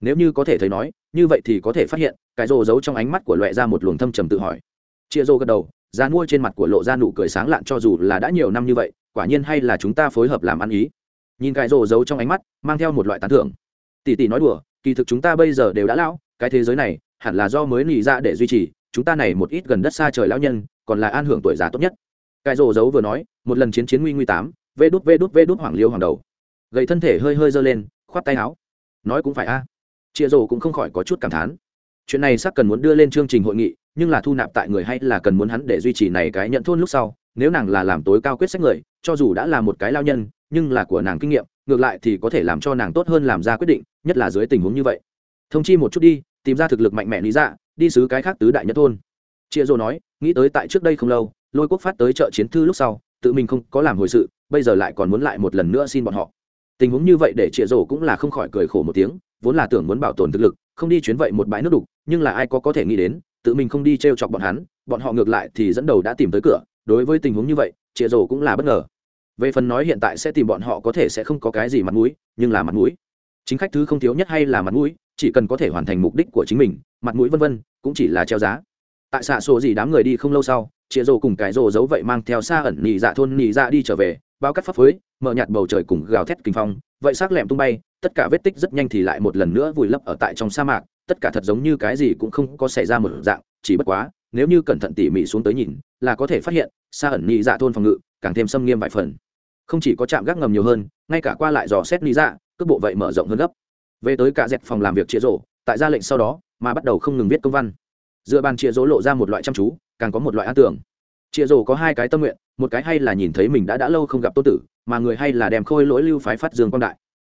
Nếu như có thể thấy nói, như vậy thì có thể phát hiện cái rồ giấu trong ánh mắt của loẹ ra một luồng thâm trầm tự hỏi. Chia rô gật đầu ra nuôi trên mặt của lộ ra nụ cười sáng lạn cho dù là đã nhiều năm như vậy, quả nhiên hay là chúng ta phối hợp làm ăn ý. Nhìn cái rồ giấu trong ánh mắt, mang theo một loại tán thưởng. Tỷ tỷ nói đùa, kỳ thực chúng ta bây giờ đều đã lão, cái thế giới này, hẳn là do mới nỉ ra để duy trì, chúng ta này một ít gần đất xa trời lão nhân còn là an hưởng tuổi già tốt nhất. Cái rồ giấu vừa nói, một lần chiến chiến nguy nguy tám, vê đút vê đút vê đút hoàng liêu hoàng đầu. Gầy thân thể hơi hơi giơ lên, khoát tay áo. Nói cũng phải a. À. chia rồ cũng không khỏi có chút cảm thán. Chuyện này sắc cần muốn đưa lên chương trình hội nghị, nhưng là thu nạp tại người hay là cần muốn hắn để duy trì này cái nhận thôn lúc sau, nếu nàng là làm tối cao quyết sách người, cho dù đã là một cái lao nhân, nhưng là của nàng kinh nghiệm, ngược lại thì có thể làm cho nàng tốt hơn làm ra quyết định, nhất là dưới tình huống như vậy. Thông chi một chút đi, tìm ra thực lực mạnh mẽ lý dạ đi xứ cái khác tứ đại nhất thôn chia rô nói, nghĩ tới tại trước đây không lâu, lôi quốc phát tới chợ chiến thư lúc sau, tự mình không có làm hồi sự, bây giờ lại còn muốn lại một lần nữa xin bọn họ. Tình huống như vậy để chia rô cũng là không khỏi cười khổ một tiếng, vốn là tưởng muốn bảo tồn thực lực, không đi chuyến vậy một bãi nước đục, nhưng là ai có có thể nghĩ đến, tự mình không đi t r e o chọc bọn hắn, bọn họ ngược lại thì dẫn đầu đã tìm tới cửa. Đối với tình huống như vậy chia rô cũng là bất ngờ. Về phần nói hiện tại sẽ tìm bọn họ có thể sẽ không có cái gì mặt mũi, nhưng là mặt mũi. Chính khách thứ không thiếu nhất hay là mặt mũi, chỉ cần có thể hoàn thành mục đích của chính mình, mặt mũi vân vân, cũng chỉ là treo giá tại xạ sổ gì đám người đi không lâu sau chĩa rồ cùng cái rồ giấu vậy mang theo xa ẩn nhị dạ thôn nhị dạ đi trở về, bao cắt pháp phới mở nhạt bầu trời cùng gào thét kinh phong, vậy xác lẹm tung bay, tất cả vết tích rất nhanh thì lại một lần nữa vùi lấp ở tại trong sa mạc, tất cả thật giống như cái gì cũng không có xảy ra một dạng, chỉ bất quá, nếu như cẩn thận tỉ mỉ xuống tới nhìn, là có thể phát hiện, xa ẩn nhị dạ thôn phòng ngự, càng thêm xâm nghiêm vài phần. Không chỉ có chạm gác ngầm nhiều hơn, ngay cả qua lại dò xét lý dạ cước bộ vậy mở rộng hơn gấp. Về tới cả dẹp phòng làm việc chĩa rổ tại ra lệnh sau đó, mà bắt đầu không ngừng viết công văn dựa bàn chia rỗ lộ ra một loại chăm chú, càng có một loại an tưởng. Chia rỗ có hai cái tâm nguyện, một cái hay là nhìn thấy mình đã đã lâu không gặp tô tử, mà người hay là đem khôi lỗi lưu phái phát dương quang đại.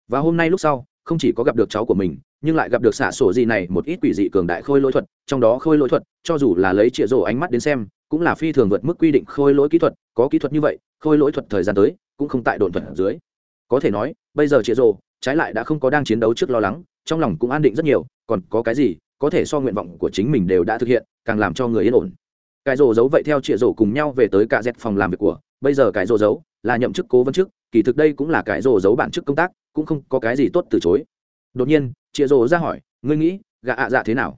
Và hôm nay lúc sau, không chỉ có gặp được cháu của mình, nhưng lại gặp được xả sổ gì này một ít quỷ dị cường đại khôi lỗi thuật, trong đó khôi lỗi thuật, cho dù là lấy chĩa rỗ ánh mắt đến xem, cũng là phi thường vượt mức quy định khôi lỗi kỹ thuật, có kỹ thuật như vậy, khôi lỗi thuật thời gian tới, cũng không tại đồn thuật ở dưới. Có thể nói, bây giờ chĩa rỗ trái lại đã không có đang chiến đấu trước lo lắng, trong lòng cũng an định rất nhiều, còn có cái gì có thể so nguyện vọng của chính mình đều đã thực hiện, càng làm cho người yên ổn. Cái rổ giấu vậy theo chĩa rổ cùng nhau về tới cả dẹp phòng làm việc của. Bây giờ cái rổ giấu là nhậm chức cố vấn chức kỳ thực đây cũng là cái rổ giấu bản chức công tác, cũng không có cái gì tốt từ chối. Đột nhiên chĩa rổ ra hỏi, ngươi nghĩ, gạ ạ dạ thế nào?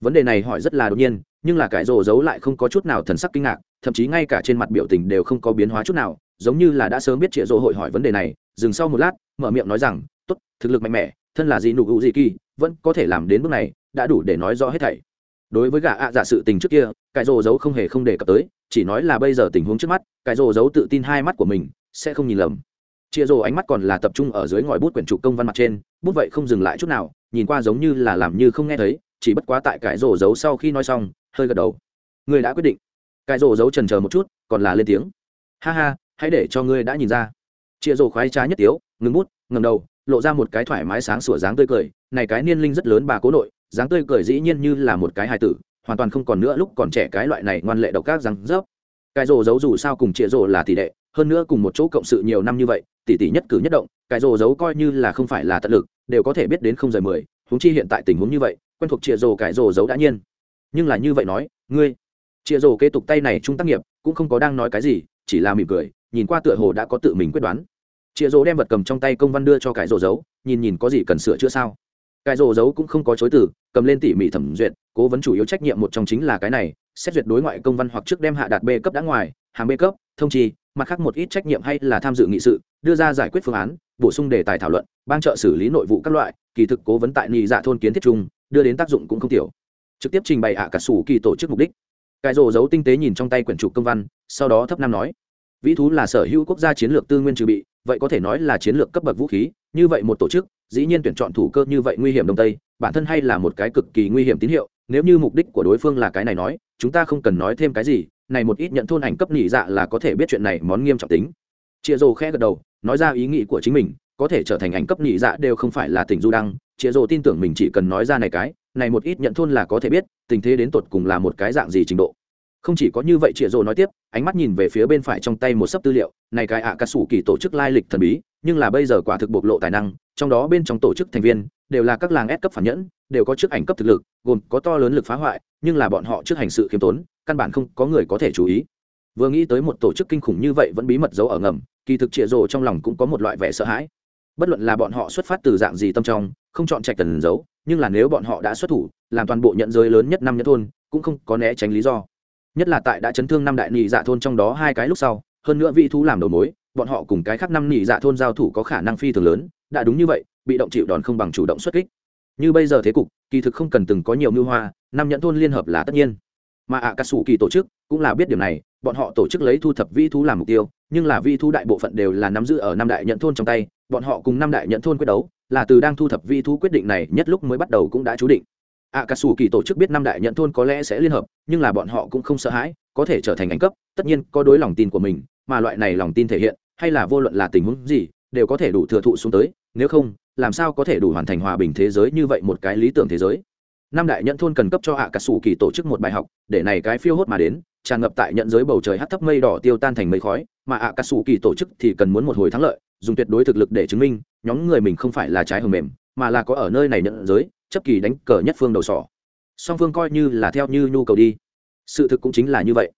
Vấn đề này hỏi rất là đột nhiên, nhưng là cái rổ giấu lại không có chút nào thần sắc kinh ngạc, thậm chí ngay cả trên mặt biểu tình đều không có biến hóa chút nào, giống như là đã sớm biết chĩa rổ hội hỏi vấn đề này. Dừng sau một lát, mở miệng nói rằng, tốt, thực lực mạnh mẽ, thân là gì nụ hữu gì kỳ, vẫn có thể làm đến bước này đã đủ để nói rõ hết thảy. Đối với gã ạ giả sự tình trước kia, cái rồ giấu không hề không đề cập tới, chỉ nói là bây giờ tình huống trước mắt, cái rồ giấu tự tin hai mắt của mình sẽ không nhìn lầm. Chia rồ ánh mắt còn là tập trung ở dưới ngòi bút quyển trục công văn mặt trên, bút vậy không dừng lại chút nào, nhìn qua giống như là làm như không nghe thấy, chỉ bất quá tại cái rồ giấu sau khi nói xong, hơi gật đầu. Người đã quyết định. Cái rồ giấu trần chờ một chút, còn là lên tiếng. Ha ha, hãy để cho ngươi đã nhìn ra. Chia rồ khoái trá nhất tiếu, ngừng bút ngầm đầu, lộ ra một cái thoải mái sáng sủa dáng tươi cười, này cái niên linh rất lớn bà cố nội dáng tươi cười dĩ nhiên như là một cái hài tử, hoàn toàn không còn nữa lúc còn trẻ cái loại này ngoan lệ độc các răng rớp cái rồ giấu dù sao cùng chĩa rồ là tỷ đệ hơn nữa cùng một chỗ cộng sự nhiều năm như vậy, tỷ tỷ nhất cử nhất động, cái rồ giấu coi như là không phải là tận lực, đều có thể biết đến không rời mười, huống chi hiện tại tình huống như vậy, quen thuộc chĩa rồ cái rồ giấu đã nhiên. Nhưng là như vậy nói, ngươi chĩa rồ kế tục tay này trung tác nghiệp, cũng không có đang nói cái gì, chỉ là mỉm cười, nhìn qua tựa hồ đã có tự mình quyết đoán. Chĩa rồ đem vật cầm trong tay công văn đưa cho cái rồ giấu, nhìn nhìn có gì cần sửa chữa sao? Cái rồ giấu cũng không có chối từ, cầm lên tỉ mỉ thẩm duyệt, cố vấn chủ yếu trách nhiệm một trong chính là cái này, xét duyệt đối ngoại công văn hoặc trước đem hạ đạt b cấp đã ngoài hàng b cấp, thông chi, mặt khác một ít trách nhiệm hay là tham dự nghị sự, đưa ra giải quyết phương án, bổ sung đề tài thảo luận ban trợ xử lý nội vụ các loại, kỳ thực cố vấn tại nghị dạ thôn kiến thiết chung, đưa đến tác dụng cũng không tiểu. Trực tiếp trình bày ạ cả sủ kỳ tổ chức mục đích. Cái rồ giấu tinh tế nhìn trong tay quyển trục công văn, sau đó thấp nam nói, vĩ thú là sở hữu quốc gia chiến lược tư nguyên trừ bị, vậy có thể nói là chiến lược cấp bậc vũ khí như vậy một tổ chức, dĩ nhiên tuyển chọn thủ cơ như vậy nguy hiểm đông tây, bản thân hay là một cái cực kỳ nguy hiểm tín hiệu, nếu như mục đích của đối phương là cái này nói, chúng ta không cần nói thêm cái gì, này một ít nhận thôn ảnh cấp nhị dạ là có thể biết chuyện này món nghiêm trọng tính. Chia rồ khẽ gật đầu, nói ra ý nghĩ của chính mình, có thể trở thành ảnh cấp nhị dạ đều không phải là tỉnh du đăng, chia rồ tin tưởng mình chỉ cần nói ra này cái, này một ít nhận thôn là có thể biết, tình thế đến tột cùng là một cái dạng gì trình độ. Không chỉ có như vậy chia rồ nói tiếp, ánh mắt nhìn về phía bên phải trong tay một sấp tư liệu, này cái ạ à cà sủ kỳ tổ chức lai lịch thần bí nhưng là bây giờ quả thực bộc lộ tài năng, trong đó bên trong tổ chức thành viên, đều là các làng S cấp phản nhẫn, đều có chức ảnh cấp thực lực, gồm có to lớn lực phá hoại, nhưng là bọn họ trước hành sự khiêm tốn, căn bản không có người có thể chú ý. Vừa nghĩ tới một tổ chức kinh khủng như vậy vẫn bí mật giấu ở ngầm, kỳ thực trịa rồ trong lòng cũng có một loại vẻ sợ hãi. Bất luận là bọn họ xuất phát từ dạng gì tâm trong, không chọn trạch cần giấu, nhưng là nếu bọn họ đã xuất thủ, làm toàn bộ nhận giới lớn nhất năm nhất thôn, cũng không có né tránh lý do. Nhất là tại đã chấn thương năm đại nhị dạ thôn trong đó hai cái lúc sau, hơn nữa vị thú làm đầu mối bọn họ cùng cái khác năm nỉ dạ thôn giao thủ có khả năng phi thường lớn, đã đúng như vậy, bị động chịu đòn không bằng chủ động xuất kích. Như bây giờ thế cục, kỳ thực không cần từng có nhiều mưu hoa, năm nhẫn thôn liên hợp là tất nhiên. Mà ạ cà sủ kỳ tổ chức cũng là biết điểm này, bọn họ tổ chức lấy thu thập vi thú làm mục tiêu, nhưng là vi thú đại bộ phận đều là nắm giữ ở năm đại nhận thôn trong tay, bọn họ cùng năm đại nhận thôn quyết đấu, là từ đang thu thập vi thú quyết định này nhất lúc mới bắt đầu cũng đã chú định. Ạ cà sủ kỳ tổ chức biết năm đại nhận thôn có lẽ sẽ liên hợp, nhưng là bọn họ cũng không sợ hãi, có thể trở thành ảnh cấp, tất nhiên có đối lòng tin của mình, mà loại này lòng tin thể hiện hay là vô luận là tình huống gì, đều có thể đủ thừa thụ xuống tới, nếu không, làm sao có thể đủ hoàn thành hòa bình thế giới như vậy một cái lý tưởng thế giới? Năm đại nhận thôn cần cấp cho hạ cả sủ kỳ tổ chức một bài học, để này cái phiêu hốt mà đến, tràn ngập tại nhận giới bầu trời hắt thấp mây đỏ tiêu tan thành mây khói, mà hạ cả sủ kỳ tổ chức thì cần muốn một hồi thắng lợi, dùng tuyệt đối thực lực để chứng minh, nhóm người mình không phải là trái hầm mềm, mà là có ở nơi này nhận giới, chấp kỳ đánh cờ nhất phương đầu sỏ. Song phương coi như là theo như nhu cầu đi. Sự thực cũng chính là như vậy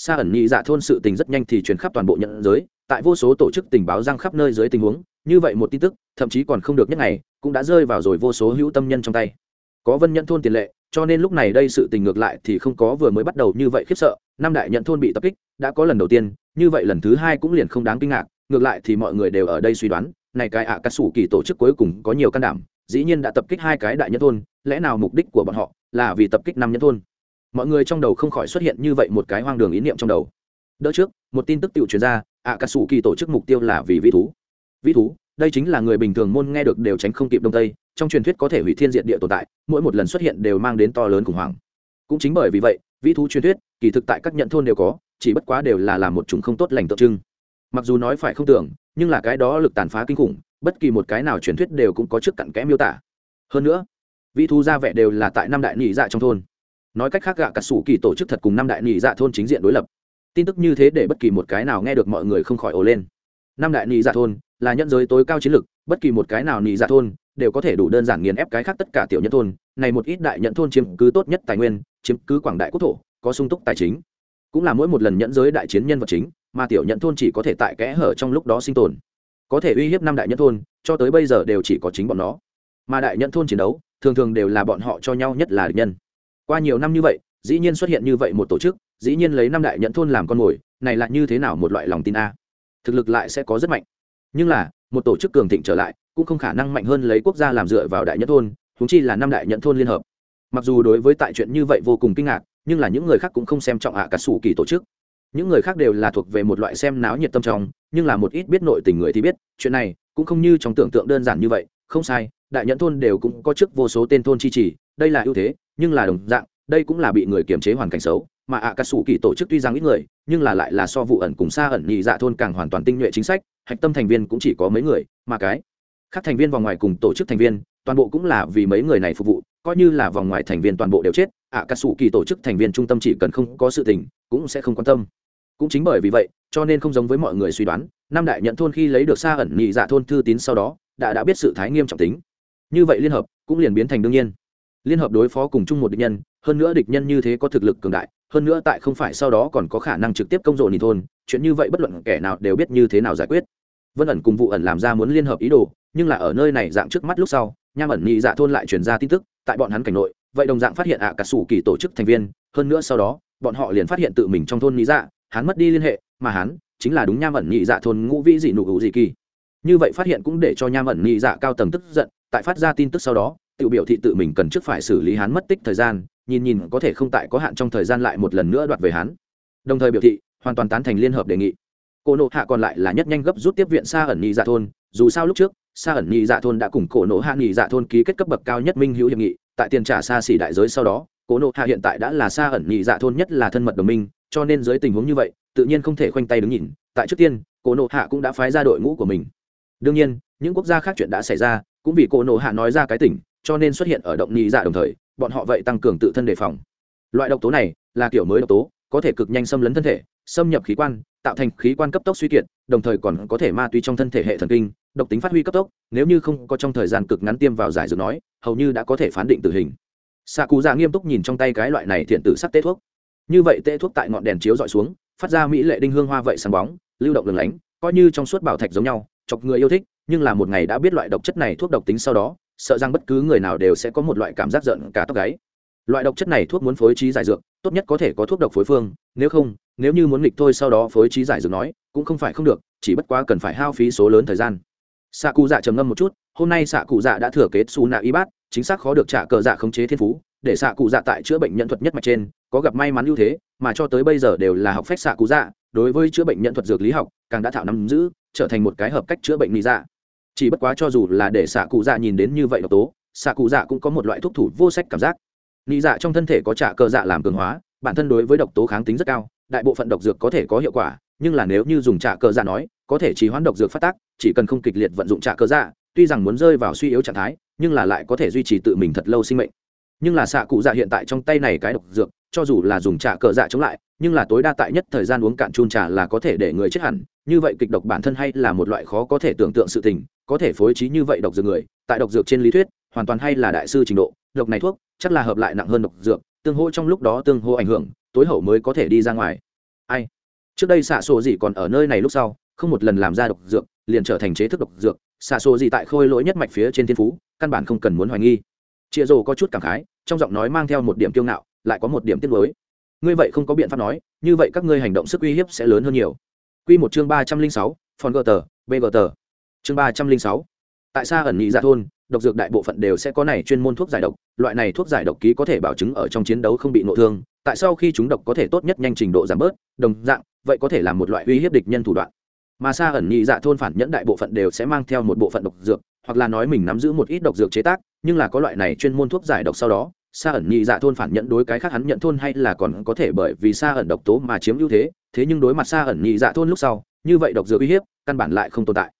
sa ẩn nhị dạ thôn sự tình rất nhanh thì truyền khắp toàn bộ nhận giới, tại vô số tổ chức tình báo giang khắp nơi dưới tình huống, như vậy một tin tức, thậm chí còn không được nhất ngày, cũng đã rơi vào rồi vô số hữu tâm nhân trong tay. Có vân nhận thôn tiền lệ, cho nên lúc này đây sự tình ngược lại thì không có vừa mới bắt đầu như vậy khiếp sợ, năm đại nhận thôn bị tập kích, đã có lần đầu tiên, như vậy lần thứ hai cũng liền không đáng kinh ngạc, ngược lại thì mọi người đều ở đây suy đoán, này cái ạ à cắt xù kỳ tổ chức cuối cùng có nhiều can đảm, dĩ nhiên đã tập kích hai cái đại nhân thôn, lẽ nào mục đích của bọn họ là vì tập kích năm nhân thôn? Mọi người trong đầu không khỏi xuất hiện như vậy một cái hoang đường ý niệm trong đầu. Đỡ trước, một tin tức tự truyền ra ạ cà sủ kỳ tổ chức mục tiêu là vì vĩ thú. Vĩ thú, đây chính là người bình thường môn nghe được đều tránh không kịp đông tây, trong truyền thuyết có thể hủy thiên diện địa tồn tại, mỗi một lần xuất hiện đều mang đến to lớn khủng hoảng. Cũng chính bởi vì vậy, vĩ thú truyền thuyết, kỳ thực tại các nhận thôn đều có, chỉ bất quá đều là làm một chủng không tốt lành tượng trưng. Mặc dù nói phải không tưởng, nhưng là cái đó lực tàn phá kinh khủng, bất kỳ một cái nào truyền thuyết đều cũng có trước cặn kẽ miêu tả. Hơn nữa, vĩ thú ra vẻ đều là tại năm đại nhị dạ trong thôn nói cách khác gạ cả sủ kỳ tổ chức thật cùng năm đại nhị dạ thôn chính diện đối lập. Tin tức như thế để bất kỳ một cái nào nghe được mọi người không khỏi ồ lên. Năm đại nhị dạ thôn là nhân giới tối cao chiến lực bất kỳ một cái nào nhị dạ thôn đều có thể đủ đơn giản nghiền ép cái khác tất cả tiểu nhân thôn, này một ít đại nhận thôn chiếm cứ tốt nhất tài nguyên, chiếm cứ quảng đại quốc thổ, có sung túc tài chính. Cũng là mỗi một lần nhẫn giới đại chiến nhân vật chính mà tiểu nhận thôn chỉ có thể tại kẽ hở trong lúc đó sinh tồn. Có thể uy hiếp năm đại nhận thôn, cho tới bây giờ đều chỉ có chính bọn nó. Mà đại nhận thôn chiến đấu, thường thường đều là bọn họ cho nhau nhất là địch nhân qua nhiều năm như vậy, dĩ nhiên xuất hiện như vậy một tổ chức, dĩ nhiên lấy năm đại nhận thôn làm con mồi, này là như thế nào một loại lòng tin a? Thực lực lại sẽ có rất mạnh. Nhưng là, một tổ chức cường thịnh trở lại, cũng không khả năng mạnh hơn lấy quốc gia làm dựa vào đại nhận thôn húng chi là năm đại nhận thôn liên hợp. Mặc dù đối với tại chuyện như vậy vô cùng kinh ngạc, nhưng là những người khác cũng không xem trọng ạ cả sủ kỳ tổ chức. Những người khác đều là thuộc về một loại xem náo nhiệt tâm trong, nhưng là một ít biết nội tình người thì biết, chuyện này cũng không như trong tưởng tượng đơn giản như vậy, không sai, đại nhẫn thôn đều cũng có chức vô số tên thôn chi trì đây là ưu thế, nhưng là đồng dạng, đây cũng là bị người kiềm chế hoàn cảnh xấu, mà ạ cà sủ kỳ tổ chức tuy rằng ít người, nhưng là lại là so vụ ẩn cùng xa ẩn nhị dạ thôn càng hoàn toàn tinh nhuệ chính sách, hạch tâm thành viên cũng chỉ có mấy người, mà cái khác thành viên vòng ngoài cùng tổ chức thành viên, toàn bộ cũng là vì mấy người này phục vụ, coi như là vòng ngoài thành viên toàn bộ đều chết ạ cà sủ kỳ tổ chức thành viên trung tâm chỉ cần không có sự tình, cũng sẽ không quan tâm. Cũng chính bởi vì vậy, cho nên không giống với mọi người suy đoán, năm đại nhận thôn khi lấy được xa ẩn nhị dạ thôn thư tín sau đó, đã đã biết sự thái nghiêm trọng tính. Như vậy liên hợp, cũng liền biến thành đương nhiên liên hợp đối phó cùng chung một địch nhân, hơn nữa địch nhân như thế có thực lực cường đại, hơn nữa tại không phải sau đó còn có khả năng trực tiếp công rộ nỉ thôn, chuyện như vậy bất luận kẻ nào đều biết như thế nào giải quyết. Vân ẩn cùng vụ ẩn làm ra muốn liên hợp ý đồ, nhưng là ở nơi này dạng trước mắt lúc sau, nham ẩn nhị dạ thôn lại truyền ra tin tức, tại bọn hắn cảnh nội, vậy đồng dạng phát hiện ạ cả sủ kỳ tổ chức thành viên, hơn nữa sau đó, bọn họ liền phát hiện tự mình trong thôn nhị dạ hắn mất đi liên hệ, mà hắn chính là đúng nham ẩn nhị dạ thôn ngũ vĩ dị nụ hữu dị kỳ. Như vậy phát hiện cũng để cho nham ẩn nhị dạ cao tầng tức giận, tại phát ra tin tức sau đó tự biểu thị tự mình cần trước phải xử lý hắn mất tích thời gian, nhìn nhìn có thể không tại có hạn trong thời gian lại một lần nữa đoạt về hắn. Đồng thời biểu thị, hoàn toàn tán thành liên hợp đề nghị. Cổ nộ hạ còn lại là nhất nhanh gấp rút tiếp viện xa ẩn nhị dạ thôn, dù sao lúc trước xa ẩn nhị dạ thôn đã cùng cổ nộ hạ nhị dạ thôn ký kết cấp bậc cao nhất minh hữu hiệp nghị, tại tiền trả xa xỉ đại giới sau đó, cổ nộ hạ hiện tại đã là xa ẩn nhị dạ thôn nhất là thân mật đồng minh, cho nên dưới tình huống như vậy, tự nhiên không thể khoanh tay đứng nhìn, tại trước tiên, cổ nộ hạ cũng đã phái ra đội ngũ của mình. Đương nhiên, những quốc gia khác chuyện đã xảy ra, cũng vì cổ nộ hạ nói ra cái tỉnh cho nên xuất hiện ở động nhị dạ đồng thời, bọn họ vậy tăng cường tự thân đề phòng. Loại độc tố này là kiểu mới độc tố, có thể cực nhanh xâm lấn thân thể, xâm nhập khí quan, tạo thành khí quan cấp tốc suy kiệt, đồng thời còn có thể ma túy trong thân thể hệ thần kinh, độc tính phát huy cấp tốc, nếu như không có trong thời gian cực ngắn tiêm vào giải dược nói, hầu như đã có thể phán định tử hình. Xạ cụ già nghiêm túc nhìn trong tay cái loại này thiện tử sắc tê thuốc. Như vậy tê thuốc tại ngọn đèn chiếu dọi xuống, phát ra mỹ lệ đinh hương hoa vậy sáng bóng, lưu động lừng lánh, coi như trong suốt bảo thạch giống nhau, chọc người yêu thích, nhưng là một ngày đã biết loại độc chất này thuốc độc tính sau đó sợ rằng bất cứ người nào đều sẽ có một loại cảm giác giận cả tóc gáy. Loại độc chất này thuốc muốn phối trí giải dược, tốt nhất có thể có thuốc độc phối phương, nếu không, nếu như muốn nghịch thôi sau đó phối trí giải dược nói, cũng không phải không được, chỉ bất quá cần phải hao phí số lớn thời gian. Xạ cụ dạ trầm ngâm một chút, hôm nay xạ cụ dạ đã thừa kế xù nạ y bát chính xác khó được trả cờ dạ khống chế thiên phú, để xạ cụ dạ tại chữa bệnh nhân thuật nhất mạch trên, có gặp may mắn ưu thế, mà cho tới bây giờ đều là học phép xạ cụ dạ đối với chữa bệnh nhân thuật dược lý học, càng đã thạo nắm giữ, trở thành một cái hợp cách chữa bệnh lý dạ chỉ bất quá cho dù là để xạ cụ dạ nhìn đến như vậy độc tố, xạ cụ dạ cũng có một loại thuốc thủ vô sách cảm giác. Nị dạ trong thân thể có trả cơ dạ làm cường hóa, bản thân đối với độc tố kháng tính rất cao, đại bộ phận độc dược có thể có hiệu quả, nhưng là nếu như dùng trả cơ dạ nói, có thể trì hoãn độc dược phát tác, chỉ cần không kịch liệt vận dụng trả cơ dạ tuy rằng muốn rơi vào suy yếu trạng thái, nhưng là lại có thể duy trì tự mình thật lâu sinh mệnh. Nhưng là xạ cụ dạ hiện tại trong tay này cái độc dược, cho dù là dùng trả cờ dạ chống lại, nhưng là tối đa tại nhất thời gian uống cạn chun trà là có thể để người chết hẳn, như vậy kịch độc bản thân hay là một loại khó có thể tưởng tượng sự tình có thể phối trí như vậy độc dược người, tại độc dược trên lý thuyết, hoàn toàn hay là đại sư trình độ, độc này thuốc, chắc là hợp lại nặng hơn độc dược, tương hô trong lúc đó tương hô ảnh hưởng, tối hậu mới có thể đi ra ngoài. Ai? Trước đây xạ sổ gì còn ở nơi này lúc sau, không một lần làm ra độc dược, liền trở thành chế thức độc dược, xạ sổ gì tại khôi lỗi nhất mạch phía trên thiên phú, căn bản không cần muốn hoài nghi. Chịa rồ có chút cảm khái, trong giọng nói mang theo một điểm kiêu ngạo, lại có một điểm tiếc nuối. Ngươi vậy không có biện pháp nói, như vậy các ngươi hành động sức uy hiếp sẽ lớn hơn nhiều. Quy một chương ba trăm linh sáu phòn gờ tờ bg tờ chương ba trăm linh sáu. Tại sao ẩn nhị dạ thôn, độc dược đại bộ phận đều sẽ có này chuyên môn thuốc giải độc, loại này thuốc giải độc ký có thể bảo chứng ở trong chiến đấu không bị nội thương, tại sao khi chúng độc có thể tốt nhất nhanh trình độ giảm bớt, đồng dạng, vậy có thể là một loại uy hiếp địch nhân thủ đoạn. Mà xa ẩn nhị dạ thôn phản nhẫn đại bộ phận đều sẽ mang theo một bộ phận độc dược, hoặc là nói mình nắm giữ một ít độc dược chế tác, nhưng là có loại này chuyên môn thuốc giải độc sau đó, xa ẩn nhị dạ thôn phản nhẫn đối cái khác hắn nhận thôn hay là còn có thể bởi vì xa ẩn độc tố mà chiếm ưu thế thế nhưng đối mặt xa ẩn nhị dạ thôn lúc sau, như vậy độc dược uy hiếp, căn bản lại không tồn tại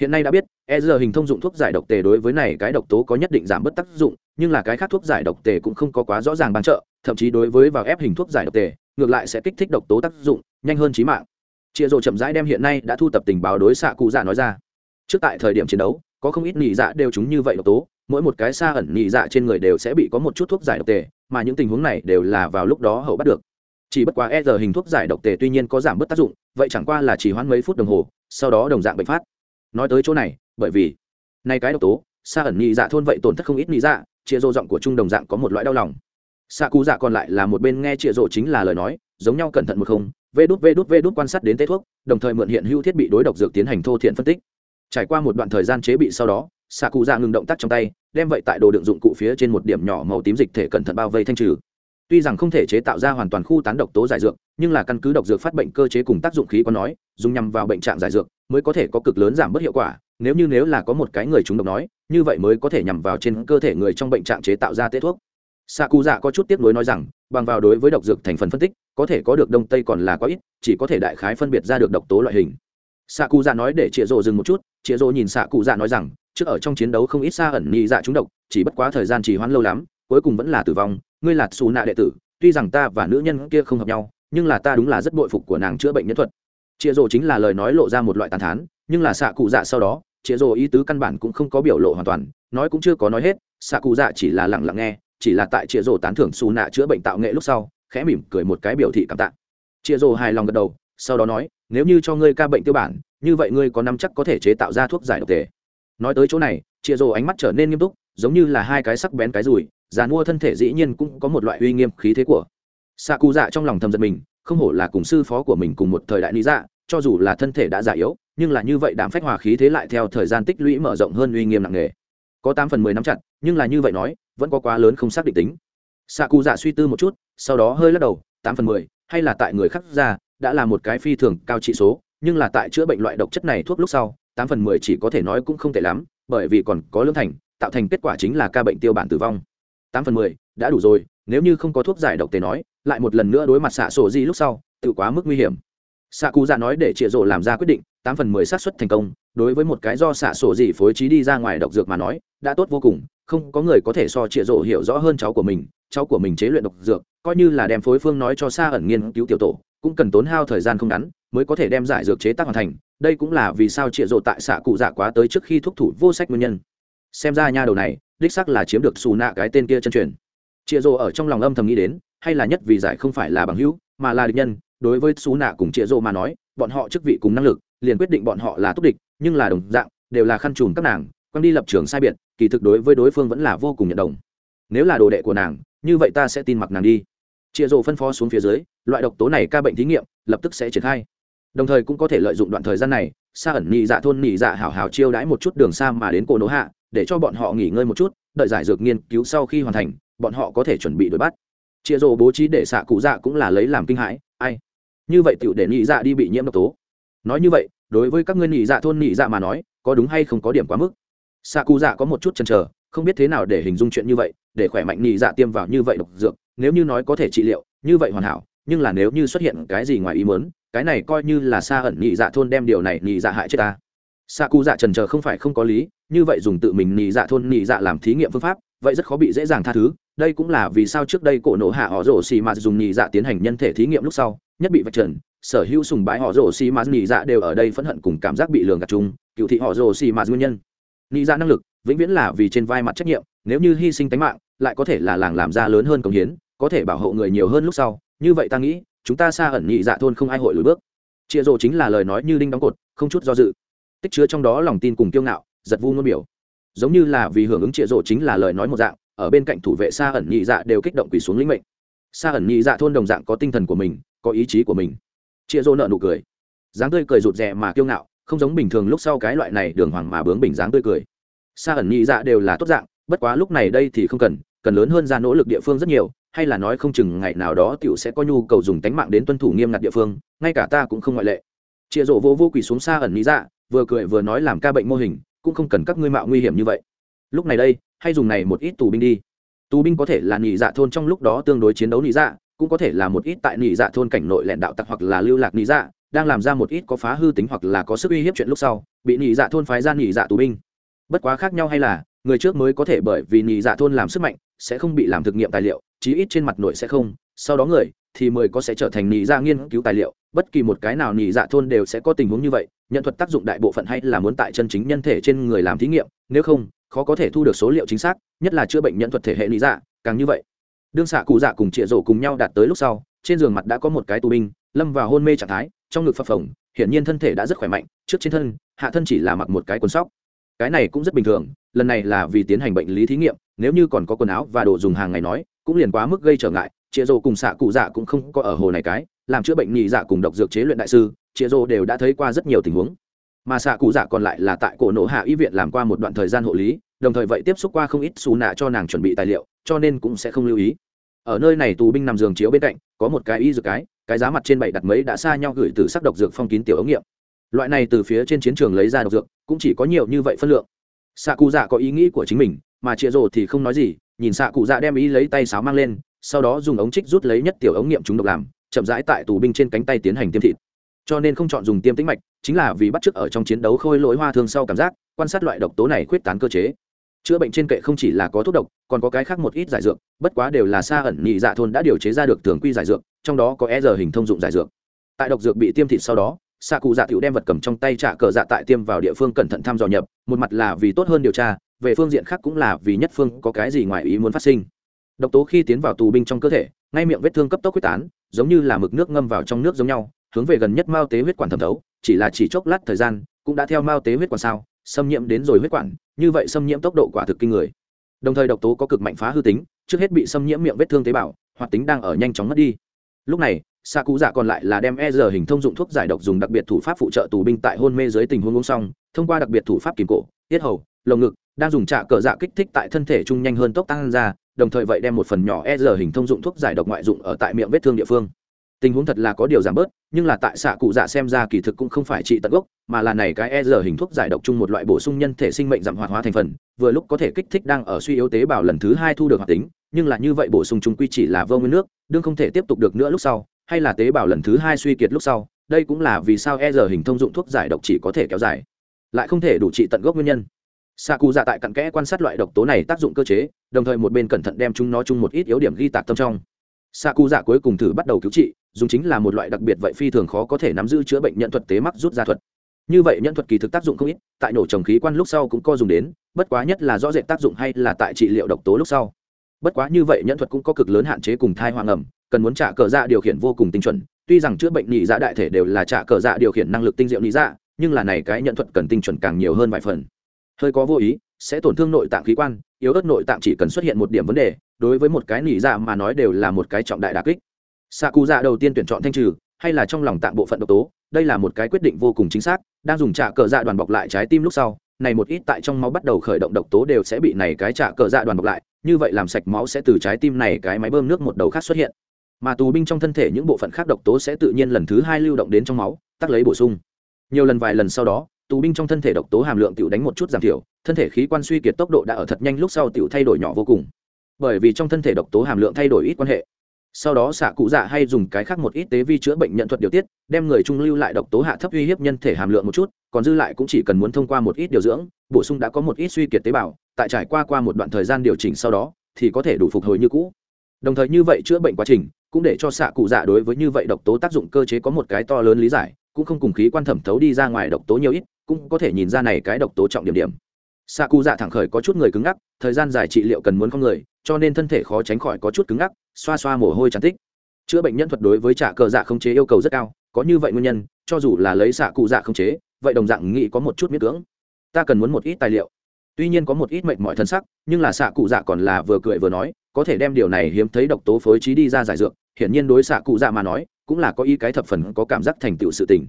hiện nay đã biết e giờ hình thông dụng thuốc giải độc tề đối với này cái độc tố có nhất định giảm bớt tác dụng, nhưng là cái khác thuốc giải độc tề cũng không có quá rõ ràng bán trợ, thậm chí đối với vào ép hình thuốc giải độc tề, ngược lại sẽ kích thích độc tố tác dụng, nhanh hơn trí mạng. Chịa rộ chậm rãi đem hiện nay đã thu tập tình báo đối xạ cụ dạ nói ra. Trước tại thời điểm chiến đấu, có không ít nhị dạ đều chúng như vậy độc tố, mỗi một cái xa ẩn nhị dạ trên người đều sẽ bị có một chút thuốc giải độc tề, mà những tình huống này đều là vào lúc đó hậu bắt được. Chỉ bất quá e giờ hình thuốc giải độc tề tuy nhiên có giảm bớt tác dụng, vậy chẳng qua là chỉ hoãn mấy phút đồng hồ, sau đó đồng dạng bệnh phát nói tới chỗ này, bởi vì nay cái độc tố xa ẩn nhị dạ thôn vậy tổn thất không ít nhị dạ chia rô giọng của trung đồng dạng có một loại đau lòng. Xa cú dạ còn lại là một bên nghe chia rô chính là lời nói, giống nhau cẩn thận một không, vê đút vê đút vê đút quan sát đến tế thuốc, đồng thời mượn hiện hữu thiết bị đối độc dược tiến hành thô thiện phân tích. Trải qua một đoạn thời gian chế bị sau đó xạ cụ dạ ngừng động tác trong tay, đem vậy tại đồ đựng dụng cụ phía trên một điểm nhỏ màu tím dịch thể cẩn thận bao vây thanh trừ. Tuy rằng không thể chế tạo ra hoàn toàn khu tán độc tố giải dược, nhưng là căn cứ độc dược phát bệnh cơ chế cùng tác dụng khí có nói, dùng nhằm vào bệnh trạng giải dược mới có thể có cực lớn giảm bớt hiệu quả, nếu như nếu là có một cái người trúng độc nói, như vậy mới có thể nhằm vào trên cơ thể người trong bệnh trạng chế tạo ra tế thuốc. Xạ cụ dạ có chút tiếc nuối nói rằng, bằng vào đối với độc dược thành phần phân tích, có thể có được đông tây còn là quá ít, chỉ có thể đại khái phân biệt ra được độc tố loại hình. Xạ cụ dạ nói để chịa rộ dừng một chút chịa rộ nhìn xạ cụ dạ nói rằng, trước ở trong chiến đấu không ít xa ẩn nhị dạ trúng độc, chỉ bất quá thời gian chỉ hoãn lâu lắm, cuối cùng vẫn là tử vong, ngươi là xù nạ đệ tử, tuy rằng ta và nữ nhân kia không hợp nhau, nhưng là ta đúng là rất bội phục của nàng chữa bệnh nhân thuật chịa rộ chính là lời nói lộ ra một loại tàn thán, nhưng là xạ cụ dạ sau đó, chịa rộ ý tứ căn bản cũng không có biểu lộ hoàn toàn, nói cũng chưa có nói hết xạ cụ dạ chỉ là lặng lặng nghe, chỉ là tại chịa rộ tán thưởng xù nạ chữa bệnh tạo nghệ lúc sau, khẽ mỉm cười một cái biểu thị cảm tạ chịa rộ hài lòng gật đầu, sau đó nói, nếu như cho ngươi ca bệnh tiêu bản, như vậy ngươi có năm chắc có thể chế tạo ra thuốc giải độc thể. nói tới chỗ này, chịa rồ ánh mắt trở nên nghiêm túc, giống như là hai cái sắc bén cái rùi Dàn mua thân thể dĩ nhiên cũng có một loại uy nghiêm khí thế của xạ cụ dạ trong lòng thầm giật mình không hổ là cùng sư phó của mình cùng một thời đại lý dạ cho dù là thân thể đã già yếu, nhưng là như vậy đạm phách hòa khí thế lại theo thời gian tích lũy mở rộng hơn uy nghiêm nặng nề. Có tám phần mười năm chặt, nhưng là như vậy nói, vẫn có quá lớn không xác định tính. Xạ cụ dạ suy tư một chút, sau đó hơi lắc đầu, tám phần mười, hay là tại người khác ra, đã là một cái phi thường cao trị số, nhưng là tại chữa bệnh loại độc chất này thuốc lúc sau, tám phần mười chỉ có thể nói cũng không tệ lắm, bởi vì còn có lương thành, tạo thành kết quả chính là ca bệnh tiêu bản tử vong. Tám phần mười, đã đủ rồi, nếu như không có thuốc giải độc tề nói lại một lần nữa đối mặt xạ sổ di lúc sau, tự quá mức nguy hiểm. Xạ cụ dạ nói để chịa rộ làm ra quyết định, tám phần mười xác suất thành công, đối với một cái do xạ sổ di phối trí đi ra ngoài độc dược mà nói, đã tốt vô cùng, không có người có thể so chịa rộ hiểu rõ hơn cháu của mình, cháu của mình chế luyện độc dược, coi như là đem phối phương nói cho xa ẩn nghiên cứu tiểu tổ, cũng cần tốn hao thời gian không ngắn mới có thể đem giải dược chế tác hoàn thành, đây cũng là vì sao trịa rộ tại xạ cụ dạ quá tới trước khi thúc thủ vô sách nguyên nhân. Xem ra nha đầu này, đích sắc là chiếm được xù nạ cái tên kia chân truyền. Trịa rộ ở trong lòng âm thầm nghĩ đến hay là nhất vì giải không phải là bằng hữu, mà là địch nhân, đối với xú nạ cùng chĩa rộ mà nói, bọn họ chức vị cùng năng lực, liền quyết định bọn họ là túc địch, nhưng là đồng dạng, đều là khăn trùm các nàng, quăng đi lập trường sai biệt, kỳ thực đối với đối phương vẫn là vô cùng nhận đồng. Nếu là đồ đệ của nàng, như vậy ta sẽ tin mặc nàng đi. Chĩa rộ phân phó xuống phía dưới, loại độc tố này ca bệnh thí nghiệm, lập tức sẽ triển khai. Đồng thời cũng có thể lợi dụng đoạn thời gian này xa ẩn nhị dạ thôn nhị dạ hảo hảo chiêu đãi một chút đường xa mà đến cổ nỗ hạ, để cho bọn họ nghỉ ngơi một chút, đợi giải dược nghiên cứu sau khi hoàn thành, bọn họ có thể chuẩn bị đuổi bắt chia rồ bố trí để xạ cụ dạ cũng là lấy làm kinh hãi, ai? Như vậy tựu để nhị dạ đi bị nhiễm độc tố. Nói như vậy, đối với các ngươi nhị dạ thôn nhị dạ mà nói, có đúng hay không có điểm quá mức? Xạ cụ dạ có một chút chần chờ, không biết thế nào để hình dung chuyện như vậy, để khỏe mạnh nhị dạ tiêm vào như vậy độc dược, nếu như nói có thể trị liệu, như vậy hoàn hảo, nhưng là nếu như xuất hiện cái gì ngoài ý muốn, cái này coi như là xa ẩn nhị dạ thôn đem điều này nhị dạ hại chết ta. Xạ cụ dạ trần chờ không phải không có lý, như vậy dùng tự mình nhị dạ thôn nhị dạ làm thí nghiệm phương pháp, vậy rất khó bị dễ dàng tha thứ đây cũng là vì sao trước đây cổ nổ hạ họ rổ xì mà dùng nhị dạ tiến hành nhân thể thí nghiệm lúc sau, nhất bị vạch trần, sở hữu sùng bái họ rổ xì mà nhị dạ đều ở đây phẫn hận cùng cảm giác bị lường gạt chung, cựu thị họ rổ xì mà nguyên nhân. Nhị dạ năng lực vĩnh viễn là vì trên vai mặt trách nhiệm, nếu như hy sinh tính mạng, lại có thể là làng làm ra lớn hơn công hiến, có thể bảo hộ người nhiều hơn lúc sau, như vậy ta nghĩ, chúng ta xa ẩn nhị dạ thôn không ai hội lùi bước. Chia rổ chính là lời nói như đinh đóng cột, không chút do dự. Tích chứa trong đó lòng tin cùng kiêu ngạo, giật vu ngôn biểu. Giống như là vì hưởng ứng chia rổ chính là lời nói một dạng ở bên cạnh thủ vệ xa ẩn nhị dạ đều kích động quỳ xuống lĩnh mệnh. Xa ẩn nhị dạ thôn đồng dạng có tinh thần của mình, có ý chí của mình. Chia rộ nợ nụ cười. Dáng tươi cười rụt rè mà kiêu ngạo, không giống bình thường lúc sau cái loại này đường hoàng mà bướng bình dáng tươi cười. Xa ẩn nhị dạ đều là tốt dạng, bất quá lúc này đây thì không cần cần lớn hơn ra nỗ lực địa phương rất nhiều, hay là nói không chừng ngày nào đó tiểu sẽ có nhu cầu dùng tánh mạng đến tuân thủ nghiêm ngặt địa phương, ngay cả ta cũng không ngoại lệ. Chia rộ vô vô quỳ xuống xa ẩn nhị dạ vừa cười vừa nói làm ca bệnh mô hình, cũng không cần các ngươi mạo nguy hiểm như vậy. Lúc này đây hay dùng này một ít tù binh đi. Tù binh có thể là nhị dạ thôn trong lúc đó tương đối chiến đấu nhị dạ cũng có thể là một ít tại nhị dạ thôn cảnh nội lẹn đạo tặc hoặc là lưu lạc nhị dạ đang làm ra một ít có phá hư tính hoặc là có sức uy hiếp chuyện lúc sau, bị nhị dạ thôn phái ra nhị dạ tù binh. Bất quá khác nhau hay là, người trước mới có thể bởi vì nhị dạ thôn làm sức mạnh, sẽ không bị làm thực nghiệm tài liệu, chí ít trên mặt nội sẽ không, sau đó người thì mười có sẽ trở thành nhị dạ nghiên cứu tài liệu. Bất kỳ một cái nào nhị dạ thôn đều sẽ có tình huống như vậy, nhận thuật tác dụng đại bộ phận hay là muốn tại chân chính nhân thể trên người làm thí nghiệm, nếu không khó có thể thu được số liệu chính xác, nhất là chữa bệnh nhận thuật thể hệ lý dạ càng như vậy. Đương xạ cụ dạ cùng trịa rổ cùng nhau đạt tới lúc sau, trên giường mặt đã có một cái tù binh, lâm vào hôn mê trạng thái, trong ngực phập phồng, hiển nhiên thân thể đã rất khỏe mạnh, trước trên thân, hạ thân chỉ là mặc một cái quần sóc. Cái này cũng rất bình thường, lần này là vì tiến hành bệnh lý thí nghiệm, nếu như còn có quần áo và đồ dùng hàng ngày nói, cũng liền quá mức gây trở ngại, chĩa rồ cùng xạ cụ dạ cũng không có ở hồ này cái, làm chữa bệnh nhị dạ cùng độc dược chế luyện đại sư, chĩa rồ đều đã thấy qua rất nhiều tình huống mà xạ cụ dạ còn lại là tại cổ nổ hạ y viện làm qua một đoạn thời gian hộ lý, đồng thời vậy tiếp xúc qua không ít xù nạ cho nàng chuẩn bị tài liệu, cho nên cũng sẽ không lưu ý. Ở nơi này tù binh nằm giường chiếu bên cạnh, có một cái y dược cái cái giá mặt trên bảy đặt mấy đã xa nhau gửi từ sắc độc dược phong kín tiểu ống nghiệm. Loại này từ phía trên chiến trường lấy ra độc dược, cũng chỉ có nhiều như vậy phân lượng. Xạ cụ dạ có ý nghĩ của chính mình, mà chịa rồ thì không nói gì, nhìn xạ cụ dạ đem ý lấy tay sáo mang lên, sau đó dùng ống trích rút lấy nhất tiểu ống nghiệm chúng độc làm, chậm rãi tại tù binh trên cánh tay tiến hành tiêm thịt cho nên không chọn dùng tiêm tĩnh mạch, chính là vì bắt chước ở trong chiến đấu khôi lỗi hoa thương sau cảm giác, quan sát loại độc tố này khuyết tán cơ chế. Chữa bệnh trên kệ không chỉ là có thuốc độc, còn có cái khác một ít giải dược, bất quá đều là xa ẩn nhị dạ thôn đã điều chế ra được thường quy giải dược, trong đó có e giờ hình thông dụng giải dược. Tại độc dược bị tiêm thịt sau đó, xạ cụ dạ tiểu đem vật cầm trong tay trả cờ dạ tại tiêm vào địa phương cẩn thận thăm dò nhập, một mặt là vì tốt hơn điều tra, về phương diện khác cũng là vì nhất phương có cái gì ngoài ý muốn phát sinh. Độc tố khi tiến vào tù binh trong cơ thể, ngay miệng vết thương cấp tốc quyết tán, giống như là mực nước ngâm vào trong nước giống nhau hướng về gần nhất mao tế huyết quản thẩm thấu, chỉ là chỉ chốc lát thời gian, cũng đã theo mao tế huyết quản sao, xâm nhiễm đến rồi huyết quản, như vậy xâm nhiễm tốc độ quả thực kinh người. Đồng thời độc tố có cực mạnh phá hư tính, trước hết bị xâm nhiễm miệng vết thương tế bào, hoạt tính đang ở nhanh chóng mất đi. Lúc này xạ cụ dạ còn lại là đem e giờ hình thông dụng thuốc giải độc dùng đặc biệt thủ pháp phụ trợ tù binh tại hôn mê dưới tình huống uống xong, thông qua đặc biệt thủ pháp kìm cổ, tiết hầu, lồng ngực, đang dùng trạ cờ dạ kích thích tại thân thể trung nhanh hơn tốc tăng ra, đồng thời vậy đem một phần nhỏ e giờ hình thông dụng thuốc giải độc ngoại dụng ở tại miệng vết thương địa phương tình huống thật là có điều giảm bớt, nhưng là tại xạ cụ dạ xem ra kỳ thực cũng không phải trị tận gốc, mà là này cái e-r hình thuốc giải độc chung một loại bổ sung nhân thể sinh mệnh giảm hoạt hóa thành phần, vừa lúc có thể kích thích đang ở suy yếu tế bào lần thứ hai thu được hoạt tính, nhưng là như vậy bổ sung chung quy chỉ là vô nguyên nước, đương không thể tiếp tục được nữa lúc sau, hay là tế bào lần thứ hai suy kiệt lúc sau, đây cũng là vì sao e-r hình thông dụng thuốc giải độc chỉ có thể kéo dài, lại không thể đủ trị tận gốc nguyên nhân. Xạ cụ dạ tại cặn kẽ quan sát loại độc tố này tác dụng cơ chế, đồng thời một bên cẩn thận đem chúng nó chung một ít yếu điểm ghi tạc tâm trong xạ cụ dạ cuối cùng thử bắt đầu cứu trị, dùng chính là một loại đặc biệt vậy phi thường khó có thể nắm giữ chữa bệnh nhận thuật tế mắc rút ra thuật. Như vậy nhận thuật kỳ thực tác dụng không ít, tại nổ trồng khí quan lúc sau cũng có dùng đến, bất quá nhất là rõ rệt tác dụng hay là tại trị liệu độc tố lúc sau. Bất quá như vậy nhận thuật cũng có cực lớn hạn chế cùng thai hoang ẩm, cần muốn trả cờ dạ điều khiển vô cùng tinh chuẩn, tuy rằng chữa bệnh nhị dạ đại thể đều là trả cờ dạ điều khiển năng lực tinh diệu nhị dạ nhưng là này cái nhận thuật cần tinh chuẩn càng nhiều hơn vài phần. Hơi có vô ý, sẽ tổn thương nội tạng khí quan, yếu ớt nội tạng chỉ cần xuất hiện một điểm vấn đề đối với một cái nỉ dạ mà nói đều là một cái trọng đại đà kích. Xạ cụ dạ đầu tiên tuyển chọn thanh trừ, hay là trong lòng tạng bộ phận độc tố, đây là một cái quyết định vô cùng chính xác, đang dùng trả cờ dạ đoàn bọc lại trái tim lúc sau, này một ít tại trong máu bắt đầu khởi động độc tố đều sẽ bị này cái trả cờ dạ đoàn bọc lại, như vậy làm sạch máu sẽ từ trái tim này cái máy bơm nước một đầu khác xuất hiện. Mà tù binh trong thân thể những bộ phận khác độc tố sẽ tự nhiên lần thứ hai lưu động đến trong máu, tắc lấy bổ sung. Nhiều lần vài lần sau đó, tù binh trong thân thể độc tố hàm lượng tiểu đánh một chút giảm thiểu, thân thể khí quan suy kiệt tốc độ đã ở thật nhanh lúc sau tiểu thay đổi nhỏ vô cùng bởi vì trong thân thể độc tố hàm lượng thay đổi ít quan hệ. Sau đó xạ cụ dạ hay dùng cái khác một ít tế vi chữa bệnh nhận thuật điều tiết, đem người trung lưu lại độc tố hạ thấp uy hiếp nhân thể hàm lượng một chút, còn dư lại cũng chỉ cần muốn thông qua một ít điều dưỡng, bổ sung đã có một ít suy kiệt tế bào, tại trải qua qua một đoạn thời gian điều chỉnh sau đó, thì có thể đủ phục hồi như cũ. Đồng thời như vậy chữa bệnh quá trình, cũng để cho xạ cụ dạ đối với như vậy độc tố tác dụng cơ chế có một cái to lớn lý giải, cũng không cùng khí quan thẩm thấu đi ra ngoài độc tố nhiều ít, cũng có thể nhìn ra này cái độc tố trọng điểm điểm. Xạ cụ dạ thẳng khởi có chút người cứng ngắc, thời gian dài trị liệu cần muốn con người cho nên thân thể khó tránh khỏi có chút cứng ngắc, xoa xoa mồ hôi tràn tích. Chữa bệnh nhân thuật đối với trả cờ dạ không chế yêu cầu rất cao, có như vậy nguyên nhân, cho dù là lấy xạ cụ dạ không chế, vậy đồng dạng nghĩ có một chút miễn cưỡng. Ta cần muốn một ít tài liệu. Tuy nhiên có một ít mệnh mọi thân sắc nhưng là xạ cụ dạ còn là vừa cười vừa nói, có thể đem điều này hiếm thấy độc tố phối trí đi ra giải dược, hiển nhiên đối xạ cụ dạ mà nói, cũng là có ý cái thập phần có cảm giác thành tựu sự tình.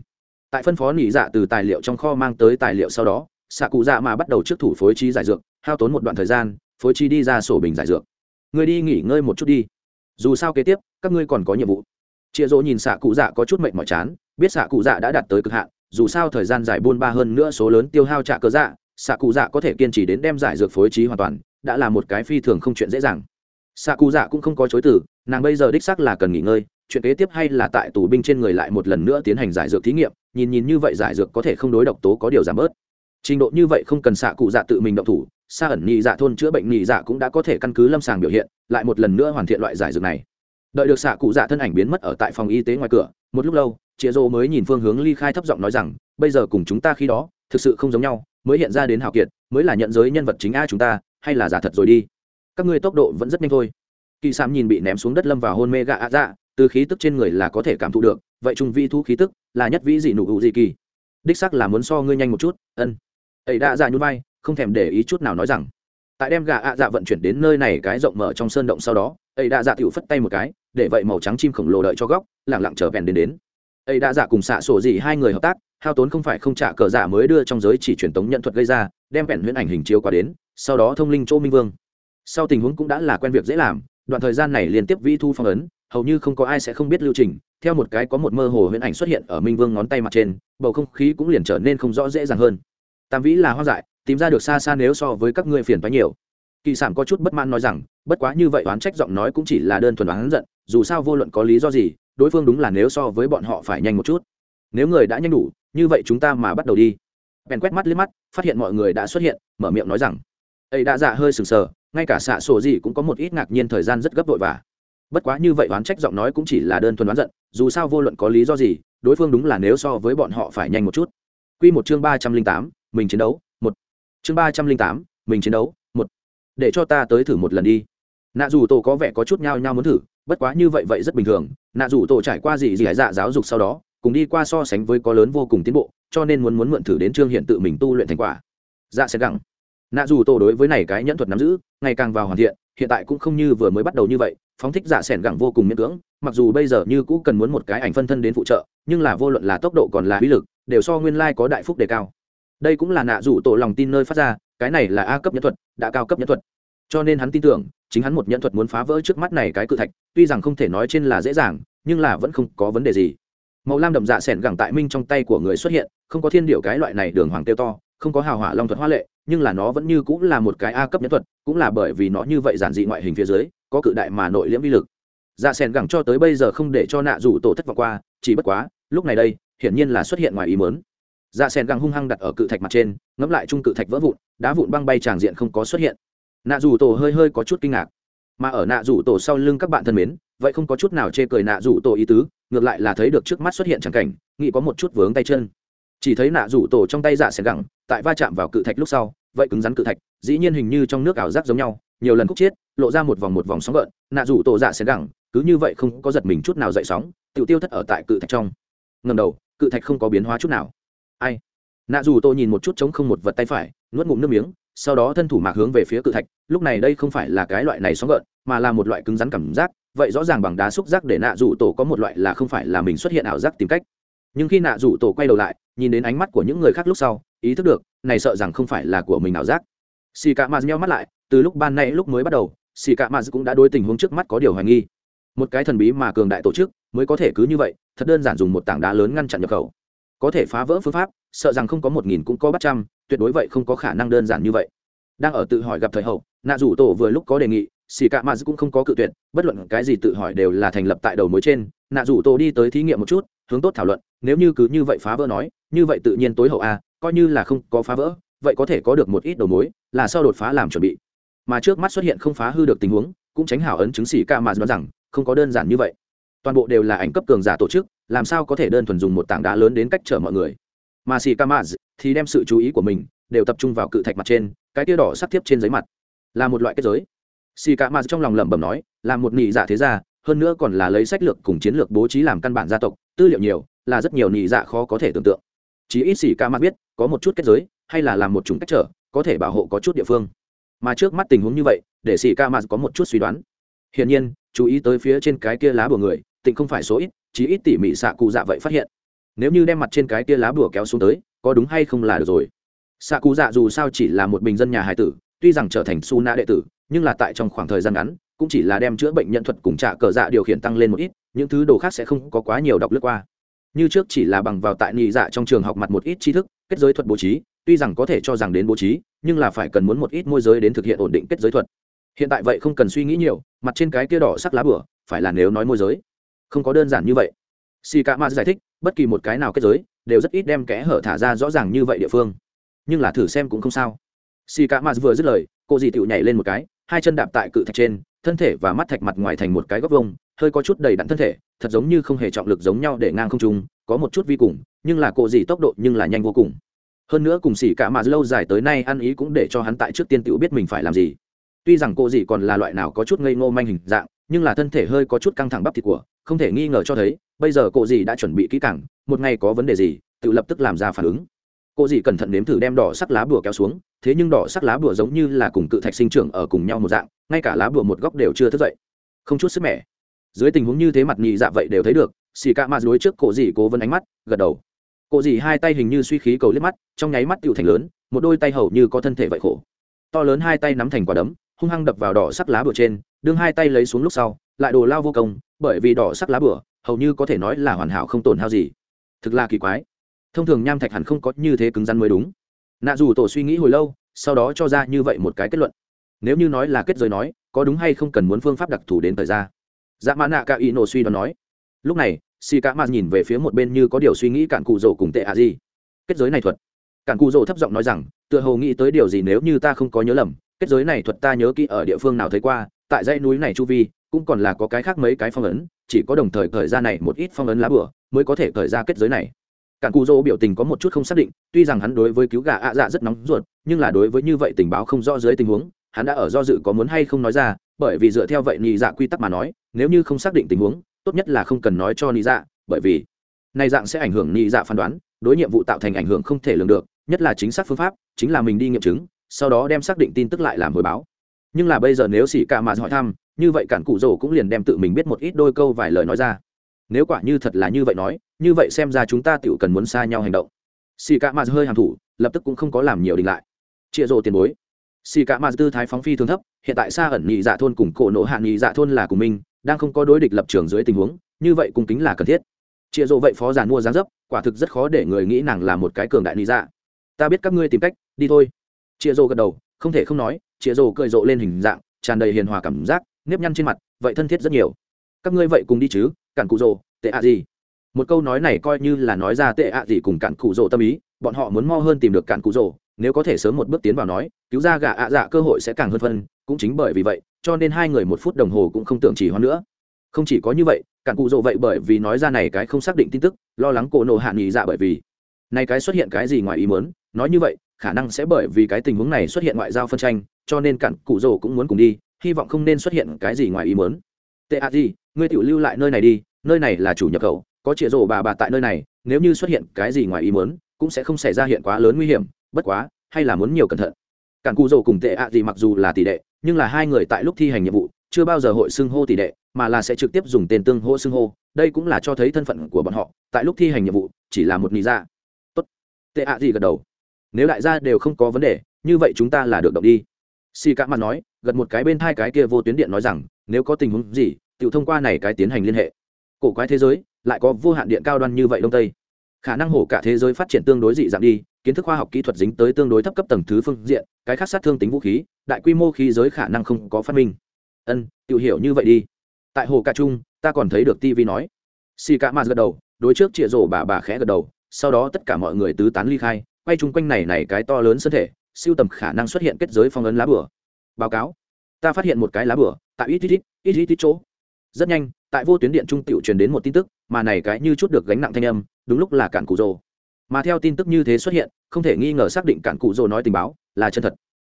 Tại phân phó nỉ dạ từ tài liệu trong kho mang tới tài liệu sau đó, xạ cụ dạ mà bắt đầu trước thủ phối trí giải dược, hao tốn một đoạn thời gian phối chi đi ra sổ bình giải dược. Người đi nghỉ ngơi một chút đi. Dù sao kế tiếp, các ngươi còn có nhiệm vụ. Chịa dỗ nhìn xạ cụ dạ có chút mệnh mỏi chán, biết xạ cụ dạ đã đạt tới cực hạn, dù sao thời gian giải buôn ba hơn nữa số lớn tiêu hao trả cơ dạ xạ cụ dạ có thể kiên trì đến đem giải dược phối trí hoàn toàn, đã là một cái phi thường không chuyện dễ dàng. Xạ cụ dạ cũng không có chối từ, nàng bây giờ đích xác là cần nghỉ ngơi, chuyện kế tiếp hay là tại tù binh trên người lại một lần nữa tiến hành giải dược thí nghiệm, nhìn nhìn như vậy giải dược có thể không đối độc tố có điều giảm bớt. Trình độ như vậy không cần xạ cụ dạ tự mình động thủ xa ẩn nhị dạ thôn chữa bệnh nhị dạ cũng đã có thể căn cứ lâm sàng biểu hiện, lại một lần nữa hoàn thiện loại giải dược này. Đợi được xạ cụ dạ thân ảnh biến mất ở tại phòng y tế ngoài cửa, một lúc lâu chĩa rô mới nhìn phương hướng ly khai thấp giọng nói rằng, bây giờ cùng chúng ta khi đó, thực sự không giống nhau, mới hiện ra đến hào kiệt, mới là nhận giới nhân vật chính a chúng ta, hay là giả thật rồi đi? Các ngươi tốc độ vẫn rất nhanh thôi. Kỳ sám nhìn bị ném xuống đất lâm vào hôn mê gạ ạ dạ từ khí tức trên người là có thể cảm thụ được, vậy trung vi thu khí tức là nhất vĩ dị nụ hữu dị kỳ. Đích sắc là muốn so ngươi nhanh một chút, ân. Ấy đã dạ nhún vai không thèm để ý chút nào nói rằng, tại đem gà ạ dạ vận chuyển đến nơi này cái rộng mở trong sơn động sau đó, ấy đã dạ tiểu phất tay một cái, để vậy màu trắng chim khổng lồ đợi cho góc lẳng lặng chờ bèn đến đến. Ấy đã dạ cùng xạ sổ gì hai người hợp tác, hao tốn không phải không trả cờ dạ mới đưa trong giới chỉ truyền tống nhận thuật gây ra, đem bèn huyễn ảnh hình chiếu qua đến, sau đó thông linh chỗ minh vương. Sau tình huống cũng đã là quen việc dễ làm, đoạn thời gian này liên tiếp vi thu phong ấn, hầu như không có ai sẽ không biết lưu trình, theo một cái có một mơ hồ huyễn ảnh xuất hiện ở minh vương ngón tay mặt trên, bầu không khí cũng liền trở nên không rõ dễ dàng hơn. Tam vĩ là hoa dại tìm ra được xa xa nếu so với các ngươi phiền toái nhiều. Kỳ sản có chút bất mãn nói rằng, bất quá như vậy oán trách giọng nói cũng chỉ là đơn thuần oán giận, dù sao vô luận có lý do gì, đối phương đúng là nếu so với bọn họ phải nhanh một chút. Nếu người đã nhanh đủ, như vậy chúng ta mà bắt đầu đi. Bèn quét mắt liếc mắt, phát hiện mọi người đã xuất hiện, mở miệng nói rằng ấy đã dạ hơi sừng sờ, ngay cả xạ sổ gì cũng có một ít ngạc nhiên thời gian rất gấp vội vã. Bất quá như vậy oán trách giọng nói cũng chỉ là đơn thuần oán giận, dù sao vô luận có lý do gì, đối phương đúng là nếu so với bọn họ phải nhanh một chút. Quy một chương ba trăm linh tám, mình chiến đấu chương ba trăm linh tám, mình chiến đấu, một. Để cho ta tới thử một lần đi. Nạ dù tổ có vẻ có chút nhao nhao muốn thử, bất quá như vậy vậy rất bình thường. Nạ dù tổ trải qua gì gì hải dạ giáo dục sau đó, cùng đi qua so sánh với có lớn vô cùng tiến bộ, cho nên muốn muốn mượn thử đến trương hiện tự mình tu luyện thành quả. Dạ sẽ gẳng nạ dù tổ đối với này cái nhẫn thuật nắm giữ, ngày càng vào hoàn thiện, hiện tại cũng không như vừa mới bắt đầu như vậy, phóng thích dạ sẻn gẳng vô cùng miễn cưỡng, mặc dù bây giờ như cũ cần muốn một cái ảnh phân thân đến phụ trợ, nhưng là vô luận là tốc độ còn là uy lực, đều so nguyên lai có đại phúc đề cao đây cũng là nạ rủ tổ lòng tin nơi phát ra, cái này là a cấp nhân thuật, đã cao cấp nhân thuật. Cho nên hắn tin tưởng, chính hắn một nhân thuật muốn phá vỡ trước mắt này cái cự thạch, tuy rằng không thể nói trên là dễ dàng, nhưng là vẫn không có vấn đề gì. Màu lam đậm dạ s ẻ n gẳng tại minh trong tay của người xuất hiện, không có thiên điệu cái loại này đường hoàng tiêu to, không có hào hỏa long thuật hoa lệ, nhưng là nó vẫn như cũng là một cái a cấp nhân thuật, cũng là bởi vì nó như vậy giản dị ngoại hình phía dưới, có cự đại mà nội liễm vi lực. Dạ s ẻ n gẳng cho tới bây giờ không để cho nạ rủ tổ thất vọng qua, chỉ bất quá, lúc này đây, hiển nhiên là xuất hiện ngoài ý mớn dạ sen găng hung hăng đặt ở cự thạch mặt trên, ngẫm lại chung cự thạch vỡ vụn, đá vụn băng bay tràng diện không có xuất hiện. Nạ dù tổ hơi hơi có chút kinh ngạc. Mà ở nạ rủ tổ sau lưng các bạn thân mến, vậy không có chút nào chê cười nạ rủ tổ ý tứ, ngược lại là thấy được trước mắt xuất hiện chẳng cảnh, nghĩ có một chút vướng tay chân. Chỉ thấy nạ rủ tổ trong tay dạ sen gẳng tại va chạm vào cự thạch lúc sau, vậy cứng rắn cự thạch, dĩ nhiên hình như trong nước ảo giác giống nhau, nhiều lần khúc chiết, lộ ra một vòng một vòng sóng gợn, nạ rủ tổ dạ sen gẳng cứ như vậy không có giật mình chút nào dậy sóng tự tiêu thất ở tại cự thạch trong. Ngầm đầu, cự thạch không có biến hóa chút nào ai? Nạ dù tôi nhìn một chút chống không một vật tay phải, nuốt ngụm nước miếng, sau đó thân thủ mạc hướng về phía cự thạch. Lúc này đây không phải là cái loại này sóng gợn, mà là một loại cứng rắn cảm giác. Vậy rõ ràng bằng đá xúc giác để nạ dù tổ có một loại là không phải là mình xuất hiện ảo giác tìm cách. Nhưng khi nạ dù tổ quay đầu lại, nhìn đến ánh mắt của những người khác lúc sau, ý thức được, này sợ rằng không phải là của mình ảo giác. Xì cạ mạt nheo mắt lại, từ lúc ban nay lúc mới bắt đầu xì cạ mạt cũng đã đối tình huống trước mắt có điều hoài nghi. Một cái thần bí mà cường đại tổ chức mới có thể cứ như vậy, thật đơn giản dùng một tảng đá lớn ngăn chặn nhập khẩu có thể phá vỡ phương pháp, sợ rằng không có một nghìn cũng có bắt trăm, tuyệt đối vậy không có khả năng đơn giản như vậy. Đang ở tự hỏi gặp thời hậu, nạ rủ tổ vừa lúc có đề nghị, xì cạ mạt cũng không có cự tuyệt, bất luận cái gì tự hỏi đều là thành lập tại đầu mối trên, nạ rủ tổ đi tới thí nghiệm một chút, hướng tốt thảo luận, nếu như cứ như vậy phá vỡ nói, như vậy tự nhiên tối hậu a coi như là không có phá vỡ, vậy có thể có được một ít đầu mối, là sau đột phá làm chuẩn bị. Mà trước mắt xuất hiện không phá hư được tình huống, cũng tránh hảo ấn chứng xì ca mà nói rằng, không có đơn giản như vậy. Toàn bộ đều là ảnh cấp cường giả tổ chức làm sao có thể đơn thuần dùng một tảng đá lớn đến cách chở mọi người? Mà xì ca maz thì đem sự chú ý của mình đều tập trung vào cự thạch mặt trên, cái tia đỏ sắc tiếp trên giấy mặt. Là một loại kết giới. Xì ca maz trong lòng lẩm bẩm nói, là một nị dạ thế gia, hơn nữa còn là lấy sách lược cùng chiến lược bố trí làm căn bản gia tộc, tư liệu nhiều, là rất nhiều nị dạ khó có thể tưởng tượng. Chỉ ít xì ca maz biết, có một chút kết giới, hay là làm một chủng cách trở, có thể bảo hộ có chút địa phương. Mà trước mắt tình huống như vậy, để xì ca maz có một chút suy đoán. Hiển nhiên, chú ý tới phía trên cái kia lá bùa người, tịnh không phải số ít chí ít tỉ mỉ xạ cụ dạ vậy phát hiện. Nếu như đem mặt trên cái kia lá bùa kéo xuống tới, có đúng hay không là được rồi. Xạ cụ dạ dù sao chỉ là một bình dân nhà hải tử, tuy rằng trở thành su na đệ tử, nhưng là tại trong khoảng thời gian ngắn, cũng chỉ là đem chữa bệnh nhân thuật cùng trả cờ dạ điều khiển tăng lên một ít, những thứ đồ khác sẽ không có quá nhiều đọc lướt qua. Như trước chỉ là bằng vào tại nhị dạ trong trường học mặt một ít tri thức, kết giới thuật bố trí, tuy rằng có thể cho rằng đến bố trí, nhưng là phải cần muốn một ít môi giới đến thực hiện ổn định kết giới thuật. Hiện tại vậy không cần suy nghĩ nhiều, mặt trên cái kia đỏ sắc lá bửa phải là nếu nói môi giới không có đơn giản như vậy. Si cả ma giải thích, bất kỳ một cái nào kết giới đều rất ít đem kẽ hở thả ra rõ ràng như vậy địa phương. Nhưng là thử xem cũng không sao. Si cả ma vừa dứt lời, cô dì tựu nhảy lên một cái, hai chân đạp tại cự thạch trên, thân thể và mắt thạch mặt ngoài thành một cái góc vông hơi có chút đầy đặn thân thể, thật giống như không hề trọng lực giống nhau để ngang không trung, có một chút vi cùng, nhưng là cô dì tốc độ nhưng là nhanh vô cùng. Hơn nữa cùng xỉ cả mà lâu dài tới nay ăn ý cũng để cho hắn tại trước tiên tiểu biết mình phải làm gì. Tuy rằng cô dì còn là loại nào có chút ngây ngô manh hình dạng nhưng là thân thể hơi có chút căng thẳng bắp thịt của, không thể nghi ngờ cho thấy, bây giờ cô dì đã chuẩn bị kỹ càng, một ngày có vấn đề gì, tự lập tức làm ra phản ứng. Cô dì cẩn thận nếm thử đem đỏ sắc lá bùa kéo xuống, thế nhưng đỏ sắc lá bùa giống như là cùng cự thạch sinh trưởng ở cùng nhau một dạng, ngay cả lá bùa một góc đều chưa thức dậy. Không chút sức mẻ. Dưới tình huống như thế mặt nhị dạ vậy đều thấy được, xì ca ma dối trước cổ dì cố vấn ánh mắt, gật đầu. Cổ dì hai tay hình như suy khí cầu liếc mắt, trong nháy mắt tựu thành lớn, một đôi tay hầu như có thân thể vậy khổ. To lớn hai tay nắm thành quả đấm hung hăng đập vào đỏ sắc lá bửa trên, đương hai tay lấy xuống lúc sau, lại đồ lao vô công, bởi vì đỏ sắc lá bửa, hầu như có thể nói là hoàn hảo không tổn hao gì. Thực là kỳ quái. Thông thường nham thạch hẳn không có như thế cứng rắn mới đúng. Nạ dù tổ suy nghĩ hồi lâu, sau đó cho ra như vậy một cái kết luận. Nếu như nói là kết giới nói, có đúng hay không cần muốn phương pháp đặc thù đến thời gian. dạ mã nạ ca ý nổ suy đoán nói. Lúc này si cá mạt nhìn về phía một bên như có điều suy nghĩ cạn cụ rổ cùng tệ ạ gì kết giới này thuật. Cạn cụ rổ thấp giọng nói rằng, tựa hồ nghĩ tới điều gì nếu như ta không có nhớ lầm kết giới này thuật ta nhớ kỹ ở địa phương nào thấy qua, tại dãy núi này chu vi, cũng còn là có cái khác mấy cái phong ấn, chỉ có đồng thời thời ra này một ít phong ấn lá bửa mới có thể thời ra kết giới này. Cản cù dô biểu tình có một chút không xác định, tuy rằng hắn đối với cứu gà ạ dạ rất nóng ruột, nhưng là đối với như vậy tình báo không rõ dưới tình huống, hắn đã ở do dự có muốn hay không nói ra, bởi vì dựa theo vậy nhị dạ quy tắc mà nói, nếu như không xác định tình huống, tốt nhất là không cần nói cho nhị dạ bởi vì này dạng sẽ ảnh hưởng nhị dạ phán đoán, đối nhiệm vụ tạo thành ảnh hưởng không thể lường được, nhất là chính xác phương pháp, chính là mình đi nghiệm chứng sau đó đem xác định tin tức lại làm hồi báo. Nhưng là bây giờ nếu xỉ cả mà hỏi thăm, như vậy cản cụ rổ cũng liền đem tự mình biết một ít đôi câu vài lời nói ra. Nếu quả như thật là như vậy nói, như vậy xem ra chúng ta tự cần muốn xa nhau hành động. Xì cả mà hơi hàm thủ, lập tức cũng không có làm nhiều đình lại. Chia rổ tiền bối. Xì cả mà tư thái phóng phi thường thấp, hiện tại xa ẩn nhị dạ thôn cùng cổ nộ hạ nhị dạ thôn là của mình, đang không có đối địch lập trường dưới tình huống, như vậy cung kính là cần thiết. Chia rổ vậy phó giàn mua giá dấp, quả thực rất khó để người nghĩ nàng là một cái cường đại nhị dạ. Ta biết các ngươi tìm cách, đi thôi chia rô gật đầu, không thể không nói chia rổ cười rộ lên hình dạng, tràn đầy hiền hòa cảm giác, nếp nhăn trên mặt, vậy thân thiết rất nhiều. Các ngươi vậy cùng đi chứ, cản cụ rồ, tệ ạ gì? Một câu nói này coi như là nói ra tệ ạ gì cùng cản cụ rồ tâm ý, bọn họ muốn mo hơn tìm được cản cụ rồ, nếu có thể sớm một bước tiến vào nói, cứu ra gà ạ dạ cơ hội sẽ càng hơn phân, cũng chính bởi vì vậy, cho nên hai người một phút đồng hồ cũng không tưởng chỉ hoa nữa. Không chỉ có như vậy, cản cụ rồ vậy bởi vì nói ra này cái không xác định tin tức, lo lắng cổ nổ hạ nghỉ dạ bởi vì, này cái xuất hiện cái gì ngoài ý muốn, nói như vậy khả năng sẽ bởi vì cái tình huống này xuất hiện ngoại giao phân tranh, cho nên cản cụ rồ cũng muốn cùng đi, hy vọng không nên xuất hiện cái gì ngoài ý muốn. Tệ a gì, ngươi tự lưu lại nơi này đi, nơi này là chủ nhập khẩu, có chĩa rổ bà bà tại nơi này, nếu như xuất hiện cái gì ngoài ý muốn, cũng sẽ không xảy ra hiện quá lớn nguy hiểm, bất quá, hay là muốn nhiều cẩn thận. Cản cụ rổ cùng tệ ạ gì mặc dù là tỷ đệ, nhưng là hai người tại lúc thi hành nhiệm vụ, chưa bao giờ hội xưng hô tỷ đệ, mà là sẽ trực tiếp dùng tên tương hô xưng hô, đây cũng là cho thấy thân phận của bọn họ, tại lúc thi hành nhiệm vụ, chỉ là một nị dạ. Tốt. Tệ ạ gì gật đầu nếu đại gia đều không có vấn đề, như vậy chúng ta là được động đi. Xì cả mặt nói, gật một cái bên hai cái kia vô tuyến điện nói rằng, nếu có tình huống gì, tự thông qua này cái tiến hành liên hệ. Cổ quái thế giới, lại có vô hạn điện cao đoan như vậy đông tây. Khả năng hổ cả thế giới phát triển tương đối dị dạng đi, kiến thức khoa học kỹ thuật dính tới tương đối thấp cấp tầng thứ phương diện, cái khác sát thương tính vũ khí, đại quy mô khí giới khả năng không có phát minh. Ân, tự hiểu như vậy đi. Tại hồ cả trung ta còn thấy được tv nói. Xì cả mặt gật đầu, đối trước chĩa rổ bà bà khẽ gật đầu, sau đó tất cả mọi người tứ tán ly khai quay chung quanh này này cái to lớn sơn thể, siêu tầm khả năng xuất hiện kết giới phong ấn lá bửa báo cáo. Ta phát hiện một cái lá bửa tại ít ít ít ít ít ít chỗ. Rất nhanh, tại vô tuyến điện trung tiểu truyền đến một tin tức, mà này cái như chút được gánh nặng thanh âm, đúng lúc là cản cụ rồ. Mà theo tin tức như thế xuất hiện, không thể nghi ngờ xác định cản cụ rồ nói tình báo, là chân thật.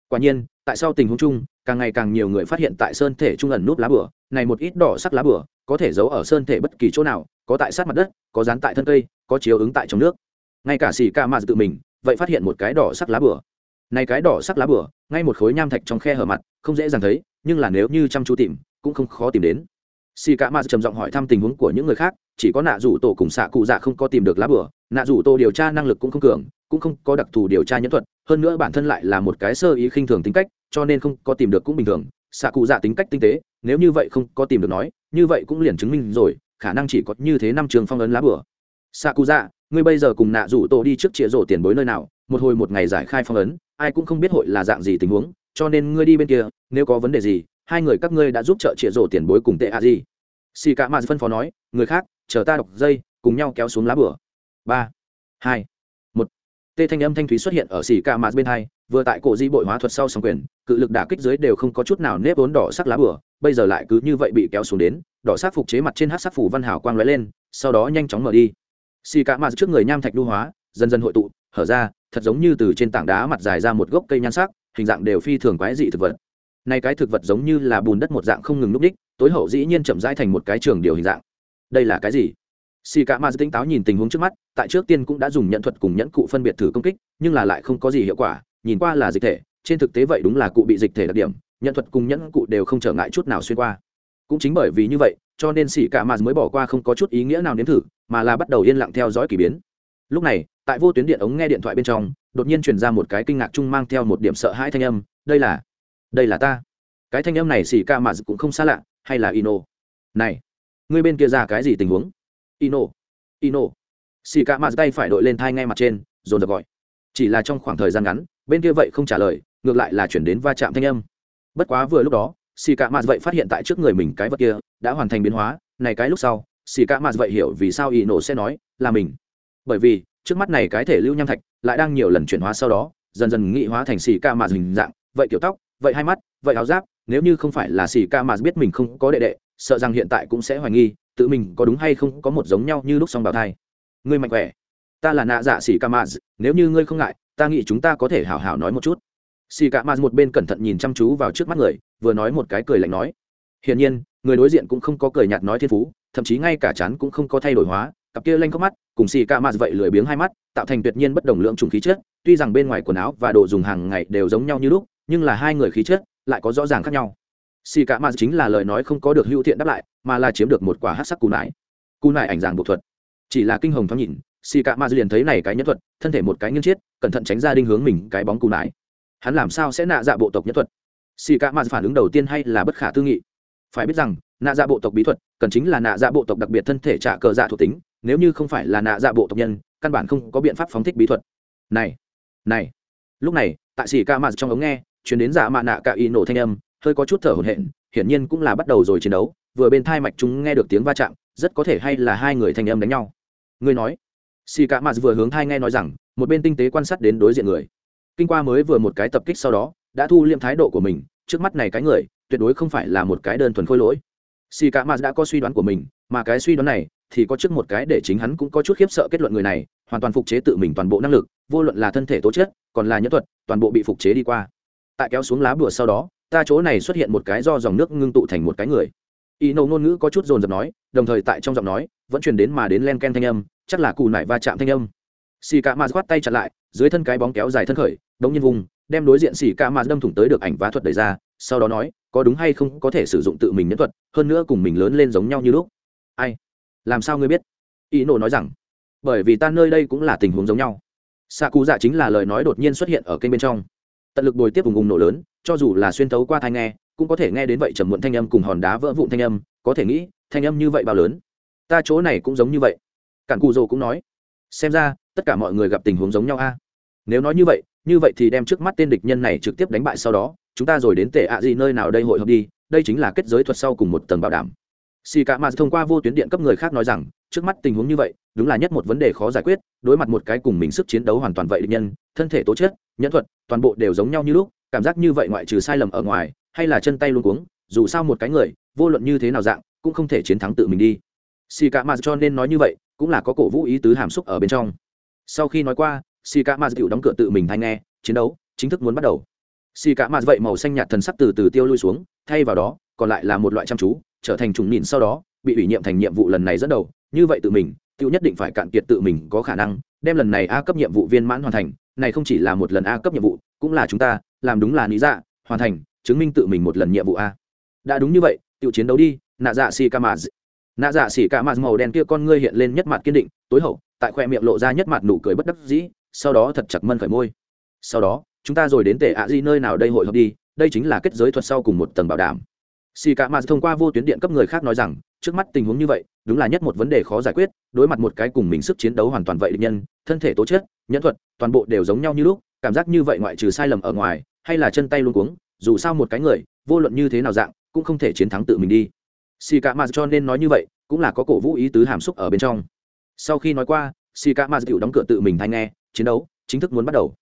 Quả nhiên, tại sao tình huống chung, càng ngày càng nhiều người phát hiện tại sơn thể trung ẩn núp lá bửa này một ít đỏ sắc lá bửa có thể giấu ở sơn thể bất kỳ chỗ nào, có tại sát mặt đất, có dán tại thân cây, có chiếu ứng tại trong nước. Ngay cả xì ca mà tự mình vậy phát hiện một cái đỏ sắc lá bửa này cái đỏ sắc lá bửa ngay một khối nham thạch trong khe hở mặt, không dễ dàng thấy, nhưng là nếu như chăm chú tìm, cũng không khó tìm đến. Xì cả mạt trầm giọng hỏi thăm tình huống của những người khác, chỉ có nạ rủ tổ cùng xạ cụ dạ không có tìm được lá bửa nạ rủ tổ điều tra năng lực cũng không cường, cũng không có đặc thù điều tra nhẫn thuật, hơn nữa bản thân lại là một cái sơ ý khinh thường tính cách, cho nên không có tìm được cũng bình thường. Xạ cụ dạ tính cách tinh tế, nếu như vậy không có tìm được nói, như vậy cũng liền chứng minh rồi, khả năng chỉ có như thế năm trường phong ấn lá bửa xạ cụ dạ ngươi bây giờ cùng nạ rủ tổ đi trước chĩa rổ tiền bối nơi nào, một hồi một ngày giải khai phong ấn, ai cũng không biết hội là dạng gì tình huống, cho nên ngươi đi bên kia, nếu có vấn đề gì, hai người các ngươi đã giúp trợ chĩa rổ tiền bối cùng tệ a gì. Xì cả mạt phân phó nói, người khác, chờ ta đọc dây, cùng nhau kéo xuống lá bửa. Ba, hai, một. Tê thanh âm thanh thúy xuất hiện ở xì cả mạt bên hai, vừa tại cổ di bội hóa thuật sau song quyền, cự lực đả kích dưới đều không có chút nào nếp vốn đỏ sắc lá bửa, bây giờ lại cứ như vậy bị kéo xuống đến, đỏ sắc phục chế mặt trên hát sắc phủ văn hảo quang lóe lên, sau đó nhanh chóng mở đi xì cả mạt trước người nham thạch đu hóa, dần dần hội tụ, hở ra, thật giống như từ trên tảng đá mặt dài ra một gốc cây nhan sắc, hình dạng đều phi thường quái dị thực vật. Nay cái thực vật giống như là bùn đất một dạng không ngừng núp đích, tối hậu dĩ nhiên chậm rãi thành một cái trường điều hình dạng. Đây là cái gì? Xì cả ma tinh táo nhìn tình huống trước mắt, tại trước tiên cũng đã dùng nhận thuật cùng nhẫn cụ phân biệt thử công kích, nhưng là lại không có gì hiệu quả, nhìn qua là dịch thể, trên thực tế vậy đúng là cụ bị dịch thể đặc điểm nhận thuật cùng nhẫn cụ đều không trở ngại chút nào xuyên qua. Cũng chính bởi vì như vậy cho nên Sĩ cả Mạt mới bỏ qua không có chút ý nghĩa nào nếm thử, mà là bắt đầu yên lặng theo dõi k ỳ biến. Lúc này, tại vô tuyến điện ống nghe điện thoại bên trong, đột nhiên truyền ra một cái kinh ngạc chung mang theo một điểm sợ hãi thanh âm, đây là đây là ta. Cái thanh âm này Sĩ ca mà cũng không xa lạ, hay là ino? Này, ngươi bên kia ra cái gì tình huống? Ino ino. Sĩ ca mà tay phải đội lên thai ngay mặt trên, dồn dập gọi. Chỉ là trong khoảng thời gian ngắn, bên kia vậy không trả lời, ngược lại là chuyển đến va chạm thanh âm. Bất quá vừa lúc đó xì ca mà vậy phát hiện tại trước người mình cái vật kia đã hoàn thành biến hóa, này cái lúc sau, xì ca mà vậy hiểu vì sao y nổ sẽ nói là mình. Bởi vì, trước mắt này cái thể lưu nham thạch lại đang nhiều lần chuyển hóa sau đó, dần dần nghị hóa thành xì ca mà hình dạng, vậy kiểu tóc, vậy hai mắt, vậy áo giáp, nếu như không phải là xì ca mà biết mình không có đệ đệ, sợ rằng hiện tại cũng sẽ hoài nghi, tự mình có đúng hay không có một giống nhau như lúc song bào thai. Ngươi mạnh khỏe. Ta là nạ dạ xì ca mà nếu như ngươi không ngại, ta nghĩ chúng ta có thể hào hào nói một chút xì ca Ma một bên cẩn thận nhìn chăm chú vào trước mắt người, vừa nói một cái cười lạnh nói. Hiển nhiên, người đối diện cũng không có cười nhạt nói thiên phú, thậm chí ngay cả chán cũng không có thay đổi hóa. Cặp kia lanh khóc mắt, cùng xì ca Ma vậy lười biếng hai mắt, tạo thành tuyệt nhiên bất đồng lượng trùng khí chất. Tuy rằng bên ngoài quần áo và đồ dùng hàng ngày đều giống nhau như lúc, nhưng là hai người khí chất lại có rõ ràng khác nhau. Xì Ca Ma chính là lời nói không có được hữu thiện đáp lại, mà là chiếm được một quả hát sắc cù nải. Cù nải ảnh giảng bộ thuật. Chỉ là kinh hồng thoáng nhìn, xì Ca Ma liền thấy này cái nhân thuật, thân thể một cái nghiêng chiết, cẩn thận tránh ra đinh hướng mình cái bóng cù nải hắn làm sao sẽ nạ dạ bộ tộc nhất thuật? Xì ca mà phản ứng đầu tiên hay là bất khả tư nghị? Phải biết rằng, nạ dạ bộ tộc bí thuật cần chính là nạ dạ bộ tộc đặc biệt thân thể trả cờ dạ thuộc tính, nếu như không phải là nạ dạ bộ tộc nhân, căn bản không có biện pháp phóng thích bí thuật. Này này. Lúc này, tại xì ca mạt trong ống nghe chuyển đến giả mạ nạ cạ y nổ thanh âm, hơi có chút thở hổn hển, hiển nhiên cũng là bắt đầu rồi chiến đấu, vừa bên thai mạch chúng nghe được tiếng va chạm, rất có thể hay là hai người thanh âm đánh nhau. Người nói. Xì ca mạt vừa hướng thai nghe nói rằng, một bên tinh tế quan sát đến đối diện người kinh qua mới vừa một cái tập kích sau đó, đã thu liêm thái độ của mình, trước mắt này cái người, tuyệt đối không phải là một cái đơn thuần khôi lỗi. Xì cả mạt đã có suy đoán của mình, mà cái suy đoán này thì có trước một cái để chính hắn cũng có chút khiếp sợ kết luận người này, hoàn toàn phục chế tự mình toàn bộ năng lực, vô luận là thân thể tố chất, còn là nhân thuật, toàn bộ bị phục chế đi qua. Tại kéo xuống lá bùa sau đó, ta chỗ này xuất hiện một cái do dòng nước ngưng tụ thành một cái người. Y nâu ngôn ngữ có chút dồn dập nói, đồng thời tại trong giọng nói, vẫn truyền đến mà đến len ken thanh âm, chắc là cù nải va chạm thanh âm xì cạ ma khoát tay chặn lại, dưới thân cái bóng kéo dài thân khởi, đống nhân vùng, đem đối diện xì cạ ma đâm thủng tới được ảnh vá thuật đẩy ra, sau đó nói, có đúng hay không có thể sử dụng tự mình nhẫn thuật, hơn nữa cùng mình lớn lên giống nhau như lúc. Ai? Làm sao ngươi biết? Y nổ nói rằng, bởi vì ta nơi đây cũng là tình huống giống nhau. Xạ cụ dạ chính là lời nói đột nhiên xuất hiện ở kênh bên trong. Tận lực bồi tiếp vùng vùng nổ lớn, cho dù là xuyên thấu qua thai nghe, cũng có thể nghe đến vậy trầm muộn thanh âm cùng hòn đá vỡ vụn thanh âm, có thể nghĩ, thanh âm như vậy bao lớn. Ta chỗ này cũng giống như vậy. Cản cù dồ cũng nói, xem ra tất cả mọi người gặp tình huống giống nhau a. Nếu nói như vậy như vậy thì đem trước mắt tên địch nhân này trực tiếp đánh bại sau đó, chúng ta rồi đến tệ ạ gì nơi nào đây hội hợp đi, đây chính là kết giới thuật sau cùng một tầng bảo đảm. Xì cả mà thông qua vô tuyến điện cấp người khác nói rằng, trước mắt tình huống như vậy, đúng là nhất một vấn đề khó giải quyết, đối mặt một cái cùng mình sức chiến đấu hoàn toàn vậy địch nhân, thân thể tố chất nhẫn thuật, toàn bộ đều giống nhau như lúc, cảm giác như vậy ngoại trừ sai lầm ở ngoài, hay là chân tay luôn cuống, dù sao một cái người, vô luận như thế nào dạng, cũng không thể chiến thắng tự mình đi. Xì cả mà cho nên nói như vậy, cũng là có cổ vũ ý tứ hàm xúc ở bên trong sau khi nói qua xì cả mà dịu đóng cửa tự mình thay nghe, chiến đấu chính thức muốn bắt đầu. Xì cả mà vậy màu xanh nhạt thần sắc từ từ tiêu lui xuống, thay vào đó, còn lại là một loại chăm chú, trở thành trùng nhìn sau đó, bị ủy nhiệm thành nhiệm vụ lần này dẫn đầu. Như vậy tự mình tiêu nhất định phải cạn kiệt tự mình có khả năng, đem lần này a cấp nhiệm vụ viên mãn hoàn thành. Này không chỉ là một lần a cấp nhiệm vụ, cũng là chúng ta, làm đúng là lý dạ hoàn thành, chứng minh tự mình một lần nhiệm vụ a. Đã đúng như vậy tiêu chiến đấu đi, nạ dạ xì ca mà nạ dạ xì ca mà màu đen kia con ngươi hiện lên nhất mặt kiên định, tối hậu tại khoe miệng lộ ra nhất mặt nụ cười bất đắc dĩ, sau đó thật chặt mân khởi môi. Sau đó, chúng ta rồi đến tệ ạ di nơi nào đây hội hợp đi, đây chính là kết giới thuật sau cùng một tầng bảo đảm. Xì cả mà thông qua vô tuyến điện cấp người khác nói rằng, trước mắt tình huống như vậy, đúng là nhất một vấn đề khó giải quyết, đối mặt một cái cùng mình sức chiến đấu hoàn toàn vậy định nhân, thân thể tố chất nhẫn thuật, toàn bộ đều giống nhau như lúc, cảm giác như vậy ngoại trừ sai lầm ở ngoài, hay là chân tay luôn cuống, dù sao một cái người, vô luận như thế nào dạng, cũng không thể chiến thắng tự mình đi. Xì cả mà cho nên nói như vậy, cũng là có cổ vũ ý tứ hàm xúc ở bên trong sau khi nói qua xì cả mà dịu đóng cửa tự mình thay nghe, chiến đấu chính thức muốn bắt đầu.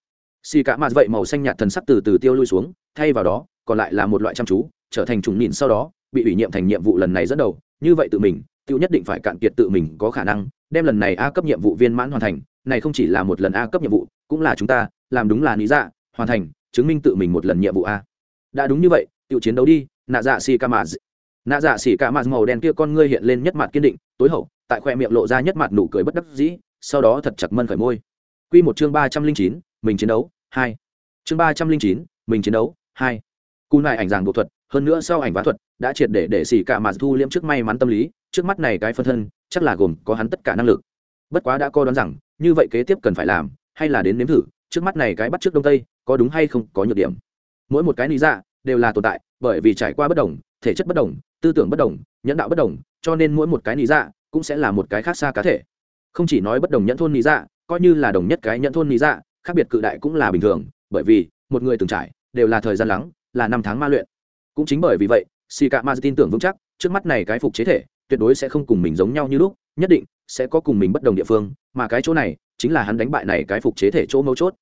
Xì cả mà vậy màu xanh nhạt thần sắc từ từ tiêu lui xuống, thay vào đó, còn lại là một loại chăm chú, trở thành trùng nhìn sau đó, bị ủy nhiệm thành nhiệm vụ lần này dẫn đầu. Như vậy tự mình tiêu nhất định phải cạn kiệt tự mình có khả năng, đem lần này a cấp nhiệm vụ viên mãn hoàn thành. Này không chỉ là một lần a cấp nhiệm vụ, cũng là chúng ta, làm đúng là lý dạ hoàn thành, chứng minh tự mình một lần nhiệm vụ a. Đã đúng như vậy tiêu chiến đấu đi, nạ dạ xì ca mạ nạ dạ xì ca mạ màu đen kia con ngươi hiện lên nhất mặt kiên định, tối hậu tại khoe miệng lộ ra nhất mặt nụ cười bất đắc dĩ, sau đó thật chặt mân khởi môi. Quy một chương ba trăm linh chín, mình chiến đấu, hai. Chương ba trăm linh chín, mình chiến đấu, hai. Cú này ảnh giảng bộ thuật, hơn nữa sau ảnh vã thuật, đã triệt để để xì cả mà thu liễm trước may mắn tâm lý, trước mắt này cái phân thân, chắc là gồm có hắn tất cả năng lực. Bất quá đã co đoán rằng, như vậy kế tiếp cần phải làm, hay là đến nếm thử, trước mắt này cái bắt trước đông tây, có đúng hay không, có nhược điểm. Mỗi một cái lý dạ đều là tồn tại, bởi vì trải qua bất đồng, thể chất bất đồng, tư tưởng bất đồng nhẫn đạo bất đồng, cho nên mỗi một cái lý dạ cũng sẽ là một cái khác xa cá thể. Không chỉ nói bất đồng nhẫn thôn lý dạ coi như là đồng nhất cái nhẫn thôn lý dạ khác biệt cự đại cũng là bình thường, bởi vì, một người từng trải, đều là thời gian lắng, là năm tháng ma luyện. Cũng chính bởi vì vậy si cả ma tin tưởng vững chắc, trước mắt này cái phục chế thể, tuyệt đối sẽ không cùng mình giống nhau như lúc, nhất định sẽ có cùng mình bất đồng địa phương, mà cái chỗ này, chính là hắn đánh bại này cái phục chế thể chỗ mấu chốt.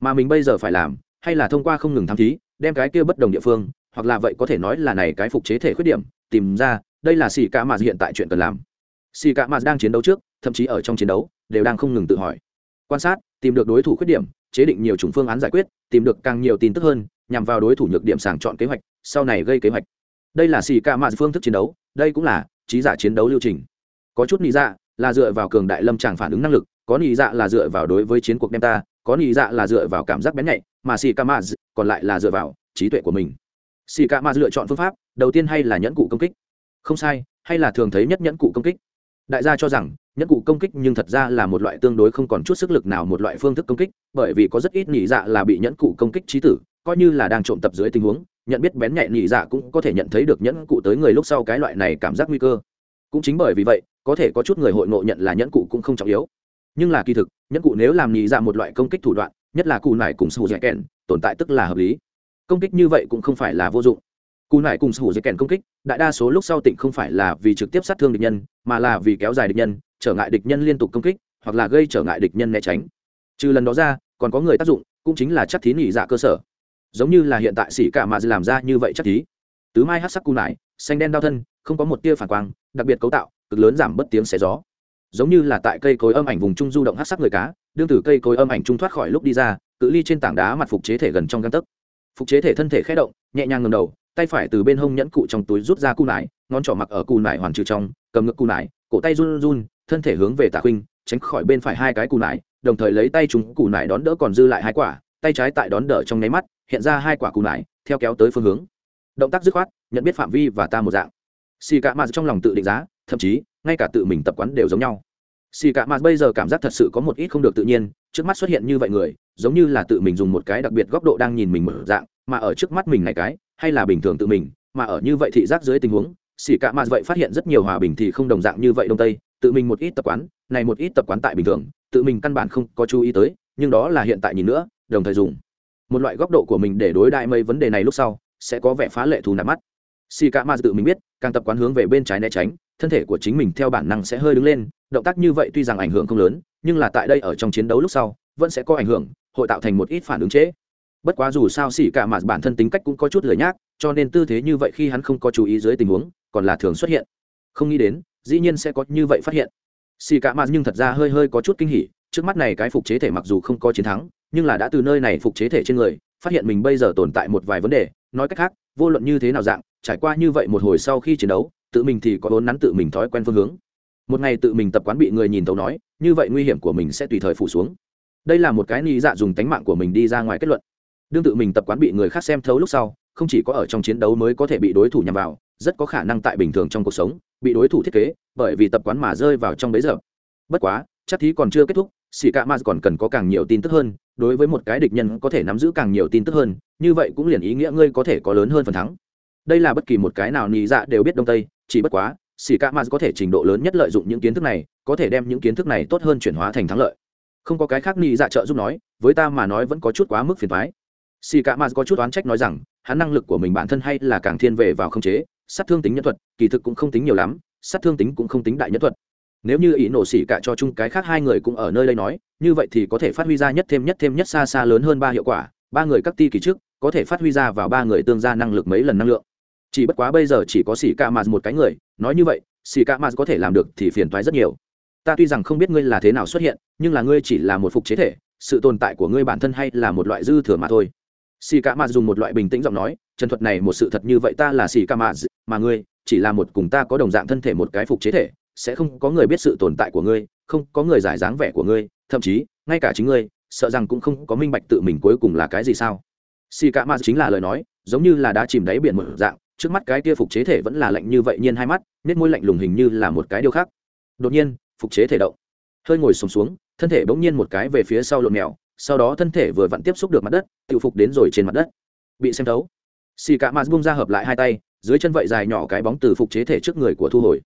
Mà mình bây giờ phải làm, hay là thông qua không ngừng tham thí, đem cái kia bất đồng địa phương, hoặc là vậy có thể nói là này cái phục chế thể khuyết điểm, tìm ra, đây là xì cả mà hiện tại chuyện cần làm xì cả mạt đang chiến đấu trước, thậm chí ở trong chiến đấu, đều đang không ngừng tự hỏi. Quan sát, tìm được đối thủ khuyết điểm, chế định nhiều chủng phương án giải quyết, tìm được càng nhiều tin tức hơn, nhằm vào đối thủ nhược điểm sàng chọn kế hoạch, sau này gây kế hoạch. Đây là xì ca mạt phương thức chiến đấu, đây cũng là trí giả chiến đấu lưu trình. Có chút nị dạ là dựa vào cường đại lâm tràng phản ứng năng lực, có nị dạ là dựa vào đối với chiến cuộc đem ta, có nị dạ là dựa vào cảm giác bén nhạy, mà xì ca mạt còn lại là dựa vào trí tuệ của mình. Xì ca mạt lựa chọn phương pháp, đầu tiên hay là nhẫn cụ công kích. Không sai, hay là thường thấy nhất nhẫn cụ công kích đại gia cho rằng, nhẫn cụ công kích nhưng thật ra là một loại tương đối không còn chút sức lực nào một loại phương thức công kích, bởi vì có rất ít nhị dạ là bị nhẫn cụ công kích trí tử, coi như là đang trộm tập dưới tình huống, nhận biết bén nhạy nhị dạ cũng có thể nhận thấy được nhẫn cụ tới người lúc sau cái loại này cảm giác nguy cơ. Cũng chính bởi vì vậy, có thể có chút người hội ngộ nhận là nhẫn cụ cũng không trọng yếu. Nhưng là kỳ thực, nhẫn cụ nếu làm nhị dạ một loại công kích thủ đoạn, nhất là cụ này cùng sù dẻ kèn tồn tại tức là hợp lý. Công kích như vậy cũng không phải là vô dụng cú nại cùng sủ dây kèn công kích, đại đa số lúc sau tỉnh không phải là vì trực tiếp sát thương địch nhân, mà là vì kéo dài địch nhân, trở ngại địch nhân liên tục công kích, hoặc là gây trở ngại địch nhân né tránh. Trừ lần đó ra, còn có người tác dụng, cũng chính là chắc thí nỉ dạ cơ sở. Giống như là hiện tại xỉ cả mà làm ra như vậy chắc thí. Tứ mai hát sắc cù nải, xanh đen đau thân, không có một tia phản quang, đặc biệt cấu tạo, cực lớn giảm bất tiếng xé gió. Giống như là tại cây cối âm ảnh vùng trung du động hát sắc người cá, đương từ cây cối âm ảnh trung thoát khỏi lúc đi ra, cự ly trên tảng đá mặt phục chế thể gần trong găng tấc. Phục chế thể thân thể khé động, nhẹ nhàng ngầm đầu tay phải từ bên hông nhẫn cụ trong túi rút ra cù nải, ngón trỏ mặc ở cù nải hoàn trừ trong, cầm ngực cù nải, cổ tay run run, thân thể hướng về Tạ khuynh, tránh khỏi bên phải hai cái cù nải, đồng thời lấy tay chúng cù nải đón đỡ còn dư lại hai quả, tay trái tại đón đỡ trong nháy mắt, hiện ra hai quả cù nải, theo kéo tới phương hướng. Động tác dứt khoát, nhận biết phạm vi và ta một dạng. Xì cả mà trong lòng tự định giá, thậm chí, ngay cả tự mình tập quán đều giống nhau. Xì cả mặt bây giờ cảm giác thật sự có một ít không được tự nhiên, trước mắt xuất hiện như vậy người, giống như là tự mình dùng một cái đặc biệt góc độ đang nhìn mình mở dạng, mà ở trước mắt mình này cái hay là bình thường tự mình, mà ở như vậy thị giác dưới tình huống, xỉ cả mặt vậy phát hiện rất nhiều hòa bình thì không đồng dạng như vậy đông tây, tự mình một ít tập quán, này một ít tập quán tại bình thường, tự mình căn bản không có chú ý tới, nhưng đó là hiện tại nhìn nữa, đồng thời dùng một loại góc độ của mình để đối đại mấy vấn đề này lúc sau, sẽ có vẻ phá lệ thù nạp mắt xì cả ma tự mình biết, càng tập quán hướng về bên trái né tránh, thân thể của chính mình theo bản năng sẽ hơi đứng lên, động tác như vậy tuy rằng ảnh hưởng không lớn, nhưng là tại đây ở trong chiến đấu lúc sau, vẫn sẽ có ảnh hưởng, hội tạo thành một ít phản ứng chế bất quá dù sao xỉ cả mà bản thân tính cách cũng có chút lười nhác, cho nên tư thế như vậy khi hắn không có chú ý dưới tình huống, còn là thường xuất hiện. Không nghĩ đến, dĩ nhiên sẽ có như vậy phát hiện. Xỉ cả mạt nhưng thật ra hơi hơi có chút kinh hỉ, trước mắt này cái phục chế thể mặc dù không có chiến thắng, nhưng là đã từ nơi này phục chế thể trên người, phát hiện mình bây giờ tồn tại một vài vấn đề, nói cách khác, vô luận như thế nào dạng, trải qua như vậy một hồi sau khi chiến đấu, tự mình thì có vốn nắn tự mình thói quen phương hướng. Một ngày tự mình tập quán bị người nhìn tấu nói, như vậy nguy hiểm của mình sẽ tùy thời phủ xuống. Đây là một cái nghĩ dạ dùng tánh mạng của mình đi ra ngoài kết luận đương tự mình tập quán bị người khác xem thấu lúc sau, không chỉ có ở trong chiến đấu mới có thể bị đối thủ nhằm vào, rất có khả năng tại bình thường trong cuộc sống, bị đối thủ thiết kế, bởi vì tập quán mà rơi vào trong bấy giờ bất quá, chắc thí còn chưa kết thúc xì ca ma còn cần có càng nhiều tin tức hơn, đối với một cái địch nhân có thể nắm giữ càng nhiều tin tức hơn, như vậy cũng liền ý nghĩa ngươi có thể có lớn hơn phần thắng. Đây là bất kỳ một cái nào nhị dạ đều biết đông tây, chỉ bất quá xì ca ma có thể trình độ lớn nhất lợi dụng những kiến thức này, có thể đem những kiến thức này tốt hơn chuyển hóa thành thắng lợi. Không có cái khác nhị dạ trợ giúp nói, với ta mà nói vẫn có chút quá mức phiền thoái xì ca ma có chút oán trách nói rằng, hắn năng lực của mình bản thân hay là càng thiên về vào không chế, sát thương tính nhân thuật, kỳ thực cũng không tính nhiều lắm, sát thương tính cũng không tính đại nhân thuật. Nếu như ý nổ xỉ cả cho chung cái khác hai người cũng ở nơi đây nói, như vậy thì có thể phát huy ra nhất thêm nhất thêm nhất xa xa lớn hơn ba hiệu quả, ba người các ti kỳ trước, có thể phát huy ra vào ba người tương gia năng lực mấy lần năng lượng. Chỉ bất quá bây giờ chỉ có xỉ cạ mà một cái người, nói như vậy xỉ cạ mà có thể làm được thì phiền toái rất nhiều. Ta tuy rằng không biết ngươi là thế nào xuất hiện, nhưng là ngươi chỉ là một phục chế thể, sự tồn tại của ngươi bản thân hay là một loại dư thừa mà thôi xì ca mạt dùng một loại bình tĩnh giọng nói trần thuật này một sự thật như vậy ta là xì ca mạt mà ngươi chỉ là một cùng ta có đồng dạng thân thể một cái phục chế thể sẽ không có người biết sự tồn tại của ngươi không có người giải dáng vẻ của ngươi thậm chí ngay cả chính ngươi sợ rằng cũng không có minh bạch tự mình cuối cùng là cái gì sao? Xì ca mạt chính là lời nói giống như là đã chìm đáy biển một dạng trước mắt cái kia phục chế thể vẫn là lạnh như vậy nhiên hai mắt nét môi lạnh lùng hình như là một cái điều khác đột nhiên phục chế thể động. Hơi ngồi sùng xuống, xuống thân thể bỗng nhiên một cái về phía sau lộn mèo sau đó thân thể vừa vặn tiếp xúc được mặt đất, tự phục đến rồi trên mặt đất. Bị xem thấu. Xì cả mạt bung ra hợp lại hai tay, dưới chân vậy dài nhỏ cái bóng từ phục chế thể trước người của thu hồi.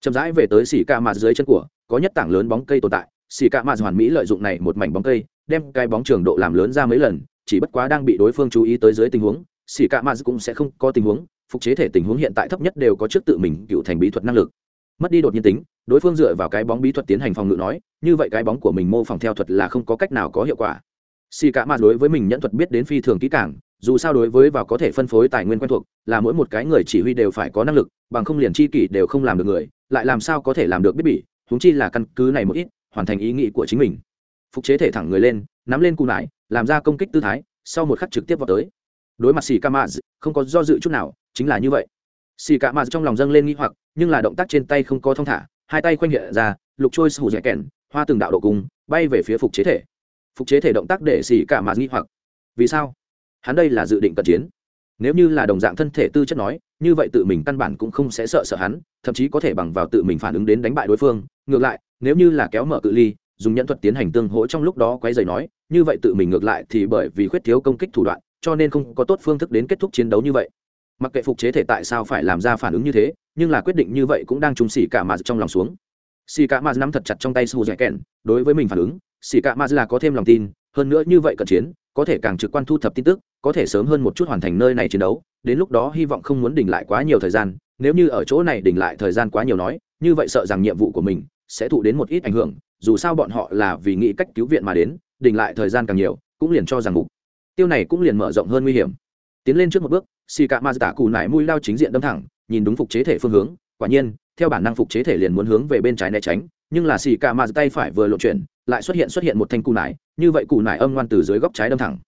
Chậm rãi về tới xì cả mạt dưới chân của, có nhất tảng lớn bóng cây tồn tại. Xì cả mạt hoàn mỹ lợi dụng này một mảnh bóng cây, đem cái bóng trường độ làm lớn ra mấy lần, chỉ bất quá đang bị đối phương chú ý tới dưới tình huống, xì cả mạt cũng sẽ không có tình huống, phục chế thể tình huống hiện tại thấp nhất đều có trước tự mình cựu thành bí thuật năng lực mất đi đột nhiên tính, đối phương dựa vào cái bóng bí thuật tiến hành phòng ngự nói, như vậy cái bóng của mình mô phỏng theo thuật là không có cách nào có hiệu quả. Xì cả mặt đối với mình nhẫn thuật biết đến phi thường kỹ càng, dù sao đối với vào có thể phân phối tài nguyên quen thuộc, là mỗi một cái người chỉ huy đều phải có năng lực, bằng không liền chi kỷ đều không làm được người, lại làm sao có thể làm được biết bỉ húng chi là căn cứ này một ít, hoàn thành ý nghĩ của chính mình. Phục chế thể thẳng người lên, nắm lên cù nải, làm ra công kích tư thái, sau một khắc trực tiếp vào tới. Đối mặt xì ca maz không có do dự chút nào, chính là như vậy xì cả mạt trong lòng dâng lên nghĩ hoặc, nhưng là động tác trên tay không có thong thả, hai tay khoanh hiện ra, lục trôi sủ dẻ kèn hoa từng đạo độ cung, bay về phía phục chế thể. Phục chế thể động tác để xì cả mà nghi hoặc. Vì sao? Hắn đây là dự định cận chiến. Nếu như là đồng dạng thân thể tư chất nói, như vậy tự mình căn bản cũng không sẽ sợ sợ hắn, thậm chí có thể bằng vào tự mình phản ứng đến đánh bại đối phương. Ngược lại, nếu như là kéo mở cự ly, dùng nhẫn thuật tiến hành tương hỗ trong lúc đó quay dày nói, như vậy tự mình ngược lại thì bởi vì khuyết thiếu công kích thủ đoạn, cho nên không có tốt phương thức đến kết thúc chiến đấu như vậy mặc kệ phục chế thể tại sao phải làm ra phản ứng như thế, nhưng là quyết định như vậy cũng đang trùng xỉ cả mà trong lòng xuống. Xỉ cả mà nắm thật chặt trong tay su dạy kèn, đối với mình phản ứng, xỉ cả mà là có thêm lòng tin, hơn nữa như vậy cận chiến, có thể càng trực quan thu thập tin tức, có thể sớm hơn một chút hoàn thành nơi này chiến đấu, đến lúc đó hy vọng không muốn đỉnh lại quá nhiều thời gian, nếu như ở chỗ này đỉnh lại thời gian quá nhiều nói, như vậy sợ rằng nhiệm vụ của mình sẽ thụ đến một ít ảnh hưởng, dù sao bọn họ là vì nghĩ cách cứu viện mà đến, đỉnh lại thời gian càng nhiều, cũng liền cho rằng mục tiêu này cũng liền mở rộng hơn nguy hiểm tiến lên trước một bước xì cạ ma tạ cù nải mũi lao chính diện đâm thẳng, nhìn đúng phục chế thể phương hướng. Quả nhiên, theo bản năng phục chế thể liền muốn hướng về bên trái né tránh, nhưng là xì cạ ma tay phải vừa lộ chuyển, lại xuất hiện xuất hiện một thanh cù nải, như vậy cù nải âm ngoan từ dưới góc trái đâm thẳng.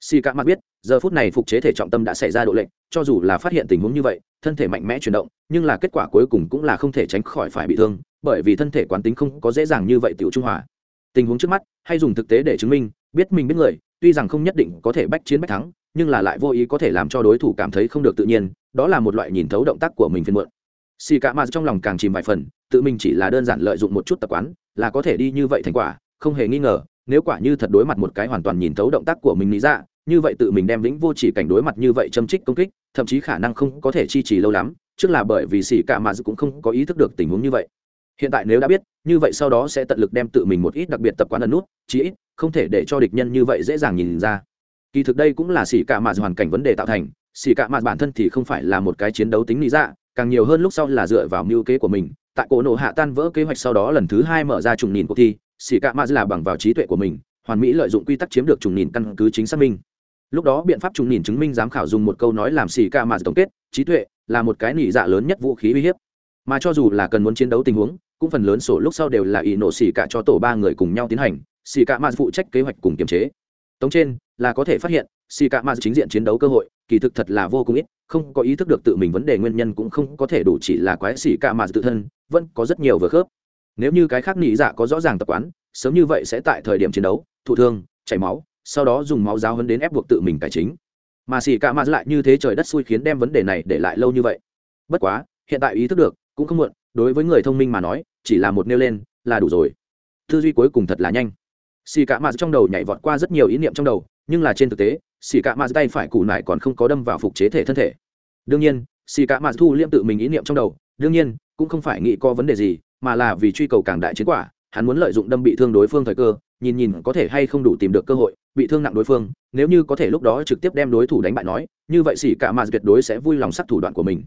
Xì cạ ma biết, giờ phút này phục chế thể trọng tâm đã xảy ra độ lệnh cho dù là phát hiện tình huống như vậy, thân thể mạnh mẽ chuyển động, nhưng là kết quả cuối cùng cũng là không thể tránh khỏi phải bị thương, bởi vì thân thể quán tính không có dễ dàng như vậy tiểu trung hòa. Tình huống trước mắt, hay dùng thực tế để chứng minh, biết mình biết người, tuy rằng không nhất định có thể bách chiến bách thắng nhưng là lại vô ý có thể làm cho đối thủ cảm thấy không được tự nhiên, đó là một loại nhìn thấu động tác của mình phiên muộn. Xì cả mà trong lòng càng chìm vài phần, tự mình chỉ là đơn giản lợi dụng một chút tập quán, là có thể đi như vậy thành quả, không hề nghi ngờ, nếu quả như thật đối mặt một cái hoàn toàn nhìn thấu động tác của mình nghĩ ra dạ, như vậy tự mình đem lĩnh vô chỉ cảnh đối mặt như vậy châm trích công kích, thậm chí khả năng không có thể chi trì lâu lắm, trước là bởi vì xì cả mà cũng không có ý thức được tình huống như vậy. Hiện tại nếu đã biết, như vậy sau đó sẽ tận lực đem tự mình một ít đặc biệt tập quán ẩn nút, chí ít không thể để cho địch nhân như vậy dễ dàng nhìn ra kỳ thực đây cũng là xì cả mà hoàn cảnh vấn đề tạo thành xì cả mà bản thân thì không phải là một cái chiến đấu tính lý dạ càng nhiều hơn lúc sau là dựa vào mưu kế của mình. Tại cổ nổ hạ tan vỡ kế hoạch sau đó lần thứ hai mở ra trùng nhìn cuộc thi xì cả mà là bằng vào trí tuệ của mình, hoàn mỹ lợi dụng quy tắc chiếm được trùng nhìn căn cứ chính xác minh. Lúc đó biện pháp trùng nhìn chứng minh giám khảo dùng một câu nói làm xì cả mà tổng kết, trí tuệ là một cái nỉ dạ lớn nhất vũ khí uy hiếp. Mà cho dù là cần muốn chiến đấu tình huống, cũng phần lớn sổ lúc sau đều là ý nổ xì cả cho tổ ba người cùng nhau tiến hành xì cả mà phụ trách kế hoạch cùng kiềm chế tống trên, là có thể phát hiện xì cả mà chính diện chiến đấu cơ hội, kỳ thực thật là vô cùng ít, không có ý thức được tự mình vấn đề nguyên nhân cũng không có thể đủ chỉ là quái xì cả mà tự thân, vẫn có rất nhiều vừa khớp. Nếu như cái khác nghĩ dạ có rõ ràng tập quán, sớm như vậy sẽ tại thời điểm chiến đấu, thụ thương, chảy máu, sau đó dùng máu giáo hấn đến ép buộc tự mình cải chính. Mà xì cả mà lại như thế trời đất xui khiến đem vấn đề này để lại lâu như vậy. Bất quá, hiện tại ý thức được, cũng không muộn, đối với người thông minh mà nói, chỉ là một nêu lên, là đủ rồi. Tư duy cuối cùng thật là nhanh xì cạ mà trong đầu nhảy vọt qua rất nhiều ý niệm trong đầu, nhưng là trên thực tế, xì cạ mà tay phải củ nải còn không có đâm vào phục chế thể thân thể. Đương nhiên, xì cạ mà thu liễm tự mình ý niệm trong đầu, đương nhiên, cũng không phải nghĩ có vấn đề gì, mà là vì truy cầu càng đại chiến quả, hắn muốn lợi dụng đâm bị thương đối phương thời cơ, nhìn nhìn có thể hay không đủ tìm được cơ hội, bị thương nặng đối phương, nếu như có thể lúc đó trực tiếp đem đối thủ đánh bại nói, như vậy xỉ cạ mà tuyệt đối sẽ vui lòng sắc thủ đoạn của mình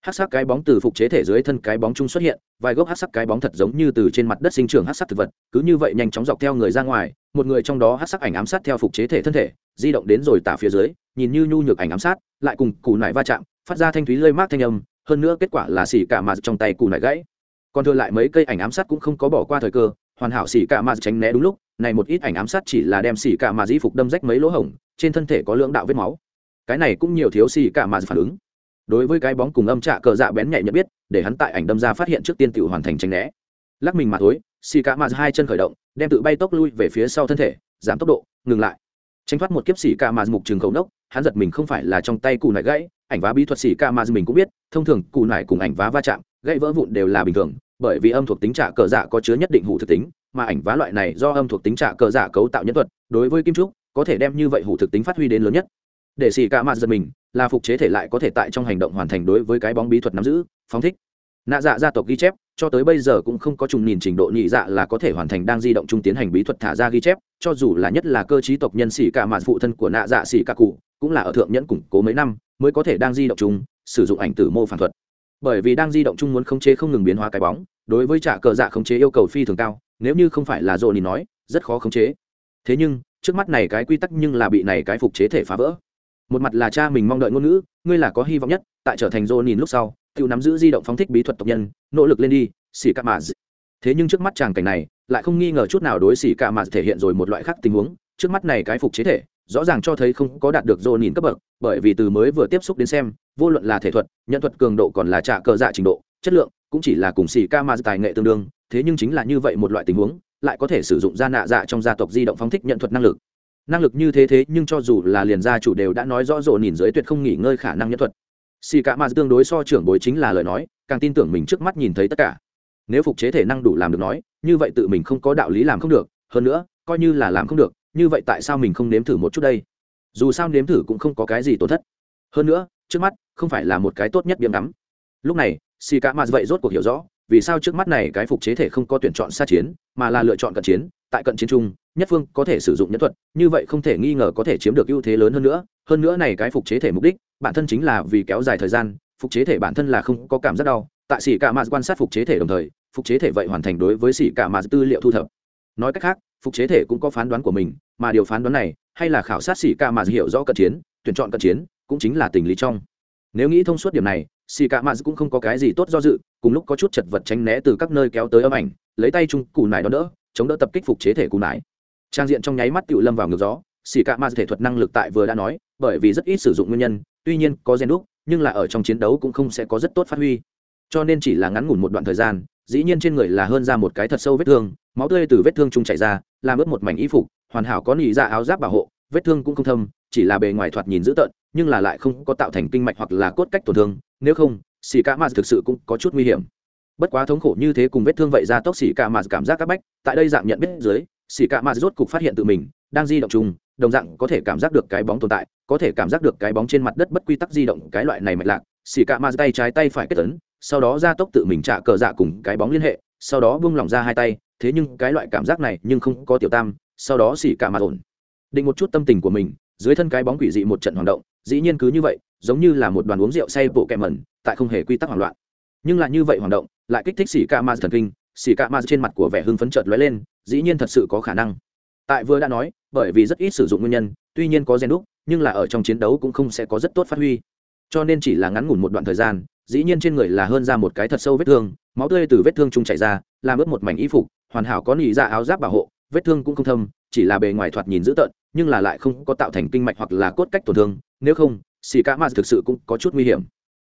hát sắc cái bóng từ phục chế thể dưới thân cái bóng chung xuất hiện, vài gốc hát sắc cái bóng thật giống như từ trên mặt đất sinh trưởng hát sắc thực vật, cứ như vậy nhanh chóng dọc theo người ra ngoài, một người trong đó hát sắc ảnh ám sát theo phục chế thể thân thể, di động đến rồi tả phía dưới, nhìn như nhu nhược ảnh ám sát, lại cùng củ nải va chạm, phát ra thanh thúy lơi mát thanh âm, hơn nữa kết quả là xỉ cả mà trong tay củ nải gãy. Còn thừa lại mấy cây ảnh ám sát cũng không có bỏ qua thời cơ, hoàn hảo xỉ cả mà tránh né đúng lúc, này một ít ảnh ám sát chỉ là đem xỉ cả mà di phục đâm rách mấy lỗ hổng, trên thân thể có lưỡng đạo vết máu. Cái này cũng nhiều thiếu xỉ cả mà phản ứng đối với cái bóng cùng âm trạ cờ dạ bén nhạy nhận biết để hắn tại ảnh đâm ra phát hiện trước tiên tự hoàn thành tránh né. Lắc mình mà thối, xì cá mà hai chân khởi động đem tự bay tốc lui về phía sau thân thể giảm tốc độ ngừng lại. Tranh thoát một kiếp xì cá mà mục trường khẩu nốc hắn giật mình không phải là trong tay cù nải gãy ảnh vá bí thuật xì cá mà mình cũng biết thông thường cù nải cùng ảnh vá va chạm gãy vỡ vụn đều là bình thường bởi vì âm thuộc tính trả cờ dạ có chứa nhất định hủ thực tính mà ảnh vá loại này do âm thuộc tính trả cờ dạ cấu tạo nhân thuật đối với kim trúc có thể đem như vậy hủ thực tính phát huy đến lớn nhất để xì cả mạt giật mình, là phục chế thể lại có thể tại trong hành động hoàn thành đối với cái bóng bí thuật nắm giữ, phóng thích. Nạ dạ gia tộc ghi chép, cho tới bây giờ cũng không có trùng nhìn trình độ nhị dạ là có thể hoàn thành đang di động trung tiến hành bí thuật thả ra ghi chép, cho dù là nhất là cơ chí tộc nhân xỉ cả mạt phụ thân của nạ dạ xỉ cả cụ, cũng là ở thượng nhẫn củng cố mấy năm, mới có thể đang di động chung, sử dụng ảnh tử mô phản thuật. Bởi vì đang di động chung muốn khống chế không ngừng biến hóa cái bóng, đối với trả cờ dạ khống chế yêu cầu phi thường cao, nếu như không phải là dồn thì nói, rất khó khống chế. Thế nhưng, trước mắt này cái quy tắc nhưng là bị này cái phục chế thể phá vỡ một mặt là cha mình mong đợi ngôn ngữ, ngươi là có hy vọng nhất, tại trở thành dô nhìn lúc sau tự nắm giữ di động phóng thích bí thuật tộc nhân, nỗ lực lên đi, xỉ cả mà thế nhưng trước mắt chàng cảnh này, lại không nghi ngờ chút nào đối xỉ cả mà thể hiện rồi một loại khác tình huống, trước mắt này cái phục chế thể, rõ ràng cho thấy không có đạt được dô nhìn cấp bậc, bởi vì từ mới vừa tiếp xúc đến xem, vô luận là thể thuật nhận thuật cường độ còn là trả cờ dạ trình độ, chất lượng, cũng chỉ là cùng xì ca ma tài nghệ tương đương, thế nhưng chính là như vậy một loại tình huống, lại có thể sử dụng ra nạ dạ trong gia tộc di động phóng thích nhận thuật năng lực năng lực như thế thế nhưng cho dù là liền gia chủ đều đã nói rõ rộ nhìn dưới tuyệt không nghỉ ngơi khả năng nhân thuật. Xì cả mà tương đối so trưởng bối chính là lời nói, càng tin tưởng mình trước mắt nhìn thấy tất cả. Nếu phục chế thể năng đủ làm được nói, như vậy tự mình không có đạo lý làm không được, hơn nữa, coi như là làm không được, như vậy tại sao mình không nếm thử một chút đây? Dù sao nếm thử cũng không có cái gì tổn thất. Hơn nữa, trước mắt không phải là một cái tốt nhất biếm đắm. lúc này, xì cả mà vậy rốt cuộc hiểu rõ, vì sao trước mắt này cái phục chế thể không có tuyển chọn xa chiến, mà là lựa chọn cận chiến, tại cận chiến chung nhất phương có thể sử dụng nhân thuật, như vậy không thể nghi ngờ có thể chiếm được ưu thế lớn hơn nữa hơn nữa này cái phục chế thể mục đích, bản thân chính là vì kéo dài thời gian, phục chế thể bản thân là không có cảm giác đau, tại xì cả mà quan sát phục chế thể đồng thời, phục chế thể vậy hoàn thành đối với xì cả mà tư liệu thu thập. Nói cách khác, phục chế thể cũng có phán đoán của mình, mà điều phán đoán này, hay là khảo sát xì cả mà hiểu rõ cận chiến, tuyển chọn cận chiến, cũng chính là tình lý trong. Nếu nghĩ thông suốt điểm này xì cả maz cũng không có cái gì tốt do dự, cùng lúc có chút chật vật tránh né từ các nơi kéo tới âm ảnh, lấy tay chung cù nải đó đỡ, chống đỡ tập kích phục chế thể cù nải trang diện trong nháy mắt tự lâm vào ngược gió xì cạ ma thể thuật năng lực tại vừa đã nói, bởi vì rất ít sử dụng nguyên nhân, tuy nhiên có gen đúc, nhưng là ở trong chiến đấu cũng không sẽ có rất tốt phát huy. Cho nên chỉ là ngắn ngủn một đoạn thời gian, dĩ nhiên trên người là hơn ra một cái thật sâu vết thương, máu tươi từ vết thương chung chảy ra, làm ướt một mảnh y phục, hoàn hảo có nỉ ra áo giáp bảo hộ, vết thương cũng không thâm, chỉ là bề ngoài thoạt nhìn dữ tợn, nhưng là lại không có tạo thành kinh mạch hoặc là cốt cách tổn thương, nếu không xì ca mạt thực sự cũng có chút nguy hiểm. Bất quá thống khổ như thế cùng vết thương vậy ra tốc xì ca mạt cảm giác các bách, tại đây dạng nhận biết dưới xì cạ mạt rốt cục phát hiện tự mình đang di động chung, đồng dạng có thể cảm giác được cái bóng tồn tại, có thể cảm giác được cái bóng trên mặt đất bất quy tắc di động cái loại này mạch lạc. Xì cạ mạt tay trái tay phải kết tấn sau đó ra tốc tự mình trả cờ dạ cùng cái bóng liên hệ, sau đó buông lỏng ra hai tay, thế nhưng cái loại cảm giác này nhưng không có tiểu tam, sau đó xì cạ mạt ổn. Định một chút tâm tình của mình, dưới thân cái bóng quỷ dị một trận hoạt động, dĩ nhiên cứ như vậy, giống như là một đoàn uống rượu say bộ kẹ mẩn, tại không hề quy tắc hoảng loạn. Nhưng lại như vậy hoạt động, lại kích thích xỉ cạ ma thần kinh xì cạ ma trên mặt của vẻ hưng phấn chợt lóe lên, dĩ nhiên thật sự có khả năng. Tại vừa đã nói, bởi vì rất ít sử dụng nguyên nhân, tuy nhiên có gen đúc, nhưng là ở trong chiến đấu cũng không sẽ có rất tốt phát huy. Cho nên chỉ là ngắn ngủn một đoạn thời gian, dĩ nhiên trên người là hơn ra một cái thật sâu vết thương, máu tươi từ vết thương chung chảy ra, làm ướt một mảnh y phục, hoàn hảo có nỉ ra áo giáp bảo hộ, vết thương cũng không thâm, chỉ là bề ngoài thoạt nhìn dữ tợn, nhưng là lại không có tạo thành kinh mạch hoặc là cốt cách tổn thương, nếu không, xì cạ mạt thực sự cũng có chút nguy hiểm.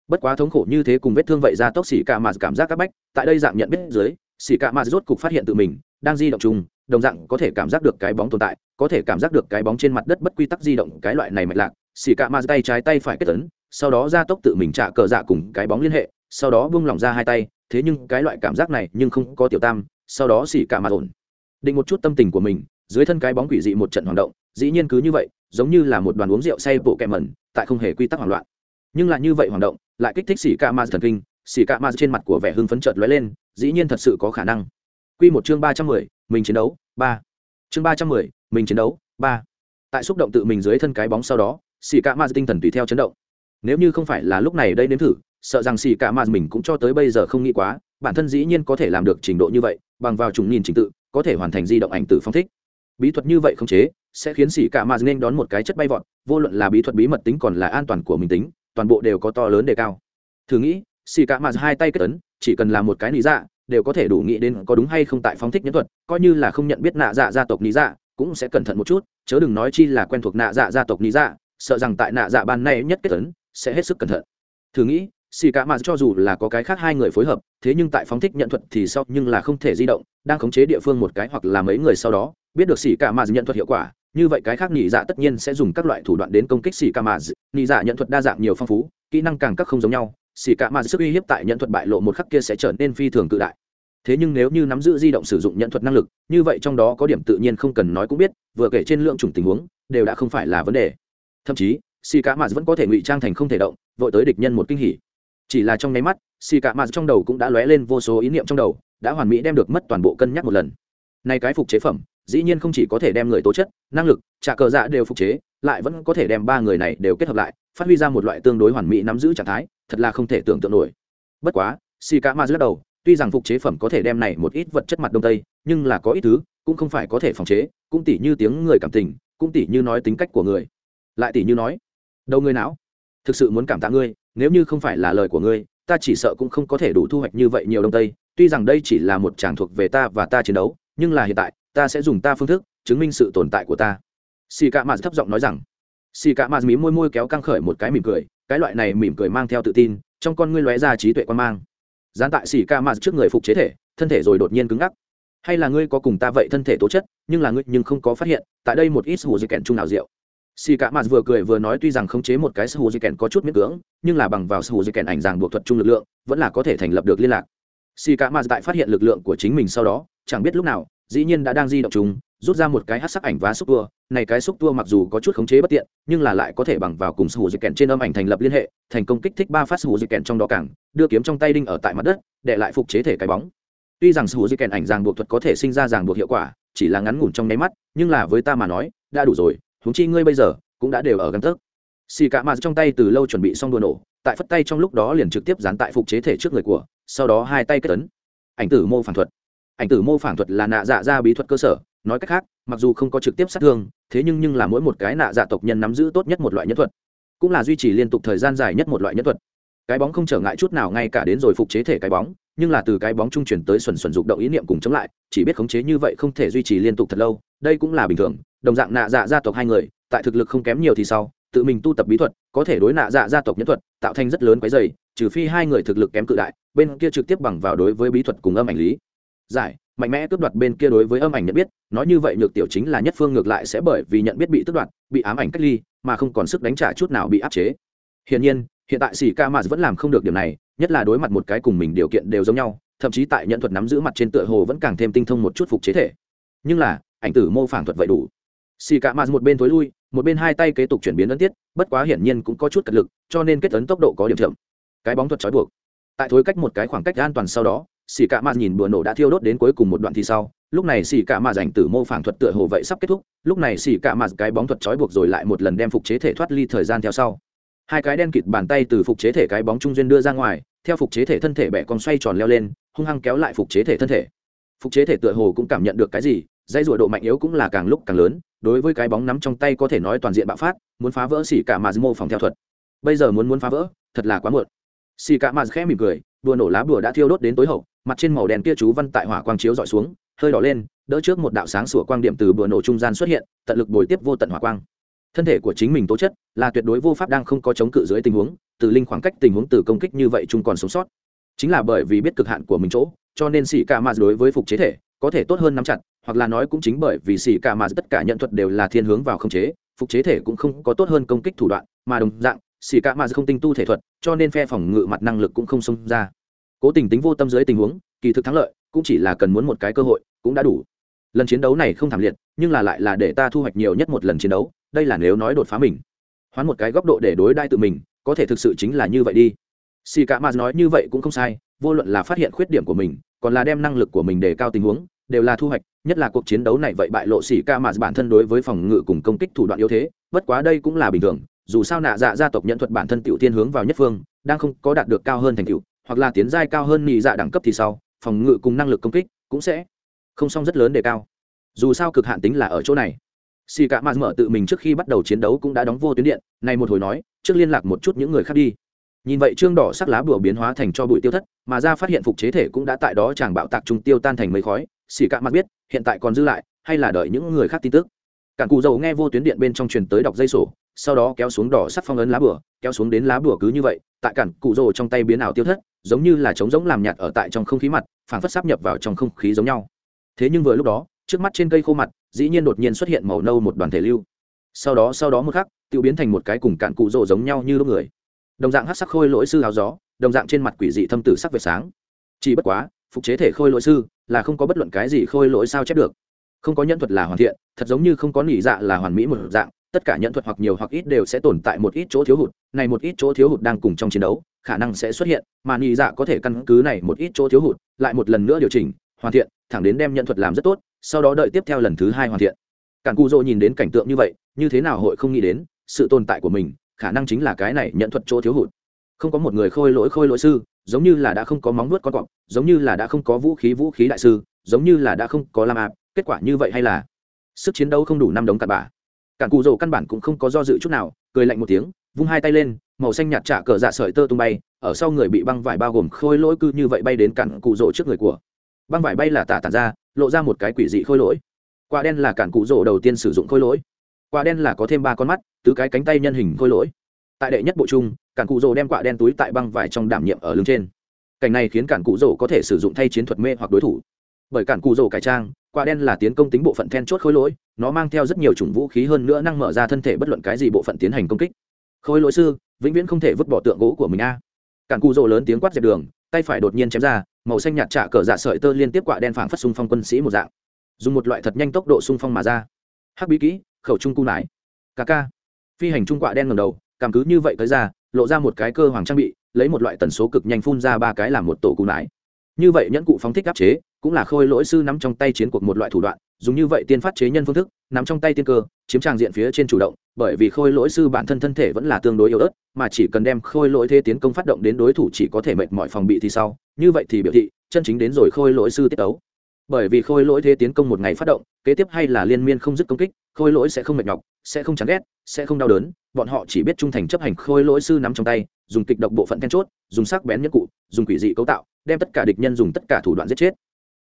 Bất quá thống khổ như thế cùng vết thương vậy ra tốc xì cạ mạt cảm giác các bách, tại đây dạng nhận biết dưới xì cạ mạt rốt cục phát hiện tự mình đang di động chung, đồng dạng có thể cảm giác được cái bóng tồn tại, có thể cảm giác được cái bóng trên mặt đất bất quy tắc di động cái loại này mạch lạc. Xì cạ mạt tay trái tay phải kết tấn sau đó ra tốc tự mình trả cờ dạ cùng cái bóng liên hệ, sau đó buông lỏng ra hai tay, thế nhưng cái loại cảm giác này nhưng không có tiểu tam, sau đó xì cạ mạt ổn. Định một chút tâm tình của mình, dưới thân cái bóng quỷ dị một trận hoạt động, dĩ nhiên cứ như vậy, giống như là một đoàn uống rượu say bộ kẹ mẩn, tại không hề quy tắc hoảng loạn. Nhưng lại như vậy hoạt động, lại kích thích xỉ cạ ma thần kinh sỉ cạ ma trên mặt của vẻ hưng phấn chợt lóe lên dĩ nhiên thật sự có khả năng. Q một chương ba trăm mười, mình chiến đấu, ba. Chương ba trăm mười, mình chiến đấu, ba. Tại xúc động tự mình dưới thân cái bóng sau đó xì cạ ma tinh thần tùy theo chấn động. Nếu như không phải là lúc này đây nếm thử, sợ rằng xì cạ ma mình cũng cho tới bây giờ không nghĩ quá, bản thân dĩ nhiên có thể làm được trình độ như vậy, bằng vào trùng nhìn trình tự, có thể hoàn thành di động ảnh tử phong thích. Bí thuật như vậy không chế, sẽ khiến xỉ cả ma nên đón một cái chất bay vọt, vô luận là bí thuật bí mật tính còn là an toàn của mình tính, toàn bộ đều có to lớn đề cao. Thử nghĩ xỉ cả mà hai tay kết ấn, chỉ cần là một cái lý dạ đều có thể đủ nghĩ đến có đúng hay không tại phóng thích nhân thuật, coi như là không nhận biết nạ dạ gia tộc lý dạ cũng sẽ cẩn thận một chút, chớ đừng nói chi là quen thuộc nạ dạ gia tộc lý dạ sợ rằng tại nạ dạ ban nay nhất kết ấn, sẽ hết sức cẩn thận. Thử nghĩ, xì cả mà cho dù là có cái khác hai người phối hợp, thế nhưng tại phóng thích nhận thuật thì sau nhưng là không thể di động, đang khống chế địa phương một cái hoặc là mấy người sau đó, biết được xì cả mà nhận thuật hiệu quả, như vậy cái khác nhị dạ tất nhiên sẽ dùng các loại thủ đoạn đến công kích xì cả mà nhị dạ nhận thuật đa dạng nhiều phong phú, kỹ năng càng các không giống nhau xì cả mà sức uy hiếp tại nhận thuật bại lộ một khắc kia sẽ trở nên phi thường cự đại. Thế nhưng nếu như nắm giữ di động sử dụng nhận thuật năng lực, như vậy trong đó có điểm tự nhiên không cần nói cũng biết, vừa kể trên lượng chủng tình huống, đều đã không phải là vấn đề. Thậm chí, xì cả mà vẫn có thể ngụy trang thành không thể động, vội tới địch nhân một kinh hỉ. Chỉ là trong nháy mắt, xì cả mà trong đầu cũng đã lóe lên vô số ý niệm trong đầu, đã hoàn mỹ đem được mất toàn bộ cân nhắc một lần. Nay cái phục chế phẩm, dĩ nhiên không chỉ có thể đem người tố chất, năng lực, trả cờ dạ đều phục chế, lại vẫn có thể đem ba người này đều kết hợp lại, phát huy ra một loại tương đối hoàn mỹ nắm giữ trạng thái thật là không thể tưởng tượng nổi. Bất quá xì cả mà lắc đầu, tuy rằng phục chế phẩm có thể đem này một ít vật chất mặt đông tây, nhưng là có ít thứ cũng không phải có thể phòng chế, cũng tỉ như tiếng người cảm tình, cũng tỉ như nói tính cách của người. Lại tỉ như nói đâu người não, thực sự muốn cảm tạ ngươi, nếu như không phải là lời của ngươi, ta chỉ sợ cũng không có thể đủ thu hoạch như vậy nhiều đông tây, tuy rằng đây chỉ là một tràng thuộc về ta và ta chiến đấu, nhưng là hiện tại, ta sẽ dùng ta phương thức chứng minh sự tồn tại của ta. Xì cạ mạt thấp giọng nói rằng xì cạ mạt mí môi môi kéo căng khởi một cái mỉm cười, cái loại này mỉm cười mang theo tự tin, trong con ngươi lóe ra trí tuệ quan mang. Gián tại xì cạ mạt trước người phục chế thể, thân thể rồi đột nhiên cứng ngắc. Hay là ngươi có cùng ta vậy thân thể tố chất, nhưng là ngươi nhưng không có phát hiện, tại đây một ít hù di kèn chung nào rượu. Xì cạ mạt vừa cười vừa nói tuy rằng khống chế một cái hù di kèn có chút miễn cưỡng, nhưng là bằng vào hù di kèn ảnh dạng buộc thuật chung lực lượng, vẫn là có thể thành lập được liên lạc. Xì cạ mạt tại phát hiện lực lượng của chính mình sau đó, chẳng biết lúc nào, dĩ nhiên đã đang di động chúng rút ra một cái hát sắc ảnh vá xúc tua. Này cái xúc tua mặc dù có chút khống chế bất tiện, nhưng là lại có thể bằng vào cùng sù dịch kèn trên âm ảnh thành lập liên hệ, thành công kích thích ba phát sù dịch kèn trong đó cảng, đưa kiếm trong tay đinh ở tại mặt đất, để lại phục chế thể cái bóng. Tuy rằng sù dịch kèn ảnh ràng buộc thuật có thể sinh ra ràng buộc hiệu quả, chỉ là ngắn ngủn trong nháy mắt, nhưng là với ta mà nói, đã đủ rồi, huống chi ngươi bây giờ cũng đã đều ở gần tấc. Xì cả mà trong tay từ lâu chuẩn bị xong đùa nổ, tại phất tay trong lúc đó liền trực tiếp dán tại phục chế thể trước người của, sau đó hai tay kết tấn ảnh tử mô phản thuật. Ảnh tử mô phản thuật là nạ dạ ra bí thuật cơ sở nói cách khác, mặc dù không có trực tiếp sát thương, thế nhưng nhưng là mỗi một cái nạ dạ tộc nhân nắm giữ tốt nhất một loại nhân thuật. Cũng là duy trì liên tục thời gian dài nhất một loại nhân thuật. Cái bóng không trở ngại chút nào ngay cả đến rồi phục chế thể cái bóng, nhưng là từ cái bóng trung chuyển tới xuẩn xuẩn dục động ý niệm cùng chống lại, chỉ biết khống chế như vậy không thể duy trì liên tục thật lâu, đây cũng là bình thường. Đồng dạng nạ dạ gia tộc hai người, tại thực lực không kém nhiều thì sau tự mình tu tập bí thuật, có thể đối nạ dạ gia tộc nhân thuật tạo thành rất lớn cái dày trừ phi hai người thực lực kém cự đại, bên kia trực tiếp bằng vào đối với bí thuật cùng âm ảnh lý. Giải mạnh mẽ tước đoạt bên kia đối với âm ảnh nhận biết, nói như vậy nhược tiểu chính là nhất phương ngược lại sẽ bởi vì nhận biết bị tước đoạt, bị ám ảnh cách ly, mà không còn sức đánh trả chút nào bị áp chế. Hiển nhiên, hiện tại sĩ ca mạt vẫn làm không được điểm này, nhất là đối mặt một cái cùng mình điều kiện đều giống nhau, thậm chí tại nhận thuật nắm giữ mặt trên tựa hồ vẫn càng thêm tinh thông một chút phục chế thể. Nhưng là, ảnh tử mô phản thuật vậy đủ. Xì ca mạt một bên thối lui, một bên hai tay kế tục chuyển biến ấn tiết, bất quá hiển nhiên cũng có chút cật lực, cho nên kết ấn tốc độ có điểm chậm. Cái bóng thuật trói buộc. Tại thối cách một cái khoảng cách an toàn sau đó xì cả mạt nhìn bùa nổ đã thiêu đốt đến cuối cùng một đoạn thì sau, lúc này xì cả mạt dành tử mô phản thuật tựa hồ vậy sắp kết thúc, lúc này xì cả mạt cái bóng thuật trói buộc rồi lại một lần đem phục chế thể thoát ly thời gian theo sau. Hai cái đen kịt bàn tay từ phục chế thể cái bóng trung duyên đưa ra ngoài, theo phục chế thể thân thể bẻ con xoay tròn leo lên, hung hăng kéo lại phục chế thể thân thể. Phục chế thể tựa hồ cũng cảm nhận được cái gì dây rùa độ mạnh yếu cũng là càng lúc càng lớn, đối với cái bóng nắm trong tay có thể nói toàn diện bạo phát, muốn phá vỡ xì cả mạt mô phòng theo thuật. Bây giờ muốn muốn phá vỡ, thật là quá muộn. Xì cả mạt khẽ mỉm cười, đùa nổ lá bùa đã thiêu đốt đến tối hậu mặt trên màu đen kia chú văn tại hỏa quang chiếu dọi xuống, hơi đỏ lên, đỡ trước một đạo sáng sủa quang điểm từ bừa nổ trung gian xuất hiện, tận lực bồi tiếp vô tận hỏa quang. Thân thể của chính mình tố chất là tuyệt đối vô pháp đang không có chống cự dưới tình huống, từ linh khoảng cách tình huống từ công kích như vậy chung còn sống sót. Chính là bởi vì biết cực hạn của mình chỗ, cho nên xỉ ca ma đối với phục chế thể có thể tốt hơn nắm chặt, hoặc là nói cũng chính bởi vì xỉ ca ma tất cả nhận thuật đều là thiên hướng vào không chế, phục chế thể cũng không có tốt hơn công kích thủ đoạn, mà đồng dạng xỉ ca ma không tinh tu thể thuật, cho nên phe phòng ngự mặt năng lực cũng không xông ra cố tình tính vô tâm dưới tình huống, kỳ thực thắng lợi cũng chỉ là cần muốn một cái cơ hội, cũng đã đủ. Lần chiến đấu này không thảm liệt, nhưng là lại là để ta thu hoạch nhiều nhất một lần chiến đấu, đây là nếu nói đột phá mình. Hoán một cái góc độ để đối đai tự mình, có thể thực sự chính là như vậy đi. Si cả mà nói như vậy cũng không sai, vô luận là phát hiện khuyết điểm của mình, còn là đem năng lực của mình để cao tình huống, đều là thu hoạch, nhất là cuộc chiến đấu này vậy bại lộ xỉ ca mà bản thân đối với phòng ngự cùng công kích thủ đoạn yếu thế, bất quá đây cũng là bình thường, dù sao nạ dạ gia tộc nhận thuật bản thân tiểu tiên hướng vào nhất phương, đang không có đạt được cao hơn thành tựu hoặc là tiến giai cao hơn nhị dạ đẳng cấp thì sau, phòng ngự cùng năng lực công kích cũng sẽ không song rất lớn đề cao. Dù sao cực hạn tính là ở chỗ này. Xì cả mạt mở tự mình trước khi bắt đầu chiến đấu cũng đã đóng vô tuyến điện, này một hồi nói, trước liên lạc một chút những người khác đi. Nhìn vậy trương đỏ sắc lá bùa biến hóa thành cho bụi tiêu thất, mà ra phát hiện phục chế thể cũng đã tại đó chàng bạo tạc trung tiêu tan thành mấy khói. Xì cả mặt biết, hiện tại còn dư lại, hay là đợi những người khác tin tức cản cụ dầu nghe vô tuyến điện bên trong truyền tới đọc dây sổ, sau đó kéo xuống đỏ sắc phong ấn lá bùa kéo xuống đến lá bùa cứ như vậy, tại cản cụ dầu trong tay biến ảo tiêu thất, giống như là trống giống làm nhạt ở tại trong không khí mặt, phảng phất sắp nhập vào trong không khí giống nhau. Thế nhưng vừa lúc đó, trước mắt trên cây khô mặt, dĩ nhiên đột nhiên xuất hiện màu nâu một đoàn thể lưu. Sau đó sau đó một khắc tự biến thành một cái cùng cạn cụ rộ giống nhau như lúc người. Đồng dạng hát sắc khôi lỗi sư áo gió, đồng dạng trên mặt quỷ dị thâm tử sắc về sáng. Chỉ bất quá, phục chế thể khôi lỗi sư là không có bất luận cái gì khôi lỗi sao chép được không có nhân thuật là hoàn thiện, thật giống như không có nỉ dạ là hoàn mỹ một dạng, tất cả nhẫn thuật hoặc nhiều hoặc ít đều sẽ tồn tại một ít chỗ thiếu hụt, này một ít chỗ thiếu hụt đang cùng trong chiến đấu, khả năng sẽ xuất hiện, mà nỉ dạ có thể căn cứ này một ít chỗ thiếu hụt, lại một lần nữa điều chỉnh, hoàn thiện, thẳng đến đem nhận thuật làm rất tốt, sau đó đợi tiếp theo lần thứ hai hoàn thiện. Cản cù dô nhìn đến cảnh tượng như vậy, như thế nào hội không nghĩ đến, sự tồn tại của mình, khả năng chính là cái này nhận thuật chỗ thiếu hụt. Không có một người khôi lỗi khôi lỗi sư giống như là đã không có móng nuốt con cọp, giống như là đã không có vũ khí vũ khí đại sư, giống như là đã không có lam ạp kết quả như vậy hay là? Sức chiến đấu không đủ năm đống cặn bà? cản cụ dỗ căn bản cũng không có do dự chút nào, cười lạnh một tiếng, vung hai tay lên, màu xanh nhạt trả cờ dạ sợi tơ tung bay, ở sau người bị băng vải bao gồm khôi lỗi cư như vậy bay đến cản cụ rỗ trước người của. Băng vải bay là tả tản ra, lộ ra một cái quỷ dị khôi lỗi. Quả đen là cản cụ rỗ đầu tiên sử dụng khôi lỗi. Quả đen là có thêm ba con mắt, tứ cái cánh tay nhân hình khôi lỗi tại đệ nhất bộ chung cản cụ rồ đem quả đen túi tại băng vải trong đảm nhiệm ở lưng trên. Cảnh này khiến cản cụ rồ có thể sử dụng thay chiến thuật mê hoặc đối thủ. Bởi cản cụ rồ cải trang quả đen là tiến công tính bộ phận then chốt khối lỗi nó mang theo rất nhiều chủng vũ khí hơn nữa năng mở ra thân thể bất luận cái gì bộ phận tiến hành công kích. Khối lỗi sư vĩnh viễn không thể vứt bỏ tượng gỗ của mình a. À. cản cụ rồ lớn tiếng quát dẹp đường tay phải đột nhiên chém ra màu xanh nhạt trả cờ dạ sợi tơ liên tiếp quạ đen phảng phất xung phong quân sĩ một dạng. Dùng một loại thật nhanh tốc độ xung phong mà ra. Hắc bí kỹ khẩu trung cung lại, ca ca. Phi hành trung quạ đen ngầm đầu cảm cứ như vậy tới ra, lộ ra một cái cơ hoàng trang bị, lấy một loại tần số cực nhanh phun ra ba cái làm một tổ cung nải. Như vậy nhẫn cụ phóng thích áp chế, cũng là khôi lỗi sư nắm trong tay chiến cuộc một loại thủ đoạn, dùng như vậy tiên phát chế nhân phương thức, nắm trong tay tiên cơ, chiếm tràng diện phía trên chủ động, bởi vì khôi lỗi sư bản thân thân thể vẫn là tương đối yếu ớt, mà chỉ cần đem khôi lỗi thế tiến công phát động đến đối thủ chỉ có thể mệt mỏi phòng bị thì sau, như vậy thì biểu thị, chân chính đến rồi khôi lỗi sư tiết ấu bởi vì khôi lỗi thế tiến công một ngày phát động, kế tiếp hay là liên miên không dứt công kích, khôi lỗi sẽ không mệt nhọc, sẽ không chán ghét, sẽ không đau đớn, bọn họ chỉ biết trung thành chấp hành khôi lỗi sư nắm trong tay, dùng kịch độc bộ phận then chốt, dùng sắc bén nhất cụ, dùng quỷ dị cấu tạo, đem tất cả địch nhân dùng tất cả thủ đoạn giết chết.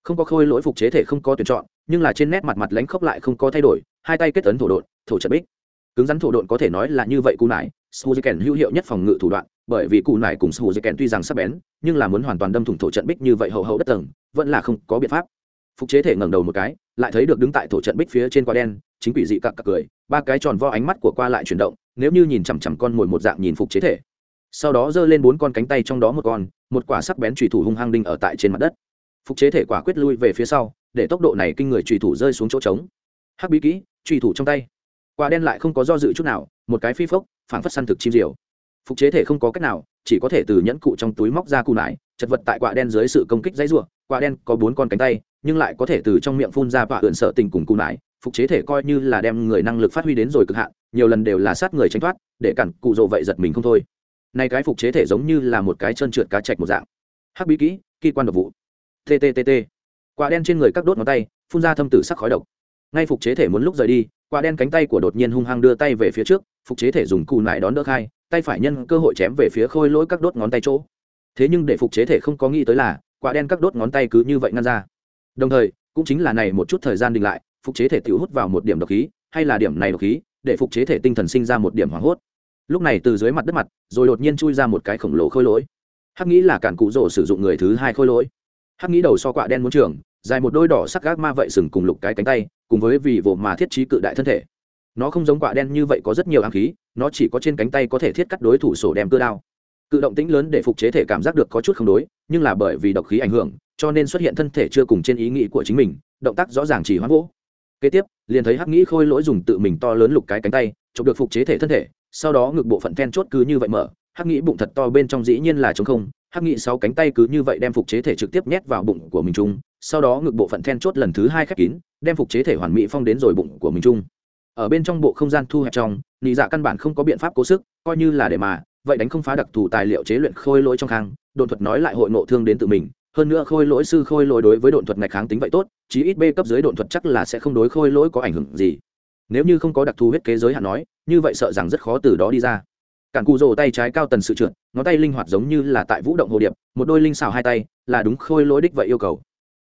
Không có khôi lỗi phục chế thể không có tuyển chọn, nhưng là trên nét mặt mặt lánh khốc lại không có thay đổi, hai tay kết tấn thổ đột thổ trận bích. Cứng rắn thổ đột có thể nói là như vậy cù nải suzuken hữu hiệu nhất phòng ngự thủ đoạn, bởi vì cù nải cùng suzuken tuy rằng sắc bén, nhưng là muốn hoàn toàn đâm thủng thổ trận bích như vậy hậu hậu đất tầng, vẫn là không có biện pháp phục chế thể ngẩng đầu một cái, lại thấy được đứng tại thổ trận bích phía trên quả đen, chính quỷ dị cặc cặc cười, ba cái tròn vo ánh mắt của qua lại chuyển động, nếu như nhìn chằm chằm con mồi một dạng nhìn phục chế thể. Sau đó giơ lên bốn con cánh tay trong đó một con, một quả sắc bén trùy thủ hung hăng đinh ở tại trên mặt đất. Phục chế thể quả quyết lui về phía sau, để tốc độ này kinh người trùy thủ rơi xuống chỗ trống. Hắc bí kỹ trùy thủ trong tay. Quả đen lại không có do dự chút nào, một cái phi phốc, phảng phất săn thực chim diều. Phục chế thể không có cách nào, chỉ có thể từ nhẫn cụ trong túi móc ra cù nải, chật vật tại quả đen dưới sự công kích dãy ruộng quả đen có bốn con cánh tay nhưng lại có thể từ trong miệng phun ra và ượn sợ tình cùng cụ nải phục chế thể coi như là đem người năng lực phát huy đến rồi cực hạn, nhiều lần đều là sát người tránh thoát, để cản cụ rồ vậy giật mình không thôi. Nay cái phục chế thể giống như là một cái chân trượt cá chạch một dạng. Hắc bí kỹ, kỳ quan độc vụ. Tttt quả đen trên người các đốt ngón tay, phun ra thâm tử sắc khói độc. Ngay phục chế thể muốn lúc rời đi, quả đen cánh tay của đột nhiên hung hăng đưa tay về phía trước, phục chế thể dùng cù nải đón đỡ khai, tay phải nhân cơ hội chém về phía khôi lỗi các đốt ngón tay chỗ. Thế nhưng để phục chế thể không có nghĩ tới là, quả đen các đốt ngón tay cứ như vậy ngăn ra đồng thời, cũng chính là này một chút thời gian đình lại, phục chế thể tự hút vào một điểm độc khí, hay là điểm này độc khí, để phục chế thể tinh thần sinh ra một điểm hoảng hốt. Lúc này từ dưới mặt đất mặt, rồi đột nhiên chui ra một cái khổng lồ khôi lỗi. Hắc nghĩ là cản cụ rổ sử dụng người thứ hai khôi lỗi. Hắc nghĩ đầu so quạ đen muốn trường dài một đôi đỏ sắc gác ma vậy sừng cùng lục cái cánh tay, cùng với vì vồ mà thiết trí cự đại thân thể. Nó không giống quạ đen như vậy có rất nhiều ám khí, nó chỉ có trên cánh tay có thể thiết cắt đối thủ sổ đem cơ đao. Cự động tĩnh lớn để phục chế thể cảm giác được có chút không đối, nhưng là bởi vì độc khí ảnh hưởng cho nên xuất hiện thân thể chưa cùng trên ý nghĩ của chính mình, động tác rõ ràng chỉ hoãn vỗ. Kế tiếp, liền thấy hắc nghĩ khôi lỗi dùng tự mình to lớn lục cái cánh tay, chụp được phục chế thể thân thể, sau đó ngực bộ phận then chốt cứ như vậy mở, hắc nghĩ bụng thật to bên trong dĩ nhiên là trống không, hắc nghĩ sáu cánh tay cứ như vậy đem phục chế thể trực tiếp nhét vào bụng của mình chung, sau đó ngực bộ phận then chốt lần thứ hai khép kín, đem phục chế thể hoàn mỹ phong đến rồi bụng của mình chung. Ở bên trong bộ không gian thu hẹp trong, nị dạ căn bản không có biện pháp cố sức, coi như là để mà, vậy đánh không phá đặc thù tài liệu chế luyện khôi lỗi trong khang đồn thuật nói lại hội nộ thương đến tự mình hơn nữa khôi lỗi sư khôi lỗi đối với độn thuật ngạch kháng tính vậy tốt, chí ít b cấp dưới độn thuật chắc là sẽ không đối khôi lỗi có ảnh hưởng gì. Nếu như không có đặc thù huyết kế giới hạn nói, như vậy sợ rằng rất khó từ đó đi ra. Cản cù rồ tay trái cao tần sự trượt, ngón tay linh hoạt giống như là tại vũ động hồ điệp, một đôi linh xào hai tay, là đúng khôi lỗi đích vậy yêu cầu.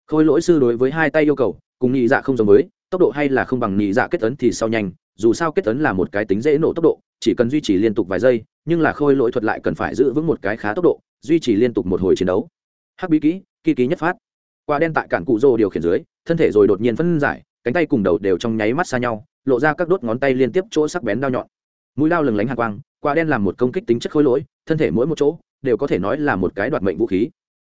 Khôi lỗi sư đối với hai tay yêu cầu, cùng nhị dạ không giống với, tốc độ hay là không bằng nhị dạ kết tấn thì sau nhanh, dù sao kết tấn là một cái tính dễ nổ tốc độ, chỉ cần duy trì liên tục vài giây, nhưng là khôi lỗi thuật lại cần phải giữ vững một cái khá tốc độ, duy trì liên tục một hồi chiến đấu hắc bí kỹ, kỳ ký nhất phát. Quả đen tại cản cụ rô điều khiển dưới, thân thể rồi đột nhiên phân giải, cánh tay cùng đầu đều trong nháy mắt xa nhau, lộ ra các đốt ngón tay liên tiếp chỗ sắc bén đao nhọn. Mũi lao lừng lánh hạ quang, quả đen làm một công kích tính chất khối lỗi, thân thể mỗi một chỗ đều có thể nói là một cái đoạt mệnh vũ khí.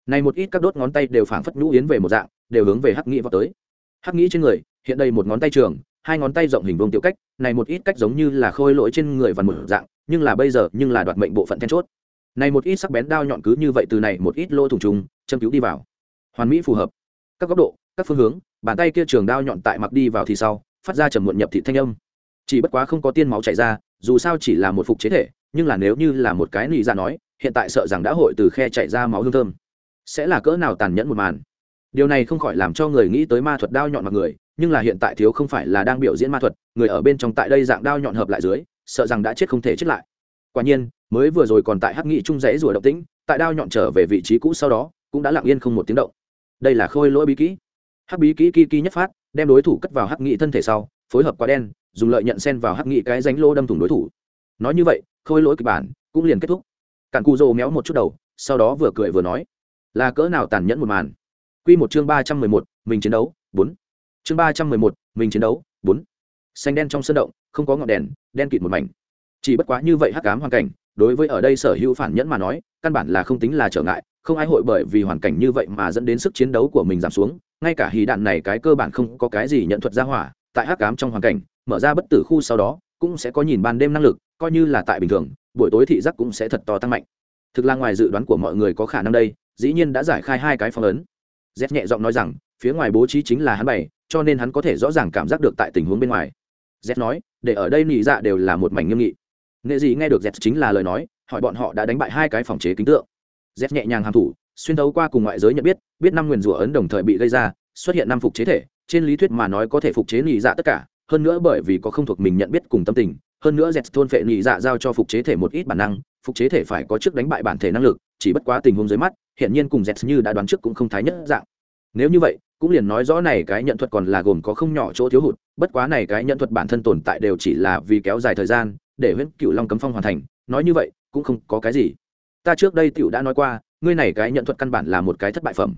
Này một ít các đốt ngón tay đều phảng phất nhũ yến về một dạng, đều hướng về hắc nghĩ vào tới. Hắc nghĩ trên người, hiện đây một ngón tay trường, hai ngón tay rộng hình vuông tiểu cách, này một ít cách giống như là khôi lỗi trên người và một dạng, nhưng là bây giờ nhưng là đoạt mệnh bộ phận then chốt này một ít sắc bén đao nhọn cứ như vậy từ này một ít lô thủng trùng, châm cứu đi vào. Hoàn mỹ phù hợp. Các góc độ, các phương hướng, bàn tay kia trường đao nhọn tại mặc đi vào thì sau, phát ra trầm muộn nhập thị thanh âm. Chỉ bất quá không có tiên máu chảy ra, dù sao chỉ là một phục chế thể, nhưng là nếu như là một cái nị ra nói, hiện tại sợ rằng đã hội từ khe chạy ra máu hương thơm. Sẽ là cỡ nào tàn nhẫn một màn. Điều này không khỏi làm cho người nghĩ tới ma thuật đao nhọn mặc người, nhưng là hiện tại thiếu không phải là đang biểu diễn ma thuật, người ở bên trong tại đây dạng đao nhọn hợp lại dưới, sợ rằng đã chết không thể chết lại quả nhiên, mới vừa rồi còn tại hắc nghị trung rẽ rùa động tĩnh, tại đao nhọn trở về vị trí cũ sau đó, cũng đã lặng yên không một tiếng động. Đây là khôi lỗi bí kỹ. Hắc bí kỹ kỳ kỳ nhất phát, đem đối thủ cất vào hắc nghị thân thể sau, phối hợp quá đen, dùng lợi nhận sen vào hắc nghị cái ránh lô đâm thủng đối thủ. Nói như vậy, khôi lỗi kịch bản cũng liền kết thúc. Cản cù rồ méo một chút đầu, sau đó vừa cười vừa nói, là cỡ nào tàn nhẫn một màn? Q một chương ba trăm mười một, mình chiến đấu, bốn. Chương ba trăm mười một, mình chiến đấu, bốn. Xanh đen trong sân động, không có ngọn đèn, đen kịt một mảnh chỉ bất quá như vậy hắc cám hoàn cảnh, đối với ở đây sở hữu phản nhẫn mà nói, căn bản là không tính là trở ngại, không ai hội bởi vì hoàn cảnh như vậy mà dẫn đến sức chiến đấu của mình giảm xuống, ngay cả hì đạn này cái cơ bản không có cái gì nhận thuật ra hỏa, tại hắc cám trong hoàn cảnh, mở ra bất tử khu sau đó, cũng sẽ có nhìn ban đêm năng lực, coi như là tại bình thường, buổi tối thị giác cũng sẽ thật to tăng mạnh. Thực là ngoài dự đoán của mọi người có khả năng đây, dĩ nhiên đã giải khai hai cái phong ấn. Z nhẹ giọng nói rằng, phía ngoài bố trí chính là hắn bày, cho nên hắn có thể rõ ràng cảm giác được tại tình huống bên ngoài. Z nói, để ở đây nị dạ đều là một mảnh nghiêm nghị nghệ gì nghe được z chính là lời nói, hỏi bọn họ đã đánh bại hai cái phòng chế kính tượng. Z nhẹ nhàng hàm thủ, xuyên thấu qua cùng ngoại giới nhận biết biết năm nguyền rủa ấn đồng thời bị gây ra, xuất hiện năm phục chế thể, trên lý thuyết mà nói có thể phục chế nhị dạ tất cả, hơn nữa bởi vì có không thuộc mình nhận biết cùng tâm tình, hơn nữa z thôn phệ nhị dạ giao cho phục chế thể một ít bản năng, phục chế thể phải có trước đánh bại bản thể năng lực, chỉ bất quá tình huống dưới mắt hiện nhiên cùng z như đã đoán trước cũng không thái nhất dạng. Nếu như vậy, cũng liền nói rõ này cái nhận thuật còn là gồm có không nhỏ chỗ thiếu hụt, bất quá này cái nhận thuật bản thân tồn tại đều chỉ là vì kéo dài thời gian để huyện cựu long cấm phong hoàn thành, nói như vậy, cũng không có cái gì. Ta trước đây tiểu đã nói qua, ngươi này cái nhận thuật căn bản là một cái thất bại phẩm.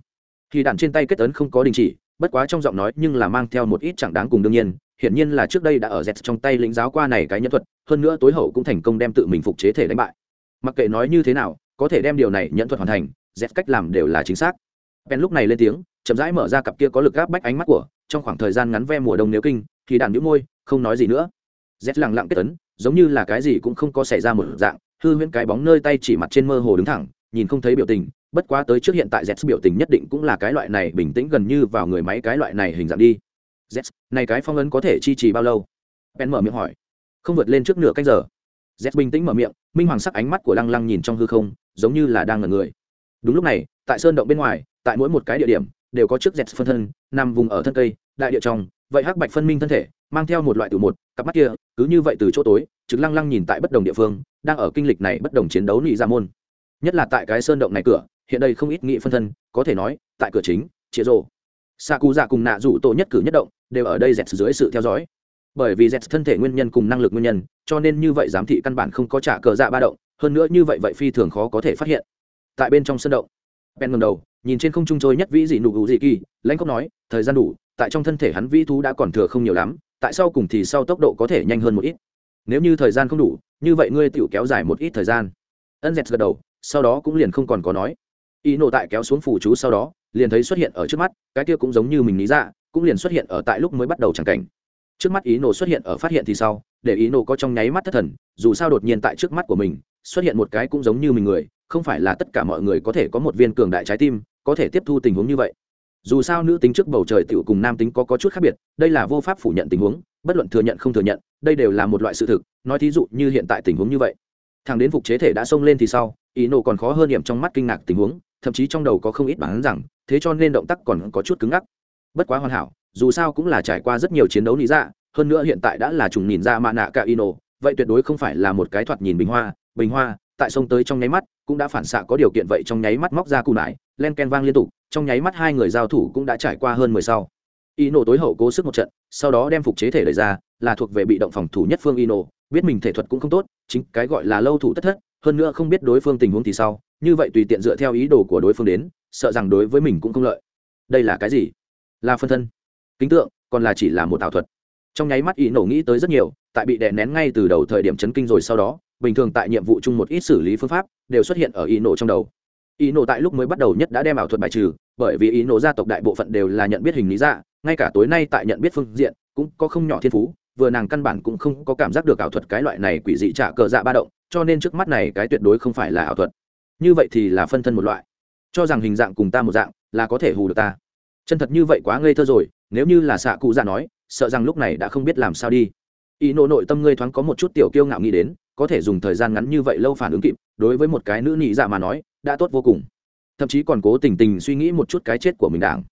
Thì đạn trên tay kết tấn không có đình chỉ, bất quá trong giọng nói nhưng là mang theo một ít chẳng đáng cùng đương nhiên, hiển nhiên là trước đây đã ở z trong tay lĩnh giáo qua này cái nhân thuật, hơn nữa tối hậu cũng thành công đem tự mình phục chế thể đánh bại. Mặc kệ nói như thế nào, có thể đem điều này nhận thuật hoàn thành, z cách làm đều là chính xác. Ben lúc này lên tiếng, chậm rãi mở ra cặp kia có lực gáp bách ánh mắt của, trong khoảng thời gian ngắn ve mùa đông nếu kinh thì đàn nhũ môi, không nói gì nữa. Z lẳng lặng kết tấn giống như là cái gì cũng không có xảy ra một dạng, hư huyễn cái bóng nơi tay chỉ mặt trên mơ hồ đứng thẳng, nhìn không thấy biểu tình, bất quá tới trước hiện tại z biểu tình nhất định cũng là cái loại này bình tĩnh gần như vào người máy cái loại này hình dạng đi. Z này cái phong ấn có thể chi trì bao lâu? Ben mở miệng hỏi. Không vượt lên trước nửa canh giờ. Z bình tĩnh mở miệng, minh hoàng sắc ánh mắt của lăng lăng nhìn trong hư không, giống như là đang ngẩn người. Đúng lúc này, tại sơn động bên ngoài, tại mỗi một cái địa điểm, đều có chiếc z phân thân, nằm vùng ở thân cây, đại địa trong, vậy hắc bạch phân minh thân thể mang theo một loại tự một, cặp mắt kia, cứ như vậy từ chỗ tối, trực lăng lăng nhìn tại bất đồng địa phương, đang ở kinh lịch này bất đồng chiến đấu nị ra môn. Nhất là tại cái sơn động này cửa, hiện đây không ít nghị phân thân, có thể nói, tại cửa chính, chĩa rồ. Xạ cụ dạ cùng nạ rủ tổ nhất cử nhất động, đều ở đây dẹt dưới sự theo dõi. Bởi vì dẹt thân thể nguyên nhân cùng năng lực nguyên nhân, cho nên như vậy giám thị căn bản không có trả cờ dạ ba động, hơn nữa như vậy vậy phi thường khó có thể phát hiện. Tại bên trong sân động, ben ngầm đầu, nhìn trên không trung trôi nhất vĩ dị nụ gù dị kỳ, lãnh cốc nói, thời gian đủ, tại trong thân thể hắn vĩ thú đã còn thừa không nhiều lắm tại sau cùng thì sau tốc độ có thể nhanh hơn một ít. Nếu như thời gian không đủ, như vậy ngươi tự kéo dài một ít thời gian. Ân dẹt gật đầu, sau đó cũng liền không còn có nói. Y nộ tại kéo xuống phủ chú sau đó, liền thấy xuất hiện ở trước mắt, cái kia cũng giống như mình lý ra, cũng liền xuất hiện ở tại lúc mới bắt đầu chẳng cảnh. Trước mắt ý nổ xuất hiện ở phát hiện thì sau, để ý nổ có trong nháy mắt thất thần, dù sao đột nhiên tại trước mắt của mình, xuất hiện một cái cũng giống như mình người, không phải là tất cả mọi người có thể có một viên cường đại trái tim, có thể tiếp thu tình huống như vậy dù sao nữ tính trước bầu trời tựu cùng nam tính có, có chút khác biệt đây là vô pháp phủ nhận tình huống bất luận thừa nhận không thừa nhận đây đều là một loại sự thực nói thí dụ như hiện tại tình huống như vậy. Thằng đến phục chế thể đã xông lên thì sau ý nổ còn khó hơn điểm trong mắt kinh ngạc tình huống thậm chí trong đầu có không ít bản rằng thế cho nên động tác còn có chút cứng ngắc. Bất quá hoàn hảo dù sao cũng là trải qua rất nhiều chiến đấu lý ra hơn nữa hiện tại đã là trùng nhìn ra mạ nạ cả ino vậy tuyệt đối không phải là một cái thoạt nhìn bình hoa bình hoa tại sông tới trong nháy mắt cũng đã phản xạ có điều kiện vậy trong nháy mắt móc ra cù nải len ken vang liên tục, trong nháy mắt hai người giao thủ cũng đã trải qua hơn mười sau. Y nổ tối hậu cố sức một trận, sau đó đem phục chế thể đẩy ra, là thuộc về bị động phòng thủ nhất phương y nổ biết mình thể thuật cũng không tốt, chính cái gọi là lâu thủ tất thất, hơn nữa không biết đối phương tình huống thì sau như vậy tùy tiện dựa theo ý đồ của đối phương đến, sợ rằng đối với mình cũng không lợi. Đây là cái gì? Là phân thân. Kính tượng, còn là chỉ là một ảo thuật. Trong nháy mắt ý nổ nghĩ tới rất nhiều, tại bị đè nén ngay từ đầu thời điểm chấn kinh rồi sau đó, bình thường tại nhiệm vụ chung một ít xử lý phương pháp, đều xuất hiện ở ý nổ trong đầu ý nổ tại lúc mới bắt đầu nhất đã đem ảo thuật bài trừ, bởi vì ý nổ gia tộc đại bộ phận đều là nhận biết hình lý dạ ngay cả tối nay tại nhận biết phương diện cũng có không nhỏ thiên phú, vừa nàng căn bản cũng không có cảm giác được ảo thuật cái loại này quỷ dị trả cờ dạ ba động, cho nên trước mắt này cái tuyệt đối không phải là ảo thuật. Như vậy thì là phân thân một loại. Cho rằng hình dạng cùng ta một dạng là có thể hù được ta. Chân thật như vậy quá ngây thơ rồi, nếu như là xạ cụ dạ nói, sợ rằng lúc này đã không biết làm sao đi. Ý nộ nội tâm ngươi thoáng có một chút tiểu kiêu ngạo nghĩ đến có thể dùng thời gian ngắn như vậy lâu phản ứng kịp, đối với một cái nữ nị dạ mà nói, đã tốt vô cùng. Thậm chí còn cố tình tình suy nghĩ một chút cái chết của mình đảng.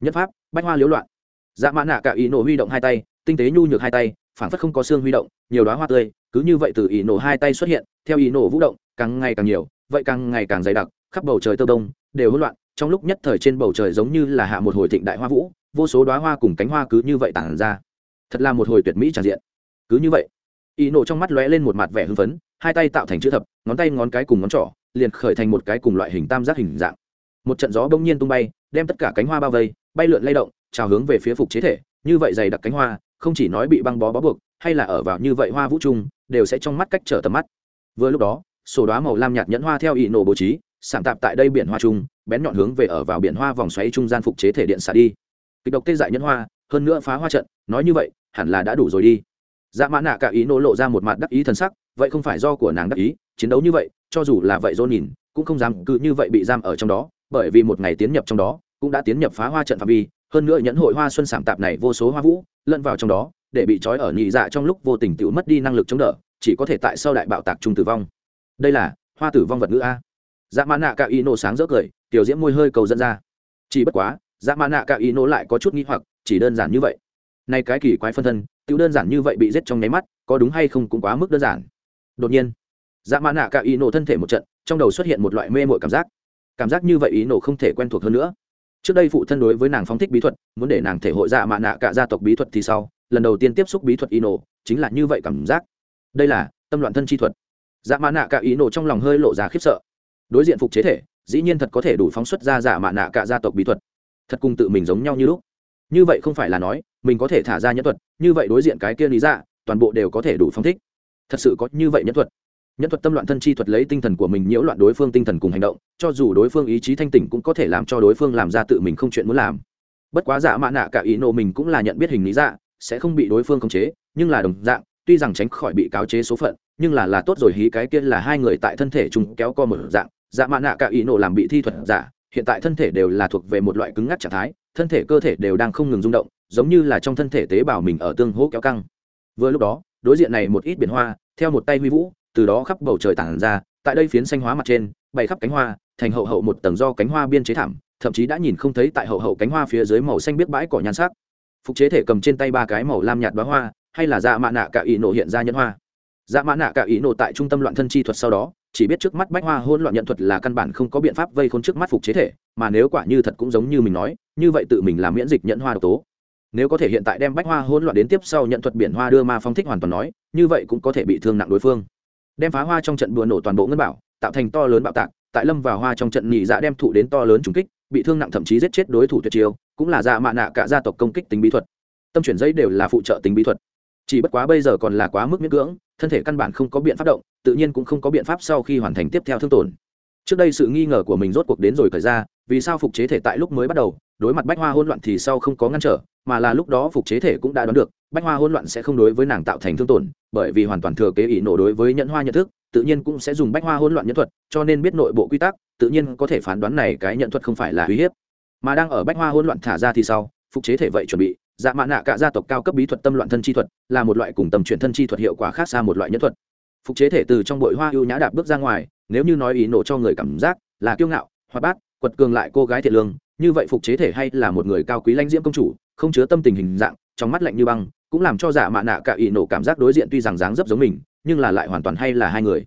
Nhất pháp, bách hoa liếu loạn. Dạ mã nạ cả ý nổ huy động hai tay, tinh tế nhu nhược hai tay, phản phất không có xương huy động, nhiều đoá hoa tươi, cứ như vậy từ ý nổ hai tay xuất hiện, theo ý nổ vũ động, càng ngày càng nhiều, vậy càng ngày càng dày đặc, khắp bầu trời tơ đông, đều hỗn loạn, trong lúc nhất thời trên bầu trời giống như là hạ một hồi thịnh đại hoa vũ, vô số đoá hoa cùng cánh hoa cứ như vậy tản ra. Thật là một hồi tuyệt mỹ tràn diện. Cứ như vậy ý nổ trong mắt lóe lên một mặt vẻ hưng phấn, hai tay tạo thành chữ thập, ngón tay ngón cái cùng ngón trỏ, liền khởi thành một cái cùng loại hình tam giác hình dạng. Một trận gió bỗng nhiên tung bay, đem tất cả cánh hoa bao vây, bay lượn lay động, trào hướng về phía phục chế thể, như vậy dày đặc cánh hoa, không chỉ nói bị băng bó bó buộc, hay là ở vào như vậy hoa vũ trung, đều sẽ trong mắt cách trở tầm mắt. Vừa lúc đó, sổ đoá màu lam nhạt nhẫn hoa theo ý nổ bố trí sảm tạp tại đây biển hoa trung, bén nhọn hướng về ở vào biển hoa vòng xoáy trung gian phục chế thể điện xả đi. Kịch độc tê dại nhẫn hoa, hơn nữa phá hoa trận, nói như vậy, hẳn là đã đủ rồi đi dạ mã nạ cả ý nổ lộ ra một mặt đắc ý t sắc, vậy không phải do của nàng đắc ý, chiến đấu như vậy, cho dù là vậy dô nhìn, cũng không dám cứ như vậy bị giam ở trong đó, bởi vì một ngày tiến nhập trong đó, cũng đã tiến nhập phá hoa trận phạm vi, hơn nữa nhẫn hội hoa xuân sảm tạp này vô số hoa vũ, lẫn vào trong đó, để bị trói ở nhị dạ trong lúc vô tình tự mất đi năng lực chống đỡ, chỉ có thể tại sau đại bạo tạc trung tử vong. Đây là hoa tử vong vật ngữ a. Dạ mã nạ cả ý nổ sáng rỡ cười, tiểu diễm môi hơi cầu dẫn ra. Chỉ bất quá dạ mã nạ cả ý nổ lại có chút nghi hoặc, chỉ đơn giản như vậy. Nay cái kỳ quái phân thân tự đơn giản như vậy bị giết trong nháy mắt, có đúng hay không cũng quá mức đơn giản. Đột nhiên dạ mã nạ cả ý nổ thân thể một trận, trong đầu xuất hiện một loại mê mội cảm giác. Cảm giác như vậy ý nổ không thể quen thuộc hơn nữa. Trước đây phụ thân đối với nàng phóng thích bí thuật, muốn để nàng thể hội dạ mã nạ cả gia tộc bí thuật thì sau, lần đầu tiên tiếp xúc bí thuật ý nổ, chính là như vậy cảm giác. Đây là tâm loạn thân chi thuật. Dạ mã nạ cả ý nổ trong lòng hơi lộ ra khiếp sợ. Đối diện phục chế thể, dĩ nhiên thật có thể đủ phóng xuất ra dạ mã nạ cả gia tộc bí thuật. Thật cùng tự mình giống nhau như lúc như vậy không phải là nói, mình có thể thả ra nhẫn thuật, như vậy đối diện cái kia lý dạ toàn bộ đều có thể đủ phong thích. Thật sự có như vậy nhẫn thuật. Nhẫn thuật tâm loạn thân chi thuật lấy tinh thần của mình nhiễu loạn đối phương tinh thần cùng hành động, cho dù đối phương ý chí thanh tỉnh cũng có thể làm cho đối phương làm ra tự mình không chuyện muốn làm. Bất quá giả mạ nạ cả ý nộ mình cũng là nhận biết hình lý dạ sẽ không bị đối phương khống chế, nhưng là đồng dạng, tuy rằng tránh khỏi bị cáo chế số phận, nhưng là là tốt rồi hí cái kia là hai người tại thân thể chúng kéo co một dạng. Dạ mạ nạ cả ý nộ làm bị thi thuật giả, hiện tại thân thể đều là thuộc về một loại cứng ngắc trạng thái thân thể cơ thể đều đang không ngừng rung động, giống như là trong thân thể tế bào mình ở tương hỗ kéo căng. Vừa lúc đó, đối diện này một ít biển hoa, theo một tay huy vũ, từ đó khắp bầu trời tản ra, tại đây phiến xanh hóa mặt trên bày khắp cánh hoa, thành hậu hậu một tầng do cánh hoa biên chế thảm, thậm chí đã nhìn không thấy tại hậu hậu cánh hoa phía dưới màu xanh biết bãi cỏ nhan sắc. Phục chế thể cầm trên tay ba cái màu lam nhạt bá hoa, hay là dạ mạ nạ cả ý nổ hiện ra nhân hoa. Dạ mạ nạ cả ý nổ tại trung tâm loạn thân chi thuật sau đó, chỉ biết trước mắt bách hoa hôn loạn nhận thuật là căn bản không có biện pháp vây khôn trước mắt phục chế thể, mà nếu quả như thật cũng giống như mình nói như vậy tự mình làm miễn dịch nhận hoa độc tố. Nếu có thể hiện tại đem bách hoa hỗn loạn đến tiếp sau nhận thuật biển hoa đưa ma phong thích hoàn toàn nói, như vậy cũng có thể bị thương nặng đối phương. Đem phá hoa trong trận đùa nổ toàn bộ ngân bảo, tạo thành to lớn bạo tạc, tại lâm vào hoa trong trận nhị dạ đem thụ đến to lớn trùng kích, bị thương nặng thậm chí giết chết đối thủ tuyệt chiêu, cũng là dạ mạ nạ cả gia tộc công kích tính bí thuật. Tâm chuyển giấy đều là phụ trợ tính bí thuật. Chỉ bất quá bây giờ còn là quá mức miễn cưỡng, thân thể căn bản không có biện pháp động, tự nhiên cũng không có biện pháp sau khi hoàn thành tiếp theo thương tổn. Trước đây sự nghi ngờ của mình rốt cuộc đến rồi thời ra, vì sao phục chế thể tại lúc mới bắt đầu đối mặt bách hoa hỗn loạn thì sau không có ngăn trở, mà là lúc đó phục chế thể cũng đã đoán được, bách hoa hỗn loạn sẽ không đối với nàng tạo thành thương tổn, bởi vì hoàn toàn thừa kế ý nổ đối với nhẫn hoa nhận thức, tự nhiên cũng sẽ dùng bách hoa hỗn loạn nhẫn thuật, cho nên biết nội bộ quy tắc, tự nhiên có thể phán đoán này cái nhận thuật không phải là uy hiếp. Mà đang ở bách hoa hỗn loạn thả ra thì sau, phục chế thể vậy chuẩn bị dạ mạ nạ cả gia tộc cao cấp bí thuật tâm loạn thân chi thuật, là một loại cùng tầm chuyển thân chi thuật hiệu quả khác xa một loại nhẫn thuật. Phục chế thể từ trong bội hoa ưu nhã đạp bước ra ngoài, nếu như nói ý nổ cho người cảm giác là kiêu ngạo, hoạt bát, quật cường lại cô gái thiệt lương như vậy phục chế thể hay là một người cao quý lãnh diễm công chủ không chứa tâm tình hình dạng trong mắt lạnh như băng cũng làm cho giả mạ nạ cả ỷ nổ cảm giác đối diện tuy rằng dáng dấp giống mình nhưng là lại hoàn toàn hay là hai người.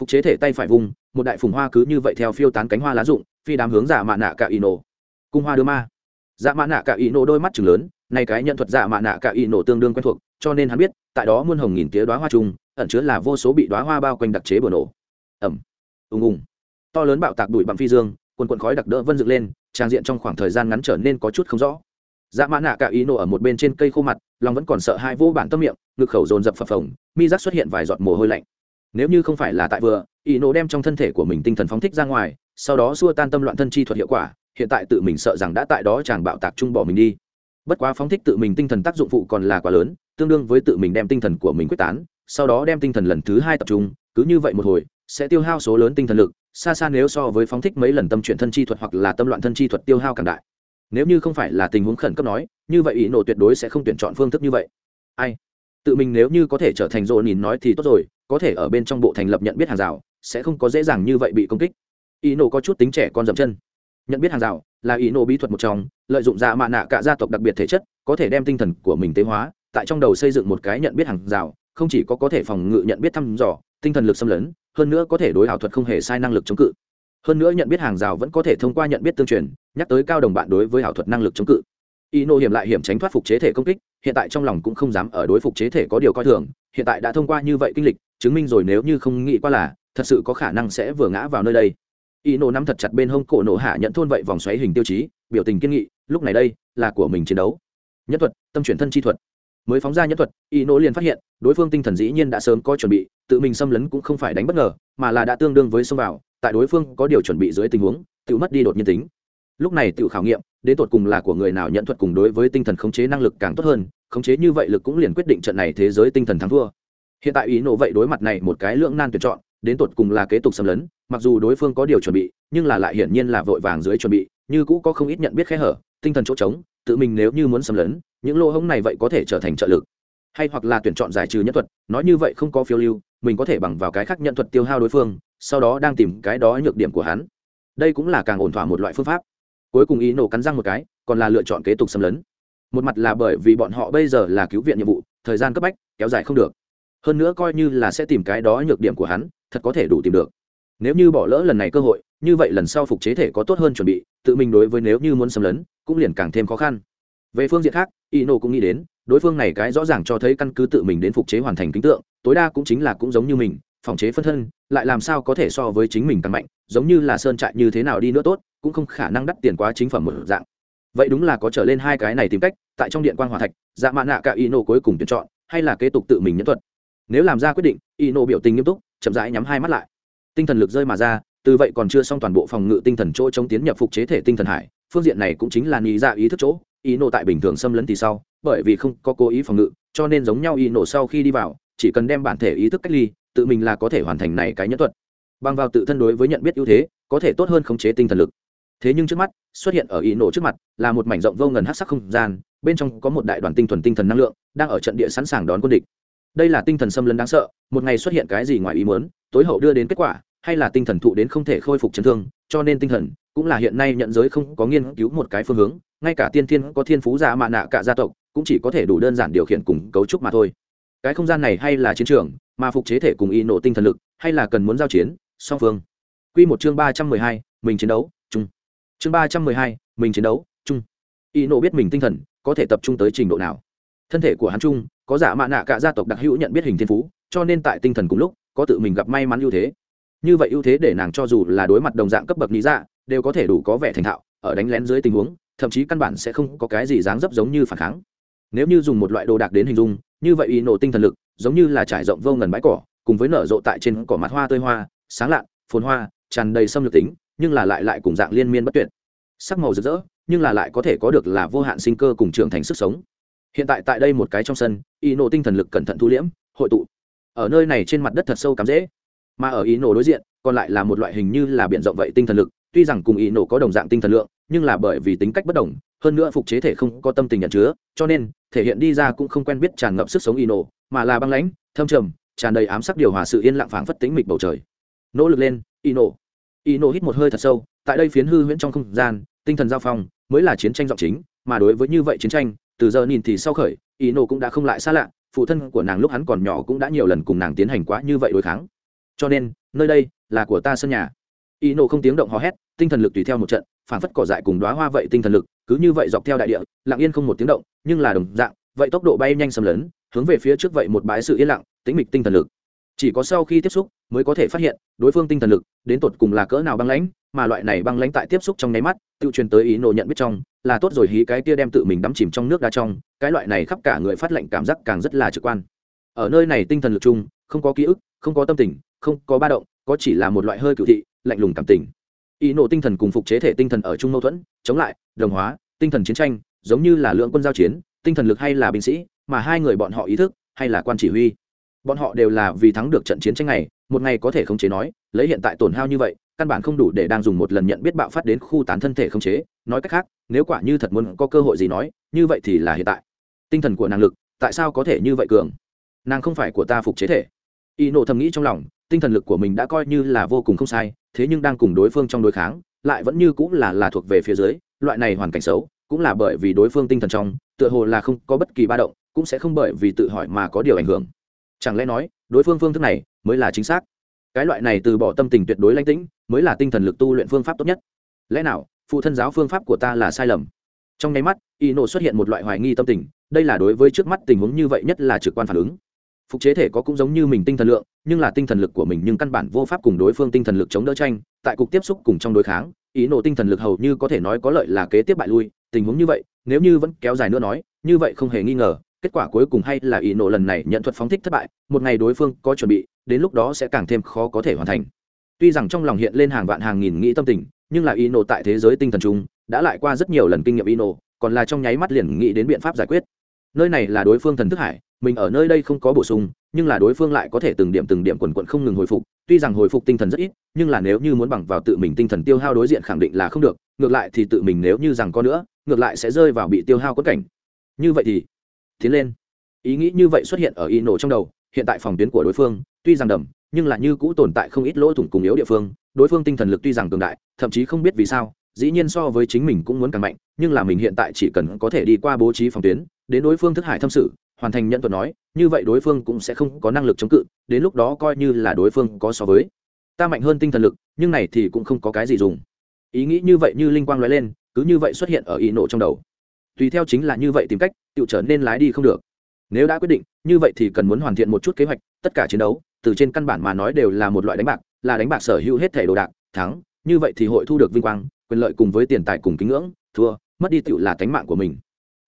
Phục chế thể tay phải vùng một đại phùng hoa cứ như vậy theo phiêu tán cánh hoa lá rụng phi đám hướng giả mạ nạ cả ỷ nổ. Cung hoa đưa ma. Giả mạ nạ cả ý nổ đôi mắt chừng lớn này cái nhận thuật giả mạ nạ cả ý nổ tương đương quen thuộc cho nên hắn biết tại đó muôn hồng nghìn tía đoá hoa trùng, ẩn chứa là vô số bị đoá hoa bao quanh đặc chế bừa nổ. Ẩm. Ùng ùng. To lớn bạo tạc đuổi bằng phi dương quần quần khói đặc đỡ vân dựng lên, trang diện trong khoảng thời gian ngắn trở nên có chút không rõ. Dạ mã nạ cả ý nổ ở một bên trên cây khô mặt, lòng vẫn còn sợ hai vô bản tâm miệng, ngực khẩu dồn dập phập phồng, mi giác xuất hiện vài giọt mồ hôi lạnh. Nếu như không phải là tại vừa, ý nổ đem trong thân thể của mình tinh thần phóng thích ra ngoài, sau đó xua tan tâm loạn thân chi thuật hiệu quả, hiện tại tự mình sợ rằng đã tại đó chàng bạo tạc trung bỏ mình đi. Bất quá phóng thích tự mình tinh thần tác dụng phụ còn là quá lớn, tương đương với tự mình đem tinh thần của mình quyết tán, sau đó đem tinh thần lần thứ hai tập trung, cứ như vậy một hồi, sẽ tiêu hao số lớn tinh thần lực xa xa nếu so với phóng thích mấy lần tâm chuyển thân chi thuật hoặc là tâm loạn thân chi thuật tiêu hao càng đại. Nếu như không phải là tình huống khẩn cấp nói, như vậy ý nộ tuyệt đối sẽ không tuyển chọn phương thức như vậy. Ai? Tự mình nếu như có thể trở thành rộ nhìn nói thì tốt rồi, có thể ở bên trong bộ thành lập nhận biết hàng rào, sẽ không có dễ dàng như vậy bị công kích. Ý nộ có chút tính trẻ con dậm chân. Nhận biết hàng rào là ý nộ bí thuật một trong, lợi dụng dạ mạ nạ cả gia tộc đặc biệt thể chất, có thể đem tinh thần của mình tế hóa, tại trong đầu xây dựng một cái nhận biết hàng rào, không chỉ có có thể phòng ngự nhận biết thăm dò, tinh thần lực xâm lấn hơn nữa có thể đối ảo thuật không hề sai năng lực chống cự. Hơn nữa nhận biết hàng rào vẫn có thể thông qua nhận biết tương truyền, nhắc tới cao đồng bạn đối với ảo thuật năng lực chống cự. Y nô hiểm lại hiểm tránh thoát phục chế thể công kích, hiện tại trong lòng cũng không dám ở đối phục chế thể có điều coi thường, hiện tại đã thông qua như vậy kinh lịch, chứng minh rồi nếu như không nghĩ qua là, thật sự có khả năng sẽ vừa ngã vào nơi đây. Y nô nắm thật chặt bên hông cổ nổ hạ nhận thôn vậy vòng xoáy hình tiêu chí, biểu tình kiên nghị, lúc này đây là của mình chiến đấu. Nhất thuật, tâm chuyển thân chi thuật mới phóng ra nhẫn thuật, y nỗ liền phát hiện, đối phương tinh thần dĩ nhiên đã sớm có chuẩn bị, tự mình xâm lấn cũng không phải đánh bất ngờ, mà là đã tương đương với xông vào, tại đối phương có điều chuẩn bị dưới tình huống, tự mất đi đột nhiên tính. Lúc này tự khảo nghiệm, đến tột cùng là của người nào nhận thuật cùng đối với tinh thần khống chế năng lực càng tốt hơn, khống chế như vậy lực cũng liền quyết định trận này thế giới tinh thần thắng thua. Hiện tại ý nộ vậy đối mặt này một cái lượng nan tuyển chọn, đến tột cùng là kế tục xâm lấn, mặc dù đối phương có điều chuẩn bị, nhưng là lại hiển nhiên là vội vàng dưới chuẩn bị, như cũ có không ít nhận biết khe hở, tinh thần chỗ trống, tự mình nếu như muốn xâm lấn những lỗ hống này vậy có thể trở thành trợ lực. Hay hoặc là tuyển chọn giải trừ nhân thuật, nói như vậy không có phiêu lưu, mình có thể bằng vào cái khác nhận thuật tiêu hao đối phương, sau đó đang tìm cái đó nhược điểm của hắn. Đây cũng là càng ổn thỏa một loại phương pháp. Cuối cùng ý nổ cắn răng một cái, còn là lựa chọn kế tục xâm lấn. Một mặt là bởi vì bọn họ bây giờ là cứu viện nhiệm vụ, thời gian cấp bách, kéo dài không được. Hơn nữa coi như là sẽ tìm cái đó nhược điểm của hắn, thật có thể đủ tìm được. Nếu như bỏ lỡ lần này cơ hội, như vậy lần sau phục chế thể có tốt hơn chuẩn bị, tự mình đối với nếu như muốn xâm lấn, cũng liền càng thêm khó khăn về phương diện khác y nô cũng nghĩ đến, đối phương này cái rõ ràng cho thấy căn cứ tự mình đến phục chế hoàn thành kính tượng, tối đa cũng chính là cũng giống như mình, phòng chế phân thân, lại làm sao có thể so với chính mình càng mạnh, giống như là sơn trại như thế nào đi nữa tốt, cũng không khả năng đắt tiền quá chính phẩm một dạng. Vậy đúng là có trở lên hai cái này tìm cách, tại trong điện quan hòa thạch dạ mạ nạ cả y nô cuối cùng tuyển chọn, hay là kế tục tự mình nhẫn thuật. Nếu làm ra quyết định y nô biểu tình nghiêm túc, chậm rãi nhắm hai mắt lại. Tinh thần lực rơi mà ra, từ vậy còn chưa xong toàn bộ phòng ngự tinh thần chỗ chống tiến nhập phục chế thể tinh thần hải, phương diện này cũng chính là nghĩ ra dạ ý thức chỗ ý nổ tại bình thường xâm lấn thì sau, bởi vì không có cố ý phòng ngự, cho nên giống nhau ý nổ sau khi đi vào, chỉ cần đem bản thể ý thức cách ly, tự mình là có thể hoàn thành này cái nhất thuật. Bằng vào tự thân đối với nhận biết ưu thế, có thể tốt hơn khống chế tinh thần lực. Thế nhưng trước mắt, xuất hiện ở ý nổ trước mặt, là một mảnh rộng vô ngần hát sắc không gian, bên trong có một đại đoàn tinh thuần tinh thần năng lượng, đang ở trận địa sẵn sàng đón quân địch. Đây là tinh thần xâm lấn đáng sợ, một ngày xuất hiện cái gì ngoài ý muốn, tối hậu đưa đến kết quả, hay là tinh thần thụ đến không thể khôi phục chấn thương, cho nên tinh thần, cũng là hiện nay nhận giới không có nghiên cứu một cái phương hướng ngay cả tiên thiên có thiên phú giả mạ nạ cả gia tộc, cũng chỉ có thể đủ đơn giản điều khiển cùng cấu trúc mà thôi. Cái không gian này hay là chiến trường, mà phục chế thể cùng y nổ tinh thần lực, hay là cần muốn giao chiến, song phương. Q một chương ba trăm mười hai, mình chiến đấu, chung. Chương ba trăm mười hai, mình chiến đấu, chung. Y nổ biết mình tinh thần, có thể tập trung tới trình độ nào. Thân thể của hắn chung, có giả mạ nạ cả gia tộc đặc hữu nhận biết hình thiên phú, cho nên tại tinh thần cùng lúc, có tự mình gặp may mắn ưu thế. Như vậy ưu thế để nàng cho dù là đối mặt đồng dạng cấp bậc lý dạ đều có thể đủ có vẻ thành thạo, ở đánh lén dưới tình huống thậm chí căn bản sẽ không có cái gì dáng dấp giống như phản kháng. Nếu như dùng một loại đồ đạc đến hình dung, như vậy ý nổ tinh thần lực, giống như là trải rộng vô ngần bãi cỏ, cùng với nở rộ tại trên cỏ mặt hoa tươi hoa, sáng lạn, phồn hoa, tràn đầy xâm lược tính, nhưng là lại lại cùng dạng liên miên bất tuyệt. Sắc màu rực rỡ, nhưng là lại có thể có được là vô hạn sinh cơ cùng trưởng thành sức sống. Hiện tại tại đây một cái trong sân ý nổ tinh thần lực cẩn thận thu liễm, hội tụ. Ở nơi này trên mặt đất thật sâu cắm dễ mà ở ý nổ đối diện, còn lại là một loại hình như là biển rộng vậy tinh thần lực tuy rằng cùng ý nổ có đồng dạng tinh thần lượng, nhưng là bởi vì tính cách bất đồng, hơn nữa phục chế thể không có tâm tình nhận chứa, cho nên, thể hiện đi ra cũng không quen biết tràn ngập sức sống ý nổ, mà là băng lãnh, thâm trầm, tràn đầy ám sắc điều hòa sự yên lặng phảng phất tính mịch bầu trời. Nỗ lực lên ý nổ. Ý nổ hít một hơi thật sâu, tại đây phiến hư huyễn trong không gian, tinh thần giao phong mới là chiến tranh giọng chính, mà đối với như vậy chiến tranh, từ giờ nhìn thì sau khởi ý nổ cũng đã không lại xa lạ, phụ thân của nàng lúc hắn còn nhỏ cũng đã nhiều lần cùng nàng tiến hành quá như vậy đối kháng. Cho nên, nơi đây là của ta sân nhà y nổ không tiếng động hò hét, tinh thần lực tùy theo một trận phản phất cỏ dại cùng đoá hoa vậy tinh thần lực, cứ như vậy dọc theo đại địa, lặng yên không một tiếng động, nhưng là đồng dạng, vậy tốc độ bay nhanh xâm lấn, hướng về phía trước vậy một bãi sự yên lặng, tĩnh mịch tinh thần lực. Chỉ có sau khi tiếp xúc, mới có thể phát hiện, đối phương tinh thần lực, đến tột cùng là cỡ nào băng lãnh, mà loại này băng lãnh tại tiếp xúc trong nháy mắt, tự truyền tới ý nổ nhận biết trong, là tốt rồi hí cái kia đem tự mình đắm chìm trong nước đá trong, cái loại này khắp cả người phát lệnh cảm giác càng rất là trực quan. Ở nơi này tinh thần lực chung, không có ký ức, không có tâm tình, không có ba động, có chỉ là một loại hơi cựu thị lạnh lùng cảm tình. Ý nổ tinh thần cùng phục chế thể tinh thần ở chung mâu thuẫn, chống lại, đồng hóa, tinh thần chiến tranh, giống như là lượng quân giao chiến, tinh thần lực hay là binh sĩ, mà hai người bọn họ ý thức, hay là quan chỉ huy. Bọn họ đều là vì thắng được trận chiến tranh này, một ngày có thể khống chế nói, lấy hiện tại tổn hao như vậy, căn bản không đủ để đang dùng một lần nhận biết bạo phát đến khu tán thân thể khống chế. Nói cách khác, nếu quả như thật muốn có cơ hội gì nói, như vậy thì là hiện tại. Tinh thần của năng lực, tại sao có thể như vậy cường? Nàng không phải của ta phục chế thể. Y nộ thầm nghĩ trong lòng tinh thần lực của mình đã coi như là vô cùng không sai, thế nhưng đang cùng đối phương trong đối kháng, lại vẫn như cũng là là thuộc về phía dưới, loại này hoàn cảnh xấu cũng là bởi vì đối phương tinh thần trong, tựa hồ là không có bất kỳ ba động, cũng sẽ không bởi vì tự hỏi mà có điều ảnh hưởng. Chẳng lẽ nói, đối phương phương thức này mới là chính xác? Cái loại này từ bỏ tâm tình tuyệt đối lãnh tĩnh mới là tinh thần lực tu luyện phương pháp tốt nhất. Lẽ nào, phụ thân giáo phương pháp của ta là sai lầm? Trong nháy mắt y nộ xuất hiện một loại hoài nghi tâm tình, đây là đối với trước mắt tình huống như vậy nhất là trực quan phản ứng phục chế thể có cũng giống như mình tinh thần lượng, nhưng là tinh thần lực của mình nhưng căn bản vô pháp cùng đối phương tinh thần lực chống đỡ tranh. Tại cục tiếp xúc cùng trong đối kháng, ý nộ tinh thần lực hầu như có thể nói có lợi là kế tiếp bại lui. Tình huống như vậy, nếu như vẫn kéo dài nữa nói, như vậy không hề nghi ngờ, kết quả cuối cùng hay là ý nộ lần này nhận thuật phóng thích thất bại, một ngày đối phương có chuẩn bị, đến lúc đó sẽ càng thêm khó có thể hoàn thành. Tuy rằng trong lòng hiện lên hàng vạn hàng nghìn nghĩ tâm tình, nhưng là ý nộ tại thế giới tinh thần chung, đã lại qua rất nhiều lần kinh nghiệm ý nộ còn là trong nháy mắt liền nghĩ đến biện pháp giải quyết. Nơi này là đối phương thần thức hải mình ở nơi đây không có bổ sung, nhưng là đối phương lại có thể từng điểm từng điểm quần quận không ngừng hồi phục, tuy rằng hồi phục tinh thần rất ít, nhưng là nếu như muốn bằng vào tự mình tinh thần tiêu hao đối diện khẳng định là không được, ngược lại thì tự mình nếu như rằng có nữa, ngược lại sẽ rơi vào bị tiêu hao quất cảnh. Như vậy thì, tiến lên. Ý nghĩ như vậy xuất hiện ở y nổ trong đầu, hiện tại phòng tuyến của đối phương, tuy rằng đầm nhưng là như cũ tồn tại không ít lỗ thủng cùng yếu địa phương, đối phương tinh thần lực tuy rằng cường đại, thậm chí không biết vì sao, dĩ nhiên so với chính mình cũng muốn càng mạnh, nhưng là mình hiện tại chỉ cần có thể đi qua bố trí phòng tuyến, đến đối phương thức hải thâm sự hoàn thành nhận thuật nói, như vậy đối phương cũng sẽ không có năng lực chống cự, đến lúc đó coi như là đối phương có so với. Ta mạnh hơn tinh thần lực, nhưng này thì cũng không có cái gì dùng. Ý nghĩ như vậy như linh quang nói lên, cứ như vậy xuất hiện ở ý nộ trong đầu. Tùy theo chính là như vậy tìm cách tự trở nên lái đi không được. Nếu đã quyết định, như vậy thì cần muốn hoàn thiện một chút kế hoạch, tất cả chiến đấu, từ trên căn bản mà nói đều là một loại đánh bạc, là đánh bạc sở hữu hết thẻ đồ đạc, thắng, như vậy thì hội thu được vinh quang, quyền lợi cùng với tiền tài cùng kính ngưỡng, thua, mất đi tựu là tánh mạng của mình.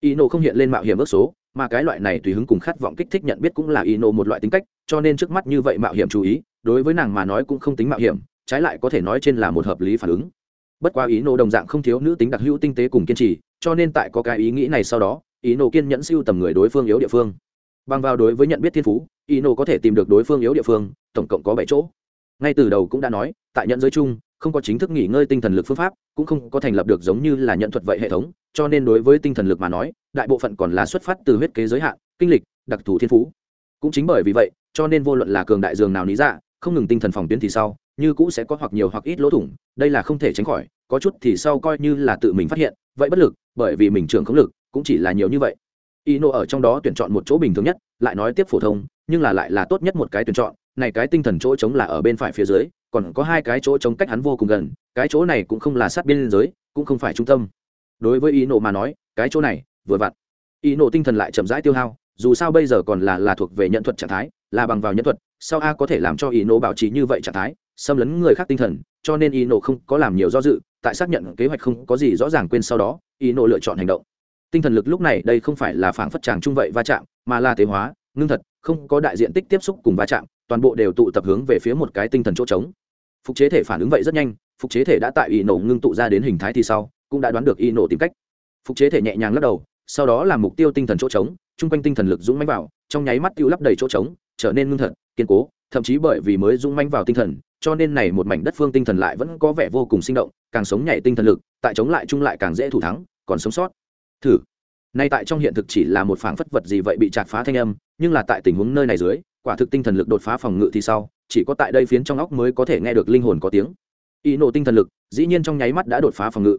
Ý nộ không hiện lên mạo hiểm ước số mà cái loại này tùy hứng cùng khát vọng kích thích nhận biết cũng là y nộ một loại tính cách, cho nên trước mắt như vậy mạo hiểm chú ý, đối với nàng mà nói cũng không tính mạo hiểm, trái lại có thể nói trên là một hợp lý phản ứng. Bất quá ý nộ đồng dạng không thiếu nữ tính đặc hữu tinh tế cùng kiên trì, cho nên tại có cái ý nghĩ này sau đó ý nộ kiên nhẫn siêu tầm người đối phương yếu địa phương. Bằng vào đối với nhận biết thiên phú ý nộ có thể tìm được đối phương yếu địa phương, tổng cộng có bảy chỗ. Ngay từ đầu cũng đã nói, tại nhận giới chung, không có chính thức nghỉ ngơi tinh thần lực phương pháp, cũng không có thành lập được giống như là nhận thuật vậy hệ thống cho nên đối với tinh thần lực mà nói, đại bộ phận còn là xuất phát từ huyết kế giới hạn, kinh lịch, đặc thù thiên phú. Cũng chính bởi vì vậy, cho nên vô luận là cường đại dường nào lý dạ không ngừng tinh thần phòng tuyến thì sau, như cũ sẽ có hoặc nhiều hoặc ít lỗ thủng, đây là không thể tránh khỏi, có chút thì sau coi như là tự mình phát hiện, vậy bất lực, bởi vì mình trưởng không lực, cũng chỉ là nhiều như vậy. Y nộ ở trong đó tuyển chọn một chỗ bình thường nhất, lại nói tiếp phổ thông, nhưng là lại là tốt nhất một cái tuyển chọn, này cái tinh thần chỗ trống là ở bên phải phía dưới, còn có hai cái chỗ trống cách hắn vô cùng gần, cái chỗ này cũng không là sát biên giới, cũng không phải trung tâm đối với y nộ mà nói, cái chỗ này vừa vặn. Y nộ tinh thần lại chậm rãi tiêu hao, dù sao bây giờ còn là là thuộc về nhận thuật trạng thái, là bằng vào nhân thuật, sao a có thể làm cho y nộ bảo trì như vậy trạng thái, xâm lấn người khác tinh thần, cho nên y nộ không có làm nhiều do dự, tại xác nhận kế hoạch không có gì rõ ràng quên sau đó y nộ lựa chọn hành động. Tinh thần lực lúc này đây không phải là phảng phất tràng trung vậy va chạm, mà là tế hóa, ngưng thật, không có đại diện tích tiếp xúc cùng va chạm, toàn bộ đều tụ tập hướng về phía một cái tinh thần chỗ trống. Phục chế thể phản ứng vậy rất nhanh, phục chế thể đã tại y nổ ngưng tụ ra đến hình thái thì sau cũng đã đoán được y nổ tìm cách. Phục chế thể nhẹ nhàng lắc đầu, sau đó làm mục tiêu tinh thần chỗ trống, chung quanh tinh thần lực dũng manh vào, trong nháy mắt tiêu lắp đầy chỗ trống, trở nên ngưng thật, kiên cố, thậm chí bởi vì mới dũng manh vào tinh thần, cho nên này một mảnh đất phương tinh thần lại vẫn có vẻ vô cùng sinh động, càng sống nhảy tinh thần lực, tại chống lại chung lại càng dễ thủ thắng, còn sống sót. Thử. Nay tại trong hiện thực chỉ là một phảng phất vật gì vậy bị chặt phá thanh âm, nhưng là tại tình huống nơi này dưới, quả thực tinh thần lực đột phá phòng ngự thì sau, chỉ có tại đây phiến trong óc mới có thể nghe được linh hồn có tiếng. Y nộ tinh thần lực, dĩ nhiên trong nháy mắt đã đột phá phòng ngự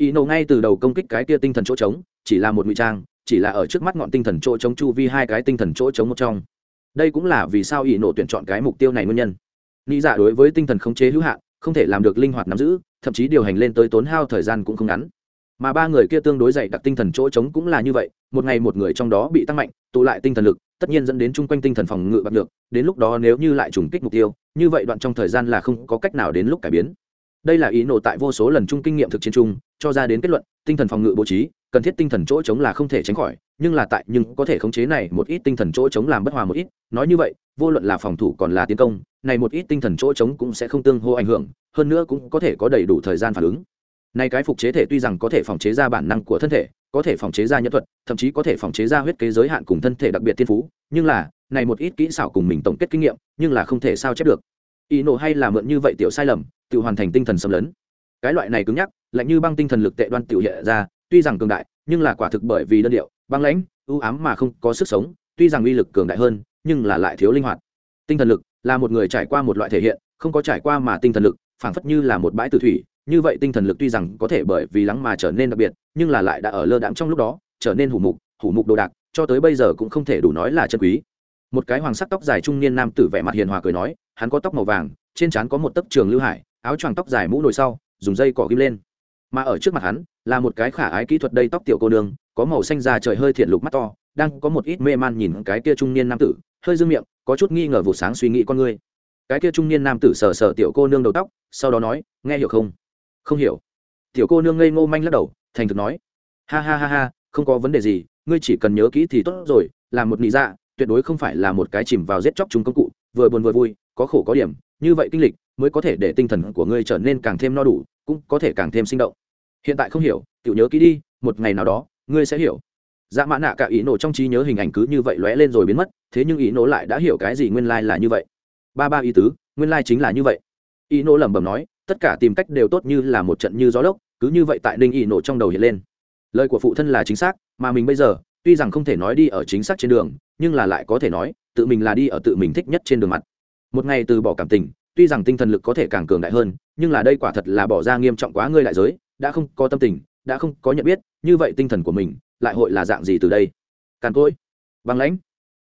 y nổ ngay từ đầu công kích cái kia tinh thần chỗ trống, chỉ là một ngụy trang, chỉ là ở trước mắt ngọn tinh thần chỗ trống chu vi hai cái tinh thần chỗ trống một trong. Đây cũng là vì sao y nổ tuyển chọn cái mục tiêu này nguyên nhân. Nghĩ dạ đối với tinh thần khống chế hữu hạn, không thể làm được linh hoạt nắm giữ, thậm chí điều hành lên tới tốn hao thời gian cũng không ngắn. Mà ba người kia tương đối dày đặc tinh thần chỗ trống cũng là như vậy, một ngày một người trong đó bị tăng mạnh, tụ lại tinh thần lực, tất nhiên dẫn đến chung quanh tinh thần phòng ngự bạc được đến lúc đó nếu như lại trùng kích mục tiêu, như vậy đoạn trong thời gian là không có cách nào đến lúc cải biến. Đây là ý nổ tại vô số lần chung kinh nghiệm thực chiến chung cho ra đến kết luận, tinh thần phòng ngự bố trí, cần thiết tinh thần chỗ chống là không thể tránh khỏi, nhưng là tại, nhưng có thể khống chế này một ít tinh thần chỗ chống làm bất hòa một ít. Nói như vậy, vô luận là phòng thủ còn là tiến công, này một ít tinh thần chỗ chống cũng sẽ không tương hô ảnh hưởng, hơn nữa cũng có thể có đầy đủ thời gian phản ứng. Này cái phục chế thể tuy rằng có thể phòng chế ra bản năng của thân thể, có thể phòng chế ra nhân thuật, thậm chí có thể phòng chế ra huyết kế giới hạn cùng thân thể đặc biệt thiên phú, nhưng là, này một ít kỹ xảo cùng mình tổng kết kinh nghiệm, nhưng là không thể sao chép được. Ý nổ hay là mượn như vậy tiểu sai lầm, tự hoàn thành tinh thần xâm lấn cái loại này cứng nhắc, lạnh như băng tinh thần lực tệ đoan tiểu hiện ra, tuy rằng cường đại, nhưng là quả thực bởi vì đơn điệu, băng lãnh ưu ám mà không có sức sống, tuy rằng uy lực cường đại hơn, nhưng là lại thiếu linh hoạt. Tinh thần lực là một người trải qua một loại thể hiện, không có trải qua mà tinh thần lực, phảng phất như là một bãi tử thủy, như vậy tinh thần lực tuy rằng có thể bởi vì lắng mà trở nên đặc biệt, nhưng là lại đã ở lơ đãng trong lúc đó, trở nên hủ mục hủ mục đồ đạc, cho tới bây giờ cũng không thể đủ nói là chân quý. Một cái hoàng sắc tóc dài trung niên nam tử vẻ mặt hiền hòa cười nói, hắn có tóc màu vàng, trên trán có một tấc trường lưu hải, áo choàng tóc dài mũ nồi sau dùng dây cỏ ghim lên. Mà ở trước mặt hắn, là một cái khả ái kỹ thuật đây tóc tiểu cô nương, có màu xanh da trời hơi thiện lục mắt to, đang có một ít mê man nhìn cái kia trung niên nam tử, hơi dương miệng, có chút nghi ngờ vụ sáng suy nghĩ con ngươi. Cái kia trung niên nam tử sờ sờ tiểu cô nương đầu tóc, sau đó nói, nghe hiểu không? Không hiểu. Tiểu cô nương ngây ngô manh lắc đầu, thành thực nói, ha ha ha ha, không có vấn đề gì, ngươi chỉ cần nhớ kỹ thì tốt rồi, là một nị dạ tuyệt đối không phải là một cái chìm vào giết chóc chúng công cụ, vừa buồn vừa vui, có khổ có điểm, như vậy kinh lịch mới có thể để tinh thần của ngươi trở nên càng thêm no đủ, cũng có thể càng thêm sinh động. Hiện tại không hiểu tự nhớ kỹ đi, một ngày nào đó, ngươi sẽ hiểu. Dạ mã nạ cả ý nổ trong trí nhớ hình ảnh cứ như vậy lóe lên rồi biến mất, thế nhưng ý nổ lại đã hiểu cái gì nguyên lai、like、là như vậy. Ba ba ý tứ, nguyên lai、like、chính là như vậy. Ý nổ lẩm bẩm nói, tất cả tìm cách đều tốt như là một trận như gió lốc, cứ như vậy tại ninh ý nổ trong đầu hiện lên. Lời của phụ thân là chính xác, mà mình bây giờ, tuy rằng không thể nói đi ở chính xác trên đường, nhưng là lại có thể nói, tự mình là đi ở tự mình thích nhất trên đường mặt. Một ngày từ bỏ cảm tình tuy rằng tinh thần lực có thể càng cường đại hơn, nhưng là đây quả thật là bỏ ra nghiêm trọng quá ngươi đại giới, đã không có tâm tình, đã không có nhận biết, như vậy tinh thần của mình, lại hội là dạng gì từ đây? Càn cỗi. Băng lãnh.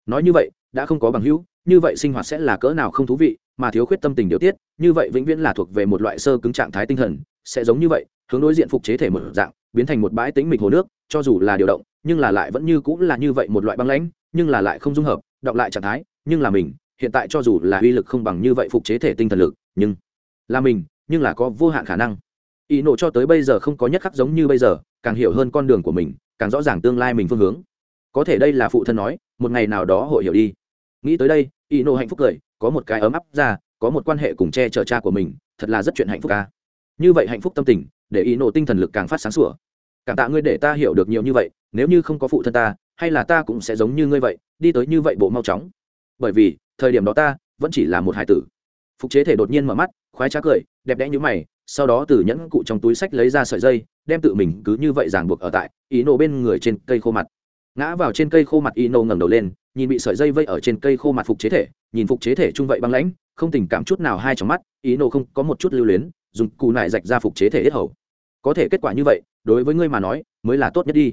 Nói như vậy, đã không có bằng hữu, như vậy sinh hoạt sẽ là cỡ nào không thú vị, mà thiếu khuyết tâm tình điều tiết, như vậy vĩnh viễn là thuộc về một loại sơ cứng trạng thái tinh thần, sẽ giống như vậy, hướng đối diện phục chế thể một dạng, biến thành một bãi tính mịch hồ nước, cho dù là điều động, nhưng là lại vẫn như cũng là như vậy một loại băng lãnh, nhưng là lại không dung hợp đọc lại trạng thái, nhưng là mình hiện tại cho dù là uy lực không bằng như vậy phục chế thể tinh thần lực, nhưng là mình, nhưng là có vô hạn khả năng. Ý nộ cho tới bây giờ không có nhất khắc giống như bây giờ, càng hiểu hơn con đường của mình, càng rõ ràng tương lai mình phương hướng. Có thể đây là phụ thân nói, một ngày nào đó hội hiểu đi. Nghĩ tới đây, ý nộ hạnh phúc cười, có một cái ấm áp ra, có một quan hệ cùng che chở cha của mình, thật là rất chuyện hạnh phúc ca. Như vậy hạnh phúc tâm tình, để ý nộ tinh thần lực càng phát sáng sủa. Cảm tạ ngươi để ta hiểu được nhiều như vậy, nếu như không có phụ thân ta, hay là ta cũng sẽ giống như ngươi vậy, đi tới như vậy bộ mau chóng bởi vì, thời điểm đó ta vẫn chỉ là một hải tử. Phục chế thể đột nhiên mở mắt, khoái trá cười, đẹp đẽ như mày, sau đó từ nhẫn cụ trong túi sách lấy ra sợi dây, đem tự mình cứ như vậy ràng buộc ở tại ý nổ bên người trên cây khô mặt. Ngã vào trên cây khô mặt ý nổ ngẩng đầu lên, nhìn bị sợi dây vây ở trên cây khô mặt phục chế thể, nhìn phục chế thể trung vậy băng lãnh, không tình cảm chút nào hai trong mắt ý nổ không có một chút lưu luyến, dùng cù nại rạch ra phục chế thể hết hầu. Có thể kết quả như vậy, đối với ngươi mà nói, mới là tốt nhất đi.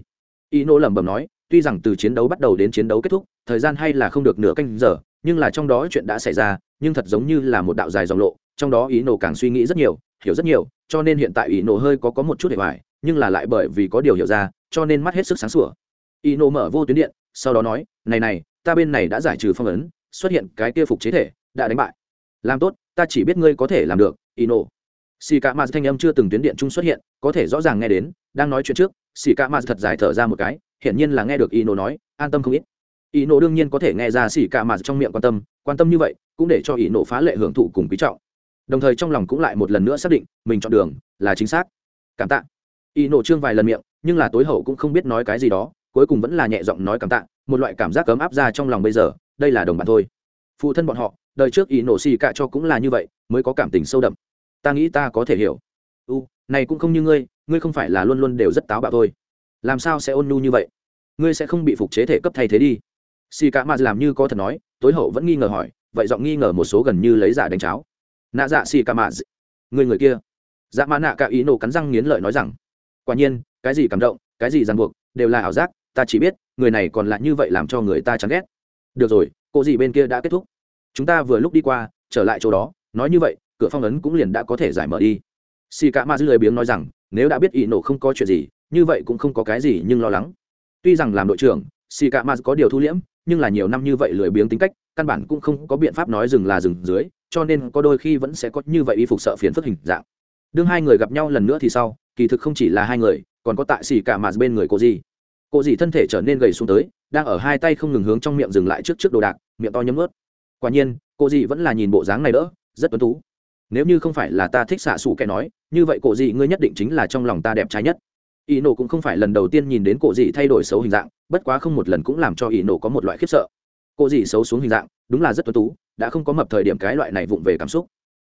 Ý nổ lẩm bẩm nói, tuy rằng từ chiến đấu bắt đầu đến chiến đấu kết thúc thời gian hay là không được nửa canh giờ, nhưng là trong đó chuyện đã xảy ra, nhưng thật giống như là một đạo dài dòng lộ, trong đó ý nổ càng suy nghĩ rất nhiều, hiểu rất nhiều, cho nên hiện tại ý nổ hơi có có một chút để hoài, nhưng là lại bởi vì có điều hiểu ra, cho nên mắt hết sức sáng sủa. Ý nổ mở vô tuyến điện, sau đó nói, này này, ta bên này đã giải trừ phong ấn, xuất hiện cái kia phục chế thể, đã đánh bại. Làm tốt, ta chỉ biết ngươi có thể làm được, ý nổ. Xì cả mạt thanh âm chưa từng tuyến điện chung xuất hiện, có thể rõ ràng nghe đến, đang nói chuyện trước xì cả mạt thật dài thở ra một cái, hiển nhiên là nghe được ý nổ nói, an tâm không ít ý nộ đương nhiên có thể nghe ra xỉ cả mà trong miệng quan tâm quan tâm như vậy cũng để cho ý nộ phá lệ hưởng thụ cùng quý trọng. Đồng thời trong lòng cũng lại một lần nữa xác định, mình chọn đường là chính xác. Cảm tạ. Ý nộ trương vài lần miệng, nhưng là tối hậu cũng không biết nói cái gì đó, cuối cùng vẫn là nhẹ giọng nói cảm tạ, một loại cảm giác cấm áp ra trong lòng bây giờ, đây là đồng bạn thôi. Phụ thân bọn họ, đời trước ý nổ xì cả cho cũng là như vậy, mới có cảm tình sâu đậm. Ta nghĩ ta có thể hiểu. U, này cũng không như ngươi ngươi không phải là luôn luôn đều rất táo bạo thôi. Làm sao sẽ ôn nhu như vậy? Ngươi sẽ không bị phục chế thể cấp thay thế đi xì cả mà làm như có thật nói tối hậu vẫn nghi ngờ hỏi vậy giọng nghi ngờ một số gần như lấy giả đánh cháo. Nạ dạ xì cả Ma, người người kia. Dạ mã nạ cả ý nổ cắn răng nghiến lợi nói rằng quả nhiên cái gì cảm động cái gì ràng buộc đều là ảo giác ta chỉ biết người này còn lại như vậy làm cho người ta chán ghét. Được rồi cô gì bên kia đã kết thúc. Chúng ta vừa lúc đi qua trở lại chỗ đó nói như vậy cửa phong ấn cũng liền đã có thể giải mở đi. Xì cả ma dư lời biếng nói rằng nếu đã biết ý nổ không có chuyện gì như vậy cũng không có cái gì nhưng lo lắng. Tuy rằng làm đội trưởng xì cả ma có điều thu liễm nhưng là nhiều năm như vậy lười biếng tính cách, căn bản cũng không có biện pháp nói dừng là dừng dưới, cho nên có đôi khi vẫn sẽ có như vậy y phục sợ phiền phức hình dạng. Đương hai người gặp nhau lần nữa thì sau, kỳ thực không chỉ là hai người, còn có tại xì cả mà bên người cô gì cô gì thân thể trở nên gầy xuống tới, đang ở hai tay không ngừng hướng trong miệng dừng lại trước trước đồ đạc, miệng to nhấm ướt. Quả nhiên, cô gì vẫn là nhìn bộ dáng này đỡ, rất tuấn tú. Nếu như không phải là ta thích xạ xù kẻ nói, như vậy cô dì ngươi nhất định chính là trong lòng ta đẹp trai nhất ý nổ cũng không phải lần đầu tiên nhìn đến cổ dị thay đổi xấu hình dạng, bất quá không một lần cũng làm cho ý nổ có một loại khiếp sợ. Cổ dị xấu xuống hình dạng, đúng là rất tuấn tú, đã không có mập thời điểm cái loại này vụng về cảm xúc.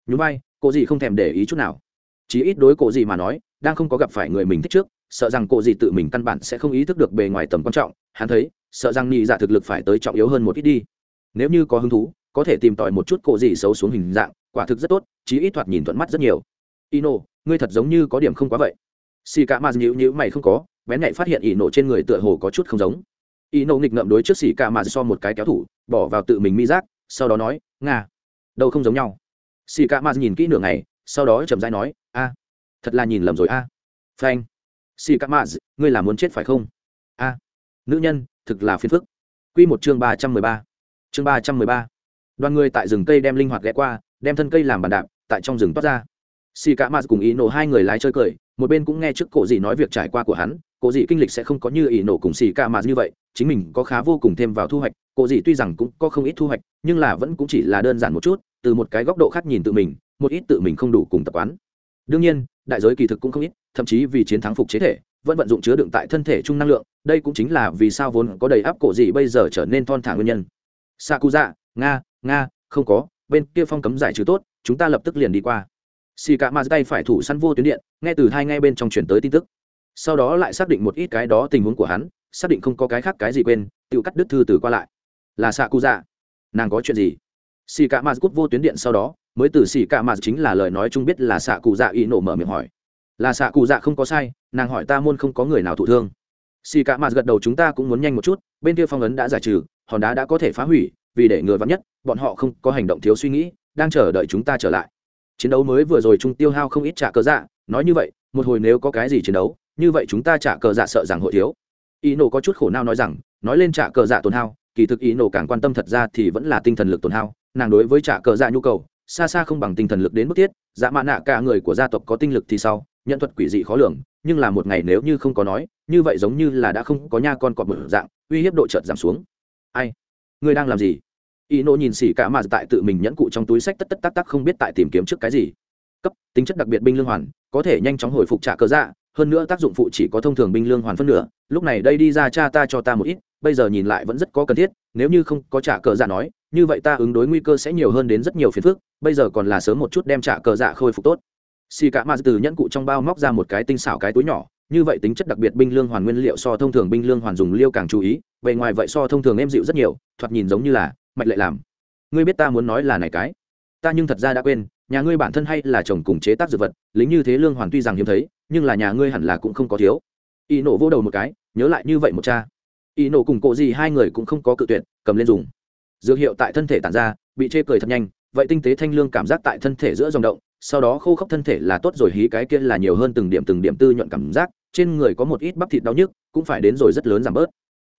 Nhú vai, cổ dị không thèm để ý chút nào. Chí ít đối cổ dị mà nói, đang không có gặp phải người mình thích trước, sợ rằng cổ dị tự mình căn bản sẽ không ý thức được bề ngoài tầm quan trọng, hắn thấy, sợ rằng nhị dạ thực lực phải tới trọng yếu hơn một ít đi. Nếu như có hứng thú, có thể tìm tòi một chút cổ dị xấu xuống hình dạng, quả thực rất tốt, chí ít thoạt nhìn thuận mắt rất nhiều. Ino, ngươi thật giống như có điểm không quá vậy xì cả mà nhữ nhữ mày không có, bén nhạy phát hiện ino trên người tựa hồ có chút không giống. Ino nghịch ngậm đối trước xì cả mà so một cái kéo thủ, bỏ vào tự mình mi giác, sau đó nói, nga, đâu không giống nhau. Xì cả mà nhìn kỹ nửa ngày, sau đó chậm rãi nói, a, thật là nhìn lầm rồi a. À. phanh. Xì cả mà ngươi là muốn chết phải không? A. Nữ nhân, thực là phiền phức. Quy một chương ba trăm mười ba. Chương ba trăm mười ba. Đoàn người tại rừng cây đem linh hoạt ghé qua, đem thân cây làm bàn đạp, tại trong rừng toát ra xì cả mạt cùng ý nổ hai người lái chơi cười, một bên cũng nghe trước cổ dị nói việc trải qua của hắn, cổ dị kinh lịch sẽ không có như ý nổ cùng xì cả mạt như vậy, chính mình có khá vô cùng thêm vào thu hoạch, cổ dị tuy rằng cũng có không ít thu hoạch, nhưng là vẫn cũng chỉ là đơn giản một chút, từ một cái góc độ khác nhìn tự mình, một ít tự mình không đủ cùng tập quán. Đương nhiên, đại giới kỳ thực cũng không ít, thậm chí vì chiến thắng phục chế thể, vẫn vận dụng chứa đựng tại thân thể chung năng lượng, đây cũng chính là vì sao vốn có đầy áp cổ dị bây giờ trở nên thon thả nguyên nhân. Sakuza, nga nga, không có, bên kia phong cấm giải trừ tốt, chúng ta lập tức liền đi qua xì cả ma tay phải thủ săn vô tuyến điện, nghe từ hai ngay bên trong chuyển tới tin tức. Sau đó lại xác định một ít cái đó tình huống của hắn, xác định không có cái khác cái gì quên, tự cắt đứt thư từ qua lại. Là xạ cụ dạ. Nàng có chuyện gì? Xì cả ma cút vô tuyến điện sau đó, mới từ xì cả ma chính là lời nói chung biết là xạ cụ dạ ý nổ mở miệng hỏi. Là xạ cụ dạ không có sai, nàng hỏi ta môn không có người nào thụ thương. Xì cả ma gật đầu chúng ta cũng muốn nhanh một chút, bên kia phong ấn đã giải trừ, hòn đá đã có thể phá hủy, vì để ngừa vắn nhất, bọn họ không có hành động thiếu suy nghĩ, đang chờ đợi chúng ta trở lại chiến đấu mới vừa rồi chúng tiêu hao không ít trả cờ dạ. Nói như vậy, một hồi nếu có cái gì chiến đấu, như vậy chúng ta trả cờ dạ sợ rằng hội thiếu. Ý nổ có chút khổ nào nói rằng, nói lên trả cờ dạ tổn hao, kỳ thực ý nổ càng quan tâm thật ra thì vẫn là tinh thần lực tổn hao. Nàng đối với trả cờ dạ nhu cầu, xa xa không bằng tinh thần lực đến mức thiết. Dạ mạ nạ cả người của gia tộc có tinh lực thì sau nhận thuật quỷ dị khó lường, nhưng là một ngày nếu như không có nói, như vậy giống như là đã không có nha con cọp một dạng, uy hiếp độ trợt giảm xuống. Ai? Ngươi đang làm gì? Y nô nhìn xỉ cả mà tại tự mình nhẫn cụ trong túi sách tất tất tắc tắc không biết tại tìm kiếm trước cái gì. Cấp, tính chất đặc biệt binh lương hoàn, có thể nhanh chóng hồi phục trả cơ dạ hơn nữa tác dụng phụ chỉ có thông thường binh lương hoàn phân nửa, lúc này đây đi ra cha ta cho ta một ít, bây giờ nhìn lại vẫn rất có cần thiết, nếu như không có trả cờ dạ nói, như vậy ta ứng đối nguy cơ sẽ nhiều hơn đến rất nhiều phiền phức, bây giờ còn là sớm một chút đem trả cờ dạ khôi phục tốt. Xì cả ma từ nhẫn cụ trong bao móc ra một cái tinh xảo cái túi nhỏ, như vậy tính chất đặc biệt binh lương hoàn nguyên liệu so thông thường binh lương hoàn dùng liêu càng chú ý, bề ngoài vậy so thông thường em dịu rất nhiều, thoạt nhìn giống như là mạch lệ làm. Ngươi biết ta muốn nói là này cái. Ta nhưng thật ra đã quên, nhà ngươi bản thân hay là chồng cùng chế tác dược vật, lính như thế lương hoàn tuy rằng hiếm thấy, nhưng là nhà ngươi hẳn là cũng không có thiếu. Y nổ vô đầu một cái, nhớ lại như vậy một cha. Y nổ cùng cộ gì hai người cũng không có cự tuyệt, cầm lên dùng. Dược hiệu tại thân thể tản ra, bị chê cười thật nhanh, vậy tinh tế thanh lương cảm giác tại thân thể giữa dòng động, sau đó khô khốc thân thể là tốt rồi, hí cái kia là nhiều hơn từng điểm từng điểm tư nhuận cảm giác, trên người có một ít bắp thịt đau nhức, cũng phải đến rồi rất lớn giảm bớt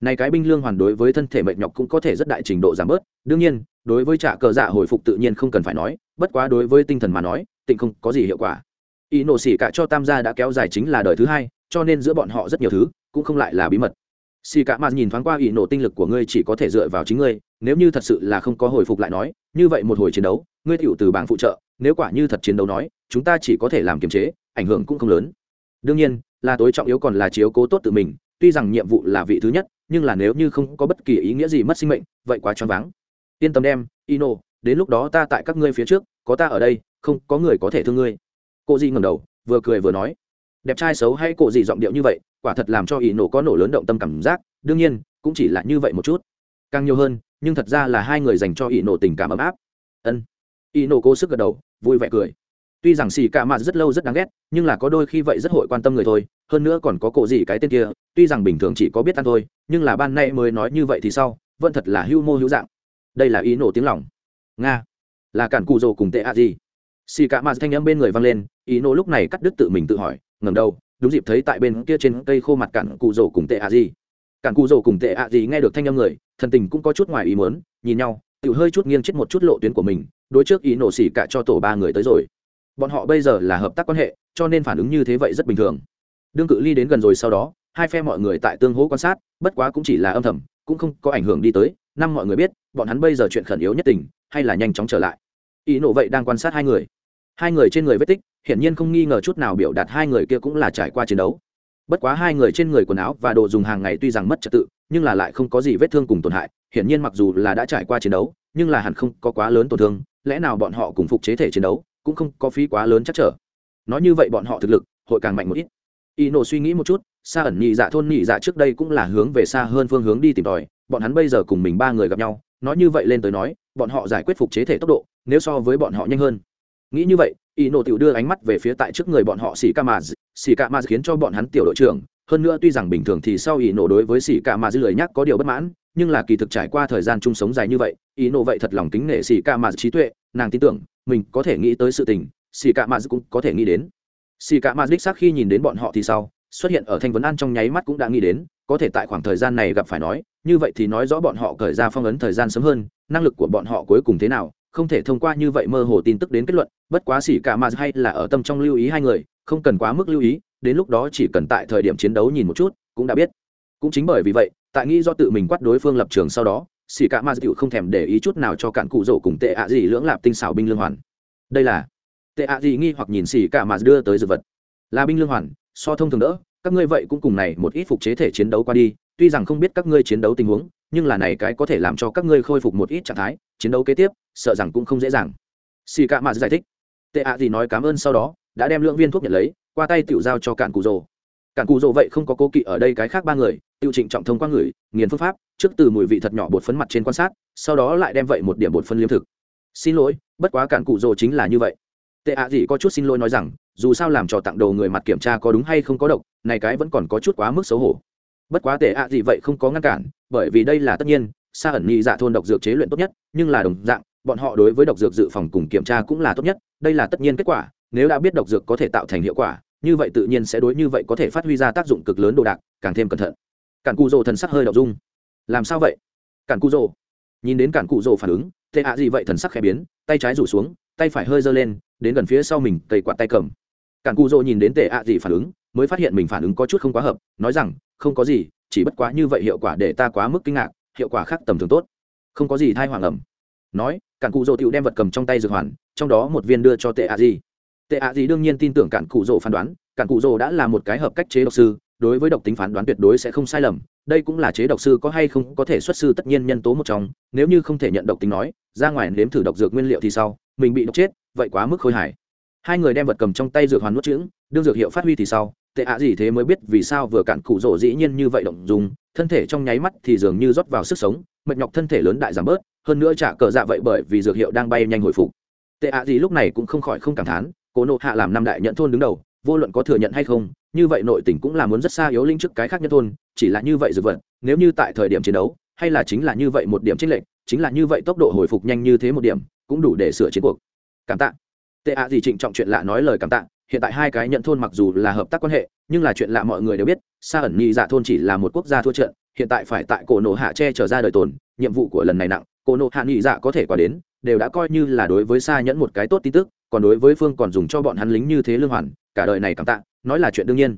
này cái binh lương hoàn đối với thân thể mệt nhọc cũng có thể rất đại trình độ giảm bớt, đương nhiên, đối với trả cờ dạ hồi phục tự nhiên không cần phải nói, bất quá đối với tinh thần mà nói, tịnh không có gì hiệu quả. Ý nổ xỉ cả cho tam gia đã kéo dài chính là đời thứ hai, cho nên giữa bọn họ rất nhiều thứ cũng không lại là bí mật. Xì cả mà nhìn thoáng qua ý nổ tinh lực của ngươi chỉ có thể dựa vào chính ngươi, nếu như thật sự là không có hồi phục lại nói, như vậy một hồi chiến đấu, ngươi tựu từ bảng phụ trợ, nếu quả như thật chiến đấu nói, chúng ta chỉ có thể làm kiềm chế, ảnh hưởng cũng không lớn. Đương nhiên, là tối trọng yếu còn là chiếu cố tốt tự mình, tuy rằng nhiệm vụ là vị thứ nhất nhưng là nếu như không có bất kỳ ý nghĩa gì mất sinh mệnh, vậy quá choáng váng. Yên tâm đem, ino, đến lúc đó ta tại các ngươi phía trước, có ta ở đây, không có người có thể thương ngươi. Cô di ngầm đầu, vừa cười vừa nói. Đẹp trai xấu hay cô gì giọng điệu như vậy, quả thật làm cho ý nổ có nổ lớn động tâm cảm giác, đương nhiên, cũng chỉ là như vậy một chút. Càng nhiều hơn, nhưng thật ra là hai người dành cho ý nổ tình cảm ấm áp. Ân. Ý nổ cố sức gật đầu, vui vẻ cười tuy rằng xì cả mạt rất lâu rất đáng ghét, nhưng là có đôi khi vậy rất hội quan tâm người thôi, hơn nữa còn có cổ gì cái tên kia, tuy rằng bình thường chỉ có biết ăn thôi, nhưng là ban nay mới nói như vậy thì sau, vẫn thật là hưu mô hữu dạng. Đây là ý nổ tiếng lòng. Nga. Là cản cụ rồ cùng tệ a gì. Xì cả mạt thanh âm bên người vang lên, ý nổ lúc này cắt đứt tự mình tự hỏi ngầm đầu, đúng dịp thấy tại bên kia trên cây khô mặt cản cụ rồ cùng tệ a gì. Cản cụ rồ cùng tệ a gì nghe được thanh âm người, thần tình cũng có chút ngoài ý muốn, nhìn nhau tự hơi chút nghiêng chết một chút lộ tuyến của mình, đối trước ý nổ xì cả cho tổ ba người tới rồi bọn họ bây giờ là hợp tác quan hệ, cho nên phản ứng như thế vậy rất bình thường. Đương cự ly đến gần rồi sau đó, hai phe mọi người tại tương hố quan sát, bất quá cũng chỉ là âm thầm, cũng không có ảnh hưởng đi tới. Năm mọi người biết, bọn hắn bây giờ chuyện khẩn yếu nhất tình, hay là nhanh chóng trở lại. Ý nổ vậy đang quan sát hai người. Hai người trên người vết tích, hiển nhiên không nghi ngờ chút nào biểu đạt hai người kia cũng là trải qua chiến đấu. Bất quá hai người trên người quần áo và đồ dùng hàng ngày tuy rằng mất trật tự, nhưng là lại không có gì vết thương cùng tổn hại, hiển nhiên mặc dù là đã trải qua chiến đấu, nhưng là hẳn không có quá lớn tổn thương, lẽ nào bọn họ cùng phục chế thể chiến đấu? Cũng không có phí quá lớn chắc trở. Nói như vậy bọn họ thực lực, hội càng mạnh một ít. Y nổ suy nghĩ một chút xa ẩn nhị dạ thôn nhị dạ trước đây cũng là hướng về xa hơn phương hướng đi tìm tòi, bọn hắn bây giờ cùng mình ba người gặp nhau, nói như vậy lên tới nói, bọn họ giải quyết phục chế thể tốc độ, nếu so với bọn họ nhanh hơn. Nghĩ như vậy, y nổ tiểu đưa ánh mắt về phía tại trước người bọn họ xì ca mà xì ca mà khiến cho bọn hắn tiểu đội trưởng, hơn nữa tuy rằng bình thường thì sau y nổ đối với xì ca mà lười nhắc có điều bất mãn, nhưng là kỳ thực trải qua thời gian chung sống dài như vậy, y nổ vậy thật lòng kính nể xì ca mà trí tuệ nàng tin tưởng, mình có thể nghĩ tới sự tình, xì ca mà cũng có thể nghĩ đến. Xì cả ma đích xác khi nhìn đến bọn họ thì sau, xuất hiện ở thanh vấn an trong nháy mắt cũng đã nghĩ đến, có thể tại khoảng thời gian này gặp phải nói, như vậy thì nói rõ bọn họ cởi ra phong ấn thời gian sớm hơn, năng lực của bọn họ cuối cùng thế nào, không thể thông qua như vậy mơ hồ tin tức đến kết luận, bất quá xỉ cả mà hay là ở tâm trong lưu ý hai người, không cần quá mức lưu ý, đến lúc đó chỉ cần tại thời điểm chiến đấu nhìn một chút, cũng đã biết. Cũng chính bởi vì vậy, tại nghĩ do tự mình quát đối phương lập trường sau đó Xì cả ma dịu không thèm để ý chút nào cho cản cụ rổ cùng tệ ạ gì lưỡng lạp tinh xảo binh lương hoàn. Đây là, tệ ạ gì nghi hoặc nhìn xì cả mà đưa tới dược vật. Là binh lương hoàn, so thông thường đỡ, các ngươi vậy cũng cùng này một ít phục chế thể chiến đấu qua đi, tuy rằng không biết các ngươi chiến đấu tình huống, nhưng là này cái có thể làm cho các ngươi khôi phục một ít trạng thái, chiến đấu kế tiếp, sợ rằng cũng không dễ dàng. Xì cả mà giải thích. Tệ ạ gì nói cảm ơn sau đó, đã đem lượng viên thuốc nhận lấy, qua tay tiểu giao cho cạn cụ rổ. cạn cụ rổ vậy không có cố kỵ ở đây cái khác ba người tiêu trịnh trọng thông qua người, nghiền phương pháp trước từ mùi vị thật nhỏ bột phấn mặt trên quan sát, sau đó lại đem vậy một điểm bột phân liêm thực. Xin lỗi, bất quá cản cụ rồ chính là như vậy. Tệ ạ gì có chút xin lỗi nói rằng, dù sao làm trò tặng đồ người mặt kiểm tra có đúng hay không có độc, này cái vẫn còn có chút quá mức xấu hổ. Bất quá tệ ạ gì vậy không có ngăn cản, bởi vì đây là tất nhiên xa ẩn nhị dạ thôn độc dược chế luyện tốt nhất, nhưng là đồng dạng, bọn họ đối với độc dược dự phòng cùng kiểm tra cũng là tốt nhất, đây là tất nhiên kết quả, nếu đã biết độc dược có thể tạo thành hiệu quả, như vậy tự nhiên sẽ đối như vậy có thể phát huy ra tác dụng cực lớn đồ đạc, càng thêm cẩn thận. Cản cụ rồ thần sắc hơi đậu dung làm sao vậy? Cản cụ rồ. Nhìn đến cản cụ rồ phản ứng tệ ạ gì vậy thần sắc khẽ biến, tay trái rủ xuống, tay phải hơi giơ lên, đến gần phía sau mình cây quạt tay cầm. Cản cụ rồ nhìn đến tệ ạ gì phản ứng, mới phát hiện mình phản ứng có chút không quá hợp, nói rằng, không có gì, chỉ bất quá như vậy hiệu quả để ta quá mức kinh ngạc, hiệu quả khác tầm thường tốt. Không có gì, thai hoàng ẩm. Nói, cản cụ rồ tựu đem vật cầm trong tay dược hoàn, trong đó một viên đưa cho tệ ạ gì. Tệ ạ gì đương nhiên tin tưởng cản cụ rồ phán đoán, cản cụ rồ đã là một cái hợp cách chế độc sư đối với độc tính phán đoán tuyệt đối sẽ không sai lầm, đây cũng là chế độc sư có hay không có thể xuất sư tất nhiên nhân tố một trong, nếu như không thể nhận độc tính nói, ra ngoài nếm thử độc dược nguyên liệu thì sau, mình bị độc chết, vậy quá mức khôi hài. Hai người đem vật cầm trong tay dược hoàn nuốt trứng đương dược hiệu phát huy thì sau, tệ ạ gì thế mới biết vì sao vừa cạn cụ rỗ dĩ nhiên như vậy động dùng, thân thể trong nháy mắt thì dường như rót vào sức sống, mệt nhọc thân thể lớn đại giảm bớt, hơn nữa trả cờ dạ vậy bởi vì dược hiệu đang bay nhanh hồi phục. Tệ ạ gì lúc này cũng không khỏi không cảm thán, cố nộ hạ làm năm đại nhận thôn đứng đầu vô luận có thừa nhận hay không, như vậy nội tình cũng là muốn rất xa yếu linh trước cái khác nhân thôn, chỉ là như vậy dược vật, nếu như tại thời điểm chiến đấu, hay là chính là như vậy một điểm chênh lệch, chính là như vậy tốc độ hồi phục nhanh như thế một điểm, cũng đủ để sửa chiến cuộc. Cảm tạ. Tệ ạ gì trịnh trọng chuyện lạ nói lời cảm tạ, hiện tại hai cái nhận thôn mặc dù là hợp tác quan hệ, nhưng là chuyện lạ mọi người đều biết xa ẩn nhị dạ thôn chỉ là một quốc gia thua trận, hiện tại phải tại cổ nổ hạ che trở ra đời tồn, nhiệm vụ của lần này nặng, cổ nổ hạ nhị dạ có thể qua đến, đều đã coi như là đối với xa nhẫn một cái tốt tin tức, còn đối với phương còn dùng cho bọn hắn lính như thế lương hoàn cả đời này cảm tạ, nói là chuyện đương nhiên.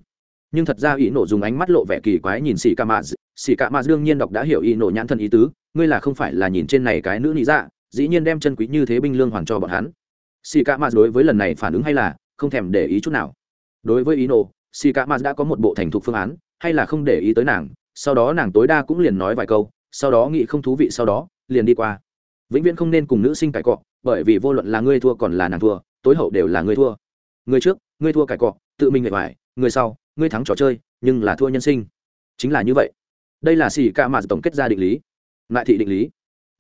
Nhưng thật ra ý nổ dùng ánh mắt lộ vẻ kỳ quái nhìn xì ca mạ xì ca mạ đương nhiên đọc đã hiểu ý nổ nhãn thân ý tứ, ngươi là không phải là nhìn trên này cái nữ nhị dạ dĩ nhiên đem chân quý như thế binh lương hoàn cho bọn hắn. Xì ca mạ đối với lần này phản ứng hay là không thèm để ý chút nào. Đối với ý nổ xì ca mạ đã có một bộ thành thục phương án, hay là không để ý tới nàng, sau đó nàng tối đa cũng liền nói vài câu, sau đó nghĩ không thú vị sau đó, liền đi qua. Vĩnh viễn không nên cùng nữ sinh cãi cọ, bởi vì vô luận là ngươi thua còn là nàng thua, tối hậu đều là ngươi thua. Người trước ngươi thua cải cọ, tự mình nghệ hoài người sau, ngươi thắng trò chơi, nhưng là thua nhân sinh. Chính là như vậy. Đây là xì ca mà tổng kết ra định lý. Lại thị định lý.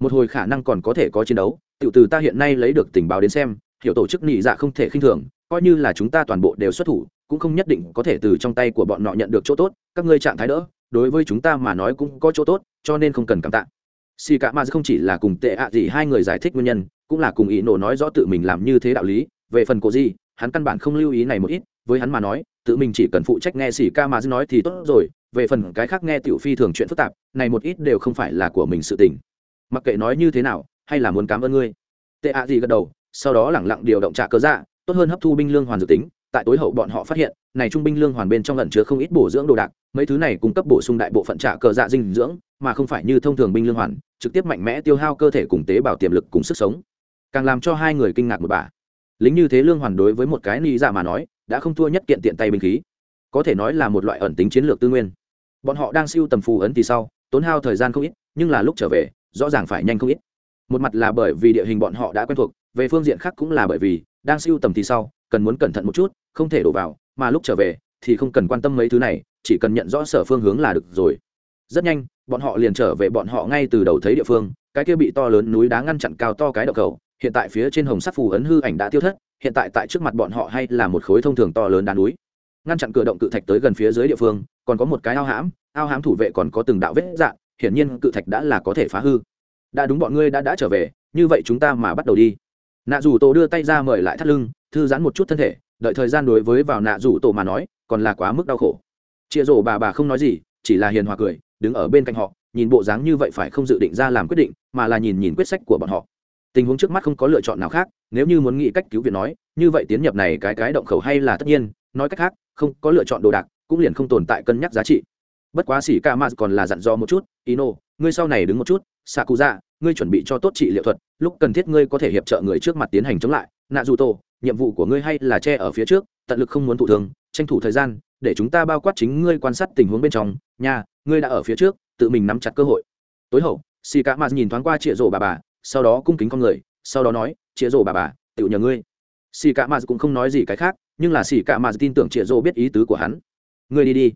Một hồi khả năng còn có thể có chiến đấu tự từ ta hiện nay lấy được tình báo đến xem, hiểu tổ chức nhị dạ không thể khinh thường, coi như là chúng ta toàn bộ đều xuất thủ, cũng không nhất định có thể từ trong tay của bọn nọ nhận được chỗ tốt, các ngươi trạng thái đỡ, đối với chúng ta mà nói cũng có chỗ tốt, cho nên không cần cảm tạ. Xì cả mà không chỉ là cùng tệ ạ gì hai người giải thích nguyên nhân, cũng là cùng ý nổ nói rõ tự mình làm như thế đạo lý, về phần cổ gì hắn căn bản không lưu ý này một ít, với hắn mà nói, tự mình chỉ cần phụ trách nghe xỉ ca mà nói thì tốt rồi, về phần cái khác nghe tiểu phi thường chuyện phức tạp, này một ít đều không phải là của mình sự tình. Mặc kệ nói như thế nào, hay là muốn cảm ơn ngươi. Tệ ạ gì gật đầu, sau đó lẳng lặng điều động trả cơ dạ tốt hơn hấp thu binh lương hoàn dự tính, tại tối hậu bọn họ phát hiện, này trung binh lương hoàn bên trong lẩn chứa không ít bổ dưỡng đồ đạc, mấy thứ này cung cấp bổ sung đại bộ phận trả cơ dạ dinh dưỡng, mà không phải như thông thường binh lương hoàn, trực tiếp mạnh mẽ tiêu hao cơ thể cùng tế bào tiềm lực cùng sức sống. Càng làm cho hai người kinh ngạc một bà lính như thế lương hoàn đối với một cái ni dạ mà nói, đã không thua nhất kiện tiện tay binh khí. Có thể nói là một loại ẩn tính chiến lược tư nguyên. Bọn họ đang siêu tầm phù ấn thì sau, tốn hao thời gian không ít, nhưng là lúc trở về, rõ ràng phải nhanh không ít. Một mặt là bởi vì địa hình bọn họ đã quen thuộc, về phương diện khác cũng là bởi vì, đang siêu tầm thì sau, cần muốn cẩn thận một chút, không thể đổ vào, mà lúc trở về, thì không cần quan tâm mấy thứ này, chỉ cần nhận rõ sở phương hướng là được rồi. Rất nhanh, bọn họ liền trở về bọn họ ngay từ đầu thấy địa phương, cái kia bị to lớn núi đá ngăn chặn cao to cái đậu cầu hiện tại phía trên hồng sắc phù ấn hư ảnh đã tiêu thất, hiện tại tại trước mặt bọn họ hay là một khối thông thường to lớn đá núi. Ngăn chặn cửa động cự thạch tới gần phía dưới địa phương, còn có một cái ao hãm ao hãm thủ vệ còn có từng đạo vết dạn hiển nhiên cự thạch đã là có thể phá hư. Đã đúng bọn ngươi đã đã trở về, như vậy chúng ta mà bắt đầu đi. Nạ Dù tổ đưa tay ra mời lại thắt lưng, thư giãn một chút thân thể, đợi thời gian đối với vào nạ rủ tổ mà nói, còn là quá mức đau khổ. Chịa rổ bà bà không nói gì, chỉ là hiền hòa cười, đứng ở bên cạnh họ, nhìn bộ dáng như vậy phải không dự định ra làm quyết định, mà là nhìn nhìn quyết sách của bọn họ tình huống trước mắt không có lựa chọn nào khác, nếu như muốn nghĩ cách cứu viện nói, như vậy tiến nhập này cái cái động khẩu hay là tất nhiên, nói cách khác, không có lựa chọn đồ đạc, cũng liền không tồn tại cân nhắc giá trị. Bất quá xỉ ca ma còn là dặn dò một chút, ino, ngươi sau này đứng một chút xạ cụ dạ ngươi chuẩn bị cho tốt trị liệu thuật, lúc cần thiết ngươi có thể hiệp trợ người trước mặt tiến hành chống lại nạ dù tô nhiệm vụ của ngươi hay là che ở phía trước, tận lực không muốn thụ thường tranh thủ thời gian, để chúng ta bao quát chính ngươi quan sát tình huống bên trong nhà ngươi đã ở phía trước, tự mình nắm chặt cơ hội. Tối hậu xì cả mạt nhìn thoáng qua trịa rổ bà bà sau đó cung kính con người, sau đó nói chĩa rổ bà bà tự nhờ ngươi. Xì cả mạt cũng không nói gì cái khác, nhưng là xì cả mạt tin tưởng chĩa rổ biết ý tứ của hắn. Ngươi đi đi,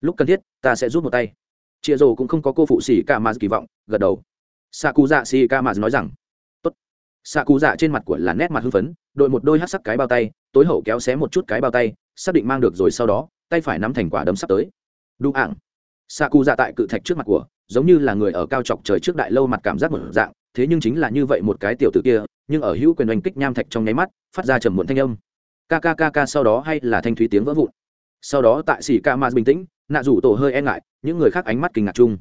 lúc cần thiết, ta sẽ rút một tay. Chĩa rổ cũng không có cô phụ xì cả mạt kỳ vọng, gật đầu. Xạ cụ dạ xì cả mạt nói rằng, tốt. Xạ cụ dạ trên mặt của là nét mặt hưng phấn, đội một đôi hát sắc cái bao tay, tối hậu kéo xé một chút cái bao tay, xác định mang được rồi sau đó, tay phải nắm thành quả đấm sắp tới. Đu ảng. Xạ cụ dạ tại cự thạch trước mặt của, giống như là người ở cao chọc trời trước đại lâu mặt cảm giác một dạng thế nhưng chính là như vậy một cái tiểu tử kia, nhưng ở hữu quyền oanh kích nham thạch trong nháy mắt, phát ra trầm muộn thanh âm. Kkkk sau đó hay là thanh thúy tiếng vỡ vụn. Sau đó tại xỉ ca ma bình tĩnh, nạ rủ tổ hơi e ngại, những người khác ánh mắt kinh ngạc chung.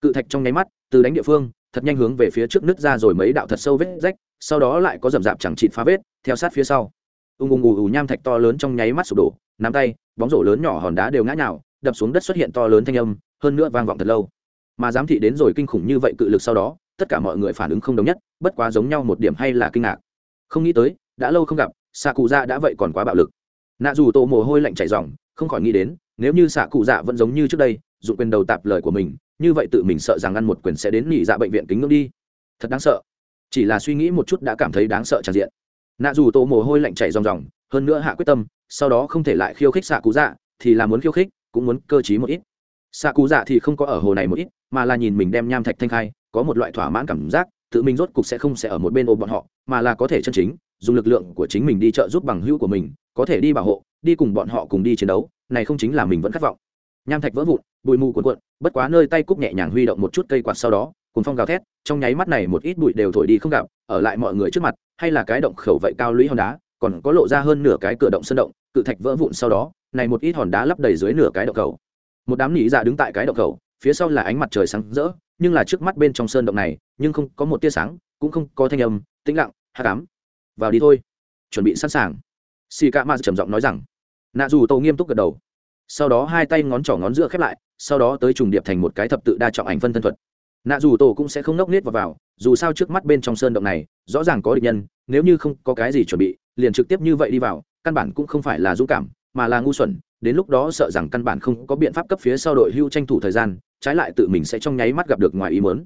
Cự thạch trong nháy mắt, từ đánh địa phương, thật nhanh hướng về phía trước nứt ra rồi mấy đạo thật sâu vết rách, sau đó lại có rầm rạp chẳng chịt phá vết, theo sát phía sau. Ung ung ù ù nham thạch to lớn trong nháy mắt sụp đổ, nắm tay, bóng rổ lớn nhỏ hòn đá đều ngã nhào, đập xuống đất xuất hiện to lớn thanh âm, hơn nữa vang vọng thật lâu. Mà giám thị đến rồi kinh khủng như vậy cự lực sau đó tất cả mọi người phản ứng không đồng nhất, bất quá giống nhau một điểm hay là kinh ngạc. Không nghĩ tới, đã lâu không gặp xạ cụ dạ đã vậy còn quá bạo lực. Nạ dù tổ mồ hôi lạnh chảy dòng không khỏi nghĩ đến, nếu như xạ cụ dạ vẫn giống như trước đây, dụng quyền đầu tạp lời của mình, như vậy tự mình sợ rằng ăn một quyền sẽ đến nghỉ dạ bệnh viện kính ngưỡng đi. Thật đáng sợ. Chỉ là suy nghĩ một chút đã cảm thấy đáng sợ tràn diện. Nạ dù tổ mồ hôi lạnh chảy ròng ròng, hơn nữa hạ quyết tâm, sau đó không thể lại khiêu khích xạ cụ dạ thì là muốn khiêu khích, cũng muốn cơ t một ít. Xạ cụ dạ thì không có ở hồ này một ít, mà là nhìn mình đem nham thạch thanh khai có một loại thỏa mãn cảm giác, tự mình rốt cục sẽ không sẽ ở một bên ôm bọn họ, mà là có thể chân chính, dùng lực lượng của chính mình đi trợ giúp bằng hữu của mình, có thể đi bảo hộ, đi cùng bọn họ cùng đi chiến đấu, này không chính là mình vẫn khát vọng. Nham thạch vỡ vụn, bụi mù cuộn cuộn, bất quá nơi tay cúc nhẹ nhàng huy động một chút cây quạt sau đó cùng phong gào thét, trong nháy mắt này một ít bụi đều thổi đi không gặp, ở lại mọi người trước mặt, hay là cái động khẩu vậy cao lũy hòn đá, còn có lộ ra hơn nửa cái cửa động sân động, cự thạch vỡ vụn sau đó, này một ít hòn đá lấp đầy dưới nửa cái động khẩu. Một đám nỉ dạ đứng tại cái động khẩu, phía sau là ánh mặt trời sáng rỡ nhưng là trước mắt bên trong sơn động này nhưng không có một tia sáng cũng không có thanh âm tĩnh lặng hát cám vào đi thôi. Chuẩn bị sẵn sàng. Xì ca ma trầm giọng nói rằng. Nạ dù tô nghiêm túc gật đầu. Sau đó hai tay ngón trỏ ngón giữa khép lại sau đó tới trùng điệp thành một cái thập tự đa trọng ảnh phân thân thuật. Nạ dù tổ cũng sẽ không nốc nết vào, vào dù sao trước mắt bên trong sơn động này rõ ràng có địch nhân nếu như không có cái gì chuẩn bị liền trực tiếp như vậy đi vào căn bản cũng không phải là dũng cảm mà là ngu xuẩn đến lúc đó sợ rằng căn bản không có biện pháp cấp phía sau đội hưu tranh thủ thời gian trái lại tự mình sẽ trong nháy mắt gặp được ngoài ý muốn.